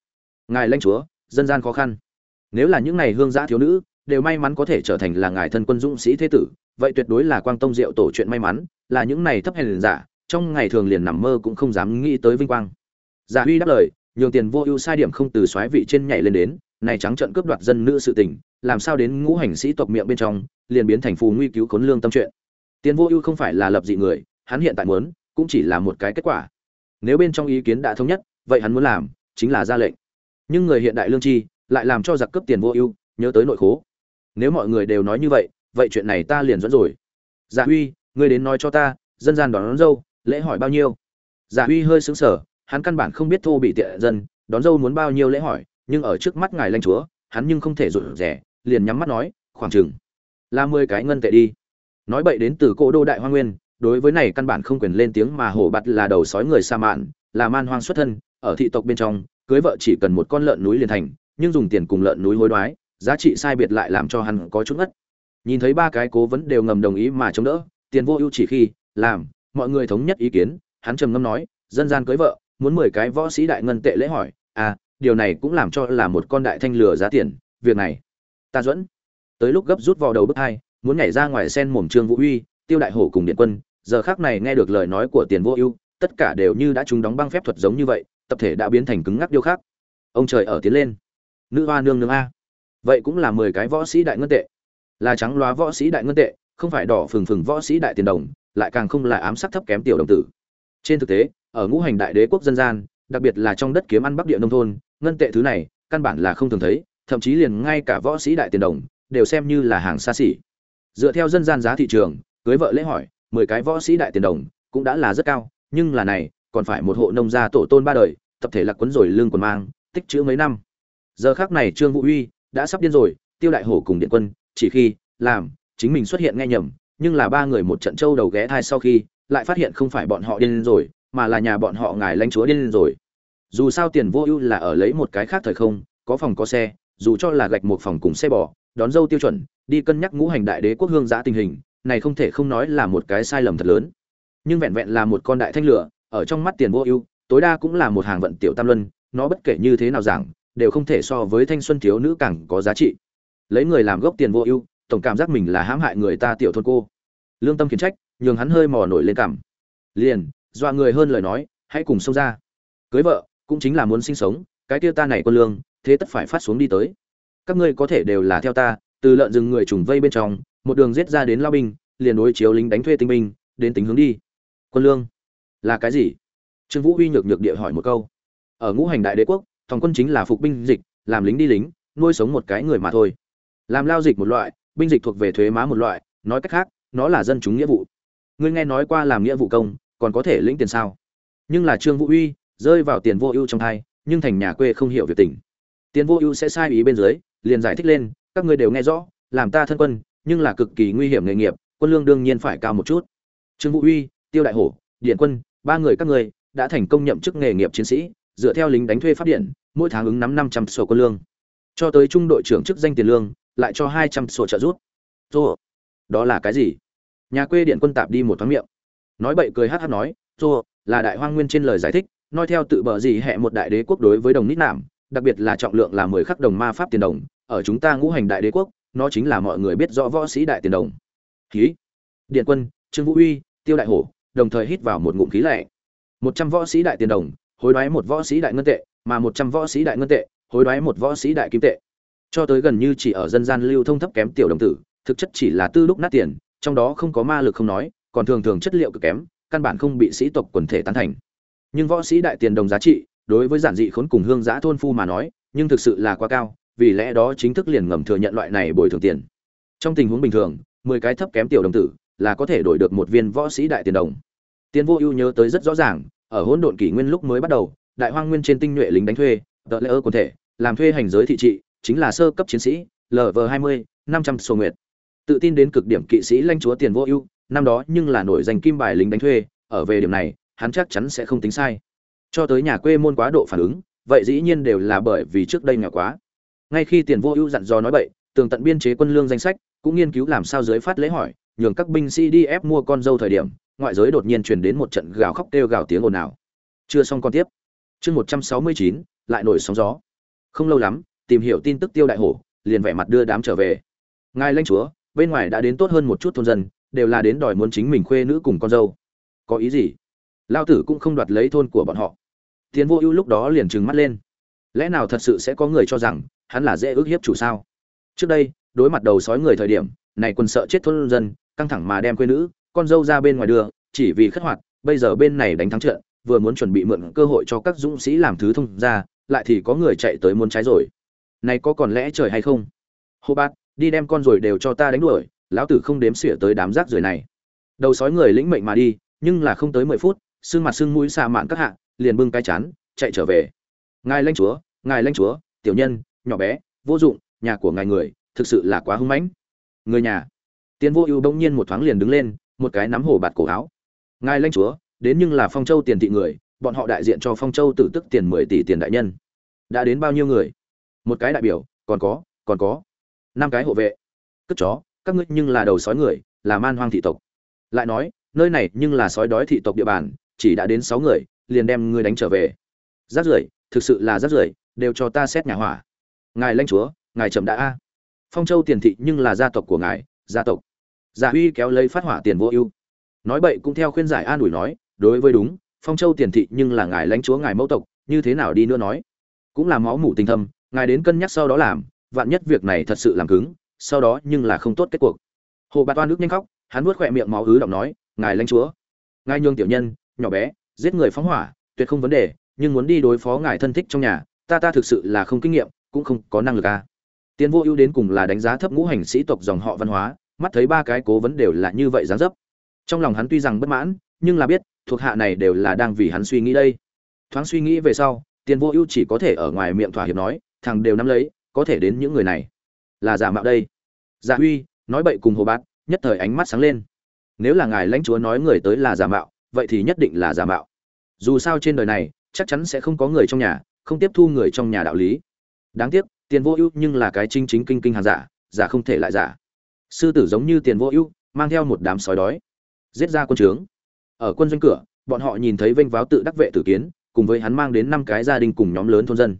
Ngài lãnh chúa dân gian khó khăn. Nếu là những ngày hương giã thiếu nữ, đều may mắn có thể trở thành là ngài thân quân dũng sĩ thế tử, vậy tuyệt đối là quang tông diệu tổ chuyện may mắn, là những này thấp hèn giả, trong ngày thường liền nằm mơ cũng không dám nghĩ tới vinh quang. Giả huy đáp lời, nhường tiền vô ưu sai điểm không từ xoáy vị trên nhảy lên đến, này trắng trận cướp đoạt dân nữ sự tình, làm sao đến ngũ hành sĩ tộc miệng bên trong, liền biến thành phù nguy cứu khốn lương tâm chuyện. Tiền vô ưu không phải là lập dị người, hắn hiện tại muốn, cũng chỉ là một cái kết quả. Nếu bên trong ý kiến đã thống nhất, vậy hắn muốn làm, chính là ra lệnh nhưng người hiện đại lương tri lại làm cho giặc cướp tiền vô ưu nhớ tới nội khố. Nếu mọi người đều nói như vậy vậy chuyện này ta liền dẫn rồi. Giả huy ngươi đến nói cho ta dân gian đón, đón dâu lễ hỏi bao nhiêu? Giả huy hơi xứng sở hắn căn bản không biết thô bị tiện dân đón dâu muốn bao nhiêu lễ hỏi nhưng ở trước mắt ngài lãnh chúa hắn nhưng không thể rụt rẻ liền nhắm mắt nói khoảng chừng là mười cái ngân tệ đi. Nói bậy đến từ cỗ đô đại hoa nguyên đối với này căn bản không quyền lên tiếng mà hổ bặt là đầu sói người sa mạn là man hoang xuất thân ở thị tộc bên trong cưới vợ chỉ cần một con lợn núi liền thành, nhưng dùng tiền cùng lợn núi hối đoái, giá trị sai biệt lại làm cho hắn có chút ngất. Nhìn thấy ba cái cố vấn đều ngầm đồng ý mà chống đỡ, tiền vô ưu chỉ khi, làm, mọi người thống nhất ý kiến, hắn trầm ngâm nói, dân gian cưới vợ, muốn mười cái võ sĩ đại ngân tệ lễ hỏi à điều này cũng làm cho là một con đại thanh lừa giá tiền, việc này, ta dẫn tới lúc gấp rút vào đầu bước hai, muốn nhảy ra ngoài sen mồm trương vũ uy tiêu đại hổ cùng điện quân, giờ khác này nghe được lời nói của tiền vô ưu, tất cả đều như đã trúng đóng băng phép thuật giống như vậy tập thể đã biến thành cứng ngắc điêu khắc. Ông trời ở tiến lên. Nữ hoa nương nương a. Vậy cũng là mười cái võ sĩ đại ngân tệ. Là trắng loá võ sĩ đại ngân tệ, không phải đỏ phừng phừng võ sĩ đại tiền đồng, lại càng không là ám sát thấp kém tiểu đồng tử. Trên thực tế, ở ngũ hành đại đế quốc dân gian, đặc biệt là trong đất kiếm ăn bắc địa nông thôn, ngân tệ thứ này, căn bản là không thường thấy, thậm chí liền ngay cả võ sĩ đại tiền đồng, đều xem như là hàng xa xỉ. Dựa theo dân gian giá thị trường, cưới vợ lễ hỏi, mười cái võ sĩ đại tiền đồng cũng đã là rất cao, nhưng là này còn phải một hộ nông gia tổ tôn ba đời, tập thể lạc quấn rồi lương quần mang, tích chữ mấy năm. Giờ khác này trương vũ uy đã sắp điên rồi, tiêu đại hổ cùng điện quân, chỉ khi, làm, chính mình xuất hiện nghe nhầm, nhưng là ba người một trận châu đầu ghé thai sau khi, lại phát hiện không phải bọn họ điên rồi, mà là nhà bọn họ ngài lãnh chúa điên rồi. Dù sao tiền vô ưu là ở lấy một cái khác thời không, có phòng có xe, dù cho là gạch một phòng cùng xe bò, đón dâu tiêu chuẩn, đi cân nhắc ngũ hành đại đế quốc hương giã tình hình, này không thể không nói là một cái sai lầm thật lớn. Nhưng vẹn vẹn là một con đại thanh lửa ở trong mắt tiền vô ưu, tối đa cũng là một hàng vận tiểu tam luân, nó bất kể như thế nào giảng, đều không thể so với thanh xuân thiếu nữ càng có giá trị. Lấy người làm gốc tiền vô ưu, tổng cảm giác mình là hãm hại người ta tiểu thôn cô. Lương tâm khiến trách, nhường hắn hơi mò nổi lên cảm. Liền, dọa người hơn lời nói, hãy cùng xông ra. Cưới vợ, cũng chính là muốn sinh sống, cái tiêu ta này quân lương, thế tất phải phát xuống đi tới. Các ngươi có thể đều là theo ta, từ lợn rừng người trùng vây bên trong, một đường giết ra đến lao binh, liền đối chiếu lính đánh thuê tinh binh, đến tính hướng đi. Quân lương là cái gì? Trương vũ huy nhược nhược địa hỏi một câu. Ở ngũ hành đại đế quốc thòng quân chính là phục binh dịch, làm lính đi lính, nuôi sống một cái người mà thôi. Làm lao dịch một loại, binh dịch thuộc về thuế má một loại, nói cách khác, nó là dân chúng nghĩa vụ. Ngươi nghe nói qua làm nghĩa vụ công, còn có thể lĩnh tiền sao? Nhưng là trương vũ uy rơi vào tiền vô ưu trong thai, nhưng thành nhà quê không hiểu việc tình. Tiền vô ưu sẽ sai ý bên dưới, liền giải thích lên, các ngươi đều nghe rõ, làm ta thân quân, nhưng là cực kỳ nguy hiểm nghề nghiệp, quân lương đương nhiên phải cao một chút. Trương vũ uy tiêu đại hổ, điện quân ba người các ngươi đã thành công nhậm chức nghề nghiệp chiến sĩ dựa theo lính đánh thuê phát điện mỗi tháng ứng nắm năm trăm sổ quân lương. Cho tới trung đội trưởng chức danh tiền lương lại cho hai trăm sổ trợ rút Rô, đó là cái gì? Nhà quê điện quân tạp đi một thoáng miệng. Nói bậy cười hát hát nói Rô, là đại hoang nguyên trên lời giải thích nói theo tự bờ gì hệ một đại đế quốc đối với đồng nít nạm đặc biệt là trọng lượng là mười khắc đồng ma pháp tiền đồng ở chúng ta ngũ hành đại đế quốc nó chính là mọi người biết rõ võ sĩ đại tiền đồng. Khí điện quân trương vũ uy tiêu đại hổ đồng thời hít vào một ngụm khí lạnh. Một trăm võ sĩ đại tiền đồng, hối đoái một võ sĩ đại ngân tệ, mà một trăm võ sĩ đại ngân tệ, hối đoái một võ sĩ đại kim tệ. Cho tới gần như chỉ ở dân gian lưu thông thấp kém tiểu đồng tử, thực chất chỉ là tư lúc nát tiền, trong đó không có ma lực không nói, còn thường thường chất liệu cực kém, căn bản không bị sĩ tộc quần thể tán thành. Nhưng võ sĩ đại tiền đồng giá trị, đối với giản dị khốn cùng hương giã thôn phu mà nói, nhưng thực sự là quá cao, vì lẽ đó chính thức liền ngầm thừa nhận loại này bồi thường tiền. Trong tình huống bình thường, mười cái thấp kém tiểu đồng tử là có thể đổi được một viên võ sĩ đại tiền đồng tiền vô ưu nhớ tới rất rõ ràng, ở hỗn độn kỷ nguyên lúc mới bắt đầu, đại hoang nguyên trên tinh nhuệ lính đánh thuê, tợ lệ ơ quần thể, làm thuê hành giới thị trị, chính là sơ cấp chiến sĩ lv hai mươi, năm trăm sổ nguyệt. Tự tin đến cực điểm kỵ sĩ lãnh chúa tiền vô ưu, năm đó nhưng là nổi danh kim bài lính đánh thuê, ở về điểm này, hắn chắc chắn sẽ không tính sai. Cho tới nhà quê môn quá độ phản ứng, vậy dĩ nhiên đều là bởi vì trước đây nghèo quá. Ngay khi tiền vô ưu dặn dò nói bậy, tường tận biên chế quân lương danh sách, cũng nghiên cứu làm sao dưới phát lễ hỏi, nhường các binh sĩ đi ép mua con dâu thời điểm ngoại giới đột nhiên truyền đến một trận gào khóc kêu gào tiếng ồn ào. Chưa xong con tiếp. Chương một trăm sáu mươi chín, lại nổi sóng gió. Không lâu lắm, tìm hiểu tin tức tiêu đại hổ, liền vẻ mặt đưa đám trở về. Ngài lãnh chúa, bên ngoài đã đến tốt hơn một chút thôn dân, đều là đến đòi muốn chính mình khuê nữ cùng con dâu. Có ý gì? Lao tử cũng không đoạt lấy thôn của bọn họ. Tiến vô ưu lúc đó liền trừng mắt lên. Lẽ nào thật sự sẽ có người cho rằng, hắn là dễ ước hiếp chủ sao? Trước đây, đối mặt đầu sói người thời điểm, này quân sợ chết thôn dân, căng thẳng mà đem quê nữ con dâu ra bên ngoài đường chỉ vì khất hoạt, bây giờ bên này đánh thắng trận, vừa muốn chuẩn bị mượn cơ hội cho các dũng sĩ làm thứ thông ra, lại thì có người chạy tới muốn trái rồi. Này có còn lẽ trời hay không? Hô bát đi đem con rồi đều cho ta đánh đuổi, lão tử không đếm xỉa tới đám rác rưởi này. Đầu sói người lĩnh mệnh mà đi, nhưng là không tới mười phút, xương mặt xương mũi xa mạn các hạ, liền bưng cái chán, chạy trở về. Ngài lãnh chúa, ngài lãnh chúa, tiểu nhân, nhỏ bé, vô dụng, nhà của ngài người, thực sự là quá hưng mãnh. Người nhà. Tiến vô ưu bỗng nhiên một thoáng liền đứng lên một cái nắm hổ bạt cổ áo. Ngài lãnh chúa, đến nhưng là phong châu tiền thị người, bọn họ đại diện cho phong châu tử tức tiền mười tỷ tiền đại nhân. Đã đến bao nhiêu người? Một cái đại biểu, còn có còn có. Năm cái hộ vệ. Cất chó, các ngươi nhưng là đầu sói người, là man hoang thị tộc. Lại nói, nơi này nhưng là sói đói thị tộc địa bàn, chỉ đã đến sáu người, liền đem ngươi đánh trở về. Rát rưởi, thực sự là rát rưởi, đều cho ta xét nhà hỏa. Ngài lãnh chúa, ngài chậm đã a. Phong châu tiền thị nhưng là gia tộc của ngài, gia tộc. Dạ Giả huy kéo lấy phát hỏa tiền vô ưu. Nói bậy cũng theo khuyên giải an ủi nói, đối với đúng, phong châu tiền thị nhưng là ngài lãnh chúa, ngài mẫu tộc, như thế nào đi nữa nói? Cũng là máu mủ tình thâm, ngài đến cân nhắc sau đó làm, vạn nhất việc này thật sự làm cứng, sau đó nhưng là không tốt kết cuộc. Hồ bạt toan nước nhanh khóc, hắn vuốt khỏe miệng máu ứ động nói, ngài lãnh chúa, ngài nhường tiểu nhân, nhỏ bé, giết người phóng hỏa, tuyệt không vấn đề, nhưng muốn đi đối phó ngài thân thích trong nhà, ta ta thực sự là không kinh nghiệm, cũng không có năng lực à. Tiền vô ưu đến cùng là đánh giá thấp ngũ hành sĩ tộc dòng họ văn hóa mắt thấy ba cái cố vấn đều là như vậy dáng dấp. Trong lòng hắn tuy rằng bất mãn, nhưng là biết, thuộc hạ này đều là đang vì hắn suy nghĩ đây. Thoáng suy nghĩ về sau, tiền vô ưu chỉ có thể ở ngoài miệng thỏa hiệp nói, thằng đều nắm lấy, có thể đến những người này. Là giả mạo đây. Giả huy, nói bậy cùng hồ bát nhất thời ánh mắt sáng lên. Nếu là ngài lãnh chúa nói người tới là giả mạo, vậy thì nhất định là giả mạo. Dù sao trên đời này, chắc chắn sẽ không có người trong nhà, không tiếp thu người trong nhà đạo lý. Đáng tiếc, tiền vô ưu nhưng là cái chính chính kinh kinh hàng giả giả không thể lại giả sư tử giống như tiền vô ưu, mang theo một đám sói đói. Giết ra quân trướng. Ở quân doanh cửa, bọn họ nhìn thấy vênh váo tự đắc vệ tử kiến, cùng với hắn mang đến năm cái gia đình cùng nhóm lớn thôn dân.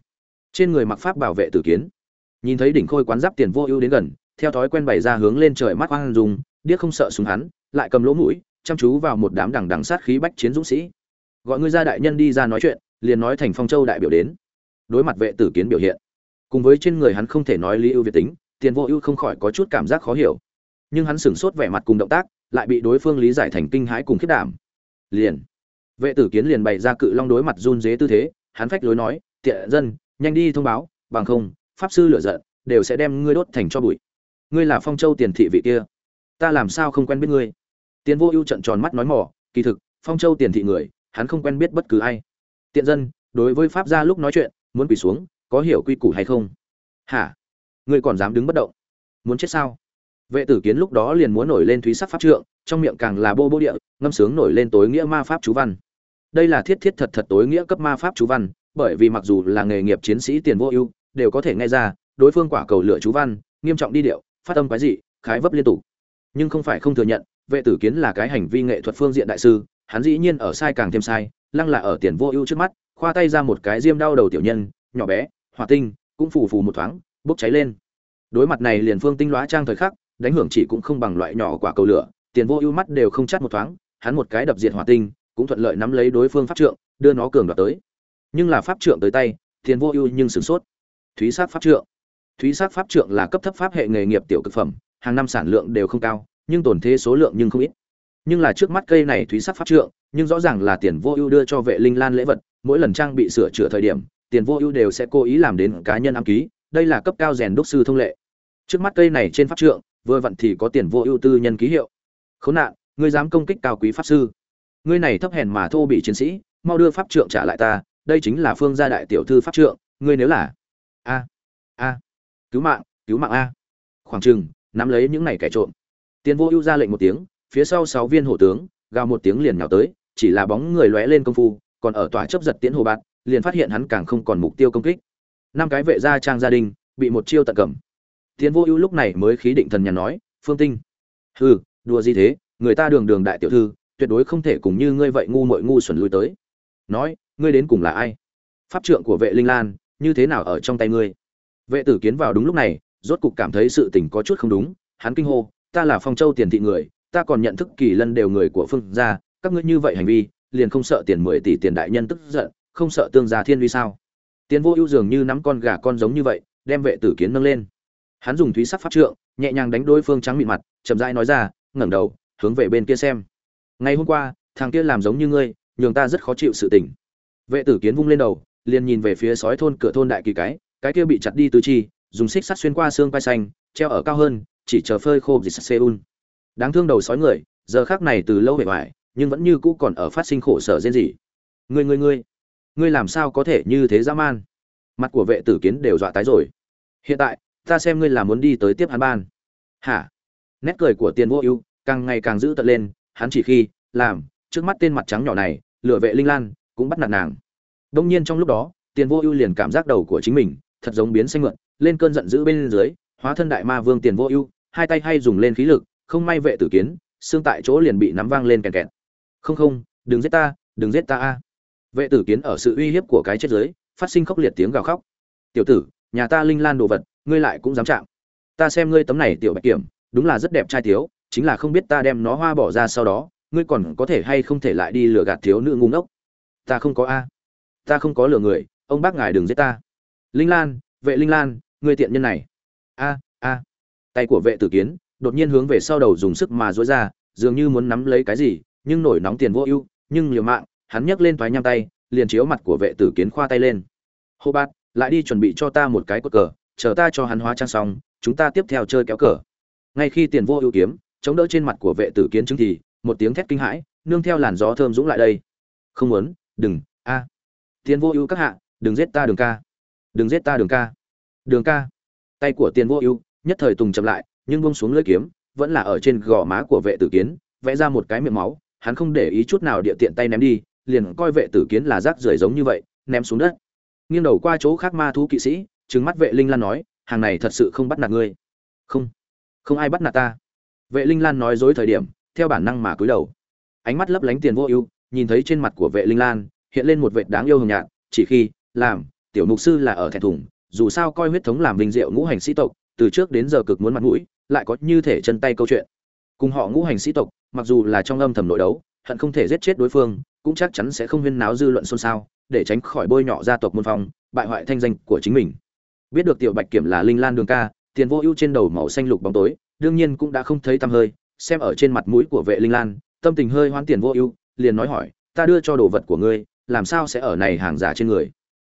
Trên người mặc pháp bảo vệ tử kiến. Nhìn thấy đỉnh khôi quán giáp tiền vô ưu đến gần, theo thói quen bày ra hướng lên trời mắt quang dùng điếc không sợ súng hắn, lại cầm lỗ mũi, chăm chú vào một đám đằng đằng sát khí bách chiến dũng sĩ. Gọi ngươi ra đại nhân đi ra nói chuyện, liền nói thành phong châu đại biểu đến. Đối mặt vệ tử kiến biểu hiện, cùng với trên người hắn không thể nói lý ưu việt tính tiền vô ưu không khỏi có chút cảm giác khó hiểu. Nhưng hắn sửng sốt vẻ mặt cùng động tác, lại bị đối phương lý giải thành kinh hãi cùng khiết đảm. Liền, vệ tử kiến liền bày ra cự long đối mặt run dế tư thế, hắn phách lối nói, tiện dân, nhanh đi thông báo, bằng không, pháp sư lựa giận, đều sẽ đem ngươi đốt thành cho bụi. Ngươi là phong châu tiền thị vị kia, ta làm sao không quen biết ngươi? Tiền vô ưu trận tròn mắt nói mỏ, kỳ thực, phong châu tiền thị người, hắn không quen biết bất cứ ai. Tiện dân, đối với pháp gia lúc nói chuyện, muốn quỳ xuống, có hiểu quy củ hay không? Hả? Ngươi còn dám đứng bất động. Muốn chết sao? Vệ tử kiến lúc đó liền muốn nổi lên thúy sắc pháp trượng, trong miệng càng là bô bô địa, ngâm sướng nổi lên tối nghĩa ma pháp chú văn. Đây là thiết thiết thật thật tối nghĩa cấp ma pháp chú văn, bởi vì mặc dù là nghề nghiệp chiến sĩ tiền vô ưu, đều có thể nghe ra, đối phương quả cầu lựa chú văn, nghiêm trọng đi điệu, phát âm quái dị, khái vấp liên tục. Nhưng không phải không thừa nhận, vệ tử kiến là cái hành vi nghệ thuật phương diện đại sư, hắn dĩ nhiên ở sai càng thêm sai, lăng là ở tiền vô ưu trước mắt, khoa tay ra một cái diêm đau đầu tiểu nhân, nhỏ bé hỏa tinh, cũng phù phù một thoáng bốc cháy lên. Đối mặt này liền phương tinh lóa trang thời khắc, đánh hưởng chỉ cũng không bằng loại nhỏ quả cầu lửa, tiền vô ưu mắt đều không chắt một thoáng, hắn một cái đập diệt hỏa tinh, cũng thuận lợi nắm lấy đối phương pháp trượng, đưa nó cường đoạt tới. Nhưng là pháp trượng tới tay, tiền vô ưu nhưng sửng sốt. Thúy sát pháp trượng. Thúy sát pháp trượng là cấp thấp pháp hệ nghề nghiệp tiểu cực phẩm, hàng năm sản lượng đều không cao, nhưng tổn thế số lượng nhưng không ít. Nhưng là trước mắt cây này thúy sát pháp trượng, nhưng rõ ràng là tiền vô ưu đưa cho vệ linh lan lễ vật, mỗi lần trang bị sửa chữa thời điểm, tiền vô ưu đều sẽ cố ý làm đến cá nhân ám ký đây là cấp cao rèn đúc sư thông lệ. Trước mắt cây này trên pháp trượng, vừa vặn thì có tiền vô ưu tư nhân ký hiệu. Khốn nạn, ngươi dám công kích cao quý pháp sư. Ngươi này thấp hèn mà thô bị chiến sĩ, mau đưa pháp trượng trả lại ta, đây chính là phương gia đại tiểu thư pháp trượng, ngươi nếu là a a, cứu mạng cứu mạng a. Khoảng chừng, nắm lấy những này kẻ trộm. Tiền vô ưu ra lệnh một tiếng, phía sau sáu viên hổ tướng, gào một tiếng liền nhào tới, chỉ là bóng người lóe lên công phu, còn ở tòa chấp giật tiễn hồ bạt, liền phát hiện hắn càng không còn mục tiêu công kích năm cái vệ gia trang gia đình, bị một chiêu tận cầm. Tiến vô ưu lúc này mới khí định thần nhà nói, phương tinh. Hừ, đùa gì thế? Người ta đường đường đại tiểu thư, tuyệt đối không thể cùng như ngươi vậy ngu mội ngu xuẩn lui tới. Nói, ngươi đến cùng là ai? Pháp trượng của vệ linh lan, như thế nào ở trong tay ngươi? Vệ tử kiến vào đúng lúc này, rốt cục cảm thấy sự tình có chút không đúng, hắn kinh hô, ta là phong châu tiền thị người, ta còn nhận thức kỳ lân đều người của phương gia, các ngươi như vậy hành vi, liền không sợ tiền mười tỷ tiền đại nhân tức giận, không sợ tương gia thiên vi sao? Tiến vô ưu dường như nắm con gà con giống như vậy, đem vệ tử kiến nâng lên. Hắn dùng thúy sắc pháp trượng, nhẹ nhàng đánh đối phương trắng mịn mặt, chậm rãi nói ra, ngẩng đầu, hướng về bên kia xem. Ngày hôm qua, thằng kia làm giống như ngươi, nhường ta rất khó chịu sự tình. Vệ tử kiến vung lên đầu, liền nhìn về phía sói thôn cửa thôn đại kỳ cái cái kia bị chặt đi tứ chi, dùng xích sắt xuyên qua xương quai xanh, treo ở cao hơn, chỉ chờ phơi khô dịch seoul. Đáng thương đầu sói người, giờ khắc này từ lâu về hoài nhưng vẫn như cũ còn ở phát sinh khổ sở rên rỉ. Ngươi ngươi ngươi ngươi làm sao có thể như thế dã man? Mặt của vệ tử kiến đều dọa tái rồi. Hiện tại, ta xem ngươi là muốn đi tới tiếp hắn ban. Hả? Nét cười của tiền vô ưu càng ngày càng giữ tận lên, hắn chỉ khi, làm, trước mắt tên mặt trắng nhỏ này lựa vệ linh lan, cũng bắt nạt nàng. Đông nhiên trong lúc đó, tiền vô ưu liền cảm giác đầu của chính mình, thật giống biến xanh mượn lên cơn giận dữ bên dưới, hóa thân đại ma vương tiền vô ưu, hai tay hay dùng lên khí lực, không may vệ tử kiến, xương tại chỗ liền bị nắm vang lên kèn kẹt. Không không, đừng giết ta, đừng giết ta a vệ tử kiến ở sự uy hiếp của cái chết giới, phát sinh khốc liệt tiếng gào khóc. Tiểu tử, nhà ta linh lan đồ vật, ngươi lại cũng dám chạm. Ta xem ngươi tấm này tiểu bạch kiểm, đúng là rất đẹp trai thiếu, chính là không biết ta đem nó hoa bỏ ra sau đó, ngươi còn có thể hay không thể lại đi lừa gạt thiếu nữ ngu ngốc. Ta không có a. Ta không có lừa người, ông bác ngài đừng giết ta. Linh lan, vệ linh lan, ngươi tiện nhân này. A a. Tay của vệ tử kiến, đột nhiên hướng về sau đầu dùng sức mà dối ra, dường như muốn nắm lấy cái gì, nhưng nổi nóng tiền vô ưu, nhưng liều mạng hắn nhấc lên thoái nham tay, liền chiếu mặt của vệ tử kiến khoa tay lên. Hô bát, lại đi chuẩn bị cho ta một cái cột cờ, chờ ta cho hắn hóa trang xong, chúng ta tiếp theo chơi kéo cờ. Ngay khi tiền vô ưu kiếm, chống đỡ trên mặt của vệ tử kiến chứng thì, một tiếng thét kinh hãi, nương theo làn gió thơm dũng lại đây. Không muốn, đừng, a. Tiền vô ưu các hạ, đừng giết ta đường ca. Đừng giết ta đường ca. Đường ca. Tay của tiền vô ưu, nhất thời tùng chậm lại, nhưng buông xuống lưỡi kiếm, vẫn là ở trên gò má của vệ tử kiến, vẽ ra một cái miệng máu, hắn không để ý chút nào địa tiện tay ném đi liền coi vệ tử kiến là rác rưởi giống như vậy, ném xuống đất. Nghiêng đầu qua chỗ khác ma thú kỵ sĩ, trừng mắt vệ linh lan nói, hàng này thật sự không bắt nạt ngươi. Không không ai bắt nạt ta. Vệ linh lan nói dối thời điểm, theo bản năng mà cúi đầu. Ánh mắt lấp lánh tiền vô ưu, nhìn thấy trên mặt của vệ linh lan, hiện lên một vẻ đáng yêu hồng nhạt, chỉ khi, làm, tiểu mục sư là ở thẹn thùng, dù sao coi huyết thống làm vinh diệu ngũ hành sĩ tộc, từ trước đến giờ cực muốn mặt mũi, lại có như thể chân tay câu chuyện. Cùng họ ngũ hành sĩ tộc, mặc dù là trong âm thầm nội đấu, hận không thể giết chết đối phương cũng chắc chắn sẽ không huyên náo dư luận xôn xao, để tránh khỏi bôi nhọ gia tộc môn phong, bại hoại thanh danh của chính mình. Biết được tiểu bạch kiểm là linh lan đường ca, tiền vô ưu trên đầu màu xanh lục bóng tối, đương nhiên cũng đã không thấy tăm hơi, xem ở trên mặt mũi của vệ linh lan, tâm tình hơi hoán tiền vô ưu, liền nói hỏi, ta đưa cho đồ vật của ngươi, làm sao sẽ ở này hàng giả trên người?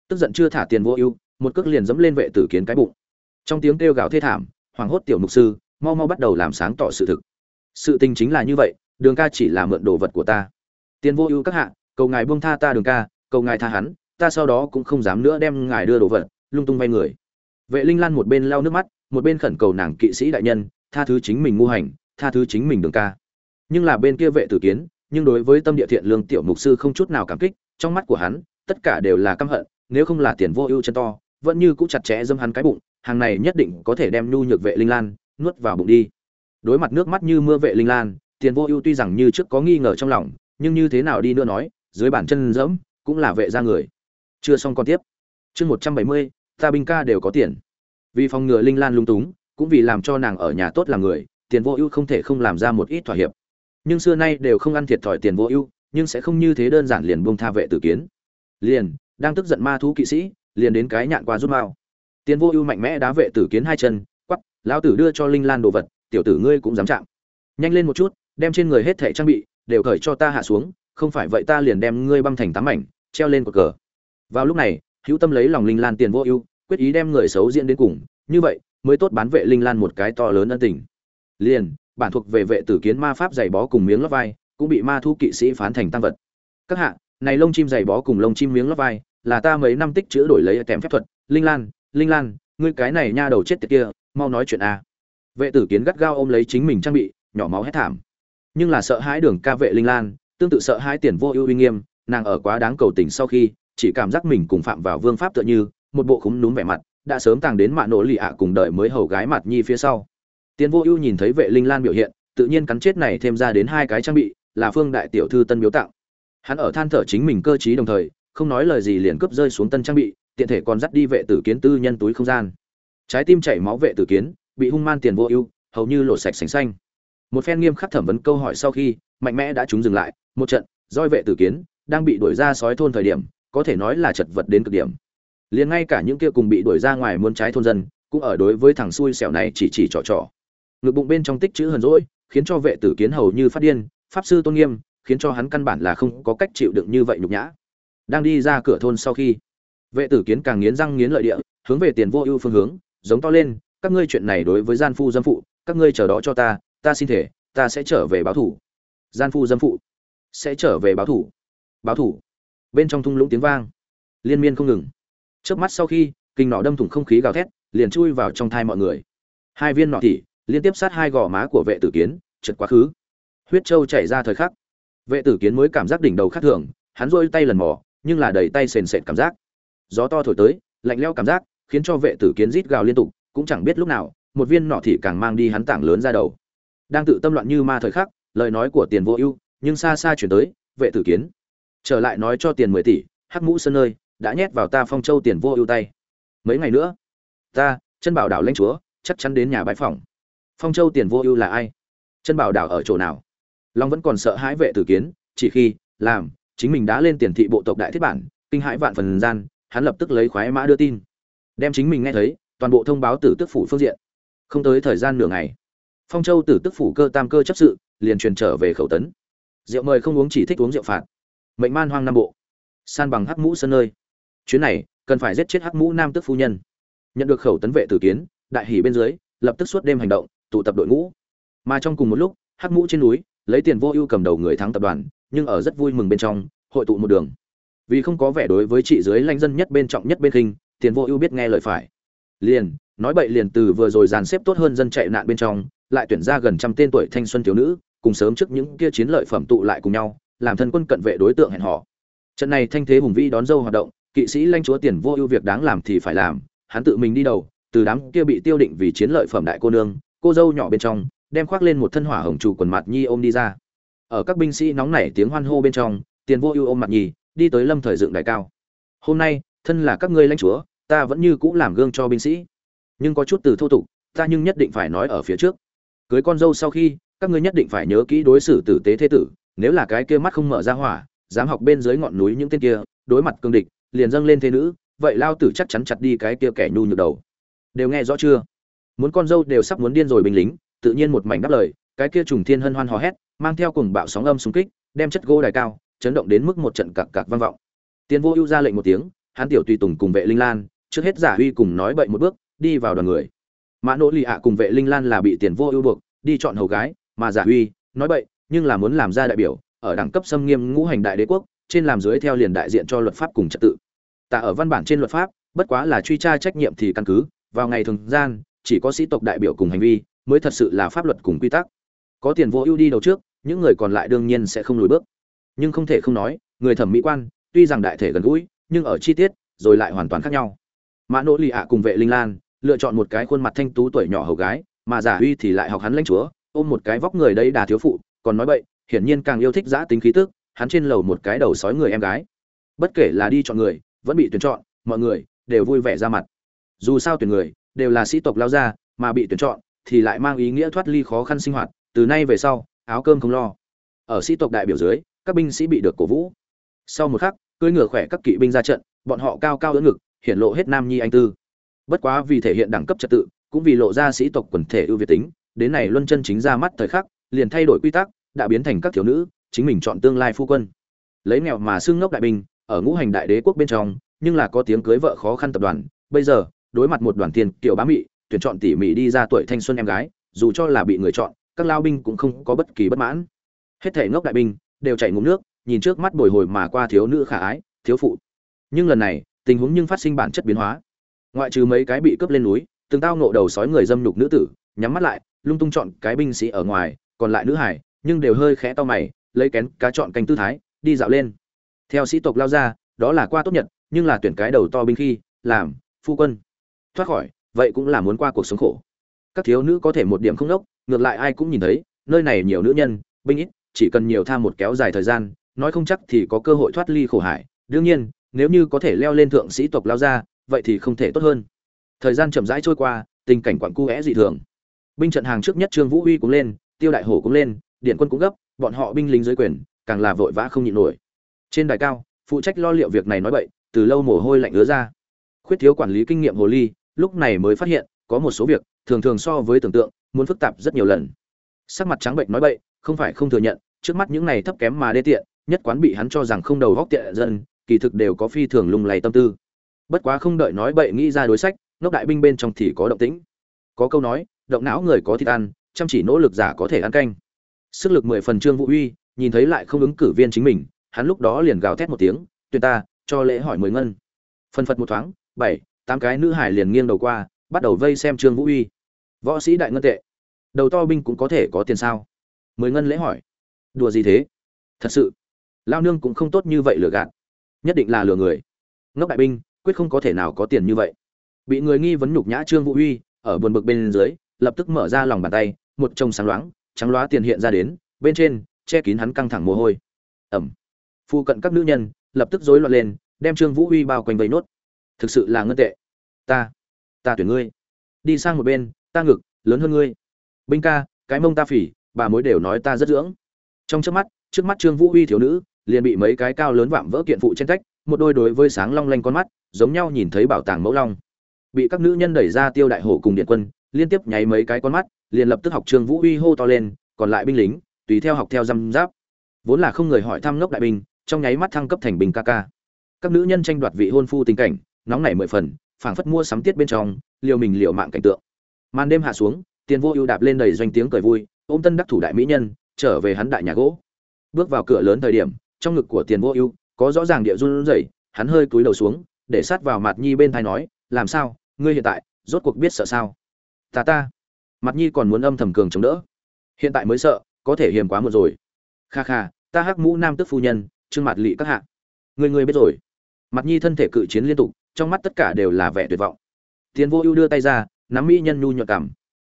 Tức giận chưa thả tiền vô ưu, một cước liền dẫm lên vệ tử kiến cái bụng. Trong tiếng kêu gào thê thảm hoàng hốt tiểu mục sư, mau mau bắt đầu làm sáng tỏ sự thực. Sự tình chính là như vậy, đường ca chỉ là mượn đồ vật của ta tiền vô ưu các hạ, cầu ngài buông tha ta đường ca, cầu ngài tha hắn, ta sau đó cũng không dám nữa đem ngài đưa đồ vật, lung tung vay người. Vệ linh lan một bên lau nước mắt, một bên khẩn cầu nàng kỵ sĩ đại nhân, tha thứ chính mình ngu hành, tha thứ chính mình đường ca. Nhưng là bên kia vệ tử kiến, nhưng đối với tâm địa thiện lương tiểu mục sư không chút nào cảm kích, trong mắt của hắn, tất cả đều là căm hận, nếu không là tiền vô ưu chân to, vẫn như cũng chặt chẽ dâm hắn cái bụng, hàng này nhất định có thể đem nhu nhược vệ linh lan nuốt vào bụng đi. Đối mặt nước mắt như mưa vệ linh lan, tiền vô ưu tuy rằng như trước có nghi ngờ trong lòng nhưng như thế nào đi nữa nói, dưới bản chân dẫm, cũng là vệ ra người. Chưa xong còn tiếp. Chương một trăm bảy mươi, ta binh ca đều có tiền. Vì phòng ngừa linh lan lung túng, cũng vì làm cho nàng ở nhà tốt làm người, tiền vô ưu không thể không làm ra một ít thỏa hiệp. Nhưng xưa nay đều không ăn thiệt thòi tiền vô ưu, nhưng sẽ không như thế đơn giản liền buông tha vệ tử kiến. Liền, đang tức giận ma thú kỵ sĩ, liền đến cái nhạn qua rút mao tiền vô ưu mạnh mẽ đá vệ tử kiến hai chân, quắp, lão tử đưa cho linh lan đồ vật, tiểu tử ngươi cũng dám chạm. Nhanh lên một chút, đem trên người hết thẻ trang bị đều cởi cho ta hạ xuống, không phải vậy ta liền đem ngươi băm thành tám mảnh, treo lên cột cờ. Vào lúc này, hữu tâm lấy lòng linh lan tiền vô ưu, quyết ý đem người xấu diễn đến cùng, như vậy mới tốt bán vệ linh lan một cái to lớn ân tình. Liền, bản thuộc về vệ tử kiến ma pháp giày bó cùng miếng lót vai, cũng bị ma thu kỵ sĩ phán thành tăng vật. Các hạ, này lông chim giày bó cùng lông chim miếng lót vai, là ta mấy năm tích chữ đổi lấy kèm phép thuật. Linh lan linh lan, ngươi cái này nha đầu chết tiệt kia, mau nói chuyện a vệ tử kiến gắt gao ôm lấy chính mình trang bị, nhỏ máu hét thảm nhưng là sợ hãi đường ca vệ linh lan, tương tự sợ hãi tiền vô ưu uy nghiêm, nàng ở quá đáng cầu tình sau khi, chỉ cảm giác mình cùng phạm vào vương pháp tựa như, một bộ khúng núm vẻ mặt, đã sớm tàng đến mạ nổ lì ạ cùng đợi mới hầu gái mặt nhi phía sau. Tiền vô ưu nhìn thấy vệ linh lan biểu hiện, tự nhiên cắn chết này thêm ra đến hai cái trang bị, là phương đại tiểu thư tân biếu tặng. Hắn ở than thở chính mình cơ trí đồng thời, không nói lời gì liền cướp rơi xuống tân trang bị, tiện thể còn dắt đi vệ tử kiến tư nhân túi không gian. Trái tim chảy máu vệ tử kiến, bị hung man tiền vô ưu, hầu như lột sạch sành xanh một phen nghiêm khắc thẩm vấn câu hỏi sau khi, mạnh mẽ đã chúng dừng lại, một trận, roi vệ tử kiến, đang bị đuổi ra sói thôn thời điểm, có thể nói là chật vật đến cực điểm. Liền ngay cả những kia cùng bị đuổi ra ngoài muôn trái thôn dân, cũng ở đối với thằng xui xẻo này chỉ chỉ trò trò. Ngực bụng bên trong tích chữ hờn rỗi khiến cho vệ tử kiến hầu như phát điên, pháp sư tôn nghiêm, khiến cho hắn căn bản là không có cách chịu đựng như vậy nhục nhã. Đang đi ra cửa thôn sau khi, vệ tử kiến càng nghiến răng nghiến lợi địa, hướng về tiền vô ưu phương hướng, giống to lên, các ngươi chuyện này đối với gian phu dâm phụ, các ngươi chờ đó cho ta ta xin thể, ta sẽ trở về báo thủ. Gian phu dâm phụ, sẽ trở về báo thủ. Báo thủ. Bên trong thung lũng tiếng vang. Liên miên không ngừng. Trước mắt sau khi, kinh nọ đâm thủng không khí gào thét, liền chui vào trong thai mọi người. Hai viên nọ thị liên tiếp sát hai gò má của vệ tử kiến trượt quá khứ. Huyết trâu chảy ra thời khắc. Vệ tử kiến mới cảm giác đỉnh đầu khác thường, hắn rôi tay lần mò, nhưng là đầy tay sền sệt cảm giác. Gió to thổi tới, lạnh leo cảm giác, khiến cho vệ tử kiến rít gào liên tục, cũng chẳng biết lúc nào, một viên nọ thị càng mang đi hắn tảng lớn ra đầu đang tự tâm loạn như ma thời khắc, lời nói của tiền vô ưu, nhưng xa xa chuyển tới, vệ tử kiến. Trở lại nói cho tiền mười tỷ, hắc mũ sơn nơi đã nhét vào ta phong châu tiền vô ưu tay. Mấy ngày nữa, ta, chân bảo đảo lãnh chúa, chắc chắn đến nhà bãi phòng. Phong châu tiền vô ưu là ai? Chân bảo đảo ở chỗ nào? Long vẫn còn sợ hãi vệ tử kiến, chỉ khi, làm, chính mình đã lên tiền thị bộ tộc đại thiết bản, kinh hãi vạn phần gian, hắn lập tức lấy khoái mã đưa tin. Đem chính mình nghe thấy, toàn bộ thông báo tử tức phủ phương diện. Không tới thời gian nửa ngày phong châu tử tức phủ cơ tam cơ chấp sự, liền truyền trở về khẩu tấn. Rượu mời không uống chỉ thích uống rượu phạt. Mệnh man hoang nam bộ. San bằng hắc mũ sân nơi. Chuyến này, cần phải giết chết hắc mũ nam tức phu nhân. Nhận được khẩu tấn vệ tử kiến, đại hỉ bên dưới, lập tức suốt đêm hành động, tụ tập đội ngũ. Mà trong cùng một lúc, hắc mũ trên núi, lấy tiền vô ưu cầm đầu người thắng tập đoàn, nhưng ở rất vui mừng bên trong, hội tụ một đường. Vì không có vẻ đối với chị dưới lãnh dân nhất bên trọng nhất bên khinh, tiền vô ưu biết nghe lời phải. Liền, nói bậy liền từ vừa rồi dàn xếp tốt hơn dân chạy nạn bên trong lại tuyển ra gần trăm tên tuổi thanh xuân thiếu nữ, cùng sớm trước những kia chiến lợi phẩm tụ lại cùng nhau, làm thân quân cận vệ đối tượng hẹn họ trận này thanh thế hùng vĩ đón dâu hoạt động, kỵ sĩ lãnh chúa tiền vô ưu việc đáng làm thì phải làm, hắn tự mình đi đầu, từ đám kia bị tiêu định vì chiến lợi phẩm đại cô nương, cô dâu nhỏ bên trong, đem khoác lên một thân hỏa hồng chủ quần mặt nhi ôm đi ra. Ở các binh sĩ nóng nảy tiếng hoan hô bên trong, tiền vô ưu ôm mặt nhi, đi tới lâm thời dựng đại cao. Hôm nay, thân là các ngươi lãnh chúa, ta vẫn như cũ làm gương cho binh sĩ. Nhưng có chút từ thô tục, ta nhưng nhất định phải nói ở phía trước cưới con dâu sau khi, các ngươi nhất định phải nhớ kỹ đối xử tử tế thế tử, nếu là cái kia mắt không mở ra hỏa, dám học bên dưới ngọn núi những tên kia, đối mặt cương địch, liền dâng lên thế nữ, vậy lao tử chắc chắn chặt đi cái kia kẻ nhu nhược đầu. Đều nghe rõ chưa? Muốn con dâu đều sắp muốn điên rồi binh lính, tự nhiên một mảnh đáp lời, cái kia trùng thiên hân hoan hò hét, mang theo cùng bạo sóng âm xung kích, đem chất gỗ đài cao, chấn động đến mức một trận cặc cặc vang vọng. Tiên vô ưu ra lệnh một tiếng, hắn tiểu tùy tùng cùng vệ linh lan, trước hết giả huy cùng nói bậy một bước, đi vào đoàn người mã nỗ lì ạ cùng vệ linh lan là bị tiền vô ưu buộc, đi chọn hầu gái, mà giả huy, nói bậy, nhưng là muốn làm ra đại biểu, ở đẳng cấp xâm nghiêm ngũ hành đại đế quốc, trên làm dưới theo liền đại diện cho luật pháp cùng trật tự. Tạ ở văn bản trên luật pháp, bất quá là truy tra trách nhiệm thì căn cứ, vào ngày thường gian, chỉ có sĩ tộc đại biểu cùng hành vi, mới thật sự là pháp luật cùng quy tắc. Có tiền vô ưu đi đầu trước, những người còn lại đương nhiên sẽ không lùi bước. Nhưng không thể không nói, người thẩm mỹ quan, tuy rằng đại thể gần gũi, nhưng ở chi tiết, rồi lại hoàn toàn khác nhau. Mã nỗ lì ạ cùng vệ linh lan lựa chọn một cái khuôn mặt thanh tú tuổi nhỏ hầu gái, mà giả uy thì lại học hắn lãnh chúa, ôm một cái vóc người đây đà thiếu phụ, còn nói bậy, hiển nhiên càng yêu thích giã tính khí tức, hắn trên lầu một cái đầu sói người em gái. Bất kể là đi chọn người, vẫn bị tuyển chọn, mọi người đều vui vẻ ra mặt. Dù sao tuyển người đều là sĩ tộc lao ra mà bị tuyển chọn thì lại mang ý nghĩa thoát ly khó khăn sinh hoạt, từ nay về sau, áo cơm không lo. Ở sĩ tộc đại biểu dưới, các binh sĩ bị được cổ vũ. Sau một khắc, cưỡi ngựa khỏe các kỵ binh ra trận, bọn họ cao cao đỡ ngực, hiển lộ hết nam nhi anh tư bất quá vì thể hiện đẳng cấp trật tự, cũng vì lộ ra sĩ tộc quần thể ưu việt tính, đến này luân chân chính ra mắt thời khắc, liền thay đổi quy tắc, đã biến thành các thiếu nữ, chính mình chọn tương lai phu quân. Lấy nghèo mà xưng ngốc đại binh, ở ngũ hành đại đế quốc bên trong, nhưng là có tiếng cưới vợ khó khăn tập đoàn. Bây giờ, đối mặt một đoàn tiền kiểu bá mị, tuyển chọn tỉ mỉ đi ra tuổi thanh xuân em gái, dù cho là bị người chọn, các lao binh cũng không có bất kỳ bất mãn. Hết thể ngốc đại binh, đều chảy ngụm nước, nhìn trước mắt bồi hồi mà qua thiếu nữ khả ái, thiếu phụ. Nhưng lần này, tình huống nhưng phát sinh bản chất biến hóa ngoại trừ mấy cái bị cướp lên núi, từng tao nộ đầu sói người dâm nhục nữ tử, nhắm mắt lại, lung tung chọn cái binh sĩ ở ngoài, còn lại nữ hải, nhưng đều hơi khẽ to mày, lấy kén cá chọn canh tư thái, đi dạo lên. Theo sĩ tộc lao ra, đó là qua tốt nhật, nhưng là tuyển cái đầu to binh khi, làm, phu quân. Thoát khỏi, vậy cũng là muốn qua cuộc sống khổ. Các thiếu nữ có thể một điểm không đốc, ngược lại ai cũng nhìn thấy, nơi này nhiều nữ nhân, binh ít, chỉ cần nhiều tham một kéo dài thời gian, nói không chắc thì có cơ hội thoát ly khổ hải. Đương nhiên, nếu như có thể leo lên thượng sĩ tộc lao ra vậy thì không thể tốt hơn. Thời gian chậm rãi trôi qua tình cảnh quặn cu é dị thường. Binh trận hàng trước nhất trương vũ uy cũng lên tiêu đại hổ cũng lên điện quân cũng gấp bọn họ binh lính dưới quyền càng là vội vã không nhịn nổi. Trên đài cao phụ trách lo liệu việc này nói vậy, từ lâu mồ hôi lạnh ứa ra. Khuyết thiếu quản lý kinh nghiệm hồ ly lúc này mới phát hiện có một số việc thường thường so với tưởng tượng muốn phức tạp rất nhiều lần. Sắc mặt trắng bệnh nói bậy không phải không thừa nhận trước mắt những này thấp kém mà đê tiện nhất quán bị hắn cho rằng không đầu góc tiện dân kỳ thực đều có phi thường lung lay tâm tư bất quá không đợi nói bậy nghĩ ra đối sách, ngốc đại binh bên trong thì có động tĩnh. Có câu nói, động não người có thịt ăn, chăm chỉ nỗ lực giả có thể ăn canh. Sức lực mười phần trương vũ uy, nhìn thấy lại không ứng cử viên chính mình, hắn lúc đó liền gào thét một tiếng tuyên ta, cho lễ hỏi mười ngân. Phân phật một thoáng, bảy, tám cái nữ hải liền nghiêng đầu qua, bắt đầu vây xem trương vũ uy. Võ sĩ đại ngân tệ, đầu to binh cũng có thể có tiền sao? Mười ngân lễ hỏi. Đùa gì thế? Thật sự, lao nương cũng không tốt như vậy lừa gạt, nhất định là lừa người. Ngốc đại binh quyết không có thể nào có tiền như vậy. Bị người nghi vấn nhục nhã trương vũ huy, ở buồn bực bên dưới, lập tức mở ra lòng bàn tay, một trông sáng loáng, trắng loá tiền hiện ra đến, bên trên, che kín hắn căng thẳng mồ hôi. Ẩm. Phụ cận các nữ nhân, lập tức rối loạn lên, đem trương vũ huy bao quanh vây nốt. Thực sự là ngân tệ. Ta ta tuyển ngươi. Đi sang một bên, ta ngực, lớn hơn ngươi. Binh ca, cái mông ta phỉ, bà mối đều nói ta rất dưỡng. Trong trước mắt trước mắt trương vũ huy thiếu nữ, liền bị mấy cái cao lớn vạm vỡ kiện phụ trên tách một đôi đối với sáng long lanh con mắt, giống nhau nhìn thấy bảo tàng mẫu long. Bị các nữ nhân đẩy ra tiêu đại hổ cùng điện quân, liên tiếp nháy mấy cái con mắt, liền lập tức học trương vũ uy hô to lên, còn lại binh lính, tùy theo học theo răm giáp. Vốn là không người hỏi thăm ngốc đại binh, trong nháy mắt thăng cấp thành bình ca ca. Các nữ nhân tranh đoạt vị hôn phu tình cảnh, nóng nảy mười phần, phảng phất mua sắm tiết bên trong, liều mình liều mạng cảnh tượng. Màn đêm hạ xuống, tiền vô ưu đạp lên đầy doanh tiếng cười vui, ôm tân đắc thủ đại mỹ nhân, trở về hắn đại nhà gỗ. Bước vào cửa lớn thời điểm, trong ngực của tiền vô ưu có rõ ràng địa run rẩy, hắn hơi cúi đầu xuống, để sát vào mặt nhi bên thai nói, làm sao? Ngươi hiện tại rốt cuộc biết sợ sao? Ta ta. Mặt nhi còn muốn âm thầm cường chống đỡ. Hiện tại mới sợ, có thể hiềm quá một rồi. Kha kha, ta hắc mũ nam tức phu nhân, trương mặt lị các hạ. Người người biết rồi. Mặt nhi thân thể cự chiến liên tục, trong mắt tất cả đều là vẻ tuyệt vọng. Tiến vô ưu đưa tay ra, nắm mỹ nhân nhu nhược cảm.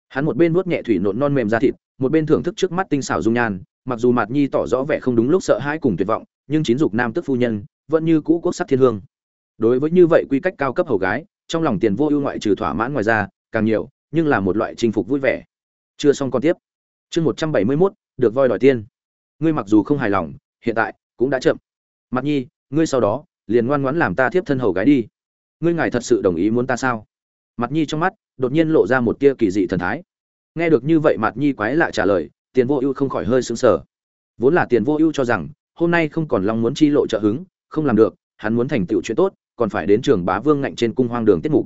Hắn một bên nuốt nhẹ thủy nộn non mềm ra thịt, một bên thưởng thức trước mắt tinh xảo dung nhan, mặc dù mặt nhi tỏ rõ vẻ không đúng lúc sợ hãi cùng tuyệt vọng nhưng chín dục nam tức phu nhân vẫn như cũ quốc sắc thiên hương. Đối với như vậy quy cách cao cấp hầu gái, trong lòng tiền vô ưu ngoại trừ thỏa mãn ngoài ra, càng nhiều, nhưng là một loại chinh phục vui vẻ. Chưa xong còn tiếp. Chương một trăm bảy mươi mốt, được voi đòi tiên. Ngươi mặc dù không hài lòng, hiện tại cũng đã chậm. Mặt nhi, ngươi sau đó, liền ngoan ngoãn làm ta thiếp thân hầu gái đi. Ngươi ngài thật sự đồng ý muốn ta sao? Mặt nhi trong mắt, đột nhiên lộ ra một tia kỳ dị thần thái. Nghe được như vậy mặt nhi quái lạ trả lời, tiền vô ưu không khỏi hơi sững sờ. Vốn là tiền vô ưu cho rằng hôm nay không còn long muốn chi lộ trợ hứng, không làm được, hắn muốn thành tựu chuyện tốt, còn phải đến trường bá vương ngạnh trên cung hoang đường tiết mục.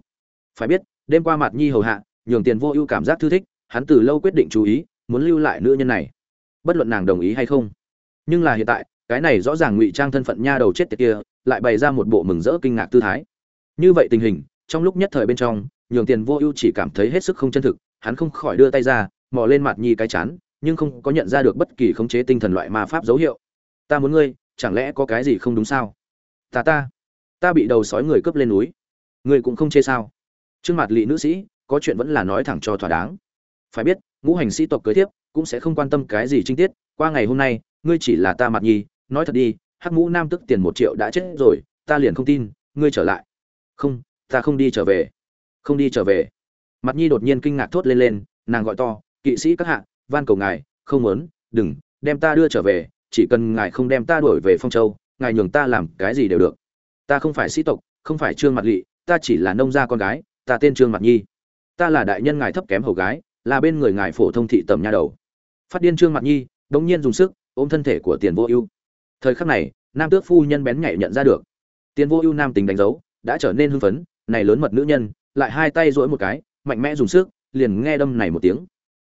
Phải biết, đêm qua mặt nhi hầu hạ, nhường tiền vô ưu cảm giác thư thích, hắn từ lâu quyết định chú ý, muốn lưu lại nữ nhân này. Bất luận nàng đồng ý hay không. Nhưng là hiện tại, cái này rõ ràng ngụy trang thân phận nha đầu chết tiệt kia, lại bày ra một bộ mừng rỡ kinh ngạc tư thái. Như vậy tình hình, trong lúc nhất thời bên trong, nhường tiền vô ưu chỉ cảm thấy hết sức không chân thực, hắn không khỏi đưa tay ra, mò lên mặt nhi cái chán, nhưng không có nhận ra được bất kỳ khống chế tinh thần loại ma pháp dấu hiệu ta muốn ngươi, chẳng lẽ có cái gì không đúng sao? Ta ta ta bị đầu sói người cướp lên núi. Ngươi cũng không chê sao? Trước mặt lị nữ sĩ, có chuyện vẫn là nói thẳng cho thỏa đáng. Phải biết, ngũ hành sĩ tộc cưới thiếp, cũng sẽ không quan tâm cái gì chi tiết. Qua ngày hôm nay, ngươi chỉ là ta mặt nhi nói thật đi, hắc ngũ nam tức tiền một triệu đã chết rồi, ta liền không tin, ngươi trở lại. Không, ta không đi trở về. Không đi trở về. Mặt nhi đột nhiên kinh ngạc thốt lên lên, nàng gọi to, kỵ sĩ các hạ, van cầu ngài, không muốn, đừng, đem ta đưa trở về chỉ cần ngài không đem ta đuổi về phong châu, ngài nhường ta làm cái gì đều được. Ta không phải sĩ tộc, không phải trương mặt lỵ ta chỉ là nông gia con gái, ta tên trương mặt nhi. Ta là đại nhân ngài thấp kém hầu gái, là bên người ngài phổ thông thị tầm nha đầu. Phát điên trương mặt nhi, đống nhiên dùng sức, ôm thân thể của tiền vô ưu. Thời khắc này, nam tước phu nhân bén nhạy nhận ra được. Tiền vô ưu nam tính đánh dấu, đã trở nên hưng phấn, này lớn mật nữ nhân, lại hai tay duỗi một cái, mạnh mẽ dùng sức, liền nghe đâm này một tiếng.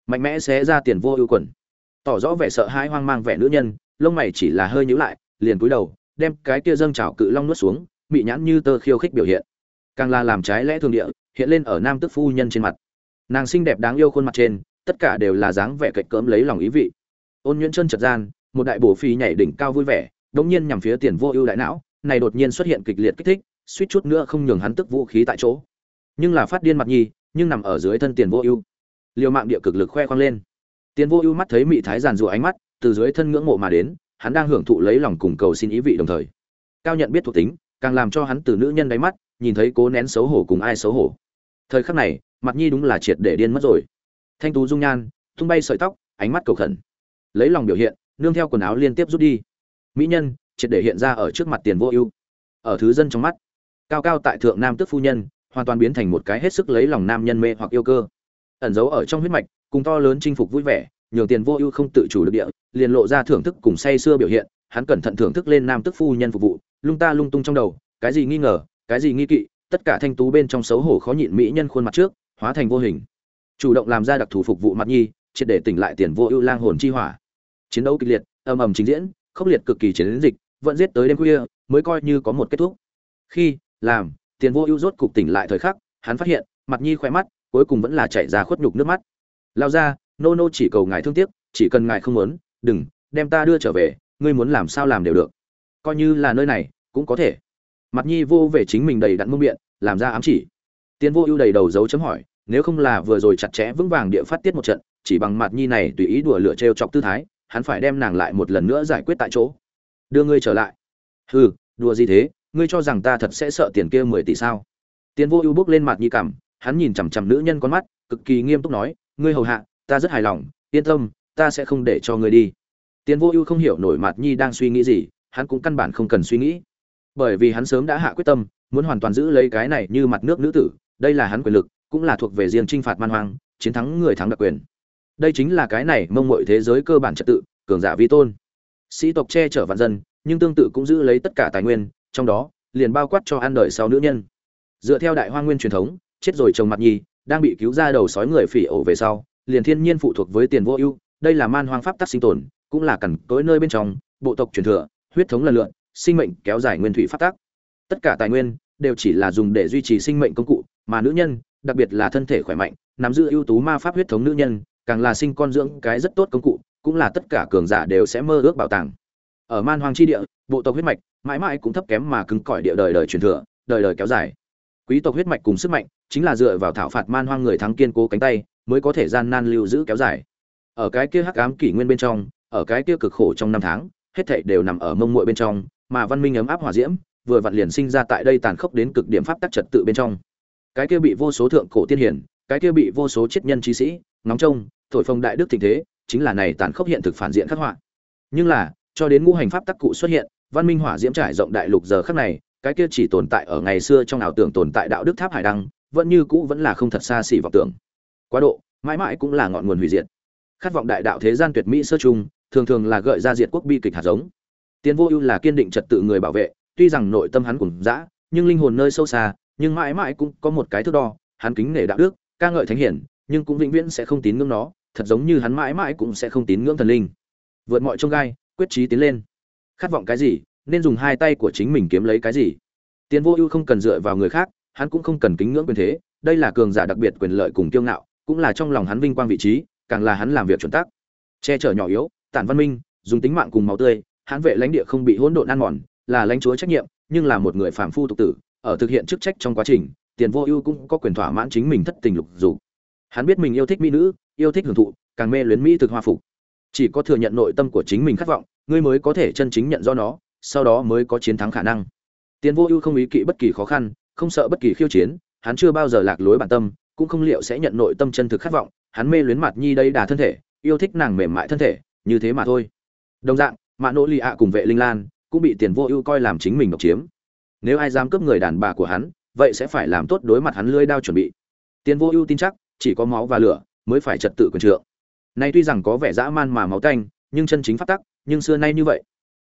Mạnh mẽ xé ra tiền vô ưu quần. Tỏ rõ vẻ sợ hãi hoang mang vẻ nữ nhân lông mày chỉ là hơi nhíu lại, liền cúi đầu, đem cái kia dâng trào cự long nuốt xuống, mị nhãn như tơ khiêu khích biểu hiện. Càng là làm trái lẽ thường địa, hiện lên ở nam tức phu nhân trên mặt. Nàng xinh đẹp đáng yêu khuôn mặt trên, tất cả đều là dáng vẻ cạnh cỡm lấy lòng ý vị. Ôn nhuyễn chân chật gian, một đại bổ phi nhảy đỉnh cao vui vẻ, đống nhiên nhằm phía tiền vô ưu đại não, này đột nhiên xuất hiện kịch liệt kích thích, suýt chút nữa không nhường hắn tức vũ khí tại chỗ. Nhưng là phát điên mặt nhi nhưng nằm ở dưới thân tiền vô ưu. Liều mạng địa cực lực khoe khoang lên. Tiền vô ưu mắt thấy mị thái giàn rùa ánh mắt từ dưới thân ngưỡng mộ mà đến, hắn đang hưởng thụ lấy lòng cùng cầu xin ý vị đồng thời. Cao nhận biết thuộc tính, càng làm cho hắn từ nữ nhân đáy mắt, nhìn thấy cố nén xấu hổ cùng ai xấu hổ. Thời khắc này, mặt nhi đúng là triệt để điên mất rồi. Thanh tú dung nhan, tung bay sợi tóc, ánh mắt cầu khẩn. Lấy lòng biểu hiện, nương theo quần áo liên tiếp rút đi. Mỹ nhân, triệt để hiện ra ở trước mặt tiền vô ưu. Ở thứ dân trong mắt, cao cao tại thượng nam tức phu nhân, hoàn toàn biến thành một cái hết sức lấy lòng nam nhân mê hoặc yêu cơ. Ẩn giấu ở trong huyết mạch, cùng to lớn chinh phục vui vẻ nhường tiền vô ưu không tự chủ được địa, liền lộ ra thưởng thức cùng say xưa biểu hiện, hắn cẩn thận thưởng thức lên nam tức phu nhân phục vụ, lung ta lung tung trong đầu, cái gì nghi ngờ, cái gì nghi kỵ, tất cả thanh tú bên trong xấu hổ khó nhịn mỹ nhân khuôn mặt trước, hóa thành vô hình. Chủ động làm ra đặc thù phục vụ mặt nhi, triệt để tỉnh lại tiền vô ưu lang hồn chi hỏa. Chiến đấu kịch liệt ầm ầm trình diễn, khốc liệt cực kỳ chiến dịch, vẫn giết tới đêm khuya, mới coi như có một kết thúc. Khi, làm, tiền vô ưu rốt cục tỉnh lại thời khắc, hắn phát hiện, mặt nhi khỏe mắt, cuối cùng vẫn là chảy ra khuất nhục nước mắt. Lao ra nô nô chỉ cầu ngài thương tiếc, chỉ cần ngài không muốn, đừng, đem ta đưa trở về, ngươi muốn làm sao làm đều được. Coi như là nơi này, cũng có thể. Mặt nhi vô về chính mình đầy đặn mông biện làm ra ám chỉ. Tiến vô ưu đầy đầu dấu chấm hỏi, nếu không là vừa rồi chặt chẽ vững vàng địa phát tiết một trận, chỉ bằng mặt nhi này tùy ý đùa lửa trêu chọc tư thái, hắn phải đem nàng lại một lần nữa giải quyết tại chỗ. Đưa ngươi trở lại. Hừ, đùa gì thế, ngươi cho rằng ta thật sẽ sợ tiền kia mười tỷ sao? Tiến vô ưu bước lên mặt nhi cảm hắn nhìn chằm chằm nữ nhân con mắt, cực kỳ nghiêm túc nói, ngươi hầu hạ ta rất hài lòng, yên tâm, ta sẽ không để cho ngươi đi. Tiến vô ưu không hiểu nổi mặt nhi đang suy nghĩ gì, hắn cũng căn bản không cần suy nghĩ. Bởi vì hắn sớm đã hạ quyết tâm, muốn hoàn toàn giữ lấy cái này như mặt nước nữ tử, đây là hắn quyền lực, cũng là thuộc về riêng t r i n h phạt man hoang, chiến thắng người thắng đặc quyền. Đây chính là cái này mông mội thế giới cơ bản trật tự, cường giả vi tôn. Sĩ tộc che chở vạn dân, nhưng tương tự cũng giữ lấy tất cả tài nguyên, trong đó, liền bao quát cho ăn đời sau nữ nhân. Dựa theo đại hoa nguyên truyền thống, chết rồi chồng mặt nhi, đang bị cứu ra đầu sói người phỉ ổ về sau liền thiên nhiên phụ thuộc với tiền vô ưu đây là man hoang pháp tắc sinh tồn cũng là cẩn cối nơi bên trong bộ tộc truyền thừa huyết thống lần lượn sinh mệnh kéo dài nguyên thủy pháp tắc, tất cả tài nguyên đều chỉ là dùng để duy trì sinh mệnh công cụ mà nữ nhân đặc biệt là thân thể khỏe mạnh nắm giữ ưu tú ma pháp huyết thống nữ nhân càng là sinh con dưỡng cái rất tốt công cụ cũng là tất cả cường giả đều sẽ mơ ước bảo tàng. Ở man hoang chi địa bộ tộc huyết mạch mãi mãi cũng thấp kém mà cứng cỏi địa đời đời truyền thừa đời đời kéo dài. Quý tộc huyết mạch cùng sức mạnh chính là dựa vào thảo phạt man hoang người thắng kiên cố cánh tay mới có thể gian nan lưu giữ kéo dài. Ở cái kia hắc ám kỷ nguyên bên trong, ở cái kia cực khổ trong năm tháng, hết thảy đều nằm ở mông muội bên trong, mà văn minh ấm áp hỏa diễm, vừa vặn liền sinh ra tại đây tàn khốc đến cực điểm pháp tắc trật tự bên trong. Cái kia bị vô số thượng cổ tiên hiển, cái kia bị vô số triết nhân trí sĩ, ngóng trông, thổi phồng đại đức tình thế, chính là này tàn khốc hiện thực phản diện khắc họa. Nhưng là, cho đến ngũ hành pháp tắc cụ xuất hiện, văn minh hỏa diễm trải rộng đại lục giờ khắc này, cái kia chỉ tồn tại ở ngày xưa trong ảo tưởng tồn tại đạo đức tháp hải đăng, vẫn như cũ vẫn là không thật xa xỉ vọng tưởng quá độ mãi mãi cũng là ngọn nguồn hủy diệt khát vọng đại đạo thế gian tuyệt mỹ sơ chung thường thường là gợi ra diệt quốc bi kịch hạt giống tiến Vô Ưu là kiên định trật tự người bảo vệ, tuy rằng nội tâm hắn cùng dã, nhưng linh hồn nơi sâu xa, nhưng mãi mãi cũng có một cái thước đo, hắn kính nể đạo đức, ca ngợi thánh hiển, nhưng cũng vĩnh viễn sẽ không tín ngưỡng nó, thật giống như hắn mãi mãi cũng sẽ không tín ngưỡng thần linh. Vượt mọi chông gai, quyết chí tiến lên. Khát vọng cái gì, nên dùng hai tay của chính mình kiếm lấy cái gì. tiến Vô Ưu không cần dựa vào người khác, hắn cũng không cần kính ngưỡng quyền thế, đây là cường giả đặc biệt quyền lợi cùng kiêu ngạo, cũng là trong lòng hắn vinh quang vị trí, càng là hắn làm việc chuẩn tắc. Che chở nhỏ yếu, tản văn minh, dùng tính mạng cùng máu tươi, hãn vệ lãnh địa không bị hỗn độn ăn mòn, là lãnh chúa trách nhiệm, nhưng là một người phàm phu tục tử, ở thực hiện chức trách trong quá trình, Tiền Vô Ưu cũng có quyền thỏa mãn chính mình thất tình lục dục. Hắn biết mình yêu thích mỹ nữ, yêu thích hưởng thụ, càng mê luyến mỹ thực hoa phục. Chỉ có thừa nhận nội tâm của chính mình khát vọng, ngươi mới có thể chân chính nhận rõ nó, sau đó mới có chiến thắng khả năng. Tiền Vô Ưu không ý kỵ bất kỳ khó khăn, không sợ bất kỳ khiêu chiến, hắn chưa bao giờ lạc lối bản tâm, cũng không liệu sẽ nhận nội tâm chân thực khát vọng, hắn mê luyến mặt nhi đây đà thân thể, yêu thích nàng mềm mại thân thể, như thế mà thôi. Đồng dạng, mạ nỗ lì ạ cùng vệ linh lan cũng bị tiền vô ưu coi làm chính mình độc chiếm. Nếu ai dám cướp người đàn bà của hắn vậy sẽ phải làm tốt đối mặt hắn lưỡi đao chuẩn bị. Tiền vô ưu tin chắc chỉ có máu và lửa mới phải trật tự quyền trượng. Nay tuy rằng có vẻ dã man mà máu tanh nhưng chân chính phát tắc nhưng xưa nay như vậy.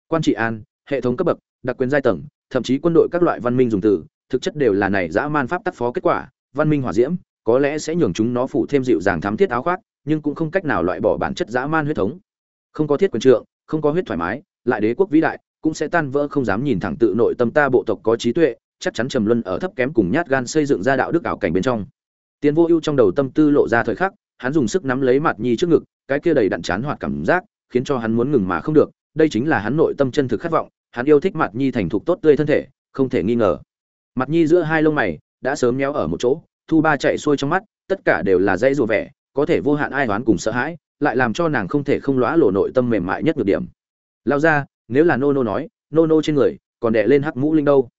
Quan trị an hệ thống cấp bậc đặc quyền giai tầng thậm chí quân đội các loại văn minh dùng từ thực chất đều là này dã man pháp tắc phó kết quả văn minh hỏa diễm có lẽ sẽ nhường chúng nó phủ thêm dịu dàng thám thiết áo khoác, nhưng cũng không cách nào loại bỏ bản chất dã man huyết thống. Không có thiết quyền trượng, không có huyết thoải mái, lại đế quốc vĩ đại, cũng sẽ tan vỡ không dám nhìn thẳng tự nội tâm ta bộ tộc có trí tuệ, chắc chắn trầm luân ở thấp kém cùng nhát gan xây dựng ra đạo đức ảo cảnh bên trong. Tiến vô ưu trong đầu tâm tư lộ ra thời khắc, hắn dùng sức nắm lấy mặt nhi trước ngực, cái kia đầy đặn chán hoạt cảm giác, khiến cho hắn muốn ngừng mà không được, đây chính là hắn nội tâm chân thực khát vọng, hắn yêu thích mặt nhi thành thục tốt tươi thân thể, không thể nghi ngờ. Mặt nhi giữa hai lông mày, đã sớm méo ở một chỗ thu ba chạy xuôi trong mắt, tất cả đều là dãy rùa vẻ, có thể vô hạn ai đoán cùng sợ hãi, lại làm cho nàng không thể không lóa lộ nội tâm mềm mại nhất được điểm. Lao ra, nếu là nô nô nói nô nô trên người còn đẻ lên hắc mũ linh đâu?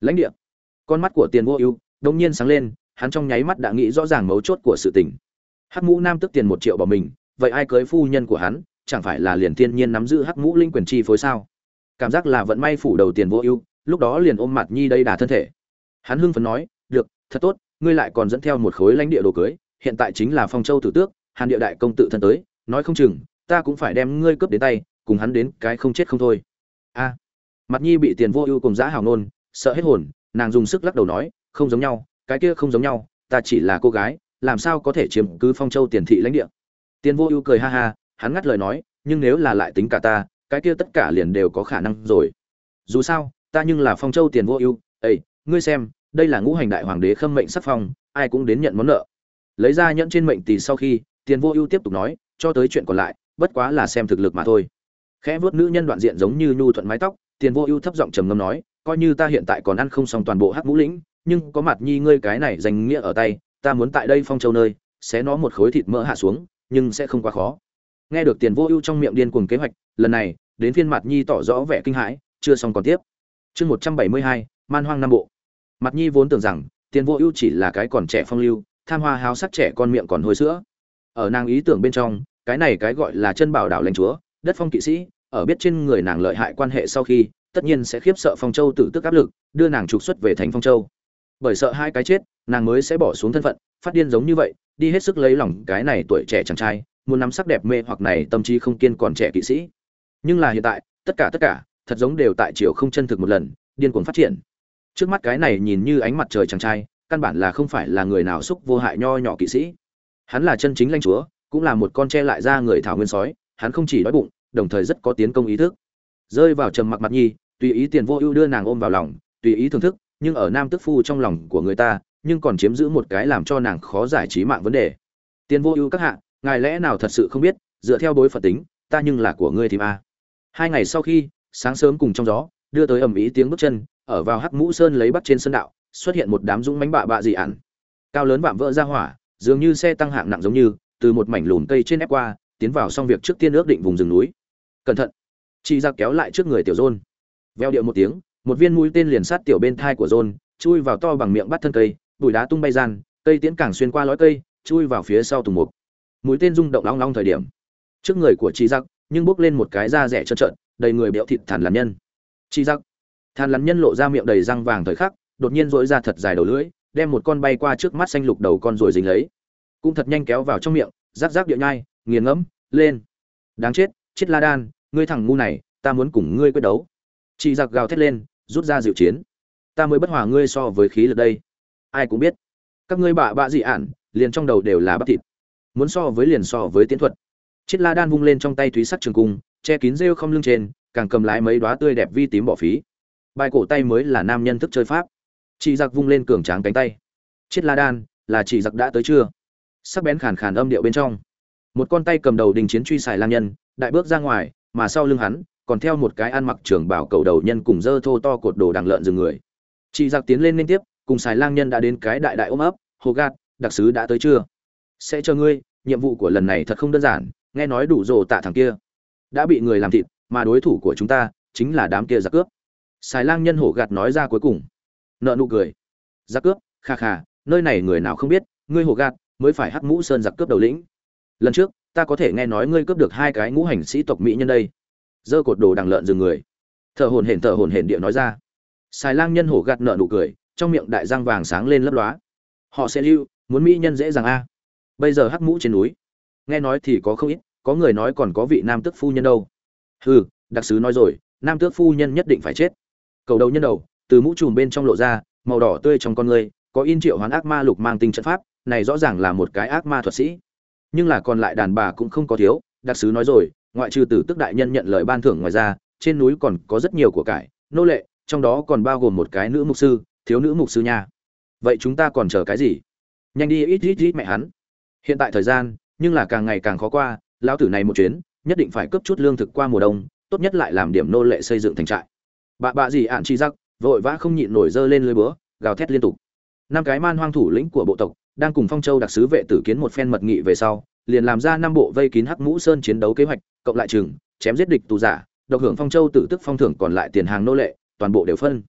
Lãnh địa. Con mắt của tiền vô ưu đông nhiên sáng lên, hắn trong nháy mắt đã nghĩ rõ ràng mấu chốt của sự tình. Hắc mũ nam tức tiền một triệu bỏ mình, vậy ai cưới phu nhân của hắn, chẳng phải là liền thiên nhiên nắm giữ hắc mũ linh quyền chi phối sao? Cảm giác là vận may phủ đầu tiền vô ưu, lúc đó liền ôm mặt nhi đây đà thân thể. Hắn hưng phấn nói, được, thật tốt ngươi lại còn dẫn theo một khối lãnh địa đồ cưới, hiện tại chính là phong châu tử tước, hàn địa đại công tự thân tới, nói không chừng, ta cũng phải đem ngươi cướp đến tay, cùng hắn đến cái không chết không thôi. A. Mặt nhi bị tiền vô ưu cùng giã hào nôn, sợ hết hồn, nàng dùng sức lắc đầu nói, không giống nhau, cái kia không giống nhau, ta chỉ là cô gái, làm sao có thể chiếm cứ phong châu tiền thị lãnh địa? Tiền vô ưu cười ha ha, hắn ngắt lời nói, nhưng nếu là lại tính cả ta, cái kia tất cả liền đều có khả năng rồi. Dù sao, ta nhưng là phong châu tiền vô ưu ây ngươi xem đây là ngũ hành đại hoàng đế khâm mệnh sắc phong, ai cũng đến nhận món nợ. Lấy ra nhẫn trên mệnh tỷ sau khi, tiền vô ưu tiếp tục nói, cho tới chuyện còn lại, bất quá là xem thực lực mà thôi. Khẽ vuốt nữ nhân đoạn diện giống như nhu thuận mái tóc, tiền vô ưu thấp giọng trầm ngâm nói, coi như ta hiện tại còn ăn không xong toàn bộ hắc ngũ lĩnh, nhưng có mặt nhi ngươi cái này dành nghĩa ở tay, ta muốn tại đây phong châu nơi, xé nó một khối thịt mỡ hạ xuống, nhưng sẽ không quá khó. Nghe được tiền vô ưu trong miệng điên cuồng kế hoạch, lần này, đến phiên mặt nhi tỏ rõ vẻ kinh hãi, chưa xong còn tiếp. Chương một trăm bảy mươi hai, man hoang nam bộ mặt nhi vốn tưởng rằng, tiền vô ưu chỉ là cái còn trẻ phong lưu, tham hoa háo sắc trẻ con miệng còn hôi sữa. Ở nàng ý tưởng bên trong, cái này cái gọi là chân bảo đảo lãnh chúa, đất phong kỵ sĩ, ở biết trên người nàng lợi hại quan hệ sau khi, tất nhiên sẽ khiếp sợ phong châu tử tức áp lực, đưa nàng trục xuất về thành phong châu. Bởi sợ hai cái chết, nàng mới sẽ bỏ xuống thân phận, phát điên giống như vậy, đi hết sức lấy lòng cái này tuổi trẻ chàng trai, muốn nắm sắc đẹp mê hoặc này tâm trí không kiên còn trẻ kỵ sĩ. Nhưng là hiện tại, tất cả tất cả, thật giống đều tại chiều không chân thực một lần, điên cuồng phát triển trước mắt cái này nhìn như ánh mặt trời chàng trai, căn bản là không phải là người nào xúc vô hại nho nhỏ kỵ sĩ. Hắn là chân chính lãnh chúa, cũng là một con tre lại ra người thảo nguyên sói, hắn không chỉ đói bụng, đồng thời rất có tiến công ý thức. Rơi vào trầm mặc mặt nhi, tùy ý tiền vô ưu đưa nàng ôm vào lòng, tùy ý thưởng thức, nhưng ở nam tức phu trong lòng của người ta, nhưng còn chiếm giữ một cái làm cho nàng khó giải trí mạng vấn đề. Tiền vô ưu các hạ, ngài lẽ nào thật sự không biết, dựa theo bối phận tính, ta nhưng là của ngươi thì a hai ngày sau khi, sáng sớm cùng trong gió, đưa tới ầm ý tiếng bước chân ở vào hắc mũ sơn lấy bắt trên sân đạo, xuất hiện một đám dũng mánh bạ bạ dị ản. Cao lớn vạm vỡ ra hỏa, dường như xe tăng hạng nặng giống như, từ một mảnh lùn cây trên ép qua, tiến vào xong việc trước tiên ước định vùng rừng núi. Cẩn thận! Chị ra kéo lại trước người tiểu rôn veo điệu một tiếng, một viên mũi tên liền sát tiểu bên thai của rôn chui vào to bằng miệng bắt thân cây, bụi đá tung bay gian, cây tiễn càng xuyên qua lõi cây, chui vào phía sau tùng mục. Mũi tên rung động long long thời điểm. Trước người của chị giặc nhưng bước lên một cái da rẻ trơn trợn, đầy người béo thịt thản làm nhân. Chị giặc than lắn nhân lộ ra miệng đầy răng vàng thời khắc, đột nhiên dỗi ra thật dài đầu lưỡi, đem một con bay qua trước mắt xanh lục đầu con rồi dính lấy. Cũng thật nhanh kéo vào trong miệng rác rác điệu nhai, nghiền ngẫm, lên. Đáng chết chết la đan, ngươi thằng ngu này, ta muốn cùng ngươi quyết đấu. Chị giặc gào thét lên, rút ra dịu chiến. Ta mới bất hòa ngươi so với khí lực đây. Ai cũng biết. Các ngươi bạ bạ dị ản, liền trong đầu đều là bắp thịt. Muốn so với liền so với tiến thuật. Chiết la đan vung lên trong tay thúy sắc trường cung, che kín rêu không lưng trên, càng cầm lái mấy đoá tươi đẹp vi tím bỏ phí bài cổ tay mới là nam nhân thức chơi pháp. Chị giặc vung lên cường tráng cánh tay. Chiết la đan, là chị giặc đã tới chưa? Sắc bén khàn khàn âm điệu bên trong. Một con tay cầm đầu đình chiến truy xài lang nhân, đại bước ra ngoài, mà sau lưng hắn, còn theo một cái ăn mặc trường bảo cầu đầu nhân cùng dơ thô to cột đồ đằng lợn rừng người. Chị giặc tiến lên liên tiếp, cùng xài lang nhân đã đến cái đại đại ôm ấp, hồ gạt, đặc sứ đã tới chưa? Sẽ cho ngươi, nhiệm vụ của lần này thật không đơn giản, nghe nói đủ rồ tạ thằng kia đã bị người làm thịt, mà đối thủ của chúng ta chính là đám kia giặc cướp xài lang nhân hổ gạt nói ra cuối cùng. Nợ nụ cười. Giặc cướp, kha kha, nơi này người nào không biết, ngươi hổ gạt, mới phải hắc mũ sơn giặc cướp đầu lĩnh. Lần trước, ta có thể nghe nói ngươi cướp được hai cái ngũ hành sĩ tộc mỹ nhân đây. Giơ cột đồ đằng lợn dừng người. Thở hổn hển, thở hổn hển địa nói ra. Xài lang nhân hổ gạt nợ nụ cười, trong miệng đại răng vàng sáng lên lấp lóa. Họ sẽ lưu, muốn mỹ nhân dễ dàng a. Bây giờ hắc mũ trên núi. Nghe nói thì có không ít, có người nói còn có vị nam tước phu nhân đâu. Hừ, đặc sứ nói rồi, nam tước phu nhân nhất định phải chết cầu đầu nhân đầu, từ mũ trùm bên trong lộ ra, màu đỏ tươi trong con người, có in triệu hoán ác ma lục mang tinh trận pháp, này rõ ràng là một cái ác ma thuật sĩ. Nhưng là còn lại đàn bà cũng không có thiếu, đặc sứ nói rồi, ngoại trừ tử tức đại nhân nhận lời ban thưởng ngoài ra, trên núi còn có rất nhiều của cải, nô lệ, trong đó còn bao gồm một cái nữ mục sư, thiếu nữ mục sư nha. Vậy chúng ta còn chờ cái gì? Nhanh đi, ít ít ít mẹ hắn. Hiện tại thời gian, nhưng là càng ngày càng khó qua, lão tử này một chuyến, nhất định phải cấp chút lương thực qua mùa đông, tốt nhất lại làm điểm nô lệ xây dựng thành trại bạ bạ gì ạn chi giặc, vội vã không nhịn nổi dơ lên lưới búa, gào thét liên tục. Năm cái man hoang thủ lĩnh của bộ tộc, đang cùng phong châu đặc sứ vệ tử kiến một phen mật nghị về sau, liền làm ra năm bộ vây kín hắc mũ sơn chiến đấu kế hoạch, cộng lại chừng, chém giết địch tù giả, độc hưởng phong châu tử tức phong thưởng còn lại tiền hàng nô lệ, toàn bộ đều phân.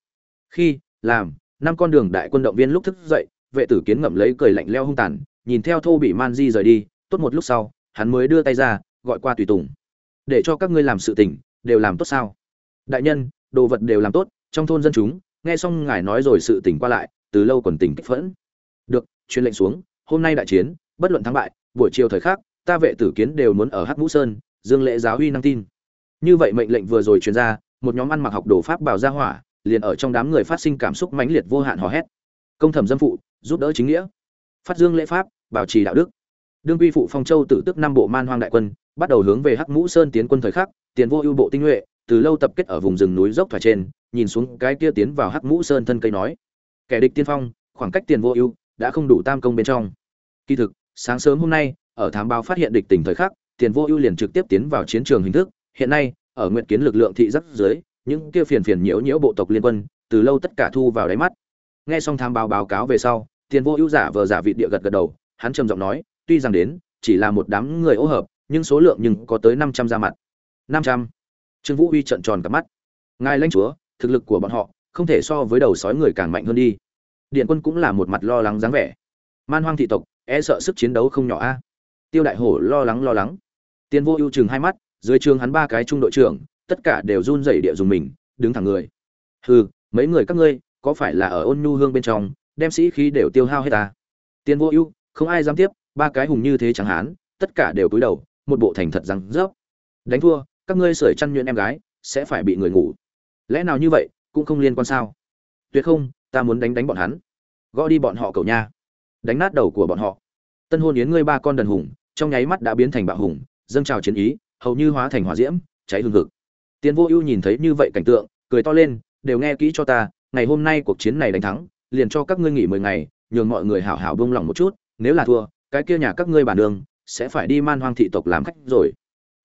Khi, làm, năm con đường đại quân động viên lúc thức dậy, vệ tử kiến ngậm lấy cười lạnh leo hung tàn, nhìn theo thô bị man di rời đi, tốt một lúc sau, hắn mới đưa tay ra, gọi qua tùy tùng. Để cho các ngươi làm sự tình, đều làm tốt sao? Đại nhân đồ vật đều làm tốt, trong thôn dân chúng, nghe xong ngài nói rồi sự tỉnh qua lại, từ lâu còn tỉnh kích phẫn. Được, truyền lệnh xuống, hôm nay đại chiến, bất luận thắng bại, buổi chiều thời khắc, ta vệ tử kiến đều muốn ở hắc vũ sơn, dương lễ giáo huy năng tin. Như vậy mệnh lệnh vừa rồi truyền ra, một nhóm ăn mặc học đồ pháp bảo ra hỏa, liền ở trong đám người phát sinh cảm xúc mãnh liệt vô hạn hò hét. Công thẩm dâm phụ, giúp đỡ chính nghĩa. Phát dương lễ pháp, bảo trì đạo đức. Đương quy phụ phong châu tử tức năm bộ man hoang đại quân, bắt đầu hướng về hắc mũ sơn tiến quân thời khắc, tiền vô ưu bộ tinh nhuệ từ lâu tập kết ở vùng rừng núi dốc thoải trên, nhìn xuống cái kia tiến vào hắc mũ sơn thân cây nói, kẻ địch tiên phong, khoảng cách tiền vô ưu, đã không đủ tam công bên trong. Kỳ thực, sáng sớm hôm nay, ở thám báo phát hiện địch tình thời khắc, tiền vô ưu liền trực tiếp tiến vào chiến trường hình thức. Hiện nay, ở nguyện kiến lực lượng thị giáp dưới, những kia phiền phiền nhiễu nhiễu bộ tộc liên quân, từ lâu tất cả thu vào đáy mắt. Nghe xong thám báo báo cáo về sau, tiền vô ưu giả vờ giả vị địa gật gật đầu, hắn trầm giọng nói, tuy rằng đến, chỉ là một đám người ô hợp, nhưng số lượng nhưng có tới năm trăm ra mặt. Năm trăm trương vũ uy trợn tròn cả mắt. Ngài lãnh chúa, thực lực của bọn họ không thể so với đầu sói người càng mạnh hơn đi. Điện quân cũng là một mặt lo lắng dáng vẻ. Man hoang thị tộc e sợ sức chiến đấu không nhỏ a. Tiêu đại hổ lo lắng lo lắng. Tiên vô ưu chừng hai mắt, dưới trường hắn ba cái trung đội trưởng, tất cả đều run rẩy địa dùng mình, đứng thẳng người. Hừ, mấy người các ngươi, có phải là ở ôn nhu hương bên trong, đem sĩ khí đều tiêu hao hết ta? Tiên vô ưu, không ai dám tiếp, ba cái hùng như thế chẳng hán, tất cả đều cúi đầu, một bộ thành thật răng rớp đánh thua các ngươi sưởi chăn nhuyễn em gái, sẽ phải bị người ngủ. Lẽ nào như vậy, cũng không liên quan sao? Tuyệt không, ta muốn đánh đánh bọn hắn. Gõ đi bọn họ cầu nha. Đánh nát đầu của bọn họ. Tân hôn yến ngươi ba con đần hùng, trong nháy mắt đã biến thành bạo hùng, dâng trào chiến ý, hầu như hóa thành hỏa diễm, cháy hương hực. Tiến vô ưu nhìn thấy như vậy cảnh tượng, cười to lên, đều nghe kỹ cho ta, ngày hôm nay cuộc chiến này đánh thắng, liền cho các ngươi nghỉ mười ngày, nhường mọi người hảo hảo buông lòng một chút, nếu là thua, cái kia nhà các ngươi bản đường sẽ phải đi man hoang thị tộc làm khách rồi.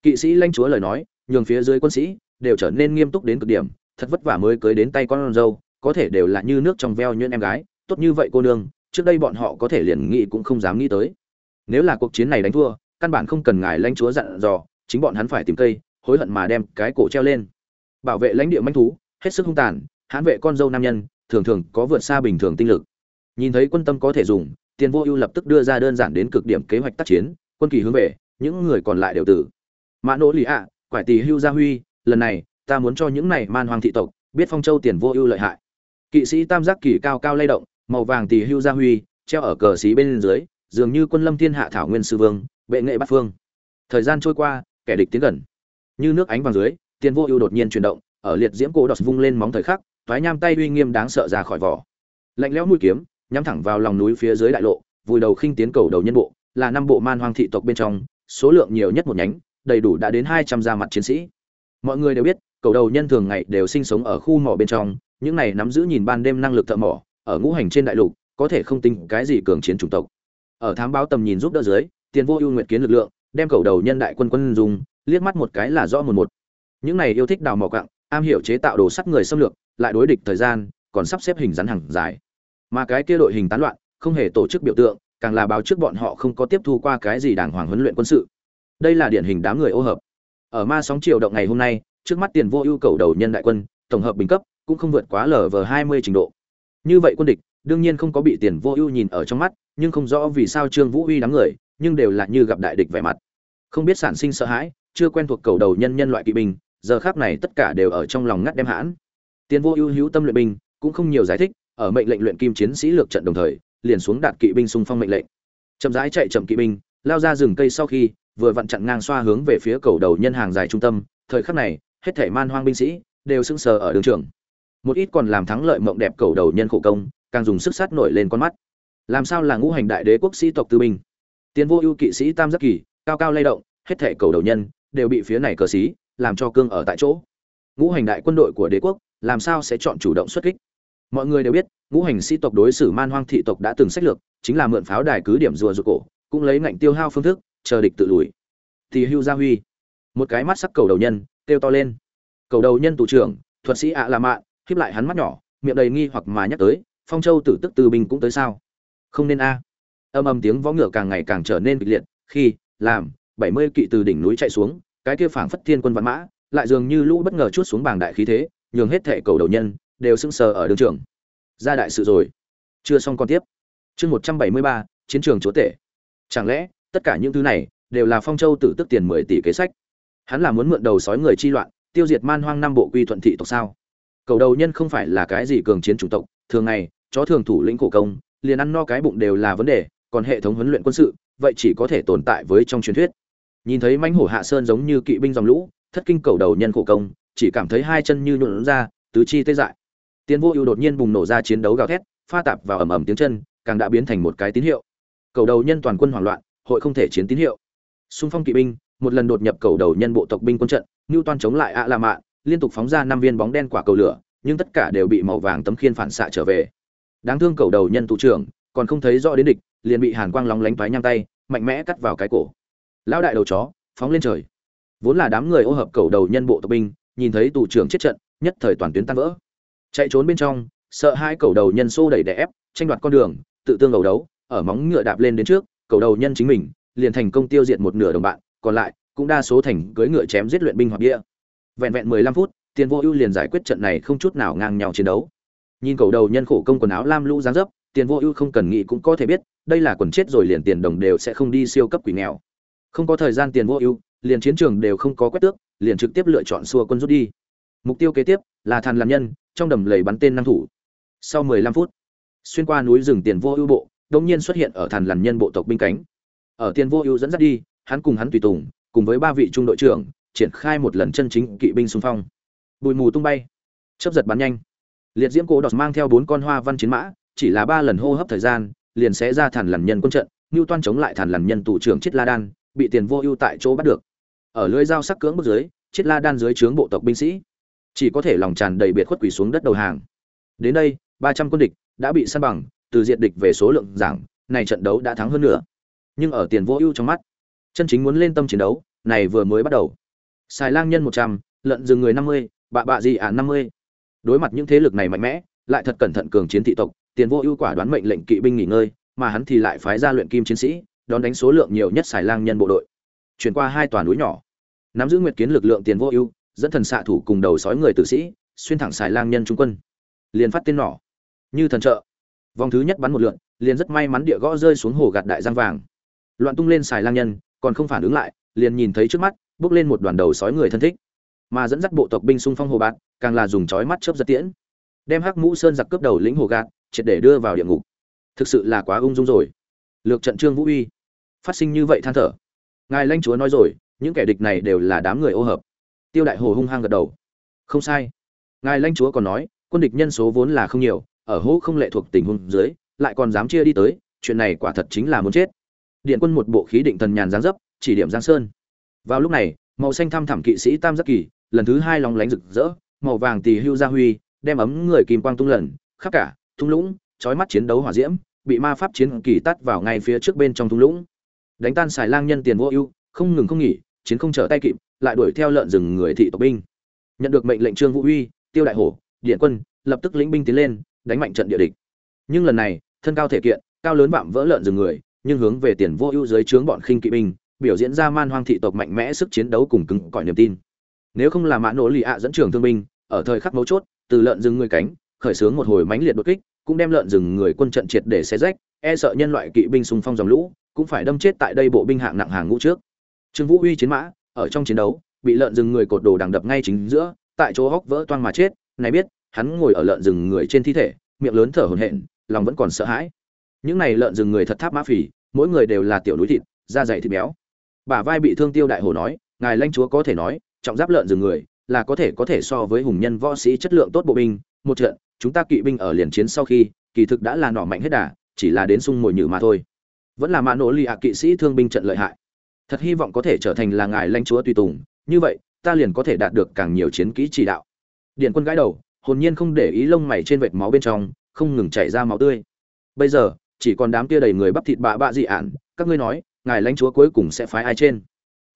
Kỵ sĩ lãnh chúa lời nói nhường phía dưới quân sĩ đều trở nên nghiêm túc đến cực điểm, thật vất vả mới cưới đến tay con dâu, có thể đều là như nước trong veo nhuyễn em gái, tốt như vậy cô nương, trước đây bọn họ có thể liền nghĩ cũng không dám nghĩ tới. Nếu là cuộc chiến này đánh thua, căn bản không cần ngài lãnh chúa dặn dò, chính bọn hắn phải tìm cây, hối hận mà đem cái cổ treo lên. Bảo vệ lãnh địa manh thú, hết sức hung tàn, hãn vệ con dâu nam nhân, thường thường có vượt xa bình thường tinh lực. Nhìn thấy quân tâm có thể dùng, tiền vô ưu lập tức đưa ra đơn giản đến cực điểm kế hoạch tác chiến, quân kỳ hướng về, những người còn lại đều tử. Mã nỗ lì ạ quải tỷ hưu gia huy, lần này, ta muốn cho những này man hoàng thị tộc, biết phong châu tiền vô ưu lợi hại. Kỵ sĩ tam giác kỳ cao cao lay động, màu vàng tỷ hưu gia huy, treo ở cờ xí bên dưới, dường như quân lâm thiên hạ thảo nguyên sư vương, bệ nghệ bát phương. Thời gian trôi qua, kẻ địch tiến gần. Như nước ánh vàng dưới, tiền vô ưu đột nhiên chuyển động, ở liệt diễm cổ đọt vung lên móng thời khắc thoái nham tay uy nghiêm đáng sợ ra khỏi vỏ. Lạnh lẽo mũi kiếm, nhắm thẳng vào lòng núi phía dưới đại lộ, vùi đầu khinh tiến cầu đầu nhân bộ, là năm bộ man hoang thị tộc bên trong, số lượng nhiều nhất một nhánh đầy đủ đã đến hai trăm gia mặt chiến sĩ. Mọi người đều biết, cầu đầu nhân thường ngày đều sinh sống ở khu mỏ bên trong, những này nắm giữ nhìn ban đêm năng lực thợ mỏ, ở ngũ hành trên đại lục, có thể không tính cái gì cường chiến chủng tộc. Ở thám báo tầm nhìn giúp đỡ dưới, tiền vô ưu nguyện kiến lực lượng, đem cầu đầu nhân đại quân quân dùng, liếc mắt một cái là rõ một một. Những này yêu thích đào mỏ cặng am hiểu chế tạo đồ sắt người xâm lược, lại đối địch thời gian, còn sắp xếp hình rắn hàng dài. Mà cái kia đội hình tán loạn, không hề tổ chức biểu tượng, càng là báo trước bọn họ không có tiếp thu qua cái gì đàng hoàng huấn luyện quân sự đây là điển hình đám người ô hợp. Ở ma sóng triều động ngày hôm nay, trước mắt tiền vô ưu cầu đầu nhân đại quân, tổng hợp bình cấp, cũng không vượt quá lv hai mươi trình độ. Như vậy quân địch, đương nhiên không có bị tiền vô ưu nhìn ở trong mắt, nhưng không rõ vì sao trương vũ uy đám người, nhưng đều là như gặp đại địch vẻ mặt. Không biết sản sinh sợ hãi, chưa quen thuộc cầu đầu nhân nhân loại kỵ binh, giờ khác này tất cả đều ở trong lòng ngắt đem hãn. Tiền vô ưu hữu tâm luyện binh, cũng không nhiều giải thích, ở mệnh lệnh luyện kim chiến sĩ lược trận đồng thời, liền xuống đạt kỵ binh xung phong mệnh lệnh. Chậm rãi chạy chậm kỵ binh, lao ra rừng cây sau khi vừa vặn chặn ngang xoa hướng về phía cầu đầu nhân hàng dài trung tâm, thời khắc này, hết thể man hoang binh sĩ đều sững sờ ở đường trường. Một ít còn làm thắng lợi mộng đẹp cầu đầu nhân khổ công, càng dùng sức sát nổi lên con mắt. Làm sao là ngũ hành đại đế quốc sĩ tộc tư binh? Tiến vô ưu kỵ sĩ tam giác kỳ, cao cao lay động, hết thể cầu đầu nhân đều bị phía này cờ xí, làm cho cương ở tại chỗ. Ngũ hành đại quân đội của đế quốc, làm sao sẽ chọn chủ động xuất kích? Mọi người đều biết, ngũ hành sĩ tộc đối xử man hoang thị tộc đã từng sách lược, chính là mượn pháo đài cứ điểm rùa rụt cổ, cũng lấy ngạnh tiêu hao phương thức chờ địch tự lùi. Thì hưu gia huy. Một cái mắt sắc cầu đầu nhân, kêu to lên. Cầu đầu nhân tù trưởng, thuật sĩ ạ à là mạ khiếp lại hắn mắt nhỏ, miệng đầy nghi hoặc mà nhắc tới, phong châu tử tức từ bình cũng tới sao? Không nên a. Âm âm tiếng võ ngựa càng ngày càng trở nên kịch liệt, khi, làm, bảy mươi kỵ từ đỉnh núi chạy xuống, cái kia phảng phất thiên quân văn mã, lại dường như lũ bất ngờ chút xuống bảng đại khí thế, nhường hết thệ cầu đầu nhân đều sững sờ ở đường trường. Ra đại sự rồi. Chưa xong còn tiếp. Chương một trăm bảy mươi ba, chiến trường chúa tể. Chẳng lẽ tất cả những thứ này đều là phong châu tử tức tiền mười tỷ kế sách. Hắn là muốn mượn đầu sói người chi loạn, tiêu diệt man hoang năm bộ quy thuận thị tộc sao? Cầu đầu nhân không phải là cái gì cường chiến chủng tộc, thường ngày, chó thường thủ lĩnh cổ công, liền ăn no cái bụng đều là vấn đề, còn hệ thống huấn luyện quân sự, vậy chỉ có thể tồn tại với trong truyền thuyết. Nhìn thấy mãnh hổ hạ sơn giống như kỵ binh dòng lũ, thất kinh cầu đầu nhân khổ công, chỉ cảm thấy hai chân như nhuộn ra, tứ chi tê dại. Tiến vô ưu đột nhiên bùng nổ ra chiến đấu gào thét, pha tạp vào ầm ầm tiếng chân, càng đã biến thành một cái tín hiệu. Cầu đầu nhân toàn quân hoảng loạn hội không thể chiến tín hiệu. Xung phong kỵ binh, một lần đột nhập cầu đầu nhân bộ tộc binh quân trận ngưu toan chống lại ạ la mạ liên tục phóng ra năm viên bóng đen quả cầu lửa, nhưng tất cả đều bị màu vàng tấm khiên phản xạ trở về. Đáng thương cầu đầu nhân thủ trưởng, còn không thấy rõ đến địch, liền bị hàn quang lóng lánh toái nhang tay, mạnh mẽ cắt vào cái cổ. Lão đại đầu chó, phóng lên trời. Vốn là đám người ô hợp cầu đầu nhân bộ tộc binh, nhìn thấy tù trưởng chết trận, nhất thời toàn tuyến tan vỡ. Chạy trốn bên trong, sợ hai cầu đầu nhân xô đẩy đè ép, tranh đoạt con đường, tự tương đầu đấu, ở móng ngựa đạp lên đến trước cầu đầu nhân chính mình, liền thành công tiêu diệt một nửa đồng bạn, còn lại cũng đa số thành cưỡi ngựa chém giết luyện binh hoặc bia vẹn vẹn mười lăm phút, tiền vô ưu liền giải quyết trận này không chút nào ngang nhau chiến đấu. Nhìn cầu đầu nhân khổ công quần áo lam lũ dáng dấp, tiền vô ưu không cần nghĩ cũng có thể biết, đây là quần chết rồi liền tiền đồng đều sẽ không đi siêu cấp quỷ nghèo. Không có thời gian tiền vô ưu, liền chiến trường đều không có quét tước, liền trực tiếp lựa chọn xua quân rút đi. Mục tiêu kế tiếp là thàn làm nhân, trong đầm lầy bắn tên năng thủ. Sau 15 phút, xuyên qua núi rừng tiền vô ưu bộ đông nhiên xuất hiện ở thàn lằn nhân bộ tộc binh cánh. Ở tiền vô ưu dẫn dắt đi, hắn cùng hắn tùy tùng, cùng với ba vị trung đội trưởng, triển khai một lần chân chính kỵ binh xung phong. Bụi mù tung bay, chớp giật bắn nhanh. Liệt diễm cổ đọt mang theo bốn con hoa văn chiến mã, chỉ là ba lần hô hấp thời gian, liền sẽ ra thàn lằn nhân quân trận, ngưu toan chống lại thàn lằn nhân tù trưởng chiết la đan, bị tiền vô ưu tại chỗ bắt được. Ở lưới dao sắc cưỡng bước dưới, chiết la đan dưới trướng bộ tộc binh sĩ. Chỉ có thể lòng tràn đầy biệt khuất quỷ xuống đất đầu hàng. Đến đây, ba trăm quân địch đã bị săn bằng từ diện địch về số lượng giảng, này trận đấu đã thắng hơn nữa. Nhưng ở tiền vô ưu trong mắt, chân chính muốn lên tâm chiến đấu, này vừa mới bắt đầu. Xài lang nhân một trăm lợn rừng người năm mươi, bạ bạ gì án năm mươi. Đối mặt những thế lực này mạnh mẽ, lại thật cẩn thận cường chiến thị tộc, tiền vô ưu quả đoán mệnh lệnh kỵ binh nghỉ ngơi, mà hắn thì lại phái ra luyện kim chiến sĩ, đón đánh số lượng nhiều nhất xài lang nhân bộ đội. Chuyển qua hai tòa núi nhỏ, nắm giữ nguyệt kiến lực lượng tiền vô ưu, dẫn thần xạ thủ cùng đầu sói người tử sĩ, xuyên thẳng xài lang nhân trung quân. Liền phát tên nỏ. Như thần trợ vòng thứ nhất bắn một lượn liền rất may mắn địa gõ rơi xuống hồ gạt đại giang vàng. Loạn tung lên xài lang nhân còn không phản ứng lại liền nhìn thấy trước mắt bước lên một đoàn đầu sói người thân thích. Mà dẫn dắt bộ tộc binh xung phong hồ bạt, càng là dùng chói mắt chớp giật tiễn. Đem hắc mũ sơn giặc cướp đầu lĩnh hồ gạt triệt để đưa vào địa ngục. Thực sự là quá ung dung rồi. Lược trận trương vũ uy. Phát sinh như vậy than thở. Ngài lãnh chúa nói rồi những kẻ địch này đều là đám người ô hợp. Tiêu đại hồ hung hăng gật đầu. Không sai. Ngài lãnh chúa còn nói quân địch nhân số vốn là không nhiều ở hố không lệ thuộc tình huống dưới, lại còn dám chia đi tới, chuyện này quả thật chính là muốn chết. Điện quân một bộ khí định thần nhàn dáng dấp, chỉ điểm giang sơn. Vào lúc này, màu xanh thăm thẳm kỵ sĩ tam giác kỳ, lần thứ hai lóng lánh rực rỡ, màu vàng tỳ hưu gia huy, đem ấm người kim quang tung lần, khắp cả, thung lũng, chói mắt chiến đấu hỏa diễm, bị ma pháp chiến kỳ tắt vào ngay phía trước bên trong thung lũng. Đánh tan xài lang nhân tiền vô ưu, không ngừng không nghỉ, chiến không trở tay kịp, lại đuổi theo lợn rừng người thị tộc binh. Nhận được mệnh lệnh trương vũ uy tiêu đại hổ, điện quân, lập tức lĩnh binh tiến lên đánh mạnh trận địa địch. Nhưng lần này, thân cao thể kiện, cao lớn vạm vỡ lợn rừng người, nhưng hướng về tiền vô ưu dưới trướng bọn khinh kỵ binh, biểu diễn ra man hoang thị tộc mạnh mẽ sức chiến đấu cùng cứng cỏi niềm tin. Nếu không là mã nỗ lì ạ dẫn trường thương binh, ở thời khắc mấu chốt, từ lợn rừng người cánh, khởi xướng một hồi mãnh liệt đột kích, cũng đem lợn rừng người quân trận triệt để xé rách e sợ nhân loại kỵ binh xung phong dòng lũ, cũng phải đâm chết tại đây bộ binh hạng nặng hàng ngũ trước. Trương vũ uy chiến mã, ở trong chiến đấu, bị lợn rừng người cột đồ đằng đập ngay chính giữa, tại chỗ hốc vỡ toang mà chết, này biết hắn ngồi ở lợn rừng người trên thi thể, miệng lớn thở hổn hển, lòng vẫn còn sợ hãi. Những này lợn rừng người thật tháp mã phỉ mỗi người đều là tiểu núi thịt, da dày thịt béo. Bả vai bị thương tiêu đại hồ nói, ngài lãnh chúa có thể nói, trọng giáp lợn rừng người là có thể có thể so với hùng nhân võ sĩ chất lượng tốt bộ binh. Một trận, chúng ta kỵ binh ở liền chiến sau khi, kỳ thực đã là nỏ mạnh hết đà, chỉ là đến sung mồi nhử mà thôi. Vẫn là mã nỗ lì ạ kỵ sĩ thương binh trận lợi hại. Thật hy vọng có thể trở thành là ngài lãnh chúa tùy tùng, như vậy, ta liền có thể đạt được càng nhiều chiến kỹ chỉ đạo. Điện quân gãi đầu hồn nhiên không để ý lông mày trên vệt máu bên trong, không ngừng chảy ra máu tươi. Bây giờ, chỉ còn đám kia đầy người bắp thịt bạ bạ dị ản, các ngươi nói, ngài lãnh chúa cuối cùng sẽ phái ai trên?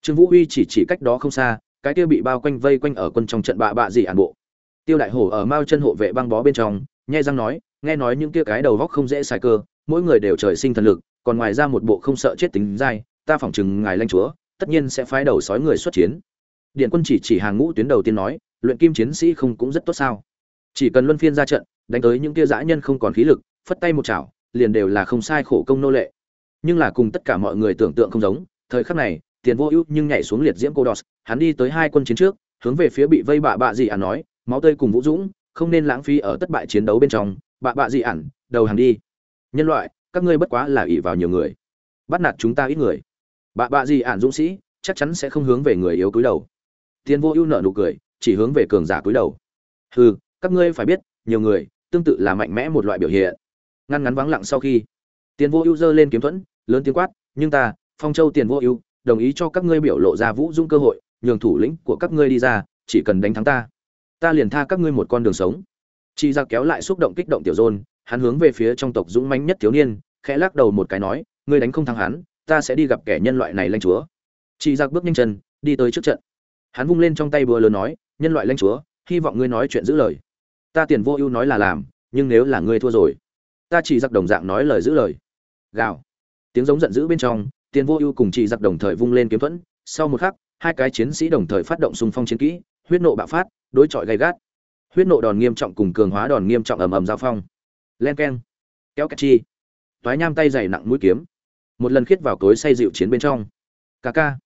Trương vũ huy chỉ chỉ cách đó không xa, cái kia bị bao quanh vây quanh ở quân trong trận bạ bạ dị ản bộ. Tiêu đại hổ ở mao chân hộ vệ băng bó bên trong, nhai răng nói, nghe nói những kia cái đầu góc không dễ xài cơ, mỗi người đều trời sinh thần lực, còn ngoài ra một bộ không sợ chết tính dai, ta phỏng chừng ngài lãnh chúa, tất nhiên sẽ phái đầu sói người xuất chiến. Điện quân chỉ chỉ hàng ngũ tuyến đầu tiên nói, luyện kim chiến sĩ không cũng rất tốt sao? Chỉ cần luân phiên ra trận, đánh tới những kia dã nhân không còn khí lực, phất tay một chảo, liền đều là không sai khổ công nô lệ. Nhưng là cùng tất cả mọi người tưởng tượng không giống, thời khắc này, tiền vô ưu nhưng nhảy xuống liệt diễm cô đọt, hắn đi tới hai quân chiến trước, hướng về phía bị vây bạ bạ dị ản nói, máu tươi cùng vũ dũng, không nên lãng phí ở tất bại chiến đấu bên trong, bạ bạ dị ản, đầu hàng đi. Nhân loại, các ngươi bất quá là ỷ vào nhiều người. Bắt nạt chúng ta ít người. Bạ bạ dị ản dũng sĩ, chắc chắn sẽ không hướng về người yếu cúi đầu. Tiền vô ưu nợ nụ cười, chỉ hướng về cường giả cúi đầu. Hừ các ngươi phải biết, nhiều người tương tự là mạnh mẽ một loại biểu hiện. Ngăn ngắn vắng lặng sau khi, tiền vô ưu giơ lên kiếm thuẫn, lớn tiếng quát, nhưng ta, phong châu tiền vô ưu, đồng ý cho các ngươi biểu lộ ra vũ dung cơ hội, nhường thủ lĩnh của các ngươi đi ra, chỉ cần đánh thắng ta ta liền tha các ngươi một con đường sống. Chị ra kéo lại xúc động kích động tiểu dôn, hắn hướng về phía trong tộc dũng mãnh nhất thiếu niên, khẽ lắc đầu một cái nói, ngươi đánh không thắng hắn, ta sẽ đi gặp kẻ nhân loại này lanh chúa. Chị giặc bước nhanh chân, đi tới trước trận. Hắn vung lên trong tay búa lớn nói, nhân loại lanh chúa, hy vọng ngươi nói chuyện giữ lời ta tiền vô ưu nói là làm, nhưng nếu là ngươi thua rồi, ta chỉ giặc đồng dạng nói lời giữ lời. Gào. Tiếng giống giận dữ bên trong, tiền vô ưu cùng chỉ giặc đồng thời vung lên kiếm thuẫn. Sau một khắc, hai cái chiến sĩ đồng thời phát động xung phong chiến kỹ, huyết nộ bạo phát, đối chọi gay gắt. Huyết nộ đòn nghiêm trọng cùng cường hóa đòn nghiêm trọng ầm ầm giao phong. Len keng. Kéo cách chi. Toái nham tay dày nặng mũi kiếm. Một lần khiết vào cối say dịu chiến bên trong. Ca ca.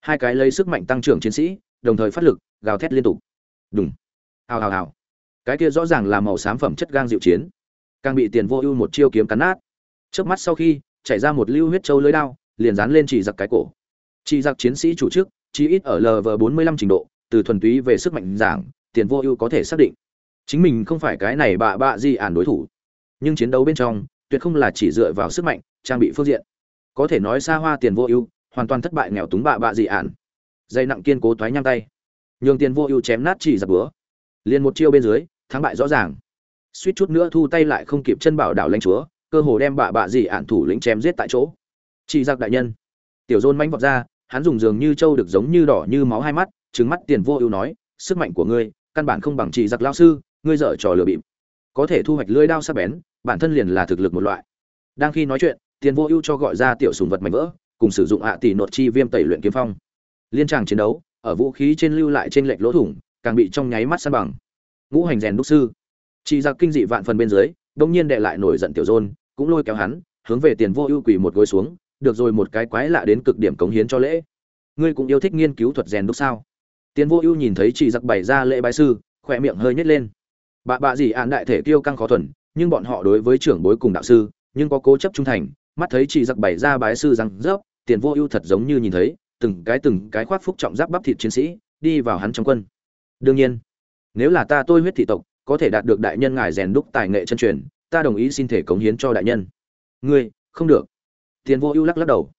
Hai cái lấy sức mạnh tăng trưởng chiến sĩ, đồng thời phát lực, gào thét liên tục. Đúng hào hào hào cái kia rõ ràng là màu xám phẩm chất gang dịu chiến. Càng bị tiền vô ưu một chiêu kiếm cắn nát. Trước mắt sau khi, chảy ra một lưu huyết châu lưới đao, liền dán lên chỉ giặc cái cổ. Chỉ giặc chiến sĩ chủ chức chỉ ít ở lv bốn mươi lăm trình độ, từ thuần túy về sức mạnh giảng, tiền vô ưu có thể xác định. Chính mình không phải cái này bạ bạ gì ản đối thủ. Nhưng chiến đấu bên trong, tuyệt không là chỉ dựa vào sức mạnh, trang bị phương diện. Có thể nói xa hoa tiền vô ưu, hoàn toàn thất bại nghèo túng bạ bạ dị ản. Dây nặng kiên cố thoái nhang tay. Nhường tiền vô ưu chém nát chỉ giặc búa liền một chiêu bên dưới, thắng bại rõ ràng. Suýt chút nữa thu tay lại không kịp chân bảo đảo lãnh chúa, cơ hồ đem bạ bạ dị ản thủ lĩnh chém giết tại chỗ. Chỉ giặc đại nhân. Tiểu dôn manh vọt ra, hắn dùng dường như trâu được giống như đỏ như máu hai mắt, trừng mắt tiền vô ưu nói, sức mạnh của ngươi, căn bản không bằng chỉ giặc lao sư, ngươi dở trò lừa bịp. Có thể thu hoạch lưỡi đao sắc bén, bản thân liền là thực lực một loại. Đang khi nói chuyện, tiền vô ưu cho gọi ra tiểu sùng vật mạnh vỡ, cùng sử dụng hạ tỷ nột chi viêm tẩy luyện kiếm phong. Liên tràng chiến đấu, ở vũ khí trên lưu lại trên lệnh lỗ thủng càng bị trong nháy mắt san bằng. Ngũ hành rèn đúc sư. Chỉ giặc kinh dị vạn phần bên dưới, đông nhiên đệ lại nổi giận tiểu dôn, cũng lôi kéo hắn, hướng về tiền vô ưu quỳ một gối xuống, được rồi một cái quái lạ đến cực điểm cống hiến cho lễ. Ngươi cũng yêu thích nghiên cứu thuật rèn đúc sao? Tiền vô ưu nhìn thấy chỉ giặc bày ra lễ bái sư, khỏe miệng hơi nhếch lên. Bạ bạ gì ạn đại thể tiêu căng khó thuần, nhưng bọn họ đối với trưởng bối cùng đạo sư, nhưng có cố chấp trung thành, mắt thấy chỉ giặc bày ra bái sư rằng rớp, tiền vô ưu thật giống như nhìn thấy, từng cái từng cái khoác phúc trọng giáp bắp thịt chiến sĩ, đi vào hắn trong quân đương nhiên, nếu là ta tôi huyết thị tộc, có thể đạt được đại nhân ngài rèn đúc tài nghệ chân truyền, ta đồng ý xin thể cống hiến cho đại nhân. Ngươi, không được. Tiền vô ưu lắc lắc đầu.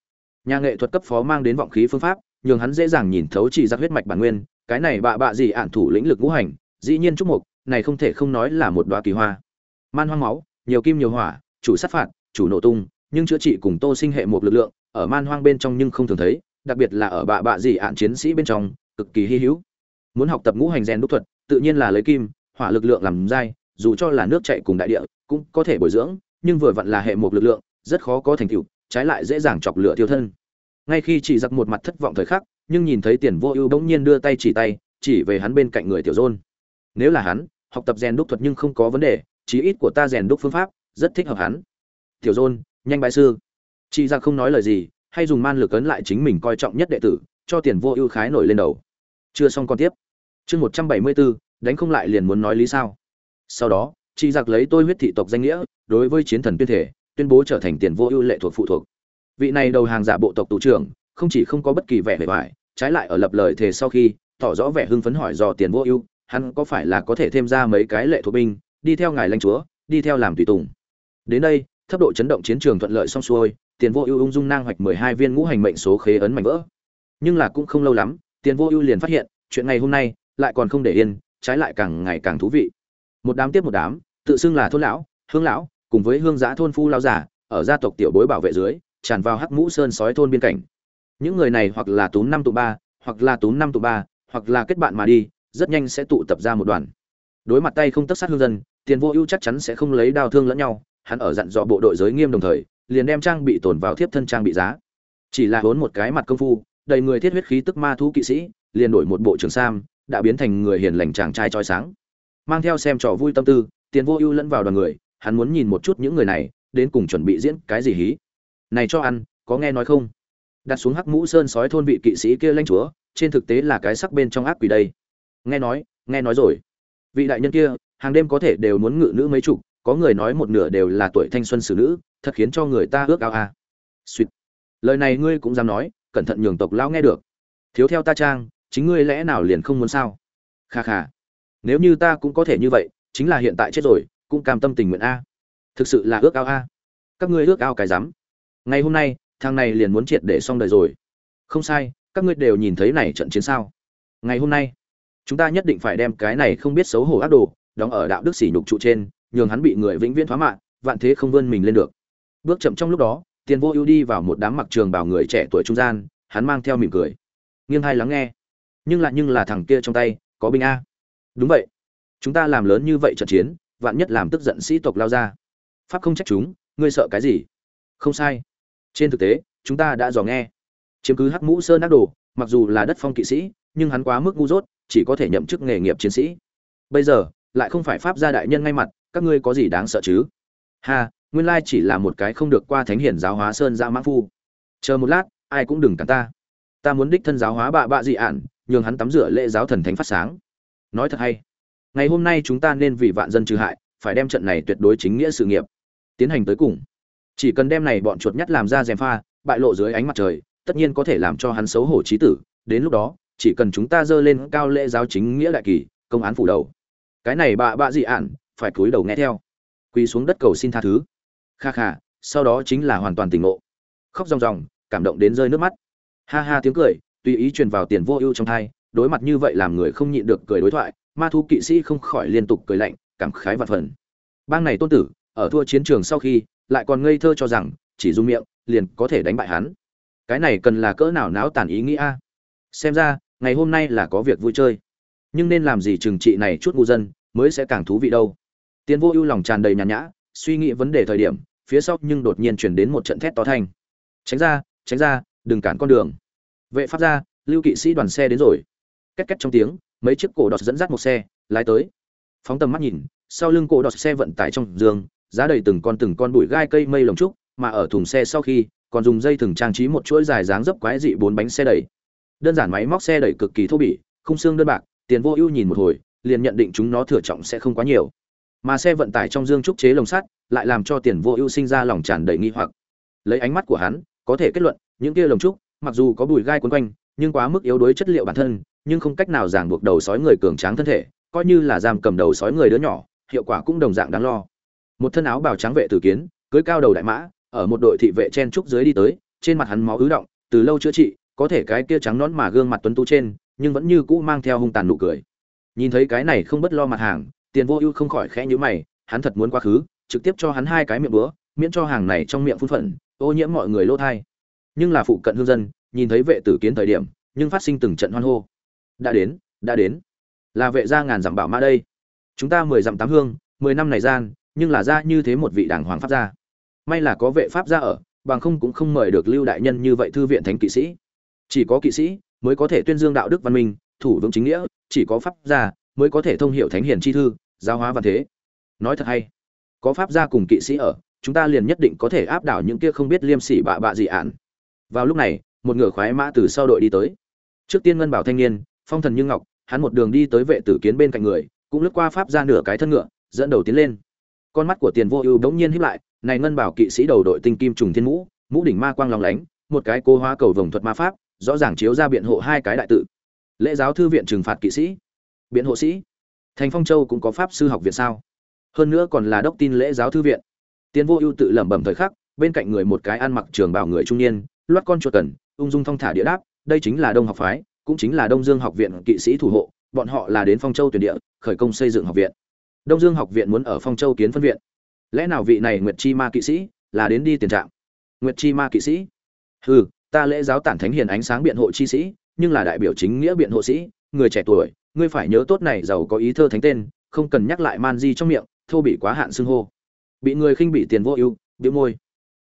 Nhà nghệ thuật cấp phó mang đến vọng khí phương pháp, nhường hắn dễ dàng nhìn thấu chỉ giặc huyết mạch bản nguyên, cái này bạ bạ gì ạn thủ lĩnh lực ngũ hành, dĩ nhiên trúc mục, này không thể không nói là một đoá kỳ hoa. Man hoang máu, nhiều kim nhiều hỏa, chủ sát phạt, chủ nổ tung, nhưng chữa trị cùng tô sinh hệ một lực lượng, ở man hoang bên trong nhưng không thường thấy, đặc biệt là ở bạ bạ gì ạn chiến sĩ bên trong, cực kỳ hy hữu muốn học tập ngũ hành rèn đúc thuật, tự nhiên là lấy kim, hỏa lực lượng làm dai dù cho là nước chạy cùng đại địa cũng có thể bồi dưỡng, nhưng vừa vặn là hệ một lực lượng, rất khó có thành tựu, trái lại dễ dàng chọc lửa tiêu thân. Ngay khi chỉ giặc một mặt thất vọng thời khắc, nhưng nhìn thấy tiền vô ưu bỗng nhiên đưa tay chỉ tay, chỉ về hắn bên cạnh người tiểu dôn. Nếu là hắn, học tập rèn đúc thuật nhưng không có vấn đề, chí ít của ta rèn đúc phương pháp rất thích hợp hắn. Tiểu dôn, nhanh bại sư. Chị ra không nói lời gì, hay dùng man lực ấn lại chính mình coi trọng nhất đệ tử, cho tiền vô ưu khái nổi lên đầu chưa xong còn tiếp. Chương một trăm bảy mươi bốn đánh không lại liền muốn nói lý sao. Sau đó, chị giặc lấy tôi huyết thị tộc danh nghĩa, đối với chiến thần tuyên thể, tuyên bố trở thành tiền vô ưu lệ thuộc phụ thuộc. Vị này đầu hàng giả bộ tộc tù trưởng, không chỉ không có bất kỳ vẻ vẻ vải trái lại ở lập lời thề sau khi, tỏ rõ vẻ hưng phấn hỏi dò tiền vô ưu, hắn có phải là có thể thêm ra mấy cái lệ thuộc binh, đi theo ngài lãnh chúa, đi theo làm tùy tùng. Đến đây, thấp độ chấn động chiến trường thuận lợi xong xuôi, tiền vô ưu ung dung nang hoạch mười hai viên ngũ hành mệnh số khế ấn mảnh vỡ. Nhưng là cũng không lâu lắm tiền vô ưu liền phát hiện, chuyện ngày hôm nay lại còn không để yên, trái lại càng ngày càng thú vị. Một đám tiếp một đám, tự xưng là thôn lão, hương lão, cùng với hương giã thôn phu lão giả ở gia tộc tiểu bối bảo vệ dưới, tràn vào hắc mũ sơn sói thôn biên cảnh. Những người này hoặc là túm năm tụ ba, hoặc là túm năm tụ ba, hoặc là kết bạn mà đi, rất nhanh sẽ tụ tập ra một đoàn. Đối mặt tay không tất sát hương dân, tiền vô ưu chắc chắn sẽ không lấy đao thương lẫn nhau, hắn ở dặn dò bộ đội giới nghiêm đồng thời, liền đem trang bị tồn vào thiếp thân trang bị giá. Chỉ là vốn một cái mặt công phu đầy người thiết huyết khí tức ma thú kỵ sĩ, liền đổi một bộ trường sam, đã biến thành người hiền lành chàng trai trói sáng. Mang theo xem trò vui tâm tư, tiền vô ưu lẫn vào đoàn người, hắn muốn nhìn một chút những người này, đến cùng chuẩn bị diễn cái gì hí. Này cho ăn, có nghe nói không? Đặt xuống hắc mũ sơn sói thôn vị kỵ sĩ kia lanh chúa, trên thực tế là cái sắc bên trong ác quỷ đây. Nghe nói nghe nói rồi. Vị đại nhân kia, hàng đêm có thể đều muốn ngự nữ mấy chục, có người nói một nửa đều là tuổi thanh xuân xử nữ, thật khiến cho người ta ước ao a. À. suýt lời này ngươi cũng dám nói cẩn thận nhường tộc lão nghe được. Thiếu theo ta trang, chính ngươi lẽ nào liền không muốn sao? Kha kha. Nếu như ta cũng có thể như vậy, chính là hiện tại chết rồi, cũng cam tâm tình nguyện a. Thực sự là ước ao a. Các ngươi ước ao cái rắm. Ngày hôm nay, thằng này liền muốn triệt để xong đời rồi. Không sai, các ngươi đều nhìn thấy này trận chiến sao. Ngày hôm nay, chúng ta nhất định phải đem cái này không biết xấu hổ ác đồ, đóng ở đạo đức sỉ nhục trụ trên, nhường hắn bị người vĩnh viễn thoá mạng, vạn thế không vươn mình lên được. Bước chậm trong lúc đó tiền vô ưu đi vào một đám mặc trường bảo người trẻ tuổi trung gian, hắn mang theo mỉm cười. Nghiêng hai lắng nghe. Nhưng lại nhưng là thằng kia trong tay, có binh a. Đúng vậy. Chúng ta làm lớn như vậy trận chiến, vạn nhất làm tức giận sĩ tộc lao ra pháp không trách chúng, ngươi sợ cái gì? Không sai. Trên thực tế, chúng ta đã dò nghe. Chiếm cứ hắc mũ sơn ác đồ, mặc dù là đất phong kỵ sĩ, nhưng hắn quá mức ngu dốt, chỉ có thể nhậm chức nghề nghiệp chiến sĩ. Bây giờ, lại không phải pháp gia đại nhân ngay mặt, các ngươi có gì đáng sợ chứ? Ha nguyên lai chỉ là một cái không được qua thánh hiển giáo hóa sơn ra mã phu. Chờ một lát, ai cũng đừng cản ta. Ta muốn đích thân giáo hóa bạ bạ dị ạn nhường hắn tắm rửa lễ giáo thần thánh phát sáng. Nói thật hay. Ngày hôm nay chúng ta nên vì vạn dân trừ hại, phải đem trận này tuyệt đối chính nghĩa sự nghiệp tiến hành tới cùng. Chỉ cần đem này bọn chuột nhắt làm ra dèm pha, bại lộ dưới ánh mặt trời, tất nhiên có thể làm cho hắn xấu hổ trí tử. Đến lúc đó, chỉ cần chúng ta dơ lên cao lễ giáo chính nghĩa đại kỳ, công án phủ đầu. Cái này bạ bạ dị ạn phải cúi đầu nghe theo. Quỳ xuống đất cầu xin tha thứ kha kha, sau đó chính là hoàn toàn tỉnh ngộ. Khóc ròng ròng, cảm động đến rơi nước mắt. Ha ha tiếng cười, tùy ý truyền vào tiền vô ưu trong thai, đối mặt như vậy làm người không nhịn được cười đối thoại, ma thu kỵ sĩ không khỏi liên tục cười lạnh, cảm khái vạn phần. Bang này tôn tử, ở thua chiến trường sau khi, lại còn ngây thơ cho rằng, chỉ dùng miệng, liền có thể đánh bại hắn. Cái này cần là cỡ nào náo tàn ý nghĩa xem ra, ngày hôm nay là có việc vui chơi. Nhưng nên làm gì trừng trị này chút ngu dân, mới sẽ càng thú vị đâu. Tiến vô ưu lòng tràn đầy nhàn nhã, suy nghĩ vấn đề thời điểm phía sau nhưng đột nhiên chuyển đến một trận thét to thanh. Tránh ra tránh ra, đừng cản con đường. Vệ pháp ra, lưu kỵ sĩ đoàn xe đến rồi. Két két trong tiếng, mấy chiếc cổ đọt dẫn dắt một xe, lái tới. Phóng tầm mắt nhìn, sau lưng cổ đọt xe vận tải trong giường, giá đầy từng con từng con bụi gai cây mây lồng trúc, mà ở thùng xe sau khi, còn dùng dây thừng trang trí một chuỗi dài dáng dấp quái dị bốn bánh xe đẩy. Đơn giản máy móc xe đẩy cực kỳ thô bỉ, khung xương đơn bạc, tiền vô ưu nhìn một hồi, liền nhận định chúng nó thừa trọng sẽ không quá nhiều. Mà xe vận tải trong dương trúc chế lồng sắt lại làm cho tiền vô ưu sinh ra lòng tràn đầy nghi hoặc. Lấy ánh mắt của hắn, có thể kết luận, những kia lồng trúc, mặc dù có bùi gai quấn quanh, nhưng quá mức yếu đuối chất liệu bản thân, nhưng không cách nào ràng buộc đầu sói người cường tráng thân thể, coi như là giam cầm đầu sói người đứa nhỏ, hiệu quả cũng đồng dạng đáng lo. Một thân áo bào trắng vệ tử kiến, cưới cao đầu đại mã, ở một đội thị vệ chen trúc dưới đi tới, trên mặt hắn máu ứ động, từ lâu chữa trị, có thể cái kia trắng nón mà gương mặt tuấn tú trên, nhưng vẫn như cũ mang theo hung tàn nụ cười. Nhìn thấy cái này không bất lo mặt hàng, tiền vô ưu không khỏi khẽ nhíu mày, hắn thật muốn quá khứ trực tiếp cho hắn hai cái miệng bữa miễn cho hàng này trong miệng phun phận, ô nhiễm mọi người lỗ thai. Nhưng là phụ cận hương dân, nhìn thấy vệ tử kiến thời điểm, nhưng phát sinh từng trận hoan hô. Đã đến đã đến. Là vệ gia ngàn dặm bảo mã đây. Chúng ta mười dặm tám hương, mười năm này gian, nhưng là ra như thế một vị đảng hoàng pháp gia. May là có vệ pháp gia ở, bằng không cũng không mời được lưu đại nhân như vậy thư viện thánh kỵ sĩ. Chỉ có kỵ sĩ mới có thể tuyên dương đạo đức văn minh, thủ vững chính nghĩa, chỉ có pháp gia mới có thể thông hiểu thánh hiền chi thư, giáo hóa văn thế. Nói thật hay có pháp gia cùng kỵ sĩ ở, chúng ta liền nhất định có thể áp đảo những kia không biết liêm sỉ bạ bạ gì ản vào lúc này, một ngựa khoái mã từ sau đội đi tới. Trước tiên ngân bảo thanh niên, phong thần như ngọc, hắn một đường đi tới vệ tử kiến bên cạnh người, cũng lướt qua pháp ra nửa cái thân ngựa, dẫn đầu tiến lên. Con mắt của tiền vô ưu bỗng nhiên hiếp lại, này ngân bảo kỵ sĩ đầu đội tinh kim trùng thiên mũ mũ đỉnh ma quang lòng lánh, một cái cô hóa cầu vồng thuật ma pháp, rõ ràng chiếu ra biện hộ hai cái đại tự. Lễ giáo thư viện trừng phạt kỵ sĩ. Biện hộ sĩ. Thành phong châu cũng có pháp sư học viện sao? Hơn nữa còn là đốc tin lễ giáo thư viện. Tiến vô ưu tự lẩm bẩm thời khắc, bên cạnh người một cái ăn mặc trường bảo người trung niên, loát con chuột cần, ung dung thong thả địa đáp, đây chính là đông học phái, cũng chính là đông dương học viện kỵ sĩ thủ hộ, bọn họ là đến phong châu tuyển địa, khởi công xây dựng học viện. Đông dương học viện muốn ở phong châu kiến phân viện. Lẽ nào vị này nguyệt chi ma kỵ sĩ là đến đi tiền trạng nguyệt chi ma kỵ sĩ? Hừ, ta lễ giáo tản thánh hiền ánh sáng biện hộ chi sĩ, nhưng là đại biểu chính nghĩa biện hộ sĩ, người trẻ tuổi, ngươi phải nhớ tốt này giàu có ý thơ thánh tên, không cần nhắc lại man di trong miệng thô bị quá hạn xưng hô. Bị người khinh bị tiền vô ưu biếu môi.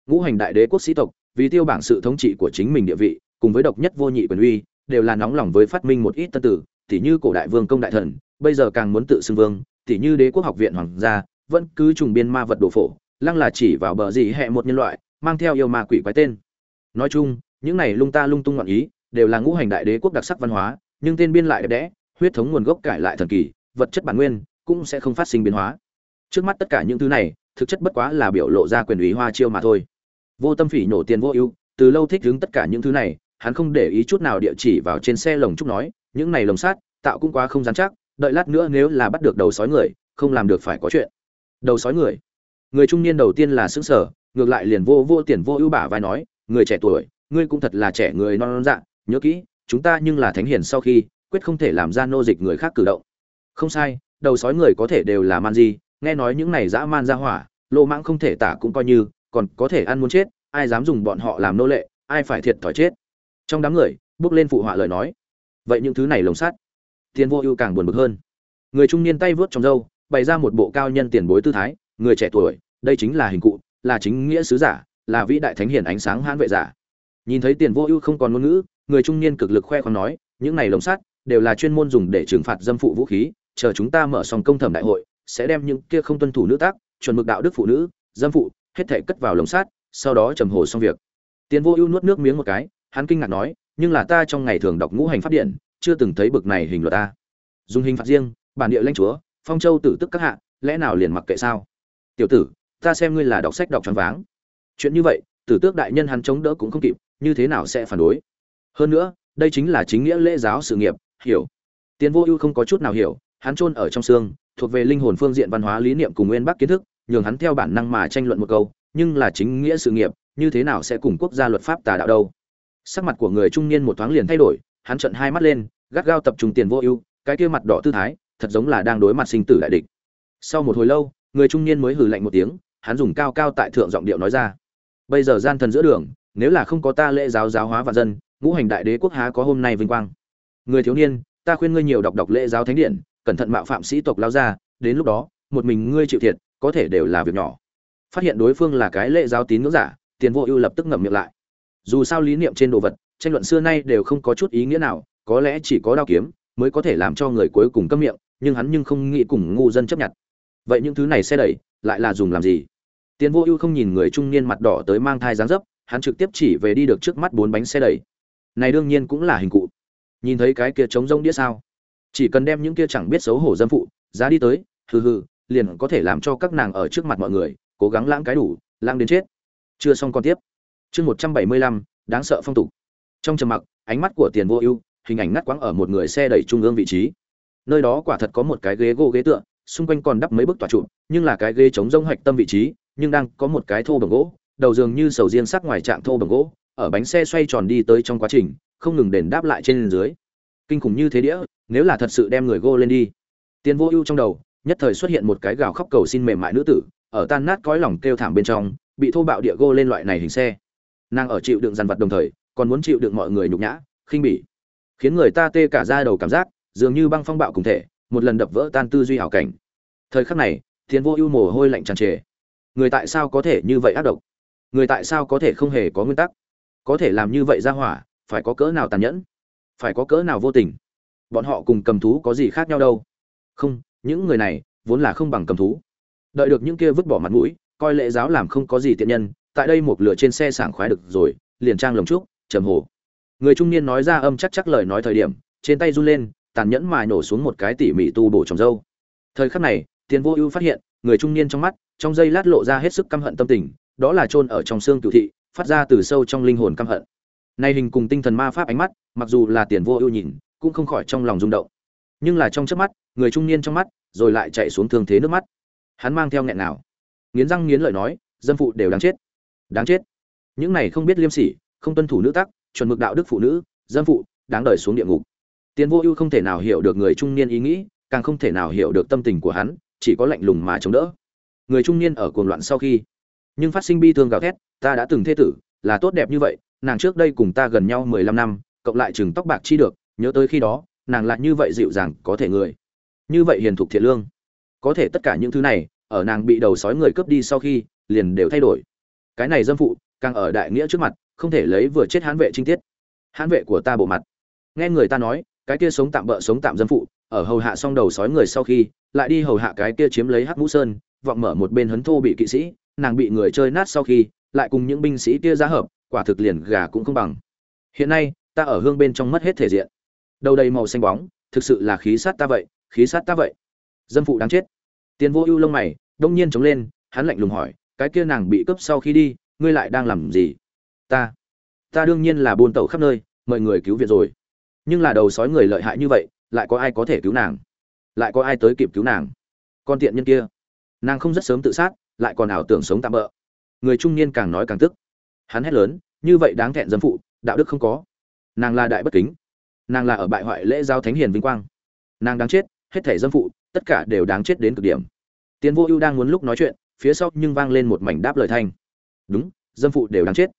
Ngũ hành đại đế quốc sĩ tộc, vì tiêu bảng sự thống trị của chính mình địa vị, cùng với độc nhất vô nhị quyền uy, đều là nóng lòng với phát minh một ít tân tử, tỉ như cổ đại vương công đại thần, bây giờ càng muốn tự xưng vương, tỉ như đế quốc học viện hoàng gia, vẫn cứ trùng biên ma vật đồ phổ, lăng là chỉ vào bờ gì hệ một nhân loại, mang theo yêu ma quỷ quái tên. Nói chung, những này lung ta lung tung ngọn ý, đều là ngũ hành đại đế quốc đặc sắc văn hóa, nhưng tên biên lại đẹp đẽ, huyết thống nguồn gốc cải lại thần kỳ, vật chất bản nguyên, cũng sẽ không phát sinh biến hóa trước mắt tất cả những thứ này, thực chất bất quá là biểu lộ ra quyền ủy hoa chiêu mà thôi. Vô tâm phỉ nổ tiền vô ưu, từ lâu thích đứng tất cả những thứ này, hắn không để ý chút nào địa chỉ vào trên xe lồng trúc nói, những này lồng sát tạo cũng quá không dám chắc, đợi lát nữa nếu là bắt được đầu sói người, không làm được phải có chuyện. Đầu sói người. Người trung niên đầu tiên là xứng sở ngược lại liền vô vô tiền vô ưu bả vai nói, người trẻ tuổi, ngươi cũng thật là trẻ người non non dạ nhớ kỹ, chúng ta nhưng là thánh hiền sau khi, quyết không thể làm ra nô dịch người khác cử động. Không sai, đầu sói người có thể đều là man di nghe nói những này dã man ra hỏa, lô mãng không thể tả cũng coi như, còn có thể ăn muốn chết, ai dám dùng bọn họ làm nô lệ, ai phải thiệt thòi chết. Trong đám người, bước lên phụ họa lời nói. Vậy những thứ này lồng sắt tiền vô ưu càng buồn bực hơn. Người trung niên tay vớt trong râu, bày ra một bộ cao nhân tiền bối tư thái, người trẻ tuổi, đây chính là hình cụ, là chính nghĩa sứ giả, là vĩ đại thánh hiển ánh sáng hãn vệ giả. Nhìn thấy tiền vô ưu không còn ngôn ngữ, người trung niên cực lực khoe khoang nói, những này lồng sắt đều là chuyên môn dùng để trừng phạt dâm phụ vũ khí, chờ chúng ta mở xong công thẩm đại hội sẽ đem những kia không tuân thủ nữ tác, chuẩn mực đạo đức phụ nữ, dâm phụ, hết thể cất vào lồng sắt, sau đó trầm hồ xong việc. Tiền vô ưu nuốt nước miếng một cái, hắn kinh ngạc nói, nhưng là ta trong ngày thường đọc ngũ hành pháp điện, chưa từng thấy bực này hình luật ta. Dùng hình phạt riêng, bản địa lãnh chúa, phong châu tử tức các hạ, lẽ nào liền mặc kệ sao? Tiểu tử, ta xem ngươi là đọc sách đọc tròn váng. Chuyện như vậy, tử tước đại nhân hắn chống đỡ cũng không kịp, như thế nào sẽ phản đối? Hơn nữa, đây chính là chính nghĩa lễ giáo sự nghiệp, hiểu. Tiền vô ưu không có chút nào hiểu, hắn chôn ở trong xương thuộc về linh hồn phương diện văn hóa lý niệm cùng nguyên bắc kiến thức, nhường hắn theo bản năng mà tranh luận một câu, nhưng là chính nghĩa sự nghiệp, như thế nào sẽ cùng quốc gia luật pháp tà đạo đâu? Sắc mặt của người trung niên một thoáng liền thay đổi, hắn trợn hai mắt lên, gắt gao tập trung tiền vô ưu, cái kia mặt đỏ tư thái, thật giống là đang đối mặt sinh tử đại địch. Sau một hồi lâu, người trung niên mới hừ lạnh một tiếng, hắn dùng cao cao tại thượng giọng điệu nói ra. Bây giờ gian thần giữa đường, nếu là không có ta lễ giáo giáo hóa và dân, ngũ hành đại đế quốc há có hôm nay vinh quang? Người thiếu niên, ta khuyên ngươi nhiều đọc đọc lễ giáo thánh điện cẩn thận mạo phạm sĩ tộc lao ra đến lúc đó, một mình ngươi chịu thiệt, có thể đều là việc nhỏ. Phát hiện đối phương là cái lễ giáo tín ngưỡng giả, tiền vô ưu lập tức ngậm miệng lại. Dù sao lý niệm trên đồ vật, tranh luận xưa nay đều không có chút ý nghĩa nào, có lẽ chỉ có đao kiếm mới có thể làm cho người cuối cùng câm miệng, nhưng hắn nhưng không nghĩ cùng ngu dân chấp nhận. Vậy những thứ này xe đẩy, lại là dùng làm gì? Tiền vô ưu không nhìn người trung niên mặt đỏ tới mang thai dáng dấp, hắn trực tiếp chỉ về đi được trước mắt bốn bánh xe đẩy. Này đương nhiên cũng là hình cụ. Nhìn thấy cái kia trống rông đĩa sao? Chỉ cần đem những kia chẳng biết xấu hổ dâm phụ, giá đi tới, hừ hừ, liền có thể làm cho các nàng ở trước mặt mọi người, cố gắng lãng cái đủ, lãng đến chết. Chưa xong còn tiếp. Chương một trăm bảy mươi lăm, đáng sợ phong tục. Trong trầm mặc, ánh mắt của tiền vô ưu, hình ảnh ngắt quãng ở một người xe đẩy trung ương vị trí. Nơi đó quả thật có một cái ghế gỗ ghế tựa, xung quanh còn đắp mấy bức tòa trụ, nhưng là cái ghế chống rông hoạch tâm vị trí, nhưng đang có một cái thô bằng gỗ, đầu giường như sầu riêng sắc ngoài trạng thô bằng gỗ, ở bánh xe xoay tròn đi tới trong quá trình, không ngừng đền đáp lại trên dưới kinh khủng như thế đĩa, nếu là thật sự đem người gô lên đi. Tiền vô ưu trong đầu, nhất thời xuất hiện một cái gào khóc cầu xin mềm mại nữ tử, ở tan nát cõi lòng kêu thảm bên trong, bị thô bạo địa gô lên loại này hình xe. Nàng ở chịu đựng dằn vặt đồng thời, còn muốn chịu đựng mọi người nhục nhã, khinh bỉ. Khiến người ta tê cả da đầu cảm giác, dường như băng phong bạo cùng thể, một lần đập vỡ tan tư duy hảo cảnh. Thời khắc này thiên vô ưu mồ hôi lạnh tràn trề. Người tại sao có thể như vậy ác độc? Người tại sao có thể không hề có nguyên tắc? Có thể làm như vậy ra hỏa, phải có cỡ nào tàn nhẫn? Phải có cỡ nào vô tình? Bọn họ cùng cầm thú có gì khác nhau đâu? Không, những người này vốn là không bằng cầm thú. Đợi được những kia vứt bỏ mặt mũi, coi lễ giáo làm không có gì tiện nhân, tại đây một lửa trên xe sảng khoái được rồi, liền trang lồng trúc, trầm hồ. Người trung niên nói ra âm chắc chắc lời nói thời điểm, trên tay run lên, tàn nhẫn mà nổ xuống một cái tỉ mỉ tu bổ trồng dâu. Thời khắc này tiền vô ưu phát hiện, người trung niên trong mắt, trong giây lát lộ ra hết sức căm hận tâm tình, đó là chôn ở trong xương cửu thị, phát ra từ sâu trong linh hồn căm hận nay hình cùng tinh thần ma pháp ánh mắt, mặc dù là tiền vô ưu nhìn, cũng không khỏi trong lòng rung động. Nhưng là trong chớp mắt, người trung niên trong mắt, rồi lại chạy xuống thương thế nước mắt. Hắn mang theo nghẹn nào. Nghiến răng nghiến lợi nói dân phụ đều đáng chết. Đáng chết? Những này không biết liêm sỉ, không tuân thủ nữ tắc, chuẩn mực đạo đức phụ nữ dân phụ, đáng đời xuống địa ngục. Tiền vô ưu không thể nào hiểu được người trung niên ý nghĩ, càng không thể nào hiểu được tâm tình của hắn, chỉ có lạnh lùng mà chống đỡ. Người trung niên ở cuồng loạn sau khi, nhưng phát sinh bi thương gào thét, ta đã từng thê tử, là tốt đẹp như vậy nàng trước đây cùng ta gần nhau mười lăm năm, cộng lại chừng tóc bạc chi được, nhớ tới khi đó, nàng lại như vậy dịu dàng, có thể người. Như vậy hiền thục thiện lương. Có thể tất cả những thứ này, ở nàng bị đầu sói người cướp đi sau khi, liền đều thay đổi. Cái này dâm phụ, càng ở đại nghĩa trước mặt, không thể lấy vừa chết hãn vệ trinh tiết. Hãn vệ của ta bộ mặt. Nghe người ta nói, cái kia sống tạm bỡ sống tạm dâm phụ, ở hầu hạ xong đầu sói người sau khi, lại đi hầu hạ cái kia chiếm lấy hắc mũ sơn, vọng mở một bên hấn thô bị kỵ sĩ, nàng bị người chơi nát sau khi, lại cùng những binh sĩ kia ra hợp quả thực liền gà cũng không bằng. Hiện nay, ta ở hương bên trong mất hết thể diện. Đầu đầy màu xanh bóng, thực sự là khí sát ta vậy, khí sát ta vậy. Dâm phụ đáng chết. Tiền vô ưu lông mày, đông nhiên chống lên, hắn lạnh lùng hỏi, cái kia nàng bị cướp sau khi đi, ngươi lại đang làm gì? Ta ta đương nhiên là buôn tẩu khắp nơi, mời người cứu viện rồi. Nhưng là đầu sói người lợi hại như vậy, lại có ai có thể cứu nàng? Lại có ai tới kịp cứu nàng? Con tiện nhân kia. Nàng không rất sớm tự sát, lại còn ảo tưởng sống tạm bỡ người trung niên càng nói càng tức hắn hét lớn, như vậy đáng thẹn dâm phụ, đạo đức không có. Nàng là đại bất kính. Nàng là ở bại hoại lễ giao thánh hiền vinh quang. Nàng đáng chết, hết thể dâm phụ, tất cả đều đáng chết đến cực điểm. Tiến vô ưu đang muốn lúc nói chuyện, phía sau nhưng vang lên một mảnh đáp lời thanh. Đúng, dâm phụ đều đáng chết.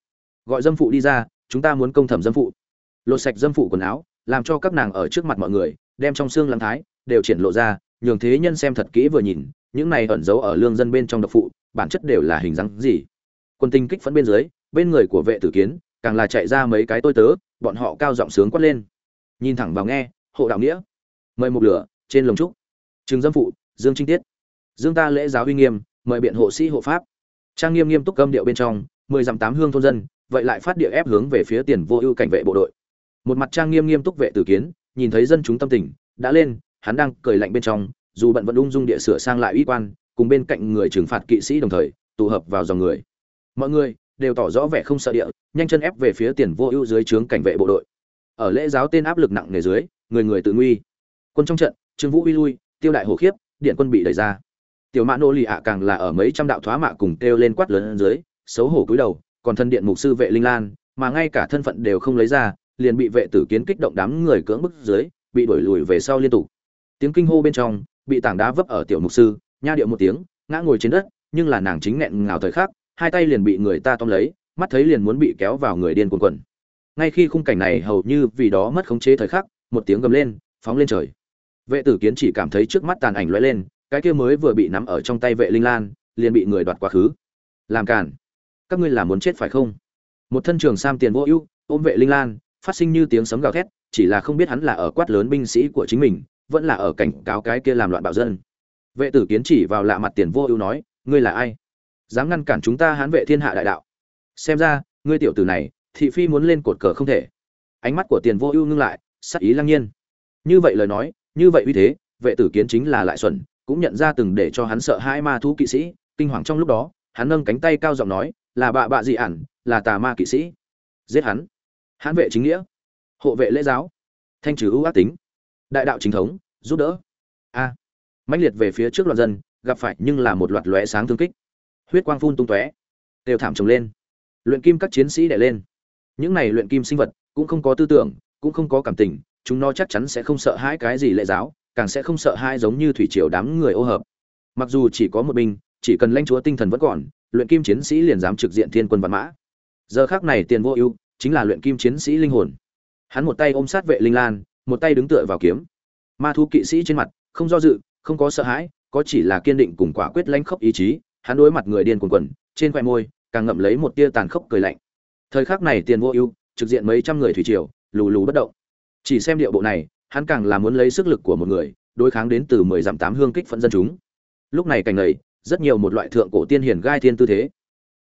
Gọi dâm phụ đi ra, chúng ta muốn công thẩm dâm phụ. Lột sạch dâm phụ quần áo, làm cho các nàng ở trước mặt mọi người, đem trong xương lăng thái, đều triển lộ ra, nhường thế nhân xem thật kỹ vừa nhìn, những này ẩn giấu ở lương dân bên trong độc phụ, bản chất đều là hình dáng gì. Quân tinh kích phấn bên dưới bên người của vệ tử kiến, càng là chạy ra mấy cái tôi tớ, bọn họ cao giọng sướng quát lên. Nhìn thẳng vào nghe, hộ đạo nghĩa. Mời một lửa, trên lồng trúc. Trường dâm phụ, dương trinh tiết. Dương ta lễ giáo uy nghiêm, mời biện hộ sĩ hộ pháp. Trang nghiêm nghiêm túc câm điệu bên trong, mười dặm tám hương thôn dân, vậy lại phát địa ép hướng về phía tiền vô ưu cảnh vệ bộ đội. Một mặt trang nghiêm nghiêm túc vệ tử kiến, nhìn thấy dân chúng tâm tình, đã lên, hắn đang cười lạnh bên trong, dù bận vẫn ung dung địa sửa sang lại uy quan, cùng bên cạnh người trừng phạt kỵ sĩ đồng thời, tụ hợp vào dòng người. Mọi người đều tỏ rõ vẻ không sợ địa, nhanh chân ép về phía tiền vô ưu dưới trướng cảnh vệ bộ đội. Ở lễ giáo tên áp lực nặng nề dưới, người người tự nguy. Quân trong trận, trương vũ uy lui, tiêu đại hổ khiếp, điện quân bị đẩy ra. Tiểu mã nô lì ạ càng là ở mấy trăm đạo thoá mạ cùng kêu lên quát lớn dưới, xấu hổ cúi đầu, còn thân điện mục sư vệ linh lan, mà ngay cả thân phận đều không lấy ra, liền bị vệ tử kiến kích động đám người cưỡng bức dưới, bị đuổi lùi về sau liên tục. Tiếng kinh hô bên trong, bị tảng đá vấp ở tiểu mục sư, nha điệu một tiếng, ngã ngồi trên đất, nhưng là nàng chính nghẹn ngào thời khắc hai tay liền bị người ta tóm lấy, mắt thấy liền muốn bị kéo vào người điên cuồng quần. Ngay khi khung cảnh này hầu như vì đó mất khống chế thời khắc, một tiếng gầm lên, phóng lên trời. Vệ tử kiến chỉ cảm thấy trước mắt tàn ảnh lóe lên, cái kia mới vừa bị nắm ở trong tay vệ linh lan, liền bị người đoạt quá khứ. Làm cản các ngươi là muốn chết phải không? Một thân trường sam tiền vô ưu, ôm vệ linh lan, phát sinh như tiếng sấm gào thét, chỉ là không biết hắn là ở quát lớn binh sĩ của chính mình, vẫn là ở cảnh cáo cái kia làm loạn bạo dân. Vệ tử kiến chỉ vào lạ mặt tiền vô ưu nói, ngươi là ai? Dám ngăn cản chúng ta hán vệ thiên hạ đại đạo. Xem ra ngươi tiểu tử này thị phi muốn lên cột cờ không thể. Ánh mắt của tiền vô ưu ngưng lại sắc ý lăng nhiên. Như vậy lời nói như vậy uy thế vệ tử kiến chính là lại xuẩn cũng nhận ra từng để cho hắn sợ hai ma thú kỵ sĩ. Kinh hoàng trong lúc đó hắn nâng cánh tay cao giọng nói là bạ bạ dị ản là tà ma kỵ sĩ. Giết hắn. Hãn vệ chính nghĩa. Hộ vệ lễ giáo. Thanh trừ ưu ác tính. Đại đạo chính thống giúp đỡ. A. À, mãnh liệt về phía trước loạt dân gặp phải nhưng là một loạt lóe sáng thương kích huyết quang phun tung tóe, đều thảm trồng lên. Luyện kim các chiến sĩ đẻ lên. Những này luyện kim sinh vật cũng không có tư tưởng, cũng không có cảm tình, chúng nó chắc chắn sẽ không sợ hãi cái gì lệ giáo, càng sẽ không sợ hãi giống như thủy triều đám người ô hợp. Mặc dù chỉ có một binh chỉ cần lãnh chúa tinh thần vẫn còn, luyện kim chiến sĩ liền dám trực diện thiên quân văn mã. Giờ khác này tiền vô ưu, chính là luyện kim chiến sĩ linh hồn. Hắn một tay ôm sát vệ linh lan, một tay đứng tựa vào kiếm. Ma thu kỵ sĩ trên mặt, không do dự, không có sợ hãi, có chỉ là kiên định cùng quả quyết lãnh khốc ý chí hắn đối mặt người điên cuồng quần, trên khoe môi, càng ngậm lấy một tia tàn khốc cười lạnh. Thời khắc này tiền vô ưu, trực diện mấy trăm người thủy triều, lù lù bất động. Chỉ xem điệu bộ này, hắn càng là muốn lấy sức lực của một người, đối kháng đến từ mười dặm tám hương kích phấn dân chúng. Lúc này cảnh này, rất nhiều một loại thượng cổ tiên hiển gai thiên tư thế.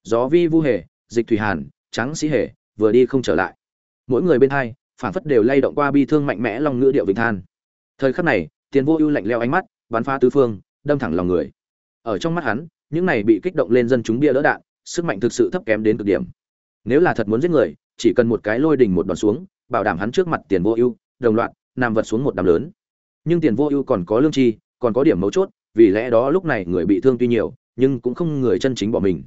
Gió vi vu hề, dịch thủy hàn, trắng sĩ hề, vừa đi không trở lại. Mỗi người bên hai phản phất đều lay động qua bi thương mạnh mẽ long ngữ điệu vịnh than. Thời khắc này, tiền vô ưu lạnh lẽo ánh mắt, bắn phá tứ phương, đâm thẳng lòng người. Ở trong mắt hắn những này bị kích động lên dân chúng bia đỡ đạn, sức mạnh thực sự thấp kém đến cực điểm. Nếu là thật muốn giết người, chỉ cần một cái lôi đình một đòn xuống, bảo đảm hắn trước mặt tiền vô ưu, đồng loạt nằm vật xuống một đám lớn. Nhưng tiền vô ưu còn có lương chi còn có điểm mấu chốt, vì lẽ đó lúc này người bị thương tuy nhiều, nhưng cũng không người chân chính bỏ mình.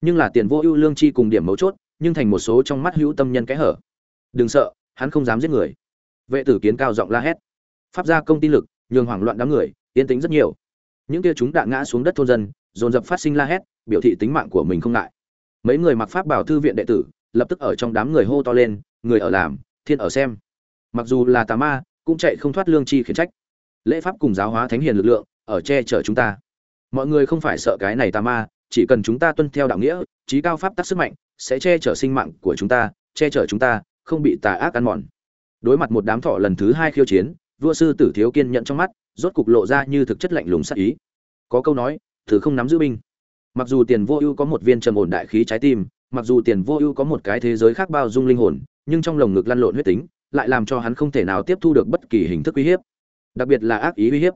Nhưng là tiền vô ưu, lương chi cùng điểm mấu chốt, nhưng thành một số trong mắt hữu tâm nhân kẽ hở. Đừng sợ, hắn không dám giết người. Vệ tử kiến cao giọng la hét. Pháp gia công tin lực, nhường hoảng loạn đám người, yên tĩnh rất nhiều. Những kia chúng đạn ngã xuống đất thôn dân dồn dập phát sinh la hét, biểu thị tính mạng của mình không ngại. Mấy người mặc pháp bảo thư viện đệ tử, lập tức ở trong đám người hô to lên, người ở làm, thiên ở xem. Mặc dù là tà ma, cũng chạy không thoát lương chi khiển trách. Lễ pháp cùng giáo hóa thánh hiền lực lượng, ở che chở chúng ta. Mọi người không phải sợ cái này tà ma, chỉ cần chúng ta tuân theo đạo nghĩa trí cao pháp tắc sức mạnh, sẽ che chở sinh mạng của chúng ta, che chở chúng ta, không bị tà ác ăn mòn. Đối mặt một đám thọ lần thứ hai khiêu chiến, vua sư tử thiếu kiên nhận trong mắt, rốt cục lộ ra như thực chất lạnh lùng sắc ý. Có câu nói thử không nắm giữ binh. Mặc dù tiền vô ưu có một viên trầm ổn đại khí trái tim, mặc dù tiền vô ưu có một cái thế giới khác bao dung linh hồn, nhưng trong lồng ngực lăn lộn huyết tính, lại làm cho hắn không thể nào tiếp thu được bất kỳ hình thức uy hiếp, đặc biệt là ác ý uy hiếp.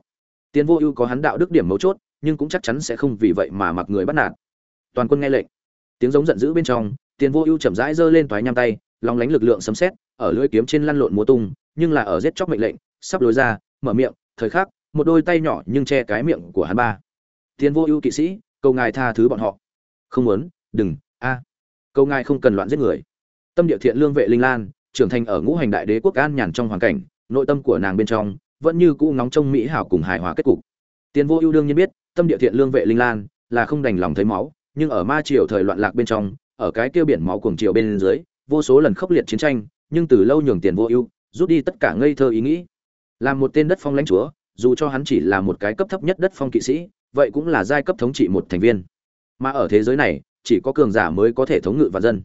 Tiền vô ưu có hắn đạo đức điểm mấu chốt, nhưng cũng chắc chắn sẽ không vì vậy mà mặc người bắt nạt. Toàn quân nghe lệnh. Tiếng giống giận dữ bên trong, tiền vô ưu chậm rãi giơ lên toái nham tay long lánh lực lượng sấm sét, ở lưỡi kiếm trên lăn lộn múa tung, nhưng là ở giết chóc mệnh lệnh, sắp lối ra, mở miệng, thời khắc, một đôi tay nhỏ nhưng che cái miệng của hắn ba. Tiến vô ưu kỵ sĩ, cầu ngài tha thứ bọn họ. Không muốn, đừng, a. À. cầu ngài không cần loạn giết người. Tâm địa thiện lương vệ linh lan, trưởng thành ở ngũ hành đại đế quốc an nhàn trong hoàn cảnh, nội tâm của nàng bên trong vẫn như cũ ngóng trông mỹ hảo cùng hài hòa kết cục. Tiền vô ưu đương nhiên biết, tâm địa thiện lương vệ linh lan là không đành lòng thấy máu, nhưng ở ma triều thời loạn lạc bên trong, ở cái kia biển máu cuồng triều bên dưới, vô số lần khốc liệt chiến tranh, nhưng từ lâu nhường tiền vô ưu rút đi tất cả ngây thơ ý nghĩ. Làm một tên đất phong lãnh chúa, dù cho hắn chỉ là một cái cấp thấp nhất đất phong kỵ sĩ vậy cũng là giai cấp thống trị một thành viên. Mà ở thế giới này, chỉ có cường giả mới có thể thống ngự và dân.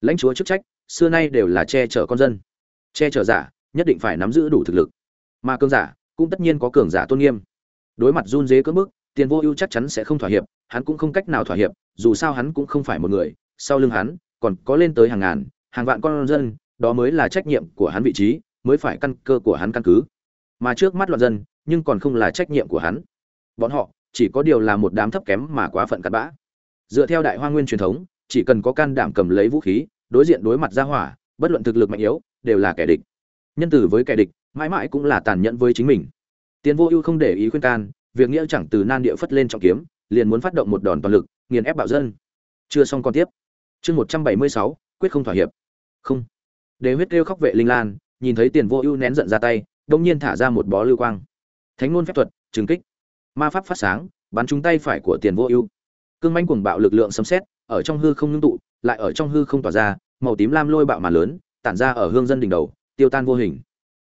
Lãnh chúa chức trách, xưa nay đều là che chở con dân. Che chở giả, nhất định phải nắm giữ đủ thực lực. Mà cường giả, cũng tất nhiên có cường giả tôn nghiêm. Đối mặt run dế cưỡng bức, tiền vô ưu chắc chắn sẽ không thỏa hiệp, hắn cũng không cách nào thỏa hiệp, dù sao hắn cũng không phải một người, sau lưng hắn, còn có lên tới hàng ngàn, hàng vạn con dân, đó mới là trách nhiệm của hắn vị trí, mới phải căn cơ của hắn căn cứ. Mà trước mắt loạn dân, nhưng còn không là trách nhiệm của hắn. Bọn họ chỉ có điều là một đám thấp kém mà quá phận cặn bã. Dựa theo đại hoa nguyên truyền thống, chỉ cần có can đảm cầm lấy vũ khí, đối diện đối mặt ra hỏa, bất luận thực lực mạnh yếu, đều là kẻ địch. Nhân tử với kẻ địch, mãi mãi cũng là tàn nhẫn với chính mình. Tiến vô ưu không để ý khuyên can, việc nghĩa chẳng từ nan địa phất lên trọng kiếm, liền muốn phát động một đòn toàn lực, nghiền ép bạo dân. Chưa xong còn tiếp. Chương một trăm bảy mươi sáu, quyết không thỏa hiệp. Không. Đế huyết kêu khóc vệ linh lan, nhìn thấy tiền vô ưu nén giận ra tay, đông nhiên thả ra một bó lưu quang. Thánh ngôn phép thuật, trừng kích ma pháp phát sáng, bắn trúng tay phải của tiền vô ưu. Cương manh cuồng bạo lực lượng sấm xét ở trong hư không ngưng tụ, lại ở trong hư không tỏa ra, màu tím lam lôi bạo mà lớn, tản ra ở hương dân đỉnh đầu, tiêu tan vô hình.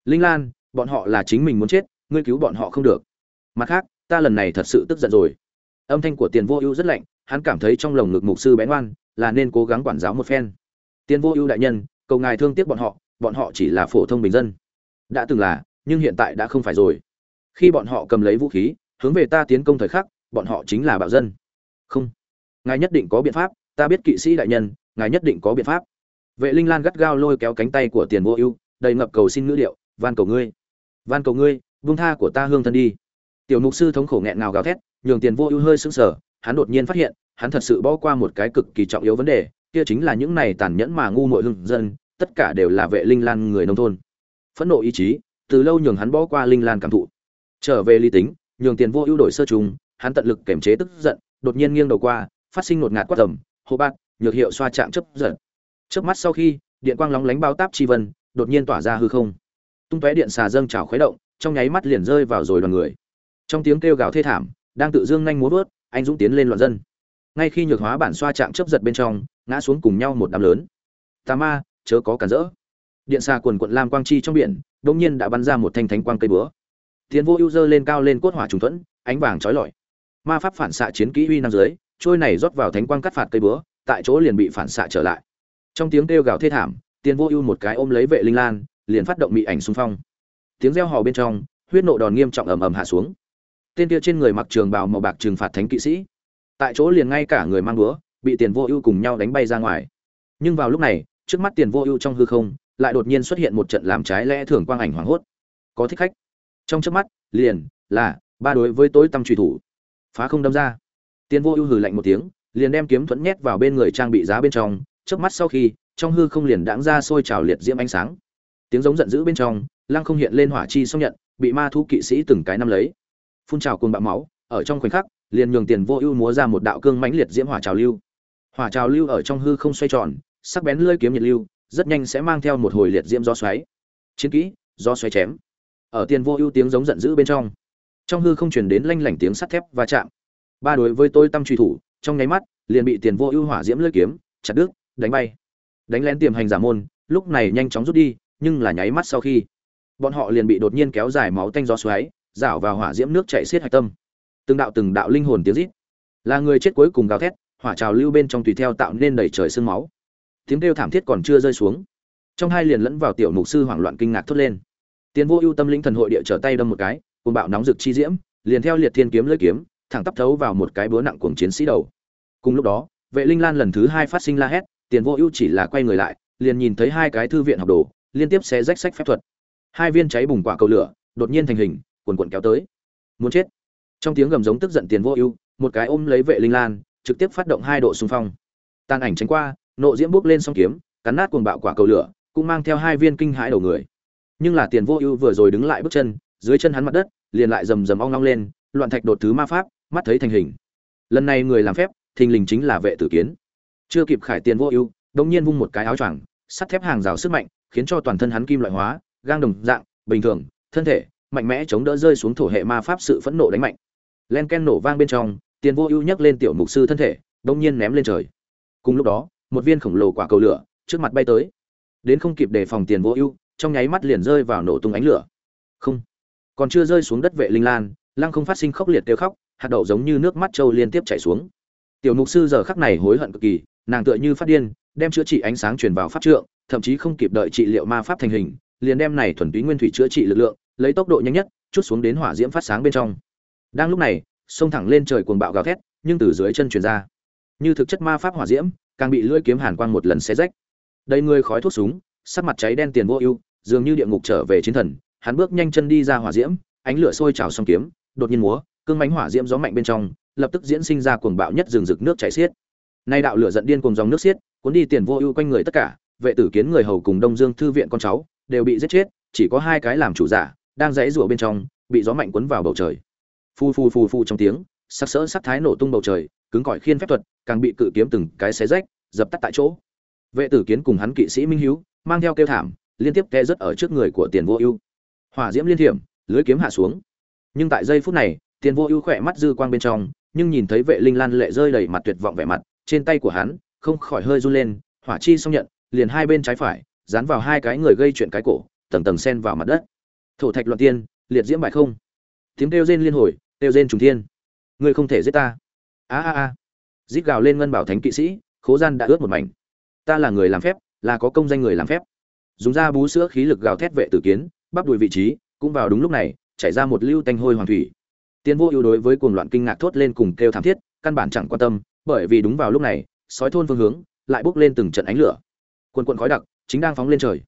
Linh lan, bọn họ là chính mình muốn chết, ngươi cứu bọn họ không được. Mặt khác, ta lần này thật sự tức giận rồi. Âm thanh của tiền vô ưu rất lạnh, hắn cảm thấy trong lồng ngực mục sư bén ngoan là nên cố gắng quản giáo một phen. Tiền vô ưu đại nhân, cầu ngài thương tiếc bọn họ bọn họ chỉ là phổ thông bình dân. Đã từng là, nhưng hiện tại đã không phải rồi. Khi bọn họ cầm lấy vũ khí hướng về ta tiến công thời khắc, bọn họ chính là bạo dân. Không. Ngài nhất định có biện pháp, ta biết kỵ sĩ đại nhân, ngài nhất định có biện pháp. Vệ linh lan gắt gao lôi kéo cánh tay của tiền vô ưu, đầy ngập cầu xin ngữ điệu, van cầu ngươi, van cầu ngươi vung tha của ta hương thân đi. Tiểu mục sư thống khổ nghẹn ngào gào thét, nhường tiền vô ưu hơi sững sờ, hắn đột nhiên phát hiện, hắn thật sự bỏ qua một cái cực kỳ trọng yếu vấn đề, kia chính là những này tàn nhẫn mà ngu muội hưng dân, tất cả đều là vệ linh lan người nông thôn. Phẫn nộ ý chí, từ lâu nhường hắn bỏ qua linh lan cảm thụ. Trở về lý tính nhường tiền vô ưu đổi sơ trùng, hắn tận lực kiềm chế tức giận, đột nhiên nghiêng đầu qua, phát sinh ngột ngạt quát tầm hô bát, nhược hiệu xoa chạm chấp giận. Trước mắt sau khi, điện quang lóng lánh bao táp chi vân, đột nhiên tỏa ra hư không. Tung tóe điện xà dâng trào khuấy động, trong nháy mắt liền rơi vào rồi đoàn người. Trong tiếng kêu gào thê thảm, đang tự dương nhanh múa vớt, anh dũng tiến lên loạn dân. Ngay khi nhược hóa bản xoa chạm chấp giật bên trong, ngã xuống cùng nhau một đám lớn. Tà ma, chớ có cản rỡ. Điện xà quần quận lam quang chi trong biển, đột nhiên đã bắn ra một thanh thánh quang cây búa tiến vô ưu dơ lên cao lên cốt hỏa trùng thuẫn, ánh vàng chói lọi. Ma pháp phản xạ chiến kỹ uy năng dưới, trôi này rót vào thánh quang cắt phạt cây búa, tại chỗ liền bị phản xạ trở lại. Trong tiếng kêu gào thê thảm tiền vô ưu một cái ôm lấy vệ linh lan, liền phát động mị ảnh xung phong. Tiếng reo hò bên trong, huyết nộ đòn nghiêm trọng ầm ầm hạ xuống. Tên kia trên người mặc trường bào màu bạc trừng phạt thánh kỵ sĩ. Tại chỗ liền ngay cả người mang búa, bị tiền vô ưu cùng nhau đánh bay ra ngoài. Nhưng vào lúc này, trước mắt tiền vô ưu trong hư không, lại đột nhiên xuất hiện một trận làm trái lẽ thường quang ảnh hoảng hốt. Có thích khách trong chớp mắt, liền, là, ba đối với tối tâm truy thủ. Phá không đâm ra. Tiên vô ưu hừ lạnh một tiếng, liền đem kiếm thuẫn nhét vào bên người trang bị giá bên trong, chớp mắt sau khi, trong hư không liền đãng ra sôi trào liệt diễm ánh sáng. Tiếng giống giận dữ bên trong, lăng không hiện lên hỏa chi xong nhận, bị ma thu kỵ sĩ từng cái năm lấy. Phun trào cuồng bạo máu, ở trong khoảnh khắc, liền nhường tiền vô ưu múa ra một đạo cương mãnh liệt diễm hỏa trào lưu. Hỏa trào lưu ở trong hư không xoay tròn, sắc bén lưỡi kiếm nhiệt lưu, rất nhanh sẽ mang theo một hồi liệt diễm gió xoáy. Chiến kỹ, gió xoáy chém ở tiền vô ưu tiếng giống giận dữ bên trong. Trong hư không truyền đến lanh lảnh tiếng sắt thép va chạm. Ba đối với tôi tâm truy thủ, trong nháy mắt, liền bị tiền vô ưu hỏa diễm lưỡi kiếm, chặt đứt, đánh bay. Đánh lén tiềm hành giả môn, lúc này nhanh chóng rút đi, nhưng là nháy mắt sau khi, bọn họ liền bị đột nhiên kéo dài máu tanh gió xoáy, rảo vào hỏa diễm nước chảy xiết hạch tâm. Từng đạo từng đạo linh hồn tiếng rít. Là người chết cuối cùng gào thét, hỏa trào lưu bên trong tùy theo tạo nên đầy trời sương máu. Tiếng kêu thảm thiết còn chưa rơi xuống. Trong hai liền lẫn vào tiểu mục sư hoảng loạn kinh ngạc thốt lên. Tiền vô ưu tâm linh thần hội địa trở tay đâm một cái, cuồng bạo nóng rực chi diễm, liền theo liệt thiên kiếm lưỡi kiếm, thẳng tắp thấu vào một cái búa nặng cuồng chiến sĩ đầu. Cùng lúc đó, vệ linh lan lần thứ hai phát sinh la hét tiền vô ưu chỉ là quay người lại, liền nhìn thấy hai cái thư viện học đồ, liên tiếp xé rách sách phép thuật. Hai viên cháy bùng quả cầu lửa, đột nhiên thành hình, cuồn cuộn kéo tới. Muốn chết. Trong tiếng gầm giống tức giận tiền vô ưu, một cái ôm lấy vệ linh lan, trực tiếp phát động hai độ xung phong. Tàn ảnh tránh qua, nộ diễm bước lên song kiếm, cắn nát cuồng bạo quả cầu lửa, cũng mang theo hai viên kinh hãi đầu người nhưng là tiền vô ưu vừa rồi đứng lại bước chân, dưới chân hắn mặt đất, liền lại rầm rầm ong long lên, loạn thạch đột thứ ma pháp, mắt thấy thành hình. Lần này người làm phép, thình lình chính là vệ tử kiến. Chưa kịp khải tiền vô ưu đông nhiên vung một cái áo choàng, sắt thép hàng rào sức mạnh, khiến cho toàn thân hắn kim loại hóa, gang đồng dạng, bình thường, thân thể, mạnh mẽ chống đỡ rơi xuống thổ hệ ma pháp sự phẫn nộ đánh mạnh. Len ken nổ vang bên trong, tiền vô ưu nhấc lên tiểu mục sư thân thể đông nhiên ném lên trời. Cùng lúc đó, một viên khổng lồ quả cầu lửa, trước mặt bay tới. Đến không kịp đề phòng tiền vô ưu trong nháy mắt liền rơi vào nổ tung ánh lửa. Không. Còn chưa rơi xuống đất vệ linh lan, lăng không phát sinh khốc liệt kêu khóc, hạt đậu giống như nước mắt trâu liên tiếp chảy xuống. Tiểu mục sư giờ khắc này hối hận cực kỳ, nàng tựa như phát điên, đem chữa trị ánh sáng truyền vào pháp trượng, thậm chí không kịp đợi trị liệu ma pháp thành hình, liền đem này thuần túy nguyên thủy chữa trị lực lượng, lấy tốc độ nhanh nhất, chút xuống đến hỏa diễm phát sáng bên trong. Đang lúc này xông thẳng lên trời cuồng bạo gào thét, nhưng từ dưới chân truyền ra. Như thực chất ma pháp hỏa diễm, càng bị lưỡi kiếm hàn quang một lần xé rách. Đầy người khói thuốc súng, sắc mặt cháy đen tiền vô ưu dường như địa ngục trở về chiến thần, hắn bước nhanh chân đi ra hỏa diễm, ánh lửa sôi trào song kiếm, đột nhiên múa, cương mãnh hỏa diễm gió mạnh bên trong, lập tức diễn sinh ra cuồng bạo nhất rừng rực nước chảy xiết. Nay đạo lửa giận điên cùng dòng nước xiết, cuốn đi tiền vô ưu quanh người tất cả, vệ tử kiến người hầu cùng đông dương thư viện con cháu, đều bị giết chết, chỉ có hai cái làm chủ giả, đang dãy rủa bên trong, bị gió mạnh cuốn vào bầu trời. Phu phu phu phu trong tiếng, sắc sỡ sắc thái nổ tung bầu trời, cứng cỏi khiên phép thuật, càng bị cự kiếm từng cái xé rách, dập tắt tại chỗ. Vệ tử kiến cùng hắn kỵ sĩ minh hiếu, mang theo kêu thảm liên tiếp khe rất ở trước người của tiền vô ưu. Hỏa diễm liên thiểm, lưới kiếm hạ xuống. Nhưng tại giây phút này, tiền vô ưu khỏe mắt dư quang bên trong, nhưng nhìn thấy vệ linh lan lệ rơi đầy mặt tuyệt vọng vẻ mặt, trên tay của hắn, không khỏi hơi run lên, hỏa chi xong nhận, liền hai bên trái phải, dán vào hai cái người gây chuyện cái cổ, tầng tầng sen vào mặt đất. Thổ thạch loạn tiên, liệt diễm bại không. Tiếng kêu rên liên hồi, kêu rên trùng thiên. Ngươi không thể giết ta. A a a. Rít gào lên ngân bảo thánh kỵ sĩ, khố gian đã ướt một mảnh. Ta là người làm phép, là có công danh người làm phép dùng ra bú sữa khí lực gào thét vệ tử kiến, bắp đùi vị trí cũng vào đúng lúc này, chảy ra một lưu tanh hôi hoàng thủy. Tiên vô ưu đối với cuồng loạn kinh ngạc thốt lên cùng kêu thảm thiết, căn bản chẳng quan tâm, bởi vì đúng vào lúc này, sói thôn phương hướng lại bốc lên từng trận ánh lửa. Quần quần khói đặc chính đang phóng lên trời.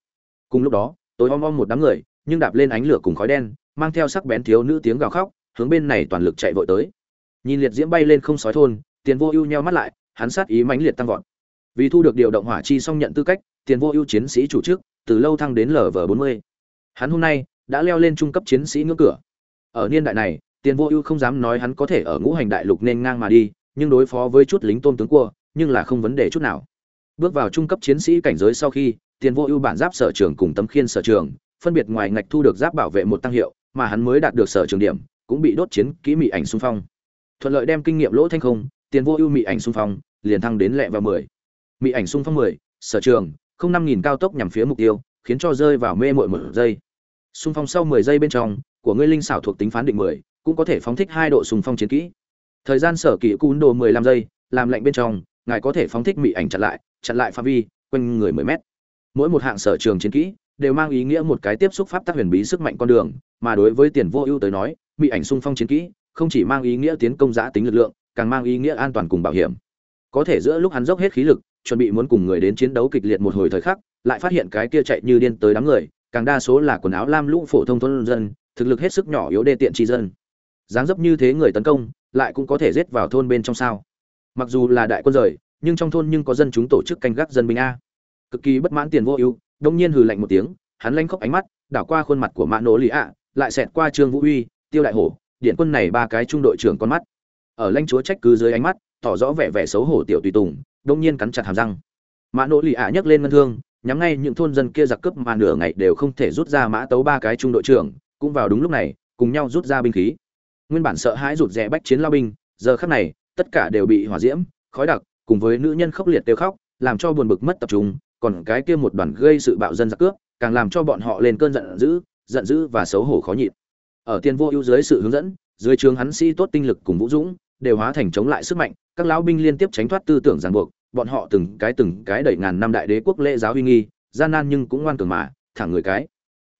Cùng lúc đó, tối om om một đám người, nhưng đạp lên ánh lửa cùng khói đen, mang theo sắc bén thiếu nữ tiếng gào khóc, hướng bên này toàn lực chạy vội tới. Nhìn liệt diễm bay lên không sói thôn tiền vô ưu nheo mắt lại, hắn sát ý mãnh liệt tăng vọt. Vì thu được điều động hỏa chi xong nhận tư cách tiền vô ưu chiến sĩ chủ chức từ lâu thăng đến lv bốn mươi. Hắn hôm nay đã leo lên trung cấp chiến sĩ ngưỡng cửa. Ở niên đại này, tiền vô ưu không dám nói hắn có thể ở ngũ hành đại lục nên ngang mà đi, nhưng đối phó với chút lính tôm tướng cua, nhưng là không vấn đề chút nào. Bước vào trung cấp chiến sĩ cảnh giới sau khi, tiền vô ưu bản giáp sở trường cùng tấm khiên sở trường, phân biệt ngoài ngạch thu được giáp bảo vệ một tăng hiệu, mà hắn mới đạt được sở trường điểm, cũng bị đốt chiến kỹ mị ảnh xung phong. Thuận lợi đem kinh nghiệm lỗ thanh không, tiền vô ưu mị ảnh xung phong, liền thăng đến lẹ vào mười. Mị ảnh xung phong mười, sở trường không năm nghìn cao tốc nhằm phía mục tiêu, khiến cho rơi vào mê mội một giây. Xung phong sau mười giây bên trong, của ngươi linh xảo thuộc tính phán định mười, cũng có thể phóng thích hai độ xung phong chiến kỹ. Thời gian sở kỹ cún đồ mười lăm giây, làm lệnh bên trong, ngài có thể phóng thích mị ảnh chặn lại chặn lại phạm vi, quanh người mười mét. Mỗi một hạng sở trường chiến kỹ, đều mang ý nghĩa một cái tiếp xúc pháp tác huyền bí sức mạnh con đường, mà đối với tiền vô ưu tới nói, mị ảnh xung phong chiến kỹ, không chỉ mang ý nghĩa tiến công giã tính lực lượng, càng mang ý nghĩa an toàn cùng bảo hiểm. Có thể giữa lúc hắn dốc hết khí lực chuẩn bị muốn cùng người đến chiến đấu kịch liệt một hồi thời khắc, lại phát hiện cái kia chạy như điên tới đám người, càng đa số là quần áo lam lũ phổ thông thôn dân, thực lực hết sức nhỏ yếu đê tiện chi dân. Dáng dấp như thế người tấn công, lại cũng có thể giết vào thôn bên trong sao. Mặc dù là đại quân rời, nhưng trong thôn nhưng có dân chúng tổ chức canh gác dân binh a. Cực kỳ bất mãn tiền vô ưu, đông nhiên hừ lạnh một tiếng, hắn lanh khóc ánh mắt, đảo qua khuôn mặt của mã nỗ lý ạ lại xẹt qua trương vũ uy, tiêu đại hổ, điện quân này ba cái trung đội trưởng con mắt. Ở lãnh chúa trách cứ dưới ánh mắt, tỏ rõ vẻ vẻ xấu hổ tiểu tùy tùng đông nhiên cắn chặt hàm răng. Mã nỗ lì ạ nhấc lên ngân thương, nhắm ngay những thôn dân kia giặc cướp mà nửa ngày đều không thể rút ra mã tấu ba cái trung đội trưởng, cũng vào đúng lúc này, cùng nhau rút ra binh khí. Nguyên bản sợ hãi rụt rè bách chiến lao binh, giờ khắc này, tất cả đều bị hỏa diễm, khói đặc, cùng với nữ nhân khốc liệt tiêu khóc, làm cho buồn bực mất tập trung, còn cái kia một đoàn gây sự bạo dân giặc cướp, càng làm cho bọn họ lên cơn giận dữ giận dữ và xấu hổ khó nhịn. Ở tiền vô ưu dưới sự hướng dẫn, dưới trường hắn sĩ tốt tinh lực cùng vũ dũng đều hóa thành chống lại sức mạnh, các lão binh liên tiếp tránh thoát tư tưởng ràng buộc, bọn họ từng cái từng cái đẩy ngàn năm đại đế quốc lễ giáo uy nghi, gian nan nhưng cũng ngoan cường mà, thẳng người cái.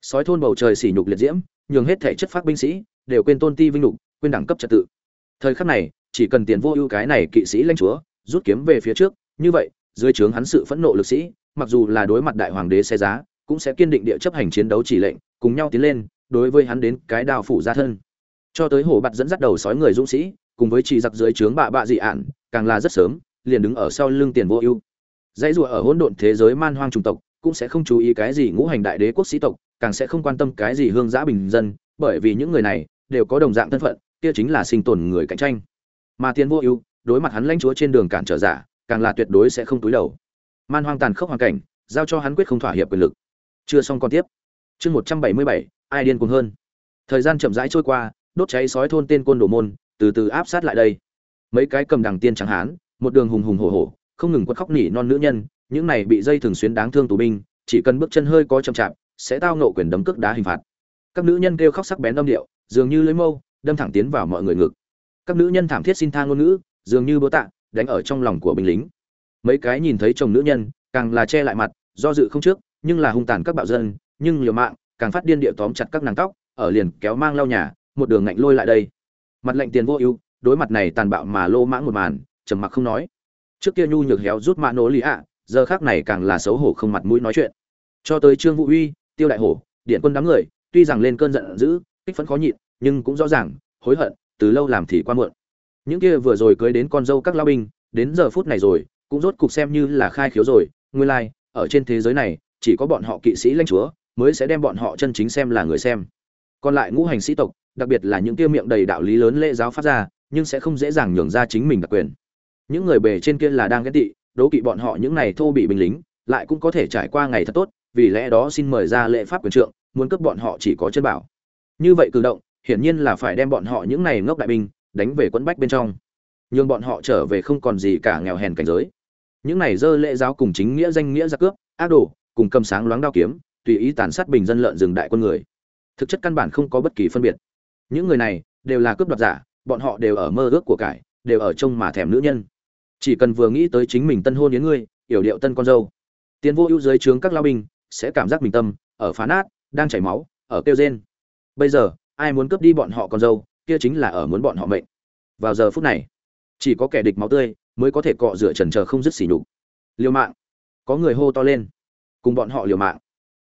Sói thôn bầu trời xỉ nhục liệt diễm, nhường hết thể chất phát binh sĩ, đều quên tôn ti vinh nhục, quên đẳng cấp trật tự. Thời khắc này, chỉ cần tiền vô ưu cái này kỵ sĩ lãnh chúa, rút kiếm về phía trước, như vậy, dưới trướng hắn sự phẫn nộ lực sĩ, mặc dù là đối mặt đại hoàng đế xe giá, cũng sẽ kiên định địa chấp hành chiến đấu chỉ lệnh, cùng nhau tiến lên, đối với hắn đến cái đao phủ ra thân. Cho tới hồ bạt dẫn dắt đầu sói người dũng sĩ cùng với chỉ giặc dưới trướng bạ bạ dị ạn, càng là rất sớm, liền đứng ở sau lưng tiền vô ưu. Dãy rùa ở hỗn độn thế giới man hoang trùng tộc cũng sẽ không chú ý cái gì ngũ hành đại đế quốc sĩ tộc, càng sẽ không quan tâm cái gì hương giã bình dân, bởi vì những người này đều có đồng dạng thân phận, kia chính là sinh tồn người cạnh tranh. Mà tiền vô ưu, đối mặt hắn lãnh chúa trên đường cản trở giả, càng là tuyệt đối sẽ không túi đầu. Man hoang tàn khốc hoàn cảnh, giao cho hắn quyết không thỏa hiệp quyền lực. Chưa xong còn tiếp. Chương một trăm bảy mươi bảy, ai điên cuồng hơn. Thời gian chậm rãi trôi qua, đốt cháy sói thôn tên côn đồ môn từ từ áp sát lại đây. Mấy cái cầm đằng tiên trắng hán, một đường hùng hùng hổ hổ, không ngừng quất khóc nỉ non nữ nhân, những này bị dây thường xuyên đáng thương tù binh, chỉ cần bước chân hơi có chậm chạp, sẽ tao nộ quyền đấm cước đá hình phạt. Các nữ nhân kêu khóc sắc bén âm điệu, dường như lưới mâu, đâm thẳng tiến vào mọi người ngực. Các nữ nhân thảm thiết xin tha ngôn ngữ, dường như bố tạ, đánh ở trong lòng của binh lính. Mấy cái nhìn thấy chồng nữ nhân, càng là che lại mặt, do dự không trước, nhưng là hung tàn các bạo dân, nhưng liều mạng, càng phát điên địa tóm chặt các nàng tóc, ở liền kéo mang lau nhà, một đường ngạnh lôi lại đây mặt lệnh tiền vô ưu đối mặt này tàn bạo mà lô mãng một màn trầm mặc không nói. Trước kia nhu nhược héo rút mã nổ lý ạ giờ khác này càng là xấu hổ không mặt mũi nói chuyện. Cho tới trương vũ uy tiêu đại hổ điện quân đám người tuy rằng lên cơn giận dữ kích phấn khó nhịn nhưng cũng rõ ràng hối hận từ lâu làm thì qua muộn. Những kia vừa rồi cưới đến con dâu các lao binh đến giờ phút này rồi cũng rốt cục xem như là khai khiếu rồi nguyên lai like, ở trên thế giới này chỉ có bọn họ kỵ sĩ lãnh chúa mới sẽ đem bọn họ chân chính xem là người xem. Còn lại ngũ hành sĩ tộc đặc biệt là những kia miệng đầy đạo lý lớn lễ giáo phát ra, nhưng sẽ không dễ dàng nhường ra chính mình đặc quyền. Những người bề trên kia là đang ghét tị, đố kỵ bọn họ những này thô bị binh lính, lại cũng có thể trải qua ngày thật tốt, vì lẽ đó xin mời ra lễ pháp quyền trượng, muốn cướp bọn họ chỉ có chân bảo. Như vậy cử động, hiển nhiên là phải đem bọn họ những này ngốc đại binh, đánh về quẫn bách bên trong. Nhưng bọn họ trở về không còn gì cả nghèo hèn cảnh giới. Những này dơ lễ giáo cùng chính nghĩa danh nghĩa ra cướp, ác đồ, cùng cầm sáng loáng đao kiếm, tùy ý tàn sát bình dân lợn rừng đại quân người. Thực chất căn bản không có bất kỳ phân biệt những người này đều là cướp đoạt giả, bọn họ đều ở mơ ước của cải, đều ở trông mà thèm nữ nhân. Chỉ cần vừa nghĩ tới chính mình tân hôn đến ngươi, yểu điệu tân con dâu. Tiến vô ưu dưới trướng các lao binh, sẽ cảm giác bình tâm, ở phá nát, đang chảy máu, ở kêu rên. Bây giờ, ai muốn cướp đi bọn họ con dâu, kia chính là ở muốn bọn họ mệnh. Vào giờ phút này, chỉ có kẻ địch máu tươi mới có thể cọ rửa trần trờ không dứt xỉ nhục. Liều mạng. Có người hô to lên. Cùng bọn họ liều mạng.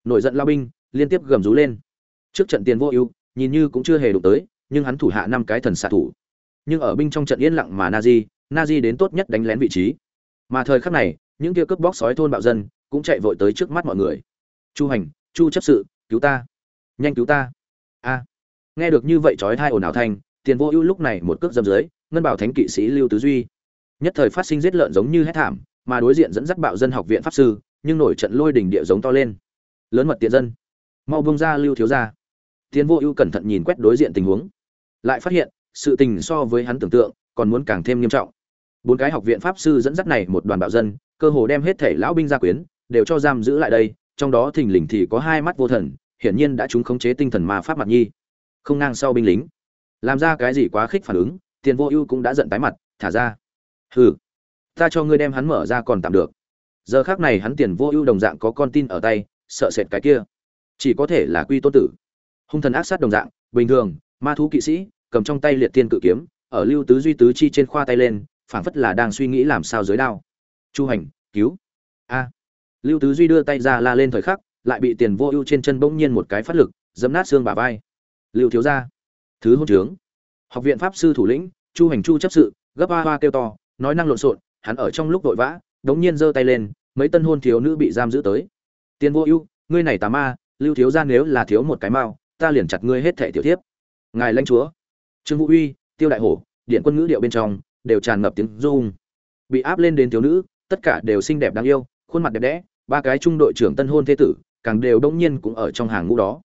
Nổi giận lao binh liên tiếp gầm rú lên. Trước trận tiền vô ưu nhìn như cũng chưa hề đụng tới, nhưng hắn thủ hạ năm cái thần xạ thủ. Nhưng ở binh trong trận yên lặng mà nazi nazi đến tốt nhất đánh lén vị trí. Mà thời khắc này, những kia cướp bóc sói thôn bạo dân cũng chạy vội tới trước mắt mọi người. Chu hành, chu chấp sự, cứu ta. Nhanh cứu ta. A. Nghe được như vậy chói tai ồn ào thanh, tiền vô ưu lúc này một cước dâm dưới, ngân bảo thánh kỵ sĩ lưu tứ duy. Nhất thời phát sinh giết lợn giống như hét thảm, mà đối diện dẫn dắt bạo dân học viện pháp sư, nhưng nổi trận lôi đỉnh địa giống to lên. Lớn mật tiện dân. Mau bông ra, lưu thiếu gia tiến vô ưu cẩn thận nhìn quét đối diện tình huống. Lại phát hiện, sự tình so với hắn tưởng tượng, còn muốn càng thêm nghiêm trọng. Bốn cái học viện pháp sư dẫn dắt này một đoàn bạo dân, cơ hồ đem hết thể lão binh gia quyến, đều cho giam giữ lại đây, trong đó thình lình thì có hai mắt vô thần, hiển nhiên đã chúng khống chế tinh thần ma pháp mặt nhi. Không ngang sau binh lính. Làm ra cái gì quá khích phản ứng tiền vô ưu cũng đã giận tái mặt, thả ra. Hừ, ta cho ngươi đem hắn mở ra còn tạm được. Giờ khác này hắn tiền vô ưu đồng dạng có con tin ở tay, sợ sệt cái kia. Chỉ có thể là quy tôn tử hung thần ác sát đồng dạng, bình thường, ma thú kỵ sĩ, cầm trong tay liệt tiên cự kiếm, ở lưu tứ duy tứ chi trên khoa tay lên, phảng phất là đang suy nghĩ làm sao dưới đao. Chu hành, cứu. A. Lưu tứ duy đưa tay ra la lên thời khắc, lại bị tiền vô ưu trên chân bỗng nhiên một cái phát lực, dẫm nát xương bả vai. Lưu thiếu gia. Thứ hôn trướng. Học viện pháp sư thủ lĩnh, chu hành chu chấp sự, gấp hoa hoa kêu to, nói năng lộn xộn, hắn ở trong lúc vội vã, đống nhiên giơ tay lên, mấy tân hôn thiếu nữ bị giam giữ tới. Tiền vô ưu, ngươi này tà ma, lưu thiếu gia nếu là thiếu một cái mao ta liền chặt ngươi hết thệ tiểu thiếp. Ngài lãnh chúa. Trương vũ uy, tiêu đại hổ, điện quân ngữ điệu bên trong, đều tràn ngập tiếng rung. Bị áp lên đến thiếu nữ, tất cả đều xinh đẹp đáng yêu, khuôn mặt đẹp đẽ, ba cái trung đội trưởng tân hôn thế tử, càng đều đông nhiên cũng ở trong hàng ngũ đó.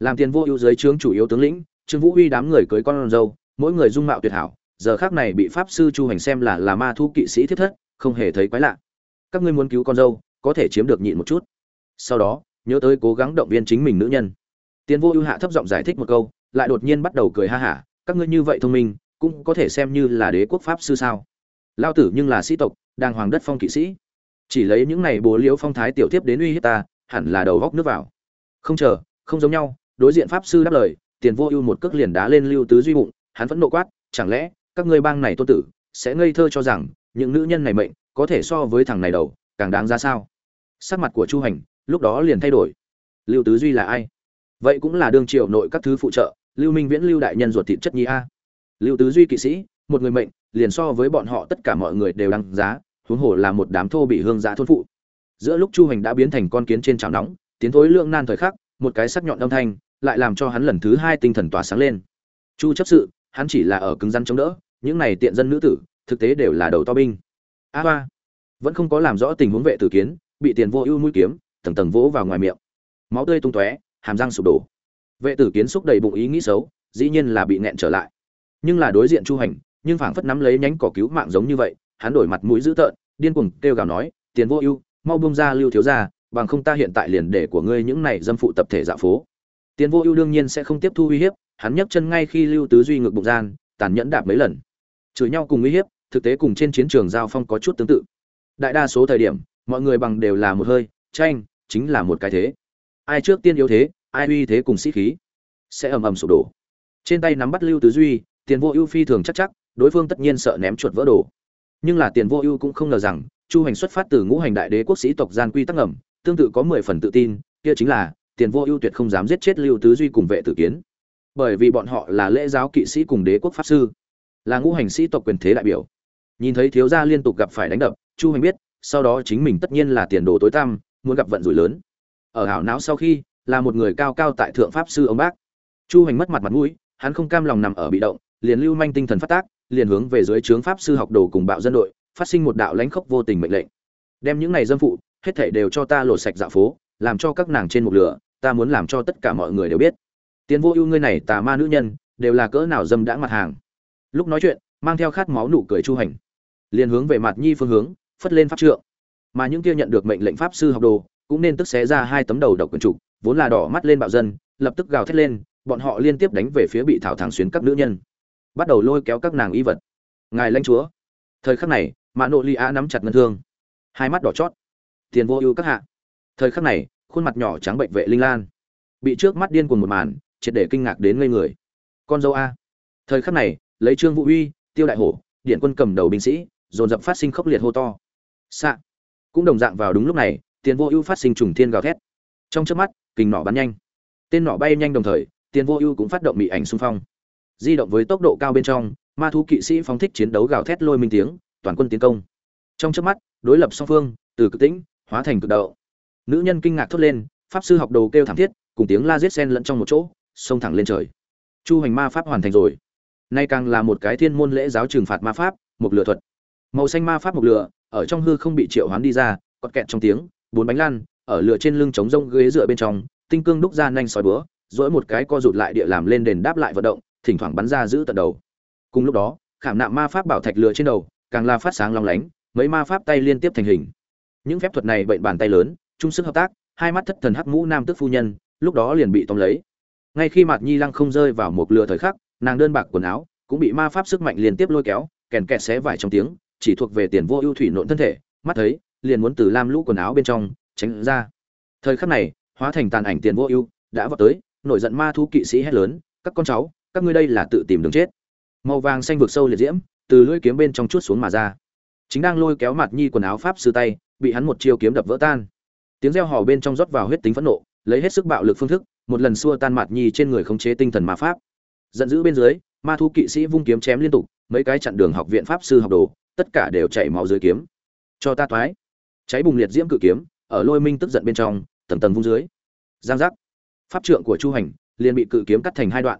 Làm tiền vô ưu dưới trướng chủ yếu tướng lĩnh, trương vũ huy đám người cưới con dâu mỗi người dung mạo tuyệt hảo, giờ khác này bị pháp sư chu hành xem là là ma thu kỵ sĩ thiết thất, không hề thấy quái lạ. Các ngươi muốn cứu con dâu có thể chiếm được nhịn một chút. Sau đó, nhớ tới cố gắng động viên chính mình nữ nhân tiền vô ưu hạ thấp giọng giải thích một câu, lại đột nhiên bắt đầu cười ha hả, các ngươi như vậy thông minh, cũng có thể xem như là đế quốc pháp sư sao? Lão tử nhưng là sĩ tộc đang hoàng đất phong kỵ sĩ. Chỉ lấy những này bố liễu phong thái tiểu tiếp đến uy hiếp ta, hẳn là đầu góc nước vào. Không chờ, không giống nhau, đối diện pháp sư đáp lời tiền vô ưu một cước liền đá lên lưu tứ duy bụng, hắn vẫn nộ quát, chẳng lẽ, các ngươi bang này tôn tử, sẽ ngây thơ cho rằng, những nữ nhân này mệnh, có thể so với thằng này đầu, càng đáng ra sao? Sắc mặt của chu hành, lúc đó liền thay đổi. Lưu tứ duy là ai? Vậy cũng là đương triều nội các thứ phụ trợ, lưu minh viễn, lưu đại nhân ruột thịt chất nhi a. Lưu tứ duy kỵ sĩ, một người mệnh, liền so với bọn họ tất cả mọi người đều đăng giá, huống hồ là một đám thô bị hương giá thôn phụ. Giữa lúc chu hành đã biến thành con kiến trên chảo nóng, tiến thối lượng nan thời khắc, một cái sắc nhọn âm thanh, lại làm cho hắn lần thứ hai tinh thần tỏa sáng lên. Chu chấp sự, hắn chỉ là ở cứng rắn chống đỡ, những này tiện dân nữ tử, thực tế đều là đầu to binh. A ba vẫn không có làm rõ tình huống vệ tử kiến, bị tiền vô ưu mũi kiếm, tầng tầng vỗ vào ngoài miệng. Máu tươi tung tóe hàm răng sụp đổ. Vệ tử kiến xúc đầy bụng ý nghĩ xấu, dĩ nhiên là bị nẹn trở lại. Nhưng là đối diện chu hành, nhưng phảng phất nắm lấy nhánh cỏ cứu mạng giống như vậy, hắn đổi mặt mũi dữ tợn, điên cuồng kêu gào nói, tiền vô ưu, mau buông ra lưu thiếu gia, bằng không ta hiện tại liền để của ngươi những này dâm phụ tập thể dạ phố. Tiền vô ưu đương nhiên sẽ không tiếp thu uy hiếp, hắn nhấc chân ngay khi lưu tứ duy ngược bụng gian, tàn nhẫn đạp mấy lần. Chửi nhau cùng uy hiếp, thực tế cùng trên chiến trường giao phong có chút tương tự. Đại đa số thời điểm, mọi người bằng đều là một hơi, tranh, chính là một cái thế. Ai trước tiên yếu thế ai uy thế cùng sĩ khí, sẽ ầm ầm sụp đổ. Trên tay nắm bắt lưu tứ duy, tiền vô ưu phi thường chắc chắc, đối phương tất nhiên sợ ném chuột vỡ đồ. Nhưng là tiền vô ưu cũng không ngờ rằng, chu hành xuất phát từ ngũ hành đại đế quốc sĩ tộc gian quy tắc ngầm, tương tự có mười phần tự tin, kia chính là, tiền vô ưu tuyệt không dám giết chết lưu tứ duy cùng vệ tử kiến. Bởi vì bọn họ là lễ giáo kỵ sĩ cùng đế quốc pháp sư, là ngũ hành sĩ tộc quyền thế đại biểu. Nhìn thấy thiếu gia liên tục gặp phải đánh đập, chu hành biết, sau đó chính mình tất nhiên là tiền đồ tối tăm, muốn gặp vận rủi lớn. Ở hảo não sau khi là một người cao cao tại thượng pháp sư ông bác. Chu hành mất mặt mặt mũi, hắn không cam lòng nằm ở bị động, liền lưu manh tinh thần phát tác, liền hướng về dưới trướng pháp sư học đồ cùng bạo dân đội, phát sinh một đạo lãnh khốc vô tình mệnh lệnh. Đem những này dâm phụ, hết thể đều cho ta lột sạch dạ phố, làm cho các nàng trên một lửa, ta muốn làm cho tất cả mọi người đều biết. Tiến vô ưu ngươi này tà ma nữ nhân, đều là cỡ nào dâm đã mặt hàng. Lúc nói chuyện, mang theo khát máu nụ cười chu hành liền hướng về mặt nhi phương hướng, phất lên pháp trượng. Mà những kia nhận được mệnh lệnh pháp sư học đồ cũng nên tức xé ra hai tấm đầu độc quần trục, vốn là đỏ mắt lên bạo dân, lập tức gào thét lên, bọn họ liên tiếp đánh về phía bị thảo thẳng xuyến các nữ nhân. Bắt đầu lôi kéo các nàng y vật. Ngài lãnh chúa. Thời khắc này, mã nội ly á nắm chặt ngân thương. Hai mắt đỏ chót. Tiền vô ưu các hạ. Thời khắc này, khuôn mặt nhỏ trắng bệnh vệ linh lan. Bị trước mắt điên cuồng một màn, triệt để kinh ngạc đến ngây người. Con dâu a. Thời khắc này, lấy trương vũ uy, tiêu đại hổ, điện quân cầm đầu binh sĩ, dồn dập phát sinh khốc liệt hô to. Xạ. Cũng đồng dạng vào đúng lúc này tiền vô ưu phát sinh trùng thiên gào thét. Trong trước mắt, kình nỏ bắn nhanh. Tên nỏ bay nhanh đồng thời, tiền vô ưu cũng phát động bị ảnh xung phong. Di động với tốc độ cao bên trong, ma thú kỵ sĩ phóng thích chiến đấu gào thét lôi minh tiếng, toàn quân tiến công. Trong trước mắt, đối lập song phương, từ cực tĩnh, hóa thành cực đậu. Nữ nhân kinh ngạc thốt lên, pháp sư học đồ kêu thảm thiết, cùng tiếng la giết sen lẫn trong một chỗ, xông thẳng lên trời. Chu hành ma pháp hoàn thành rồi. Nay càng là một cái thiên môn lễ giáo trừng phạt ma pháp, một lửa thuật. Màu xanh ma pháp một lửa, ở trong hư không bị triệu hoán đi ra, cọt kẹt trong tiếng bốn bánh lan ở lửa trên lưng chống rông ghế dựa bên trong tinh cương đúc ra nhanh soi búa, dỗi một cái co rụt lại địa làm lên đền đáp lại vận động thỉnh thoảng bắn ra giữ tận đầu. Cùng lúc đó khảm nạm ma pháp bảo thạch lửa trên đầu càng là phát sáng long lánh mấy ma pháp tay liên tiếp thành hình. Những phép thuật này bệnh bàn tay lớn chung sức hợp tác hai mắt thất thần hắc mũ nam tức phu nhân lúc đó liền bị tóm lấy. Ngay khi mạt nhi lăng không rơi vào một lửa thời khắc nàng đơn bạc quần áo cũng bị ma pháp sức mạnh liên tiếp lôi kéo kèn kẹt xé vải trong tiếng chỉ thuộc về tiền vô ưu thủy nộn thân thể mắt thấy liền muốn từ lam lũ quần áo bên trong tránh ra. Thời khắc này, hóa thành tàn ảnh tiền vô ưu, đã vào tới, nổi giận ma thu kỵ sĩ hét lớn, các con cháu, các ngươi đây là tự tìm đường chết. Màu vàng xanh vực sâu liệt diễm, từ lưỡi kiếm bên trong chuốt xuống mà ra. Chính đang lôi kéo mặt nhi quần áo pháp sư tay, bị hắn một chiêu kiếm đập vỡ tan. Tiếng reo hò bên trong rót vào huyết tính phẫn nộ, lấy hết sức bạo lực phương thức, một lần xua tan mạt nhi trên người khống chế tinh thần ma pháp. Giận dữ bên dưới, ma thu kỵ sĩ vung kiếm chém liên tục, mấy cái chặn đường học viện pháp sư học đồ, tất cả đều chảy máu dưới kiếm. Cho ta thoái cháy bùng liệt diễm cự kiếm, ở lôi minh tức giận bên trong, tầng tầng vung dưới. Giang giác. Pháp trượng của chu hành liền bị cự kiếm cắt thành hai đoạn.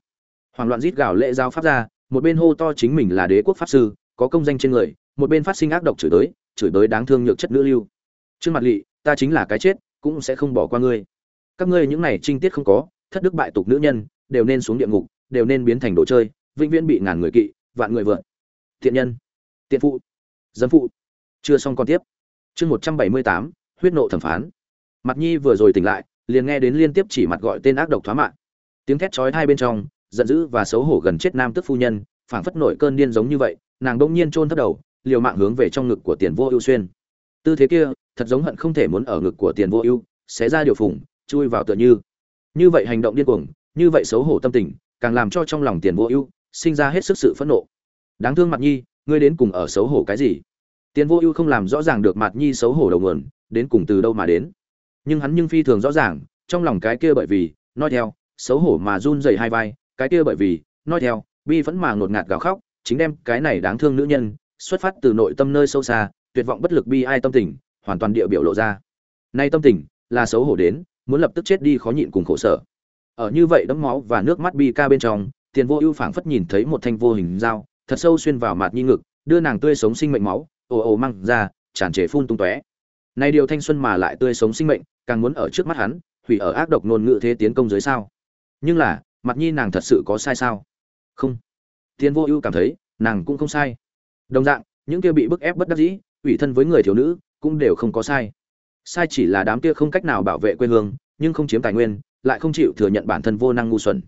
Hoàng loạn rít gào lễ giao pháp ra, một bên hô to chính mình là đế quốc pháp sư, có công danh trên người, một bên phát sinh ác độc chửi tới chửi tới đáng thương nhược chất nữ lưu. Trước mặt lỵ ta chính là cái chết, cũng sẽ không bỏ qua ngươi. Các ngươi những này trinh tiết không có, thất đức bại tục nữ nhân, đều nên xuống địa ngục, đều nên biến thành đồ chơi, vĩnh viễn bị ngàn người kỵ, vạn người vượn. Thiện nhân. Tiện phụ. Dân phụ. Chưa xong còn tiếp chương một trăm bảy mươi tám, huyết nộ thẩm phán. Mặt nhi vừa rồi tỉnh lại, liền nghe đến liên tiếp chỉ mặt gọi tên ác độc thoá mạng. Tiếng thét chói hai bên trong, giận dữ và xấu hổ gần chết nam tức phu nhân, phảng phất nổi cơn điên giống như vậy, nàng đông nhiên chôn thấp đầu, liều mạng hướng về trong ngực của tiền vô ưu xuyên. Tư thế kia, thật giống hận không thể muốn ở ngực của tiền vô ưu, xé ra điều phủng, chui vào tựa như. Như vậy hành động điên cuồng, như vậy xấu hổ tâm tình, càng làm cho trong lòng tiền vô ưu, sinh ra hết sức sự phẫn nộ. Đáng thương mặt nhi, ngươi đến cùng ở xấu hổ cái gì? Tiền vô ưu không làm rõ ràng được mặt nhi xấu hổ đầu nguồn, đến cùng từ đâu mà đến. Nhưng hắn nhưng phi thường rõ ràng, trong lòng cái kia bởi vì, nói theo, xấu hổ mà run rẩy hai vai, cái kia bởi vì, nói theo, bi vẫn mà ngột ngạt gào khóc, chính đem cái này đáng thương nữ nhân, xuất phát từ nội tâm nơi sâu xa, tuyệt vọng bất lực bi ai tâm tình, hoàn toàn địa biểu lộ ra. Nay tâm tình, là xấu hổ đến, muốn lập tức chết đi khó nhịn cùng khổ sở. Ở như vậy đẫm máu và nước mắt bi ca bên trong tiền vô ưu phảng phất nhìn thấy một thanh vô hình dao, thật sâu xuyên vào mặt nhi ngực, đưa nàng tươi sống sinh mệnh máu ồ ồ măng ra, tràn trề phun tung tóe. Nay điều thanh xuân mà lại tươi sống sinh mệnh, càng muốn ở trước mắt hắn, hủy ở ác độc ngôn ngữ thế tiến công dưới sao? Nhưng là, mặt nhi nàng thật sự có sai sao? Không. Tiền vô ưu cảm thấy, nàng cũng không sai. Đồng dạng, những kia bị bức ép bất đắc dĩ, ủy thân với người thiếu nữ, cũng đều không có sai. Sai chỉ là đám kia không cách nào bảo vệ quê hương, nhưng không chiếm tài nguyên, lại không chịu thừa nhận bản thân vô năng ngu xuẩn.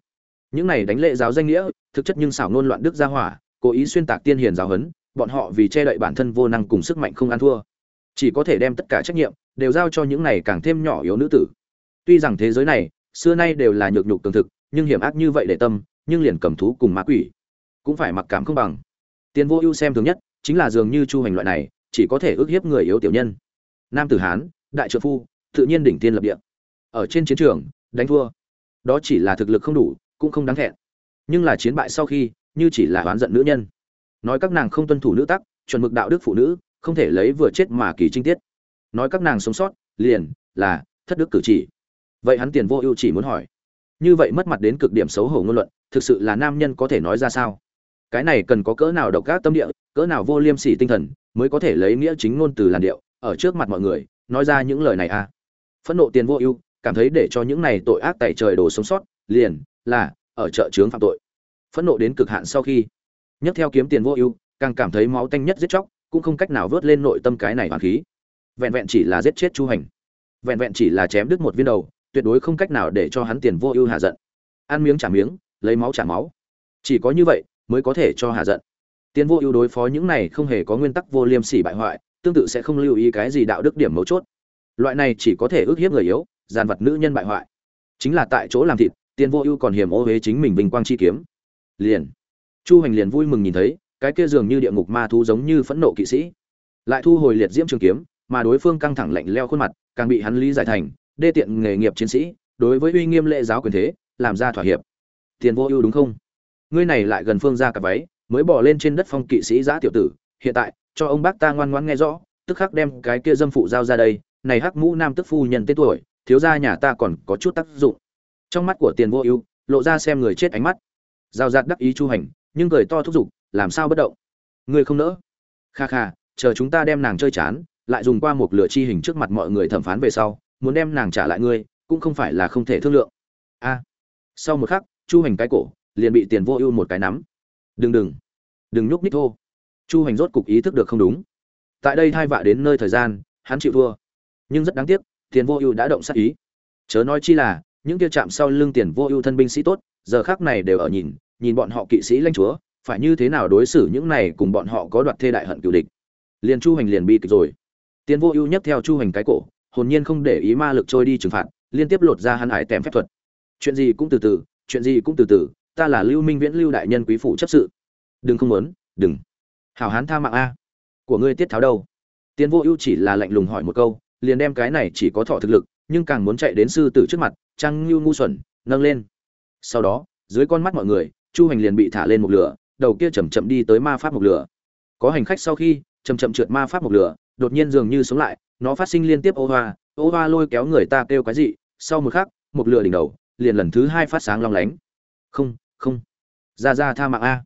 Những này đánh lệ giáo danh nghĩa, thực chất nhưng xảo nôn loạn đức gia hỏa, cố ý xuyên tạc tiên hiền giáo huấn bọn họ vì che đậy bản thân vô năng cùng sức mạnh không ăn thua. Chỉ có thể đem tất cả trách nhiệm đều giao cho những này càng thêm nhỏ yếu nữ tử. Tuy rằng thế giới này, xưa nay đều là nhược nhục tương thực, nhưng hiểm ác như vậy để tâm, nhưng liền cầm thú cùng ma quỷ cũng phải mặc cảm không bằng. Tiền vô ưu xem thường nhất chính là dường như chu hành loại này, chỉ có thể ước hiếp người yếu tiểu nhân. Nam tử hán, đại trợ phu, tự nhiên đỉnh tiên lập địa. Ở trên chiến trường, đánh thua. Đó chỉ là thực lực không đủ, cũng không đáng thẹn. Nhưng là chiến bại sau khi, như chỉ là oán giận nữ nhân nói các nàng không tuân thủ nữ tắc, chuẩn mực đạo đức phụ nữ, không thể lấy vừa chết mà kỳ trinh tiết. Nói các nàng sống sót, liền là thất đức cử chỉ. Vậy hắn tiền vô ưu chỉ muốn hỏi, như vậy mất mặt đến cực điểm xấu hổ ngôn luận, thực sự là nam nhân có thể nói ra sao? Cái này cần có cỡ nào độc ác tâm địa, cỡ nào vô liêm sỉ tinh thần mới có thể lấy nghĩa chính ngôn từ làn điệu, ở trước mặt mọi người, nói ra những lời này à? Phẫn nộ tiền vô ưu, cảm thấy để cho những này tội ác tại trời đồ sống sót, liền là ở chợ trướng phạm tội. Phẫn nộ đến cực hạn sau khi nhấc theo kiếm tiền vô ưu, càng cảm thấy máu tanh nhất giết chóc, cũng không cách nào vớt lên nội tâm cái này hoàn khí. Vẹn vẹn chỉ là giết chết chu hành. Vẹn vẹn chỉ là chém đứt một viên đầu, tuyệt đối không cách nào để cho hắn tiền vô ưu hạ giận. Ăn miếng trả miếng, lấy máu trả máu. Chỉ có như vậy, mới có thể cho hạ giận. Tiền vô ưu đối phó những này không hề có nguyên tắc vô liêm sỉ bại hoại, tương tự sẽ không lưu ý cái gì đạo đức điểm mấu chốt. Loại này chỉ có thể ước hiếp người yếu, giàn vật nữ nhân bại hoại. Chính là tại chỗ làm thịt, tiền vô ưu còn hiểm ô huế chính mình vinh quang chi kiếm. Liền chu hành liền vui mừng nhìn thấy, cái kia dường như địa ngục ma thú giống như phẫn nộ kỵ sĩ. Lại thu hồi liệt diễm trường kiếm, mà đối phương căng thẳng lạnh leo khuôn mặt, càng bị hắn lý giải thành, đê tiện nghề nghiệp chiến sĩ, đối với uy nghiêm lệ giáo quyền thế, làm ra thỏa hiệp. Tiền vô ưu đúng không? Ngươi này lại gần phương ra cả váy, mới bỏ lên trên đất phong kỵ sĩ giã tiểu tử, hiện tại, cho ông bác ta ngoan ngoãn nghe rõ, tức khắc đem cái kia dâm phụ giao ra đây, này hắc mũ nam tức phu nhân tên tuổi, thiếu gia nhà ta còn có chút tác dụng. Trong mắt của tiền vô ưu, lộ ra xem người chết ánh mắt. Giao giạt đắc ý chu hành nhưng cười to thúc giục, làm sao bất động? Ngươi không nỡ? Kha kha, chờ chúng ta đem nàng chơi chán, lại dùng qua một lửa chi hình trước mặt mọi người thẩm phán về sau, muốn đem nàng trả lại ngươi, cũng không phải là không thể thương lượng. A. Sau một khắc, chu hành cái cổ, liền bị tiền vô ưu một cái nắm. Đừng đừng đừng nhúc nhích thô. Chu hành rốt cục ý thức được không đúng. Tại đây thai vạ đến nơi thời gian, hắn chịu thua. Nhưng rất đáng tiếc, tiền vô ưu đã động sát ý. Chớ nói chi là, những kia chạm sau lưng tiền vô ưu thân binh sĩ tốt, giờ khác này đều ở nhìn nhìn bọn họ kỵ sĩ lãnh chúa, phải như thế nào đối xử những này cùng bọn họ có đoạt thê đại hận cựu địch. Liền chu hành liền bi kịch rồi. Tiên vô ưu nhất theo chu hành cái cổ, hồn nhiên không để ý ma lực trôi đi trừng phạt, liên tiếp lột ra hắn hải tèm phép thuật. Chuyện gì cũng từ từ, chuyện gì cũng từ từ, ta là lưu minh viễn lưu đại nhân quý phủ chấp sự. Đừng không muốn, đừng. Hảo hán tha mạng a. Của ngươi tiết tháo đâu? Tiến vô ưu chỉ là lạnh lùng hỏi một câu, liền đem cái này chỉ có thọ thực lực, nhưng càng muốn chạy đến sư tử trước mặt trang ngưu ngu xuẩn, nâng lên. Sau đó, dưới con mắt mọi người chu hành liền bị thả lên một lửa, đầu kia chậm chậm đi tới ma pháp một lửa. Có hành khách sau khi, chậm chậm trượt ma pháp một lửa, đột nhiên dường như sống lại, nó phát sinh liên tiếp ô hoa ô hoa lôi kéo người ta kêu cái gì, sau một khắc, một lửa đỉnh đầu, liền lần thứ hai phát sáng long lánh. Không không. Ra ra tha mạng a.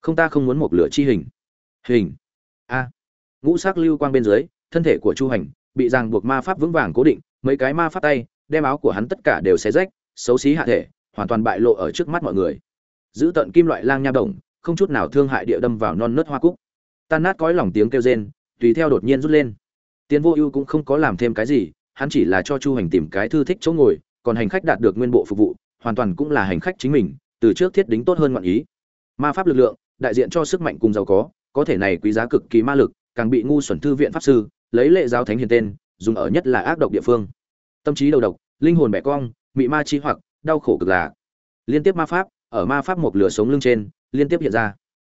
Không ta không muốn một lửa chi hình. Hình. A. Ngũ sắc lưu quang bên dưới, thân thể của chu hành bị ràng buộc ma pháp vững vàng cố định, mấy cái ma pháp tay, đem áo của hắn tất cả đều xé rách, xấu xí hạ thể, hoàn toàn bại lộ ở trước mắt mọi người giữ tận kim loại lang nha đồng không chút nào thương hại địa đâm vào non nớt hoa cúc. Tan nát cõi lòng tiếng kêu rên, tùy theo đột nhiên rút lên. Tiến vô ưu cũng không có làm thêm cái gì, hắn chỉ là cho chu hành tìm cái thư thích chỗ ngồi, còn hành khách đạt được nguyên bộ phục vụ, hoàn toàn cũng là hành khách chính mình, từ trước thiết đính tốt hơn ngoạn ý. Ma pháp lực lượng, đại diện cho sức mạnh cùng giàu có có thể này quý giá cực kỳ ma lực, càng bị ngu xuẩn thư viện pháp sư, lấy lệ giáo thánh hiền tên, dùng ở nhất là ác độc địa phương. Tâm trí đầu độc, linh hồn bẻ cong, mị ma chi hoặc, đau khổ cực là liên tiếp ma pháp ở ma pháp một lửa sống lưng trên, liên tiếp hiện ra.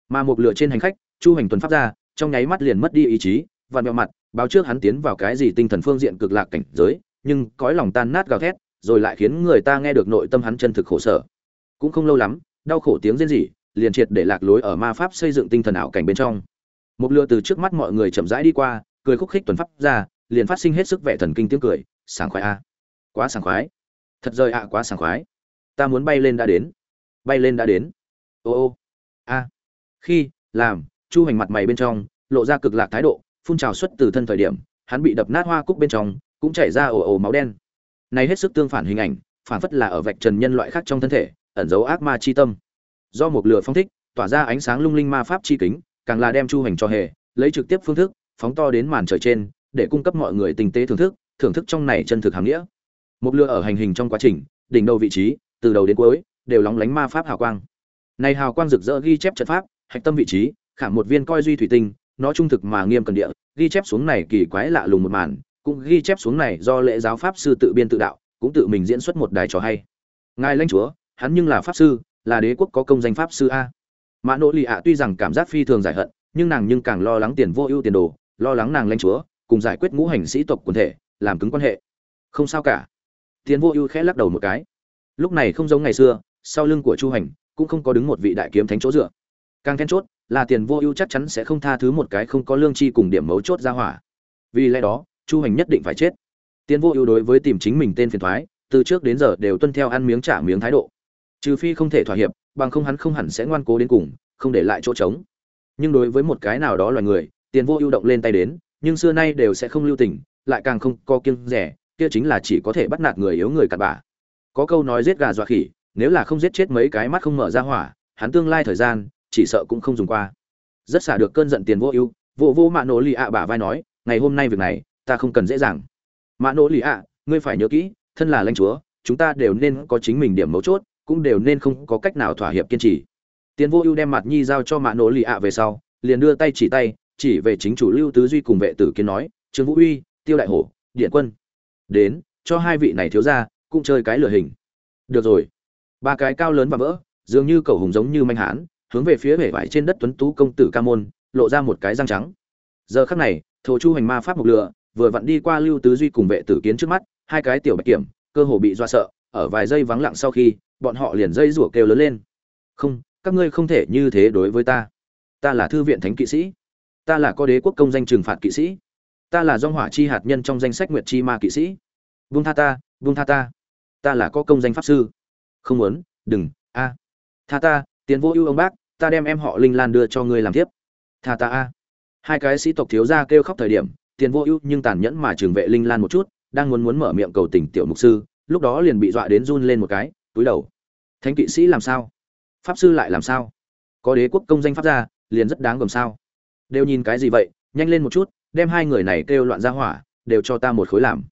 Mà một lửa trên hành khách, chu hành tuần pháp ra, trong nháy mắt liền mất đi ý chí và mẹo mặt, báo trước hắn tiến vào cái gì tinh thần phương diện cực lạc cảnh giới, nhưng cõi lòng tan nát gào thét, rồi lại khiến người ta nghe được nội tâm hắn chân thực khổ sở. Cũng không lâu lắm, đau khổ tiếng rên rỉ, liền triệt để lạc lối ở ma pháp xây dựng tinh thần ảo cảnh bên trong. Một lửa từ trước mắt mọi người chậm rãi đi qua, cười khúc khích tuần pháp ra, liền phát sinh hết sức vẻ thần kinh tiếng cười, sảng khoái a, quá sảng khoái. Thật rời ạ, quá sảng khoái. Ta muốn bay lên đã đến bay lên đã đến. Ô ô. A. Khi, làm, chu hành mặt mày bên trong, lộ ra cực lạc thái độ, phun trào xuất từ thân thời điểm, hắn bị đập nát hoa cúc bên trong, cũng chảy ra ồ ồ máu đen. Này hết sức tương phản hình ảnh, phản phất là ở vạch trần nhân loại khác trong thân thể, ẩn giấu ác ma chi tâm. Do một lửa phong thích, tỏa ra ánh sáng lung linh ma pháp chi kính, càng là đem chu hành cho hề, lấy trực tiếp phương thức, phóng to đến màn trời trên, để cung cấp mọi người tinh tế thưởng thức thưởng thức trong này chân thực hàm nghĩa. Một lửa ở hành hình trong quá trình, đỉnh đầu vị trí, từ đầu đến cuối đều lóng lánh ma pháp hào quang. Này hào quang rực rỡ ghi chép trận pháp, hạch tâm vị trí, khảm một viên coi duy thủy tinh, nó trung thực mà nghiêm cần địa, ghi chép xuống này kỳ quái lạ lùng một màn, cũng ghi chép xuống này do lễ giáo pháp sư tự biên tự đạo, cũng tự mình diễn xuất một đài trò hay. Ngài lãnh chúa, hắn nhưng là pháp sư, là đế quốc có công danh pháp sư a. Mã nỗ lì ạ tuy rằng cảm giác phi thường giải hận, nhưng nàng nhưng càng lo lắng tiền vô ưu tiền đồ, lo lắng nàng lãnh chúa, cùng giải quyết ngũ hành sĩ tộc quần thể, làm cứng quan hệ. Không sao cả. Tiền vô ưu khẽ lắc đầu một cái. Lúc này không giống ngày xưa sau lưng của chu hành, cũng không có đứng một vị đại kiếm thánh chỗ dựa. Càng then chốt là tiền vô ưu chắc chắn sẽ không tha thứ một cái không có lương chi cùng điểm mấu chốt ra hỏa. Vì lẽ đó, chu hành nhất định phải chết. Tiền vô ưu đối với tìm chính mình tên phiền thoái, từ trước đến giờ đều tuân theo ăn miếng trả miếng thái độ. Trừ phi không thể thỏa hiệp, bằng không hắn không hẳn sẽ ngoan cố đến cùng, không để lại chỗ trống. Nhưng đối với một cái nào đó loài người, tiền vô ưu động lên tay đến, nhưng xưa nay đều sẽ không lưu tình, lại càng không có kiêng rẻ, kia chính là chỉ có thể bắt nạt người yếu người cặn bã. Có câu nói giết gà dọa khỉ nếu là không giết chết mấy cái mắt không mở ra hỏa, hắn tương lai thời gian, chỉ sợ cũng không dùng qua. Rất xả được cơn giận tiền vô ưu, vô vô mạ nỗ lì ạ bả vai nói, ngày hôm nay việc này, ta không cần dễ dàng. Mạ nỗ lì ạ, ngươi phải nhớ kỹ, thân là lãnh chúa, chúng ta đều nên có chính mình điểm mấu chốt, cũng đều nên không có cách nào thỏa hiệp kiên trì. Tiền vô ưu đem mặt nhi giao cho mạ nỗ lì ạ về sau, liền đưa tay chỉ tay, chỉ về chính chủ lưu tứ duy cùng vệ tử kiến nói, trương vũ uy, tiêu đại hổ, điện quân, đến, cho hai vị này thiếu ra cũng chơi cái lửa hình. Được rồi ba cái cao lớn và vỡ, dường như cầu hùng giống như manh hán, hướng về phía bể vải trên đất tuấn tú công tử ca môn, lộ ra một cái răng trắng. Giờ khắc này, thổ chu hành ma pháp mục lửa, vừa vặn đi qua lưu tứ duy cùng vệ tử kiến trước mắt, hai cái tiểu bạch kiểm, cơ hồ bị do sợ, ở vài giây vắng lặng sau khi, bọn họ liền dây rủa kêu lớn lên. Không, các ngươi không thể như thế đối với ta. Ta là thư viện thánh kỵ sĩ. Ta là có đế quốc công danh trừng phạt kỵ sĩ. Ta là dòng hỏa chi hạt nhân trong danh sách nguyệt chi ma kỵ sĩ. Vung tha ta vung tha ta. Ta là có công danh pháp sư không muốn, đừng, a. Tha ta, tiến vô ưu ông bác, ta đem em họ linh lan đưa cho ngươi làm tiếp. Tha ta, a. Hai cái sĩ tộc thiếu gia kêu khóc thời điểm tiền vô ưu nhưng tàn nhẫn mà trường vệ linh lan một chút, đang muốn muốn mở miệng cầu tình tiểu mục sư, lúc đó liền bị dọa đến run lên một cái, túi đầu. Thánh kỵ sĩ làm sao? Pháp sư lại làm sao? Có đế quốc công danh pháp gia, liền rất đáng gồm sao? Đều nhìn cái gì vậy, nhanh lên một chút, đem hai người này kêu loạn ra hỏa, đều cho ta một khối làm.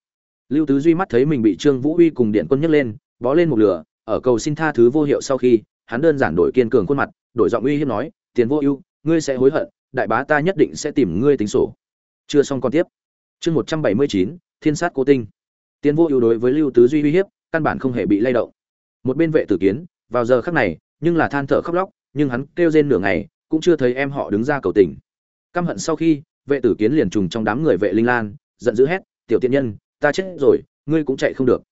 Lưu tứ duy mắt thấy mình bị trương vũ uy cùng điện quân nhấc lên, bó lên một lửa ở cầu xin tha thứ vô hiệu sau khi, hắn đơn giản đổi kiên cường khuôn mặt, đổi giọng uy hiếp nói, tiền vô ưu, ngươi sẽ hối hận, đại bá ta nhất định sẽ tìm ngươi tính sổ. Chưa xong còn tiếp. Chương một trăm bảy mươi chín, thiên sát cố tinh. Tiền vô ưu đối với lưu tứ duy uy hiếp, căn bản không hề bị lay động. Một bên vệ tử kiến, vào giờ khắc này, nhưng là than thở khóc lóc, nhưng hắn kêu rên nửa ngày, cũng chưa thấy em họ đứng ra cầu tình. Căm hận sau khi, vệ tử kiến liền trùng trong đám người vệ linh lan, giận dữ hét, tiểu tiện nhân, ta chết rồi, ngươi cũng chạy không được.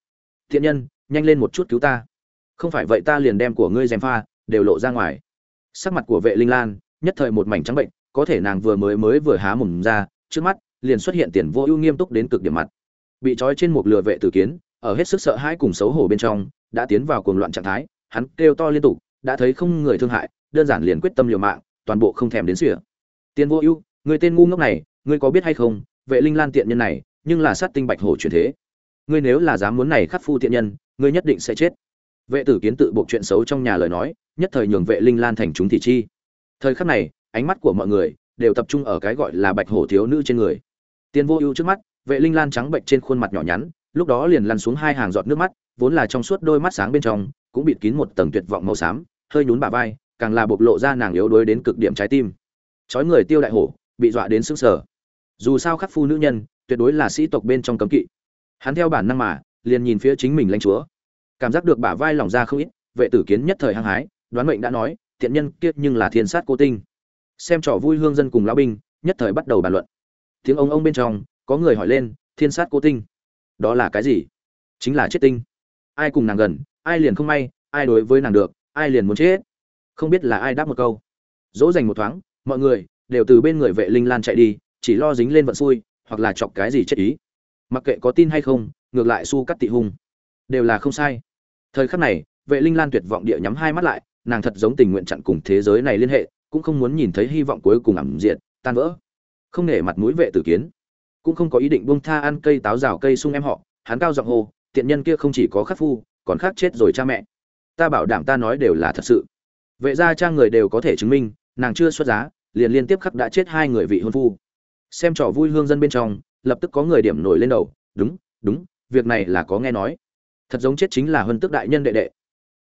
Thiện nhân, nhanh lên một chút cứu ta không phải vậy ta liền đem của ngươi dèm pha, đều lộ ra ngoài. Sắc mặt của vệ linh lan, nhất thời một mảnh trắng bệnh, có thể nàng vừa mới mới vừa há mồm ra, trước mắt, liền xuất hiện tiền vô ưu nghiêm túc đến cực điểm mặt. Bị trói trên một lừa vệ tử kiến, ở hết sức sợ hãi cùng xấu hổ bên trong, đã tiến vào cuồng loạn trạng thái, hắn kêu to liên tục, đã thấy không người thương hại, đơn giản liền quyết tâm liều mạng, toàn bộ không thèm đến sỉa tiền vô ưu, người tên ngu ngốc này, ngươi có biết hay không, vệ linh lan tiện nhân này, nhưng là sát tinh bạch hổ truyền thế. Ngươi nếu là dám muốn này khắc phu tiện nhân, ngươi nhất định sẽ chết vệ tử kiến tự buộc chuyện xấu trong nhà lời nói, nhất thời nhường vệ linh lan thành chúng thị chi. Thời khắc này, ánh mắt của mọi người đều tập trung ở cái gọi là bạch hổ thiếu nữ trên người. Tiền vô ưu trước mắt, vệ linh lan trắng bệnh trên khuôn mặt nhỏ nhắn, lúc đó liền lăn xuống hai hàng giọt nước mắt, vốn là trong suốt đôi mắt sáng bên trong, cũng bịt kín một tầng tuyệt vọng màu xám, hơi nhún bả vai, càng là bộc lộ ra nàng yếu đuối đến cực điểm trái tim. Chói người tiêu đại hổ, bị dọa đến sững sờ. Dù sao khắc phu nữ nhân, tuyệt đối là sĩ tộc bên trong cấm kỵ. Hắn theo bản năng mà, liền nhìn phía chính mình lãnh chúa cảm giác được bả vai lỏng ra không ít, vệ tử kiến nhất thời hăng hái, đoán mệnh đã nói, thiện nhân kiết nhưng là thiên sát cô tinh. Xem trò vui hương dân cùng lão binh, nhất thời bắt đầu bàn luận. Tiếng ông ông bên trong, có người hỏi lên, thiên sát cô tinh, đó là cái gì? Chính là chết tinh. Ai cùng nàng gần, ai liền không may, ai đối với nàng được, ai liền muốn chết. Không biết là ai đáp một câu. Dỗ dành một thoáng, mọi người đều từ bên người vệ linh lan chạy đi, chỉ lo dính lên vận xui, hoặc là chọc cái gì chết ý. Mặc kệ có tin hay không, ngược lại su cắt tị hung. Đều là không sai thời khắc này, vệ linh lan tuyệt vọng địa nhắm hai mắt lại, nàng thật giống tình nguyện chặn cùng thế giới này liên hệ, cũng không muốn nhìn thấy hy vọng cuối cùng ẩm diện tan vỡ. Không nể mặt mũi vệ tử kiến. Cũng không có ý định buông tha ăn cây táo rào cây sung em họ, hắn cao giọng hô, tiện nhân kia không chỉ có khắc phu, còn khác chết rồi cha mẹ. Ta bảo đảm ta nói đều là thật sự. Vệ gia cha người đều có thể chứng minh, nàng chưa xuất giá, liền liên tiếp khắc đã chết hai người vị hôn phu. Xem trò vui hương dân bên trong, lập tức có người điểm nổi lên đầu, đúng đúng, việc này là có nghe nói thật giống chết chính là huân tước đại nhân đệ đệ.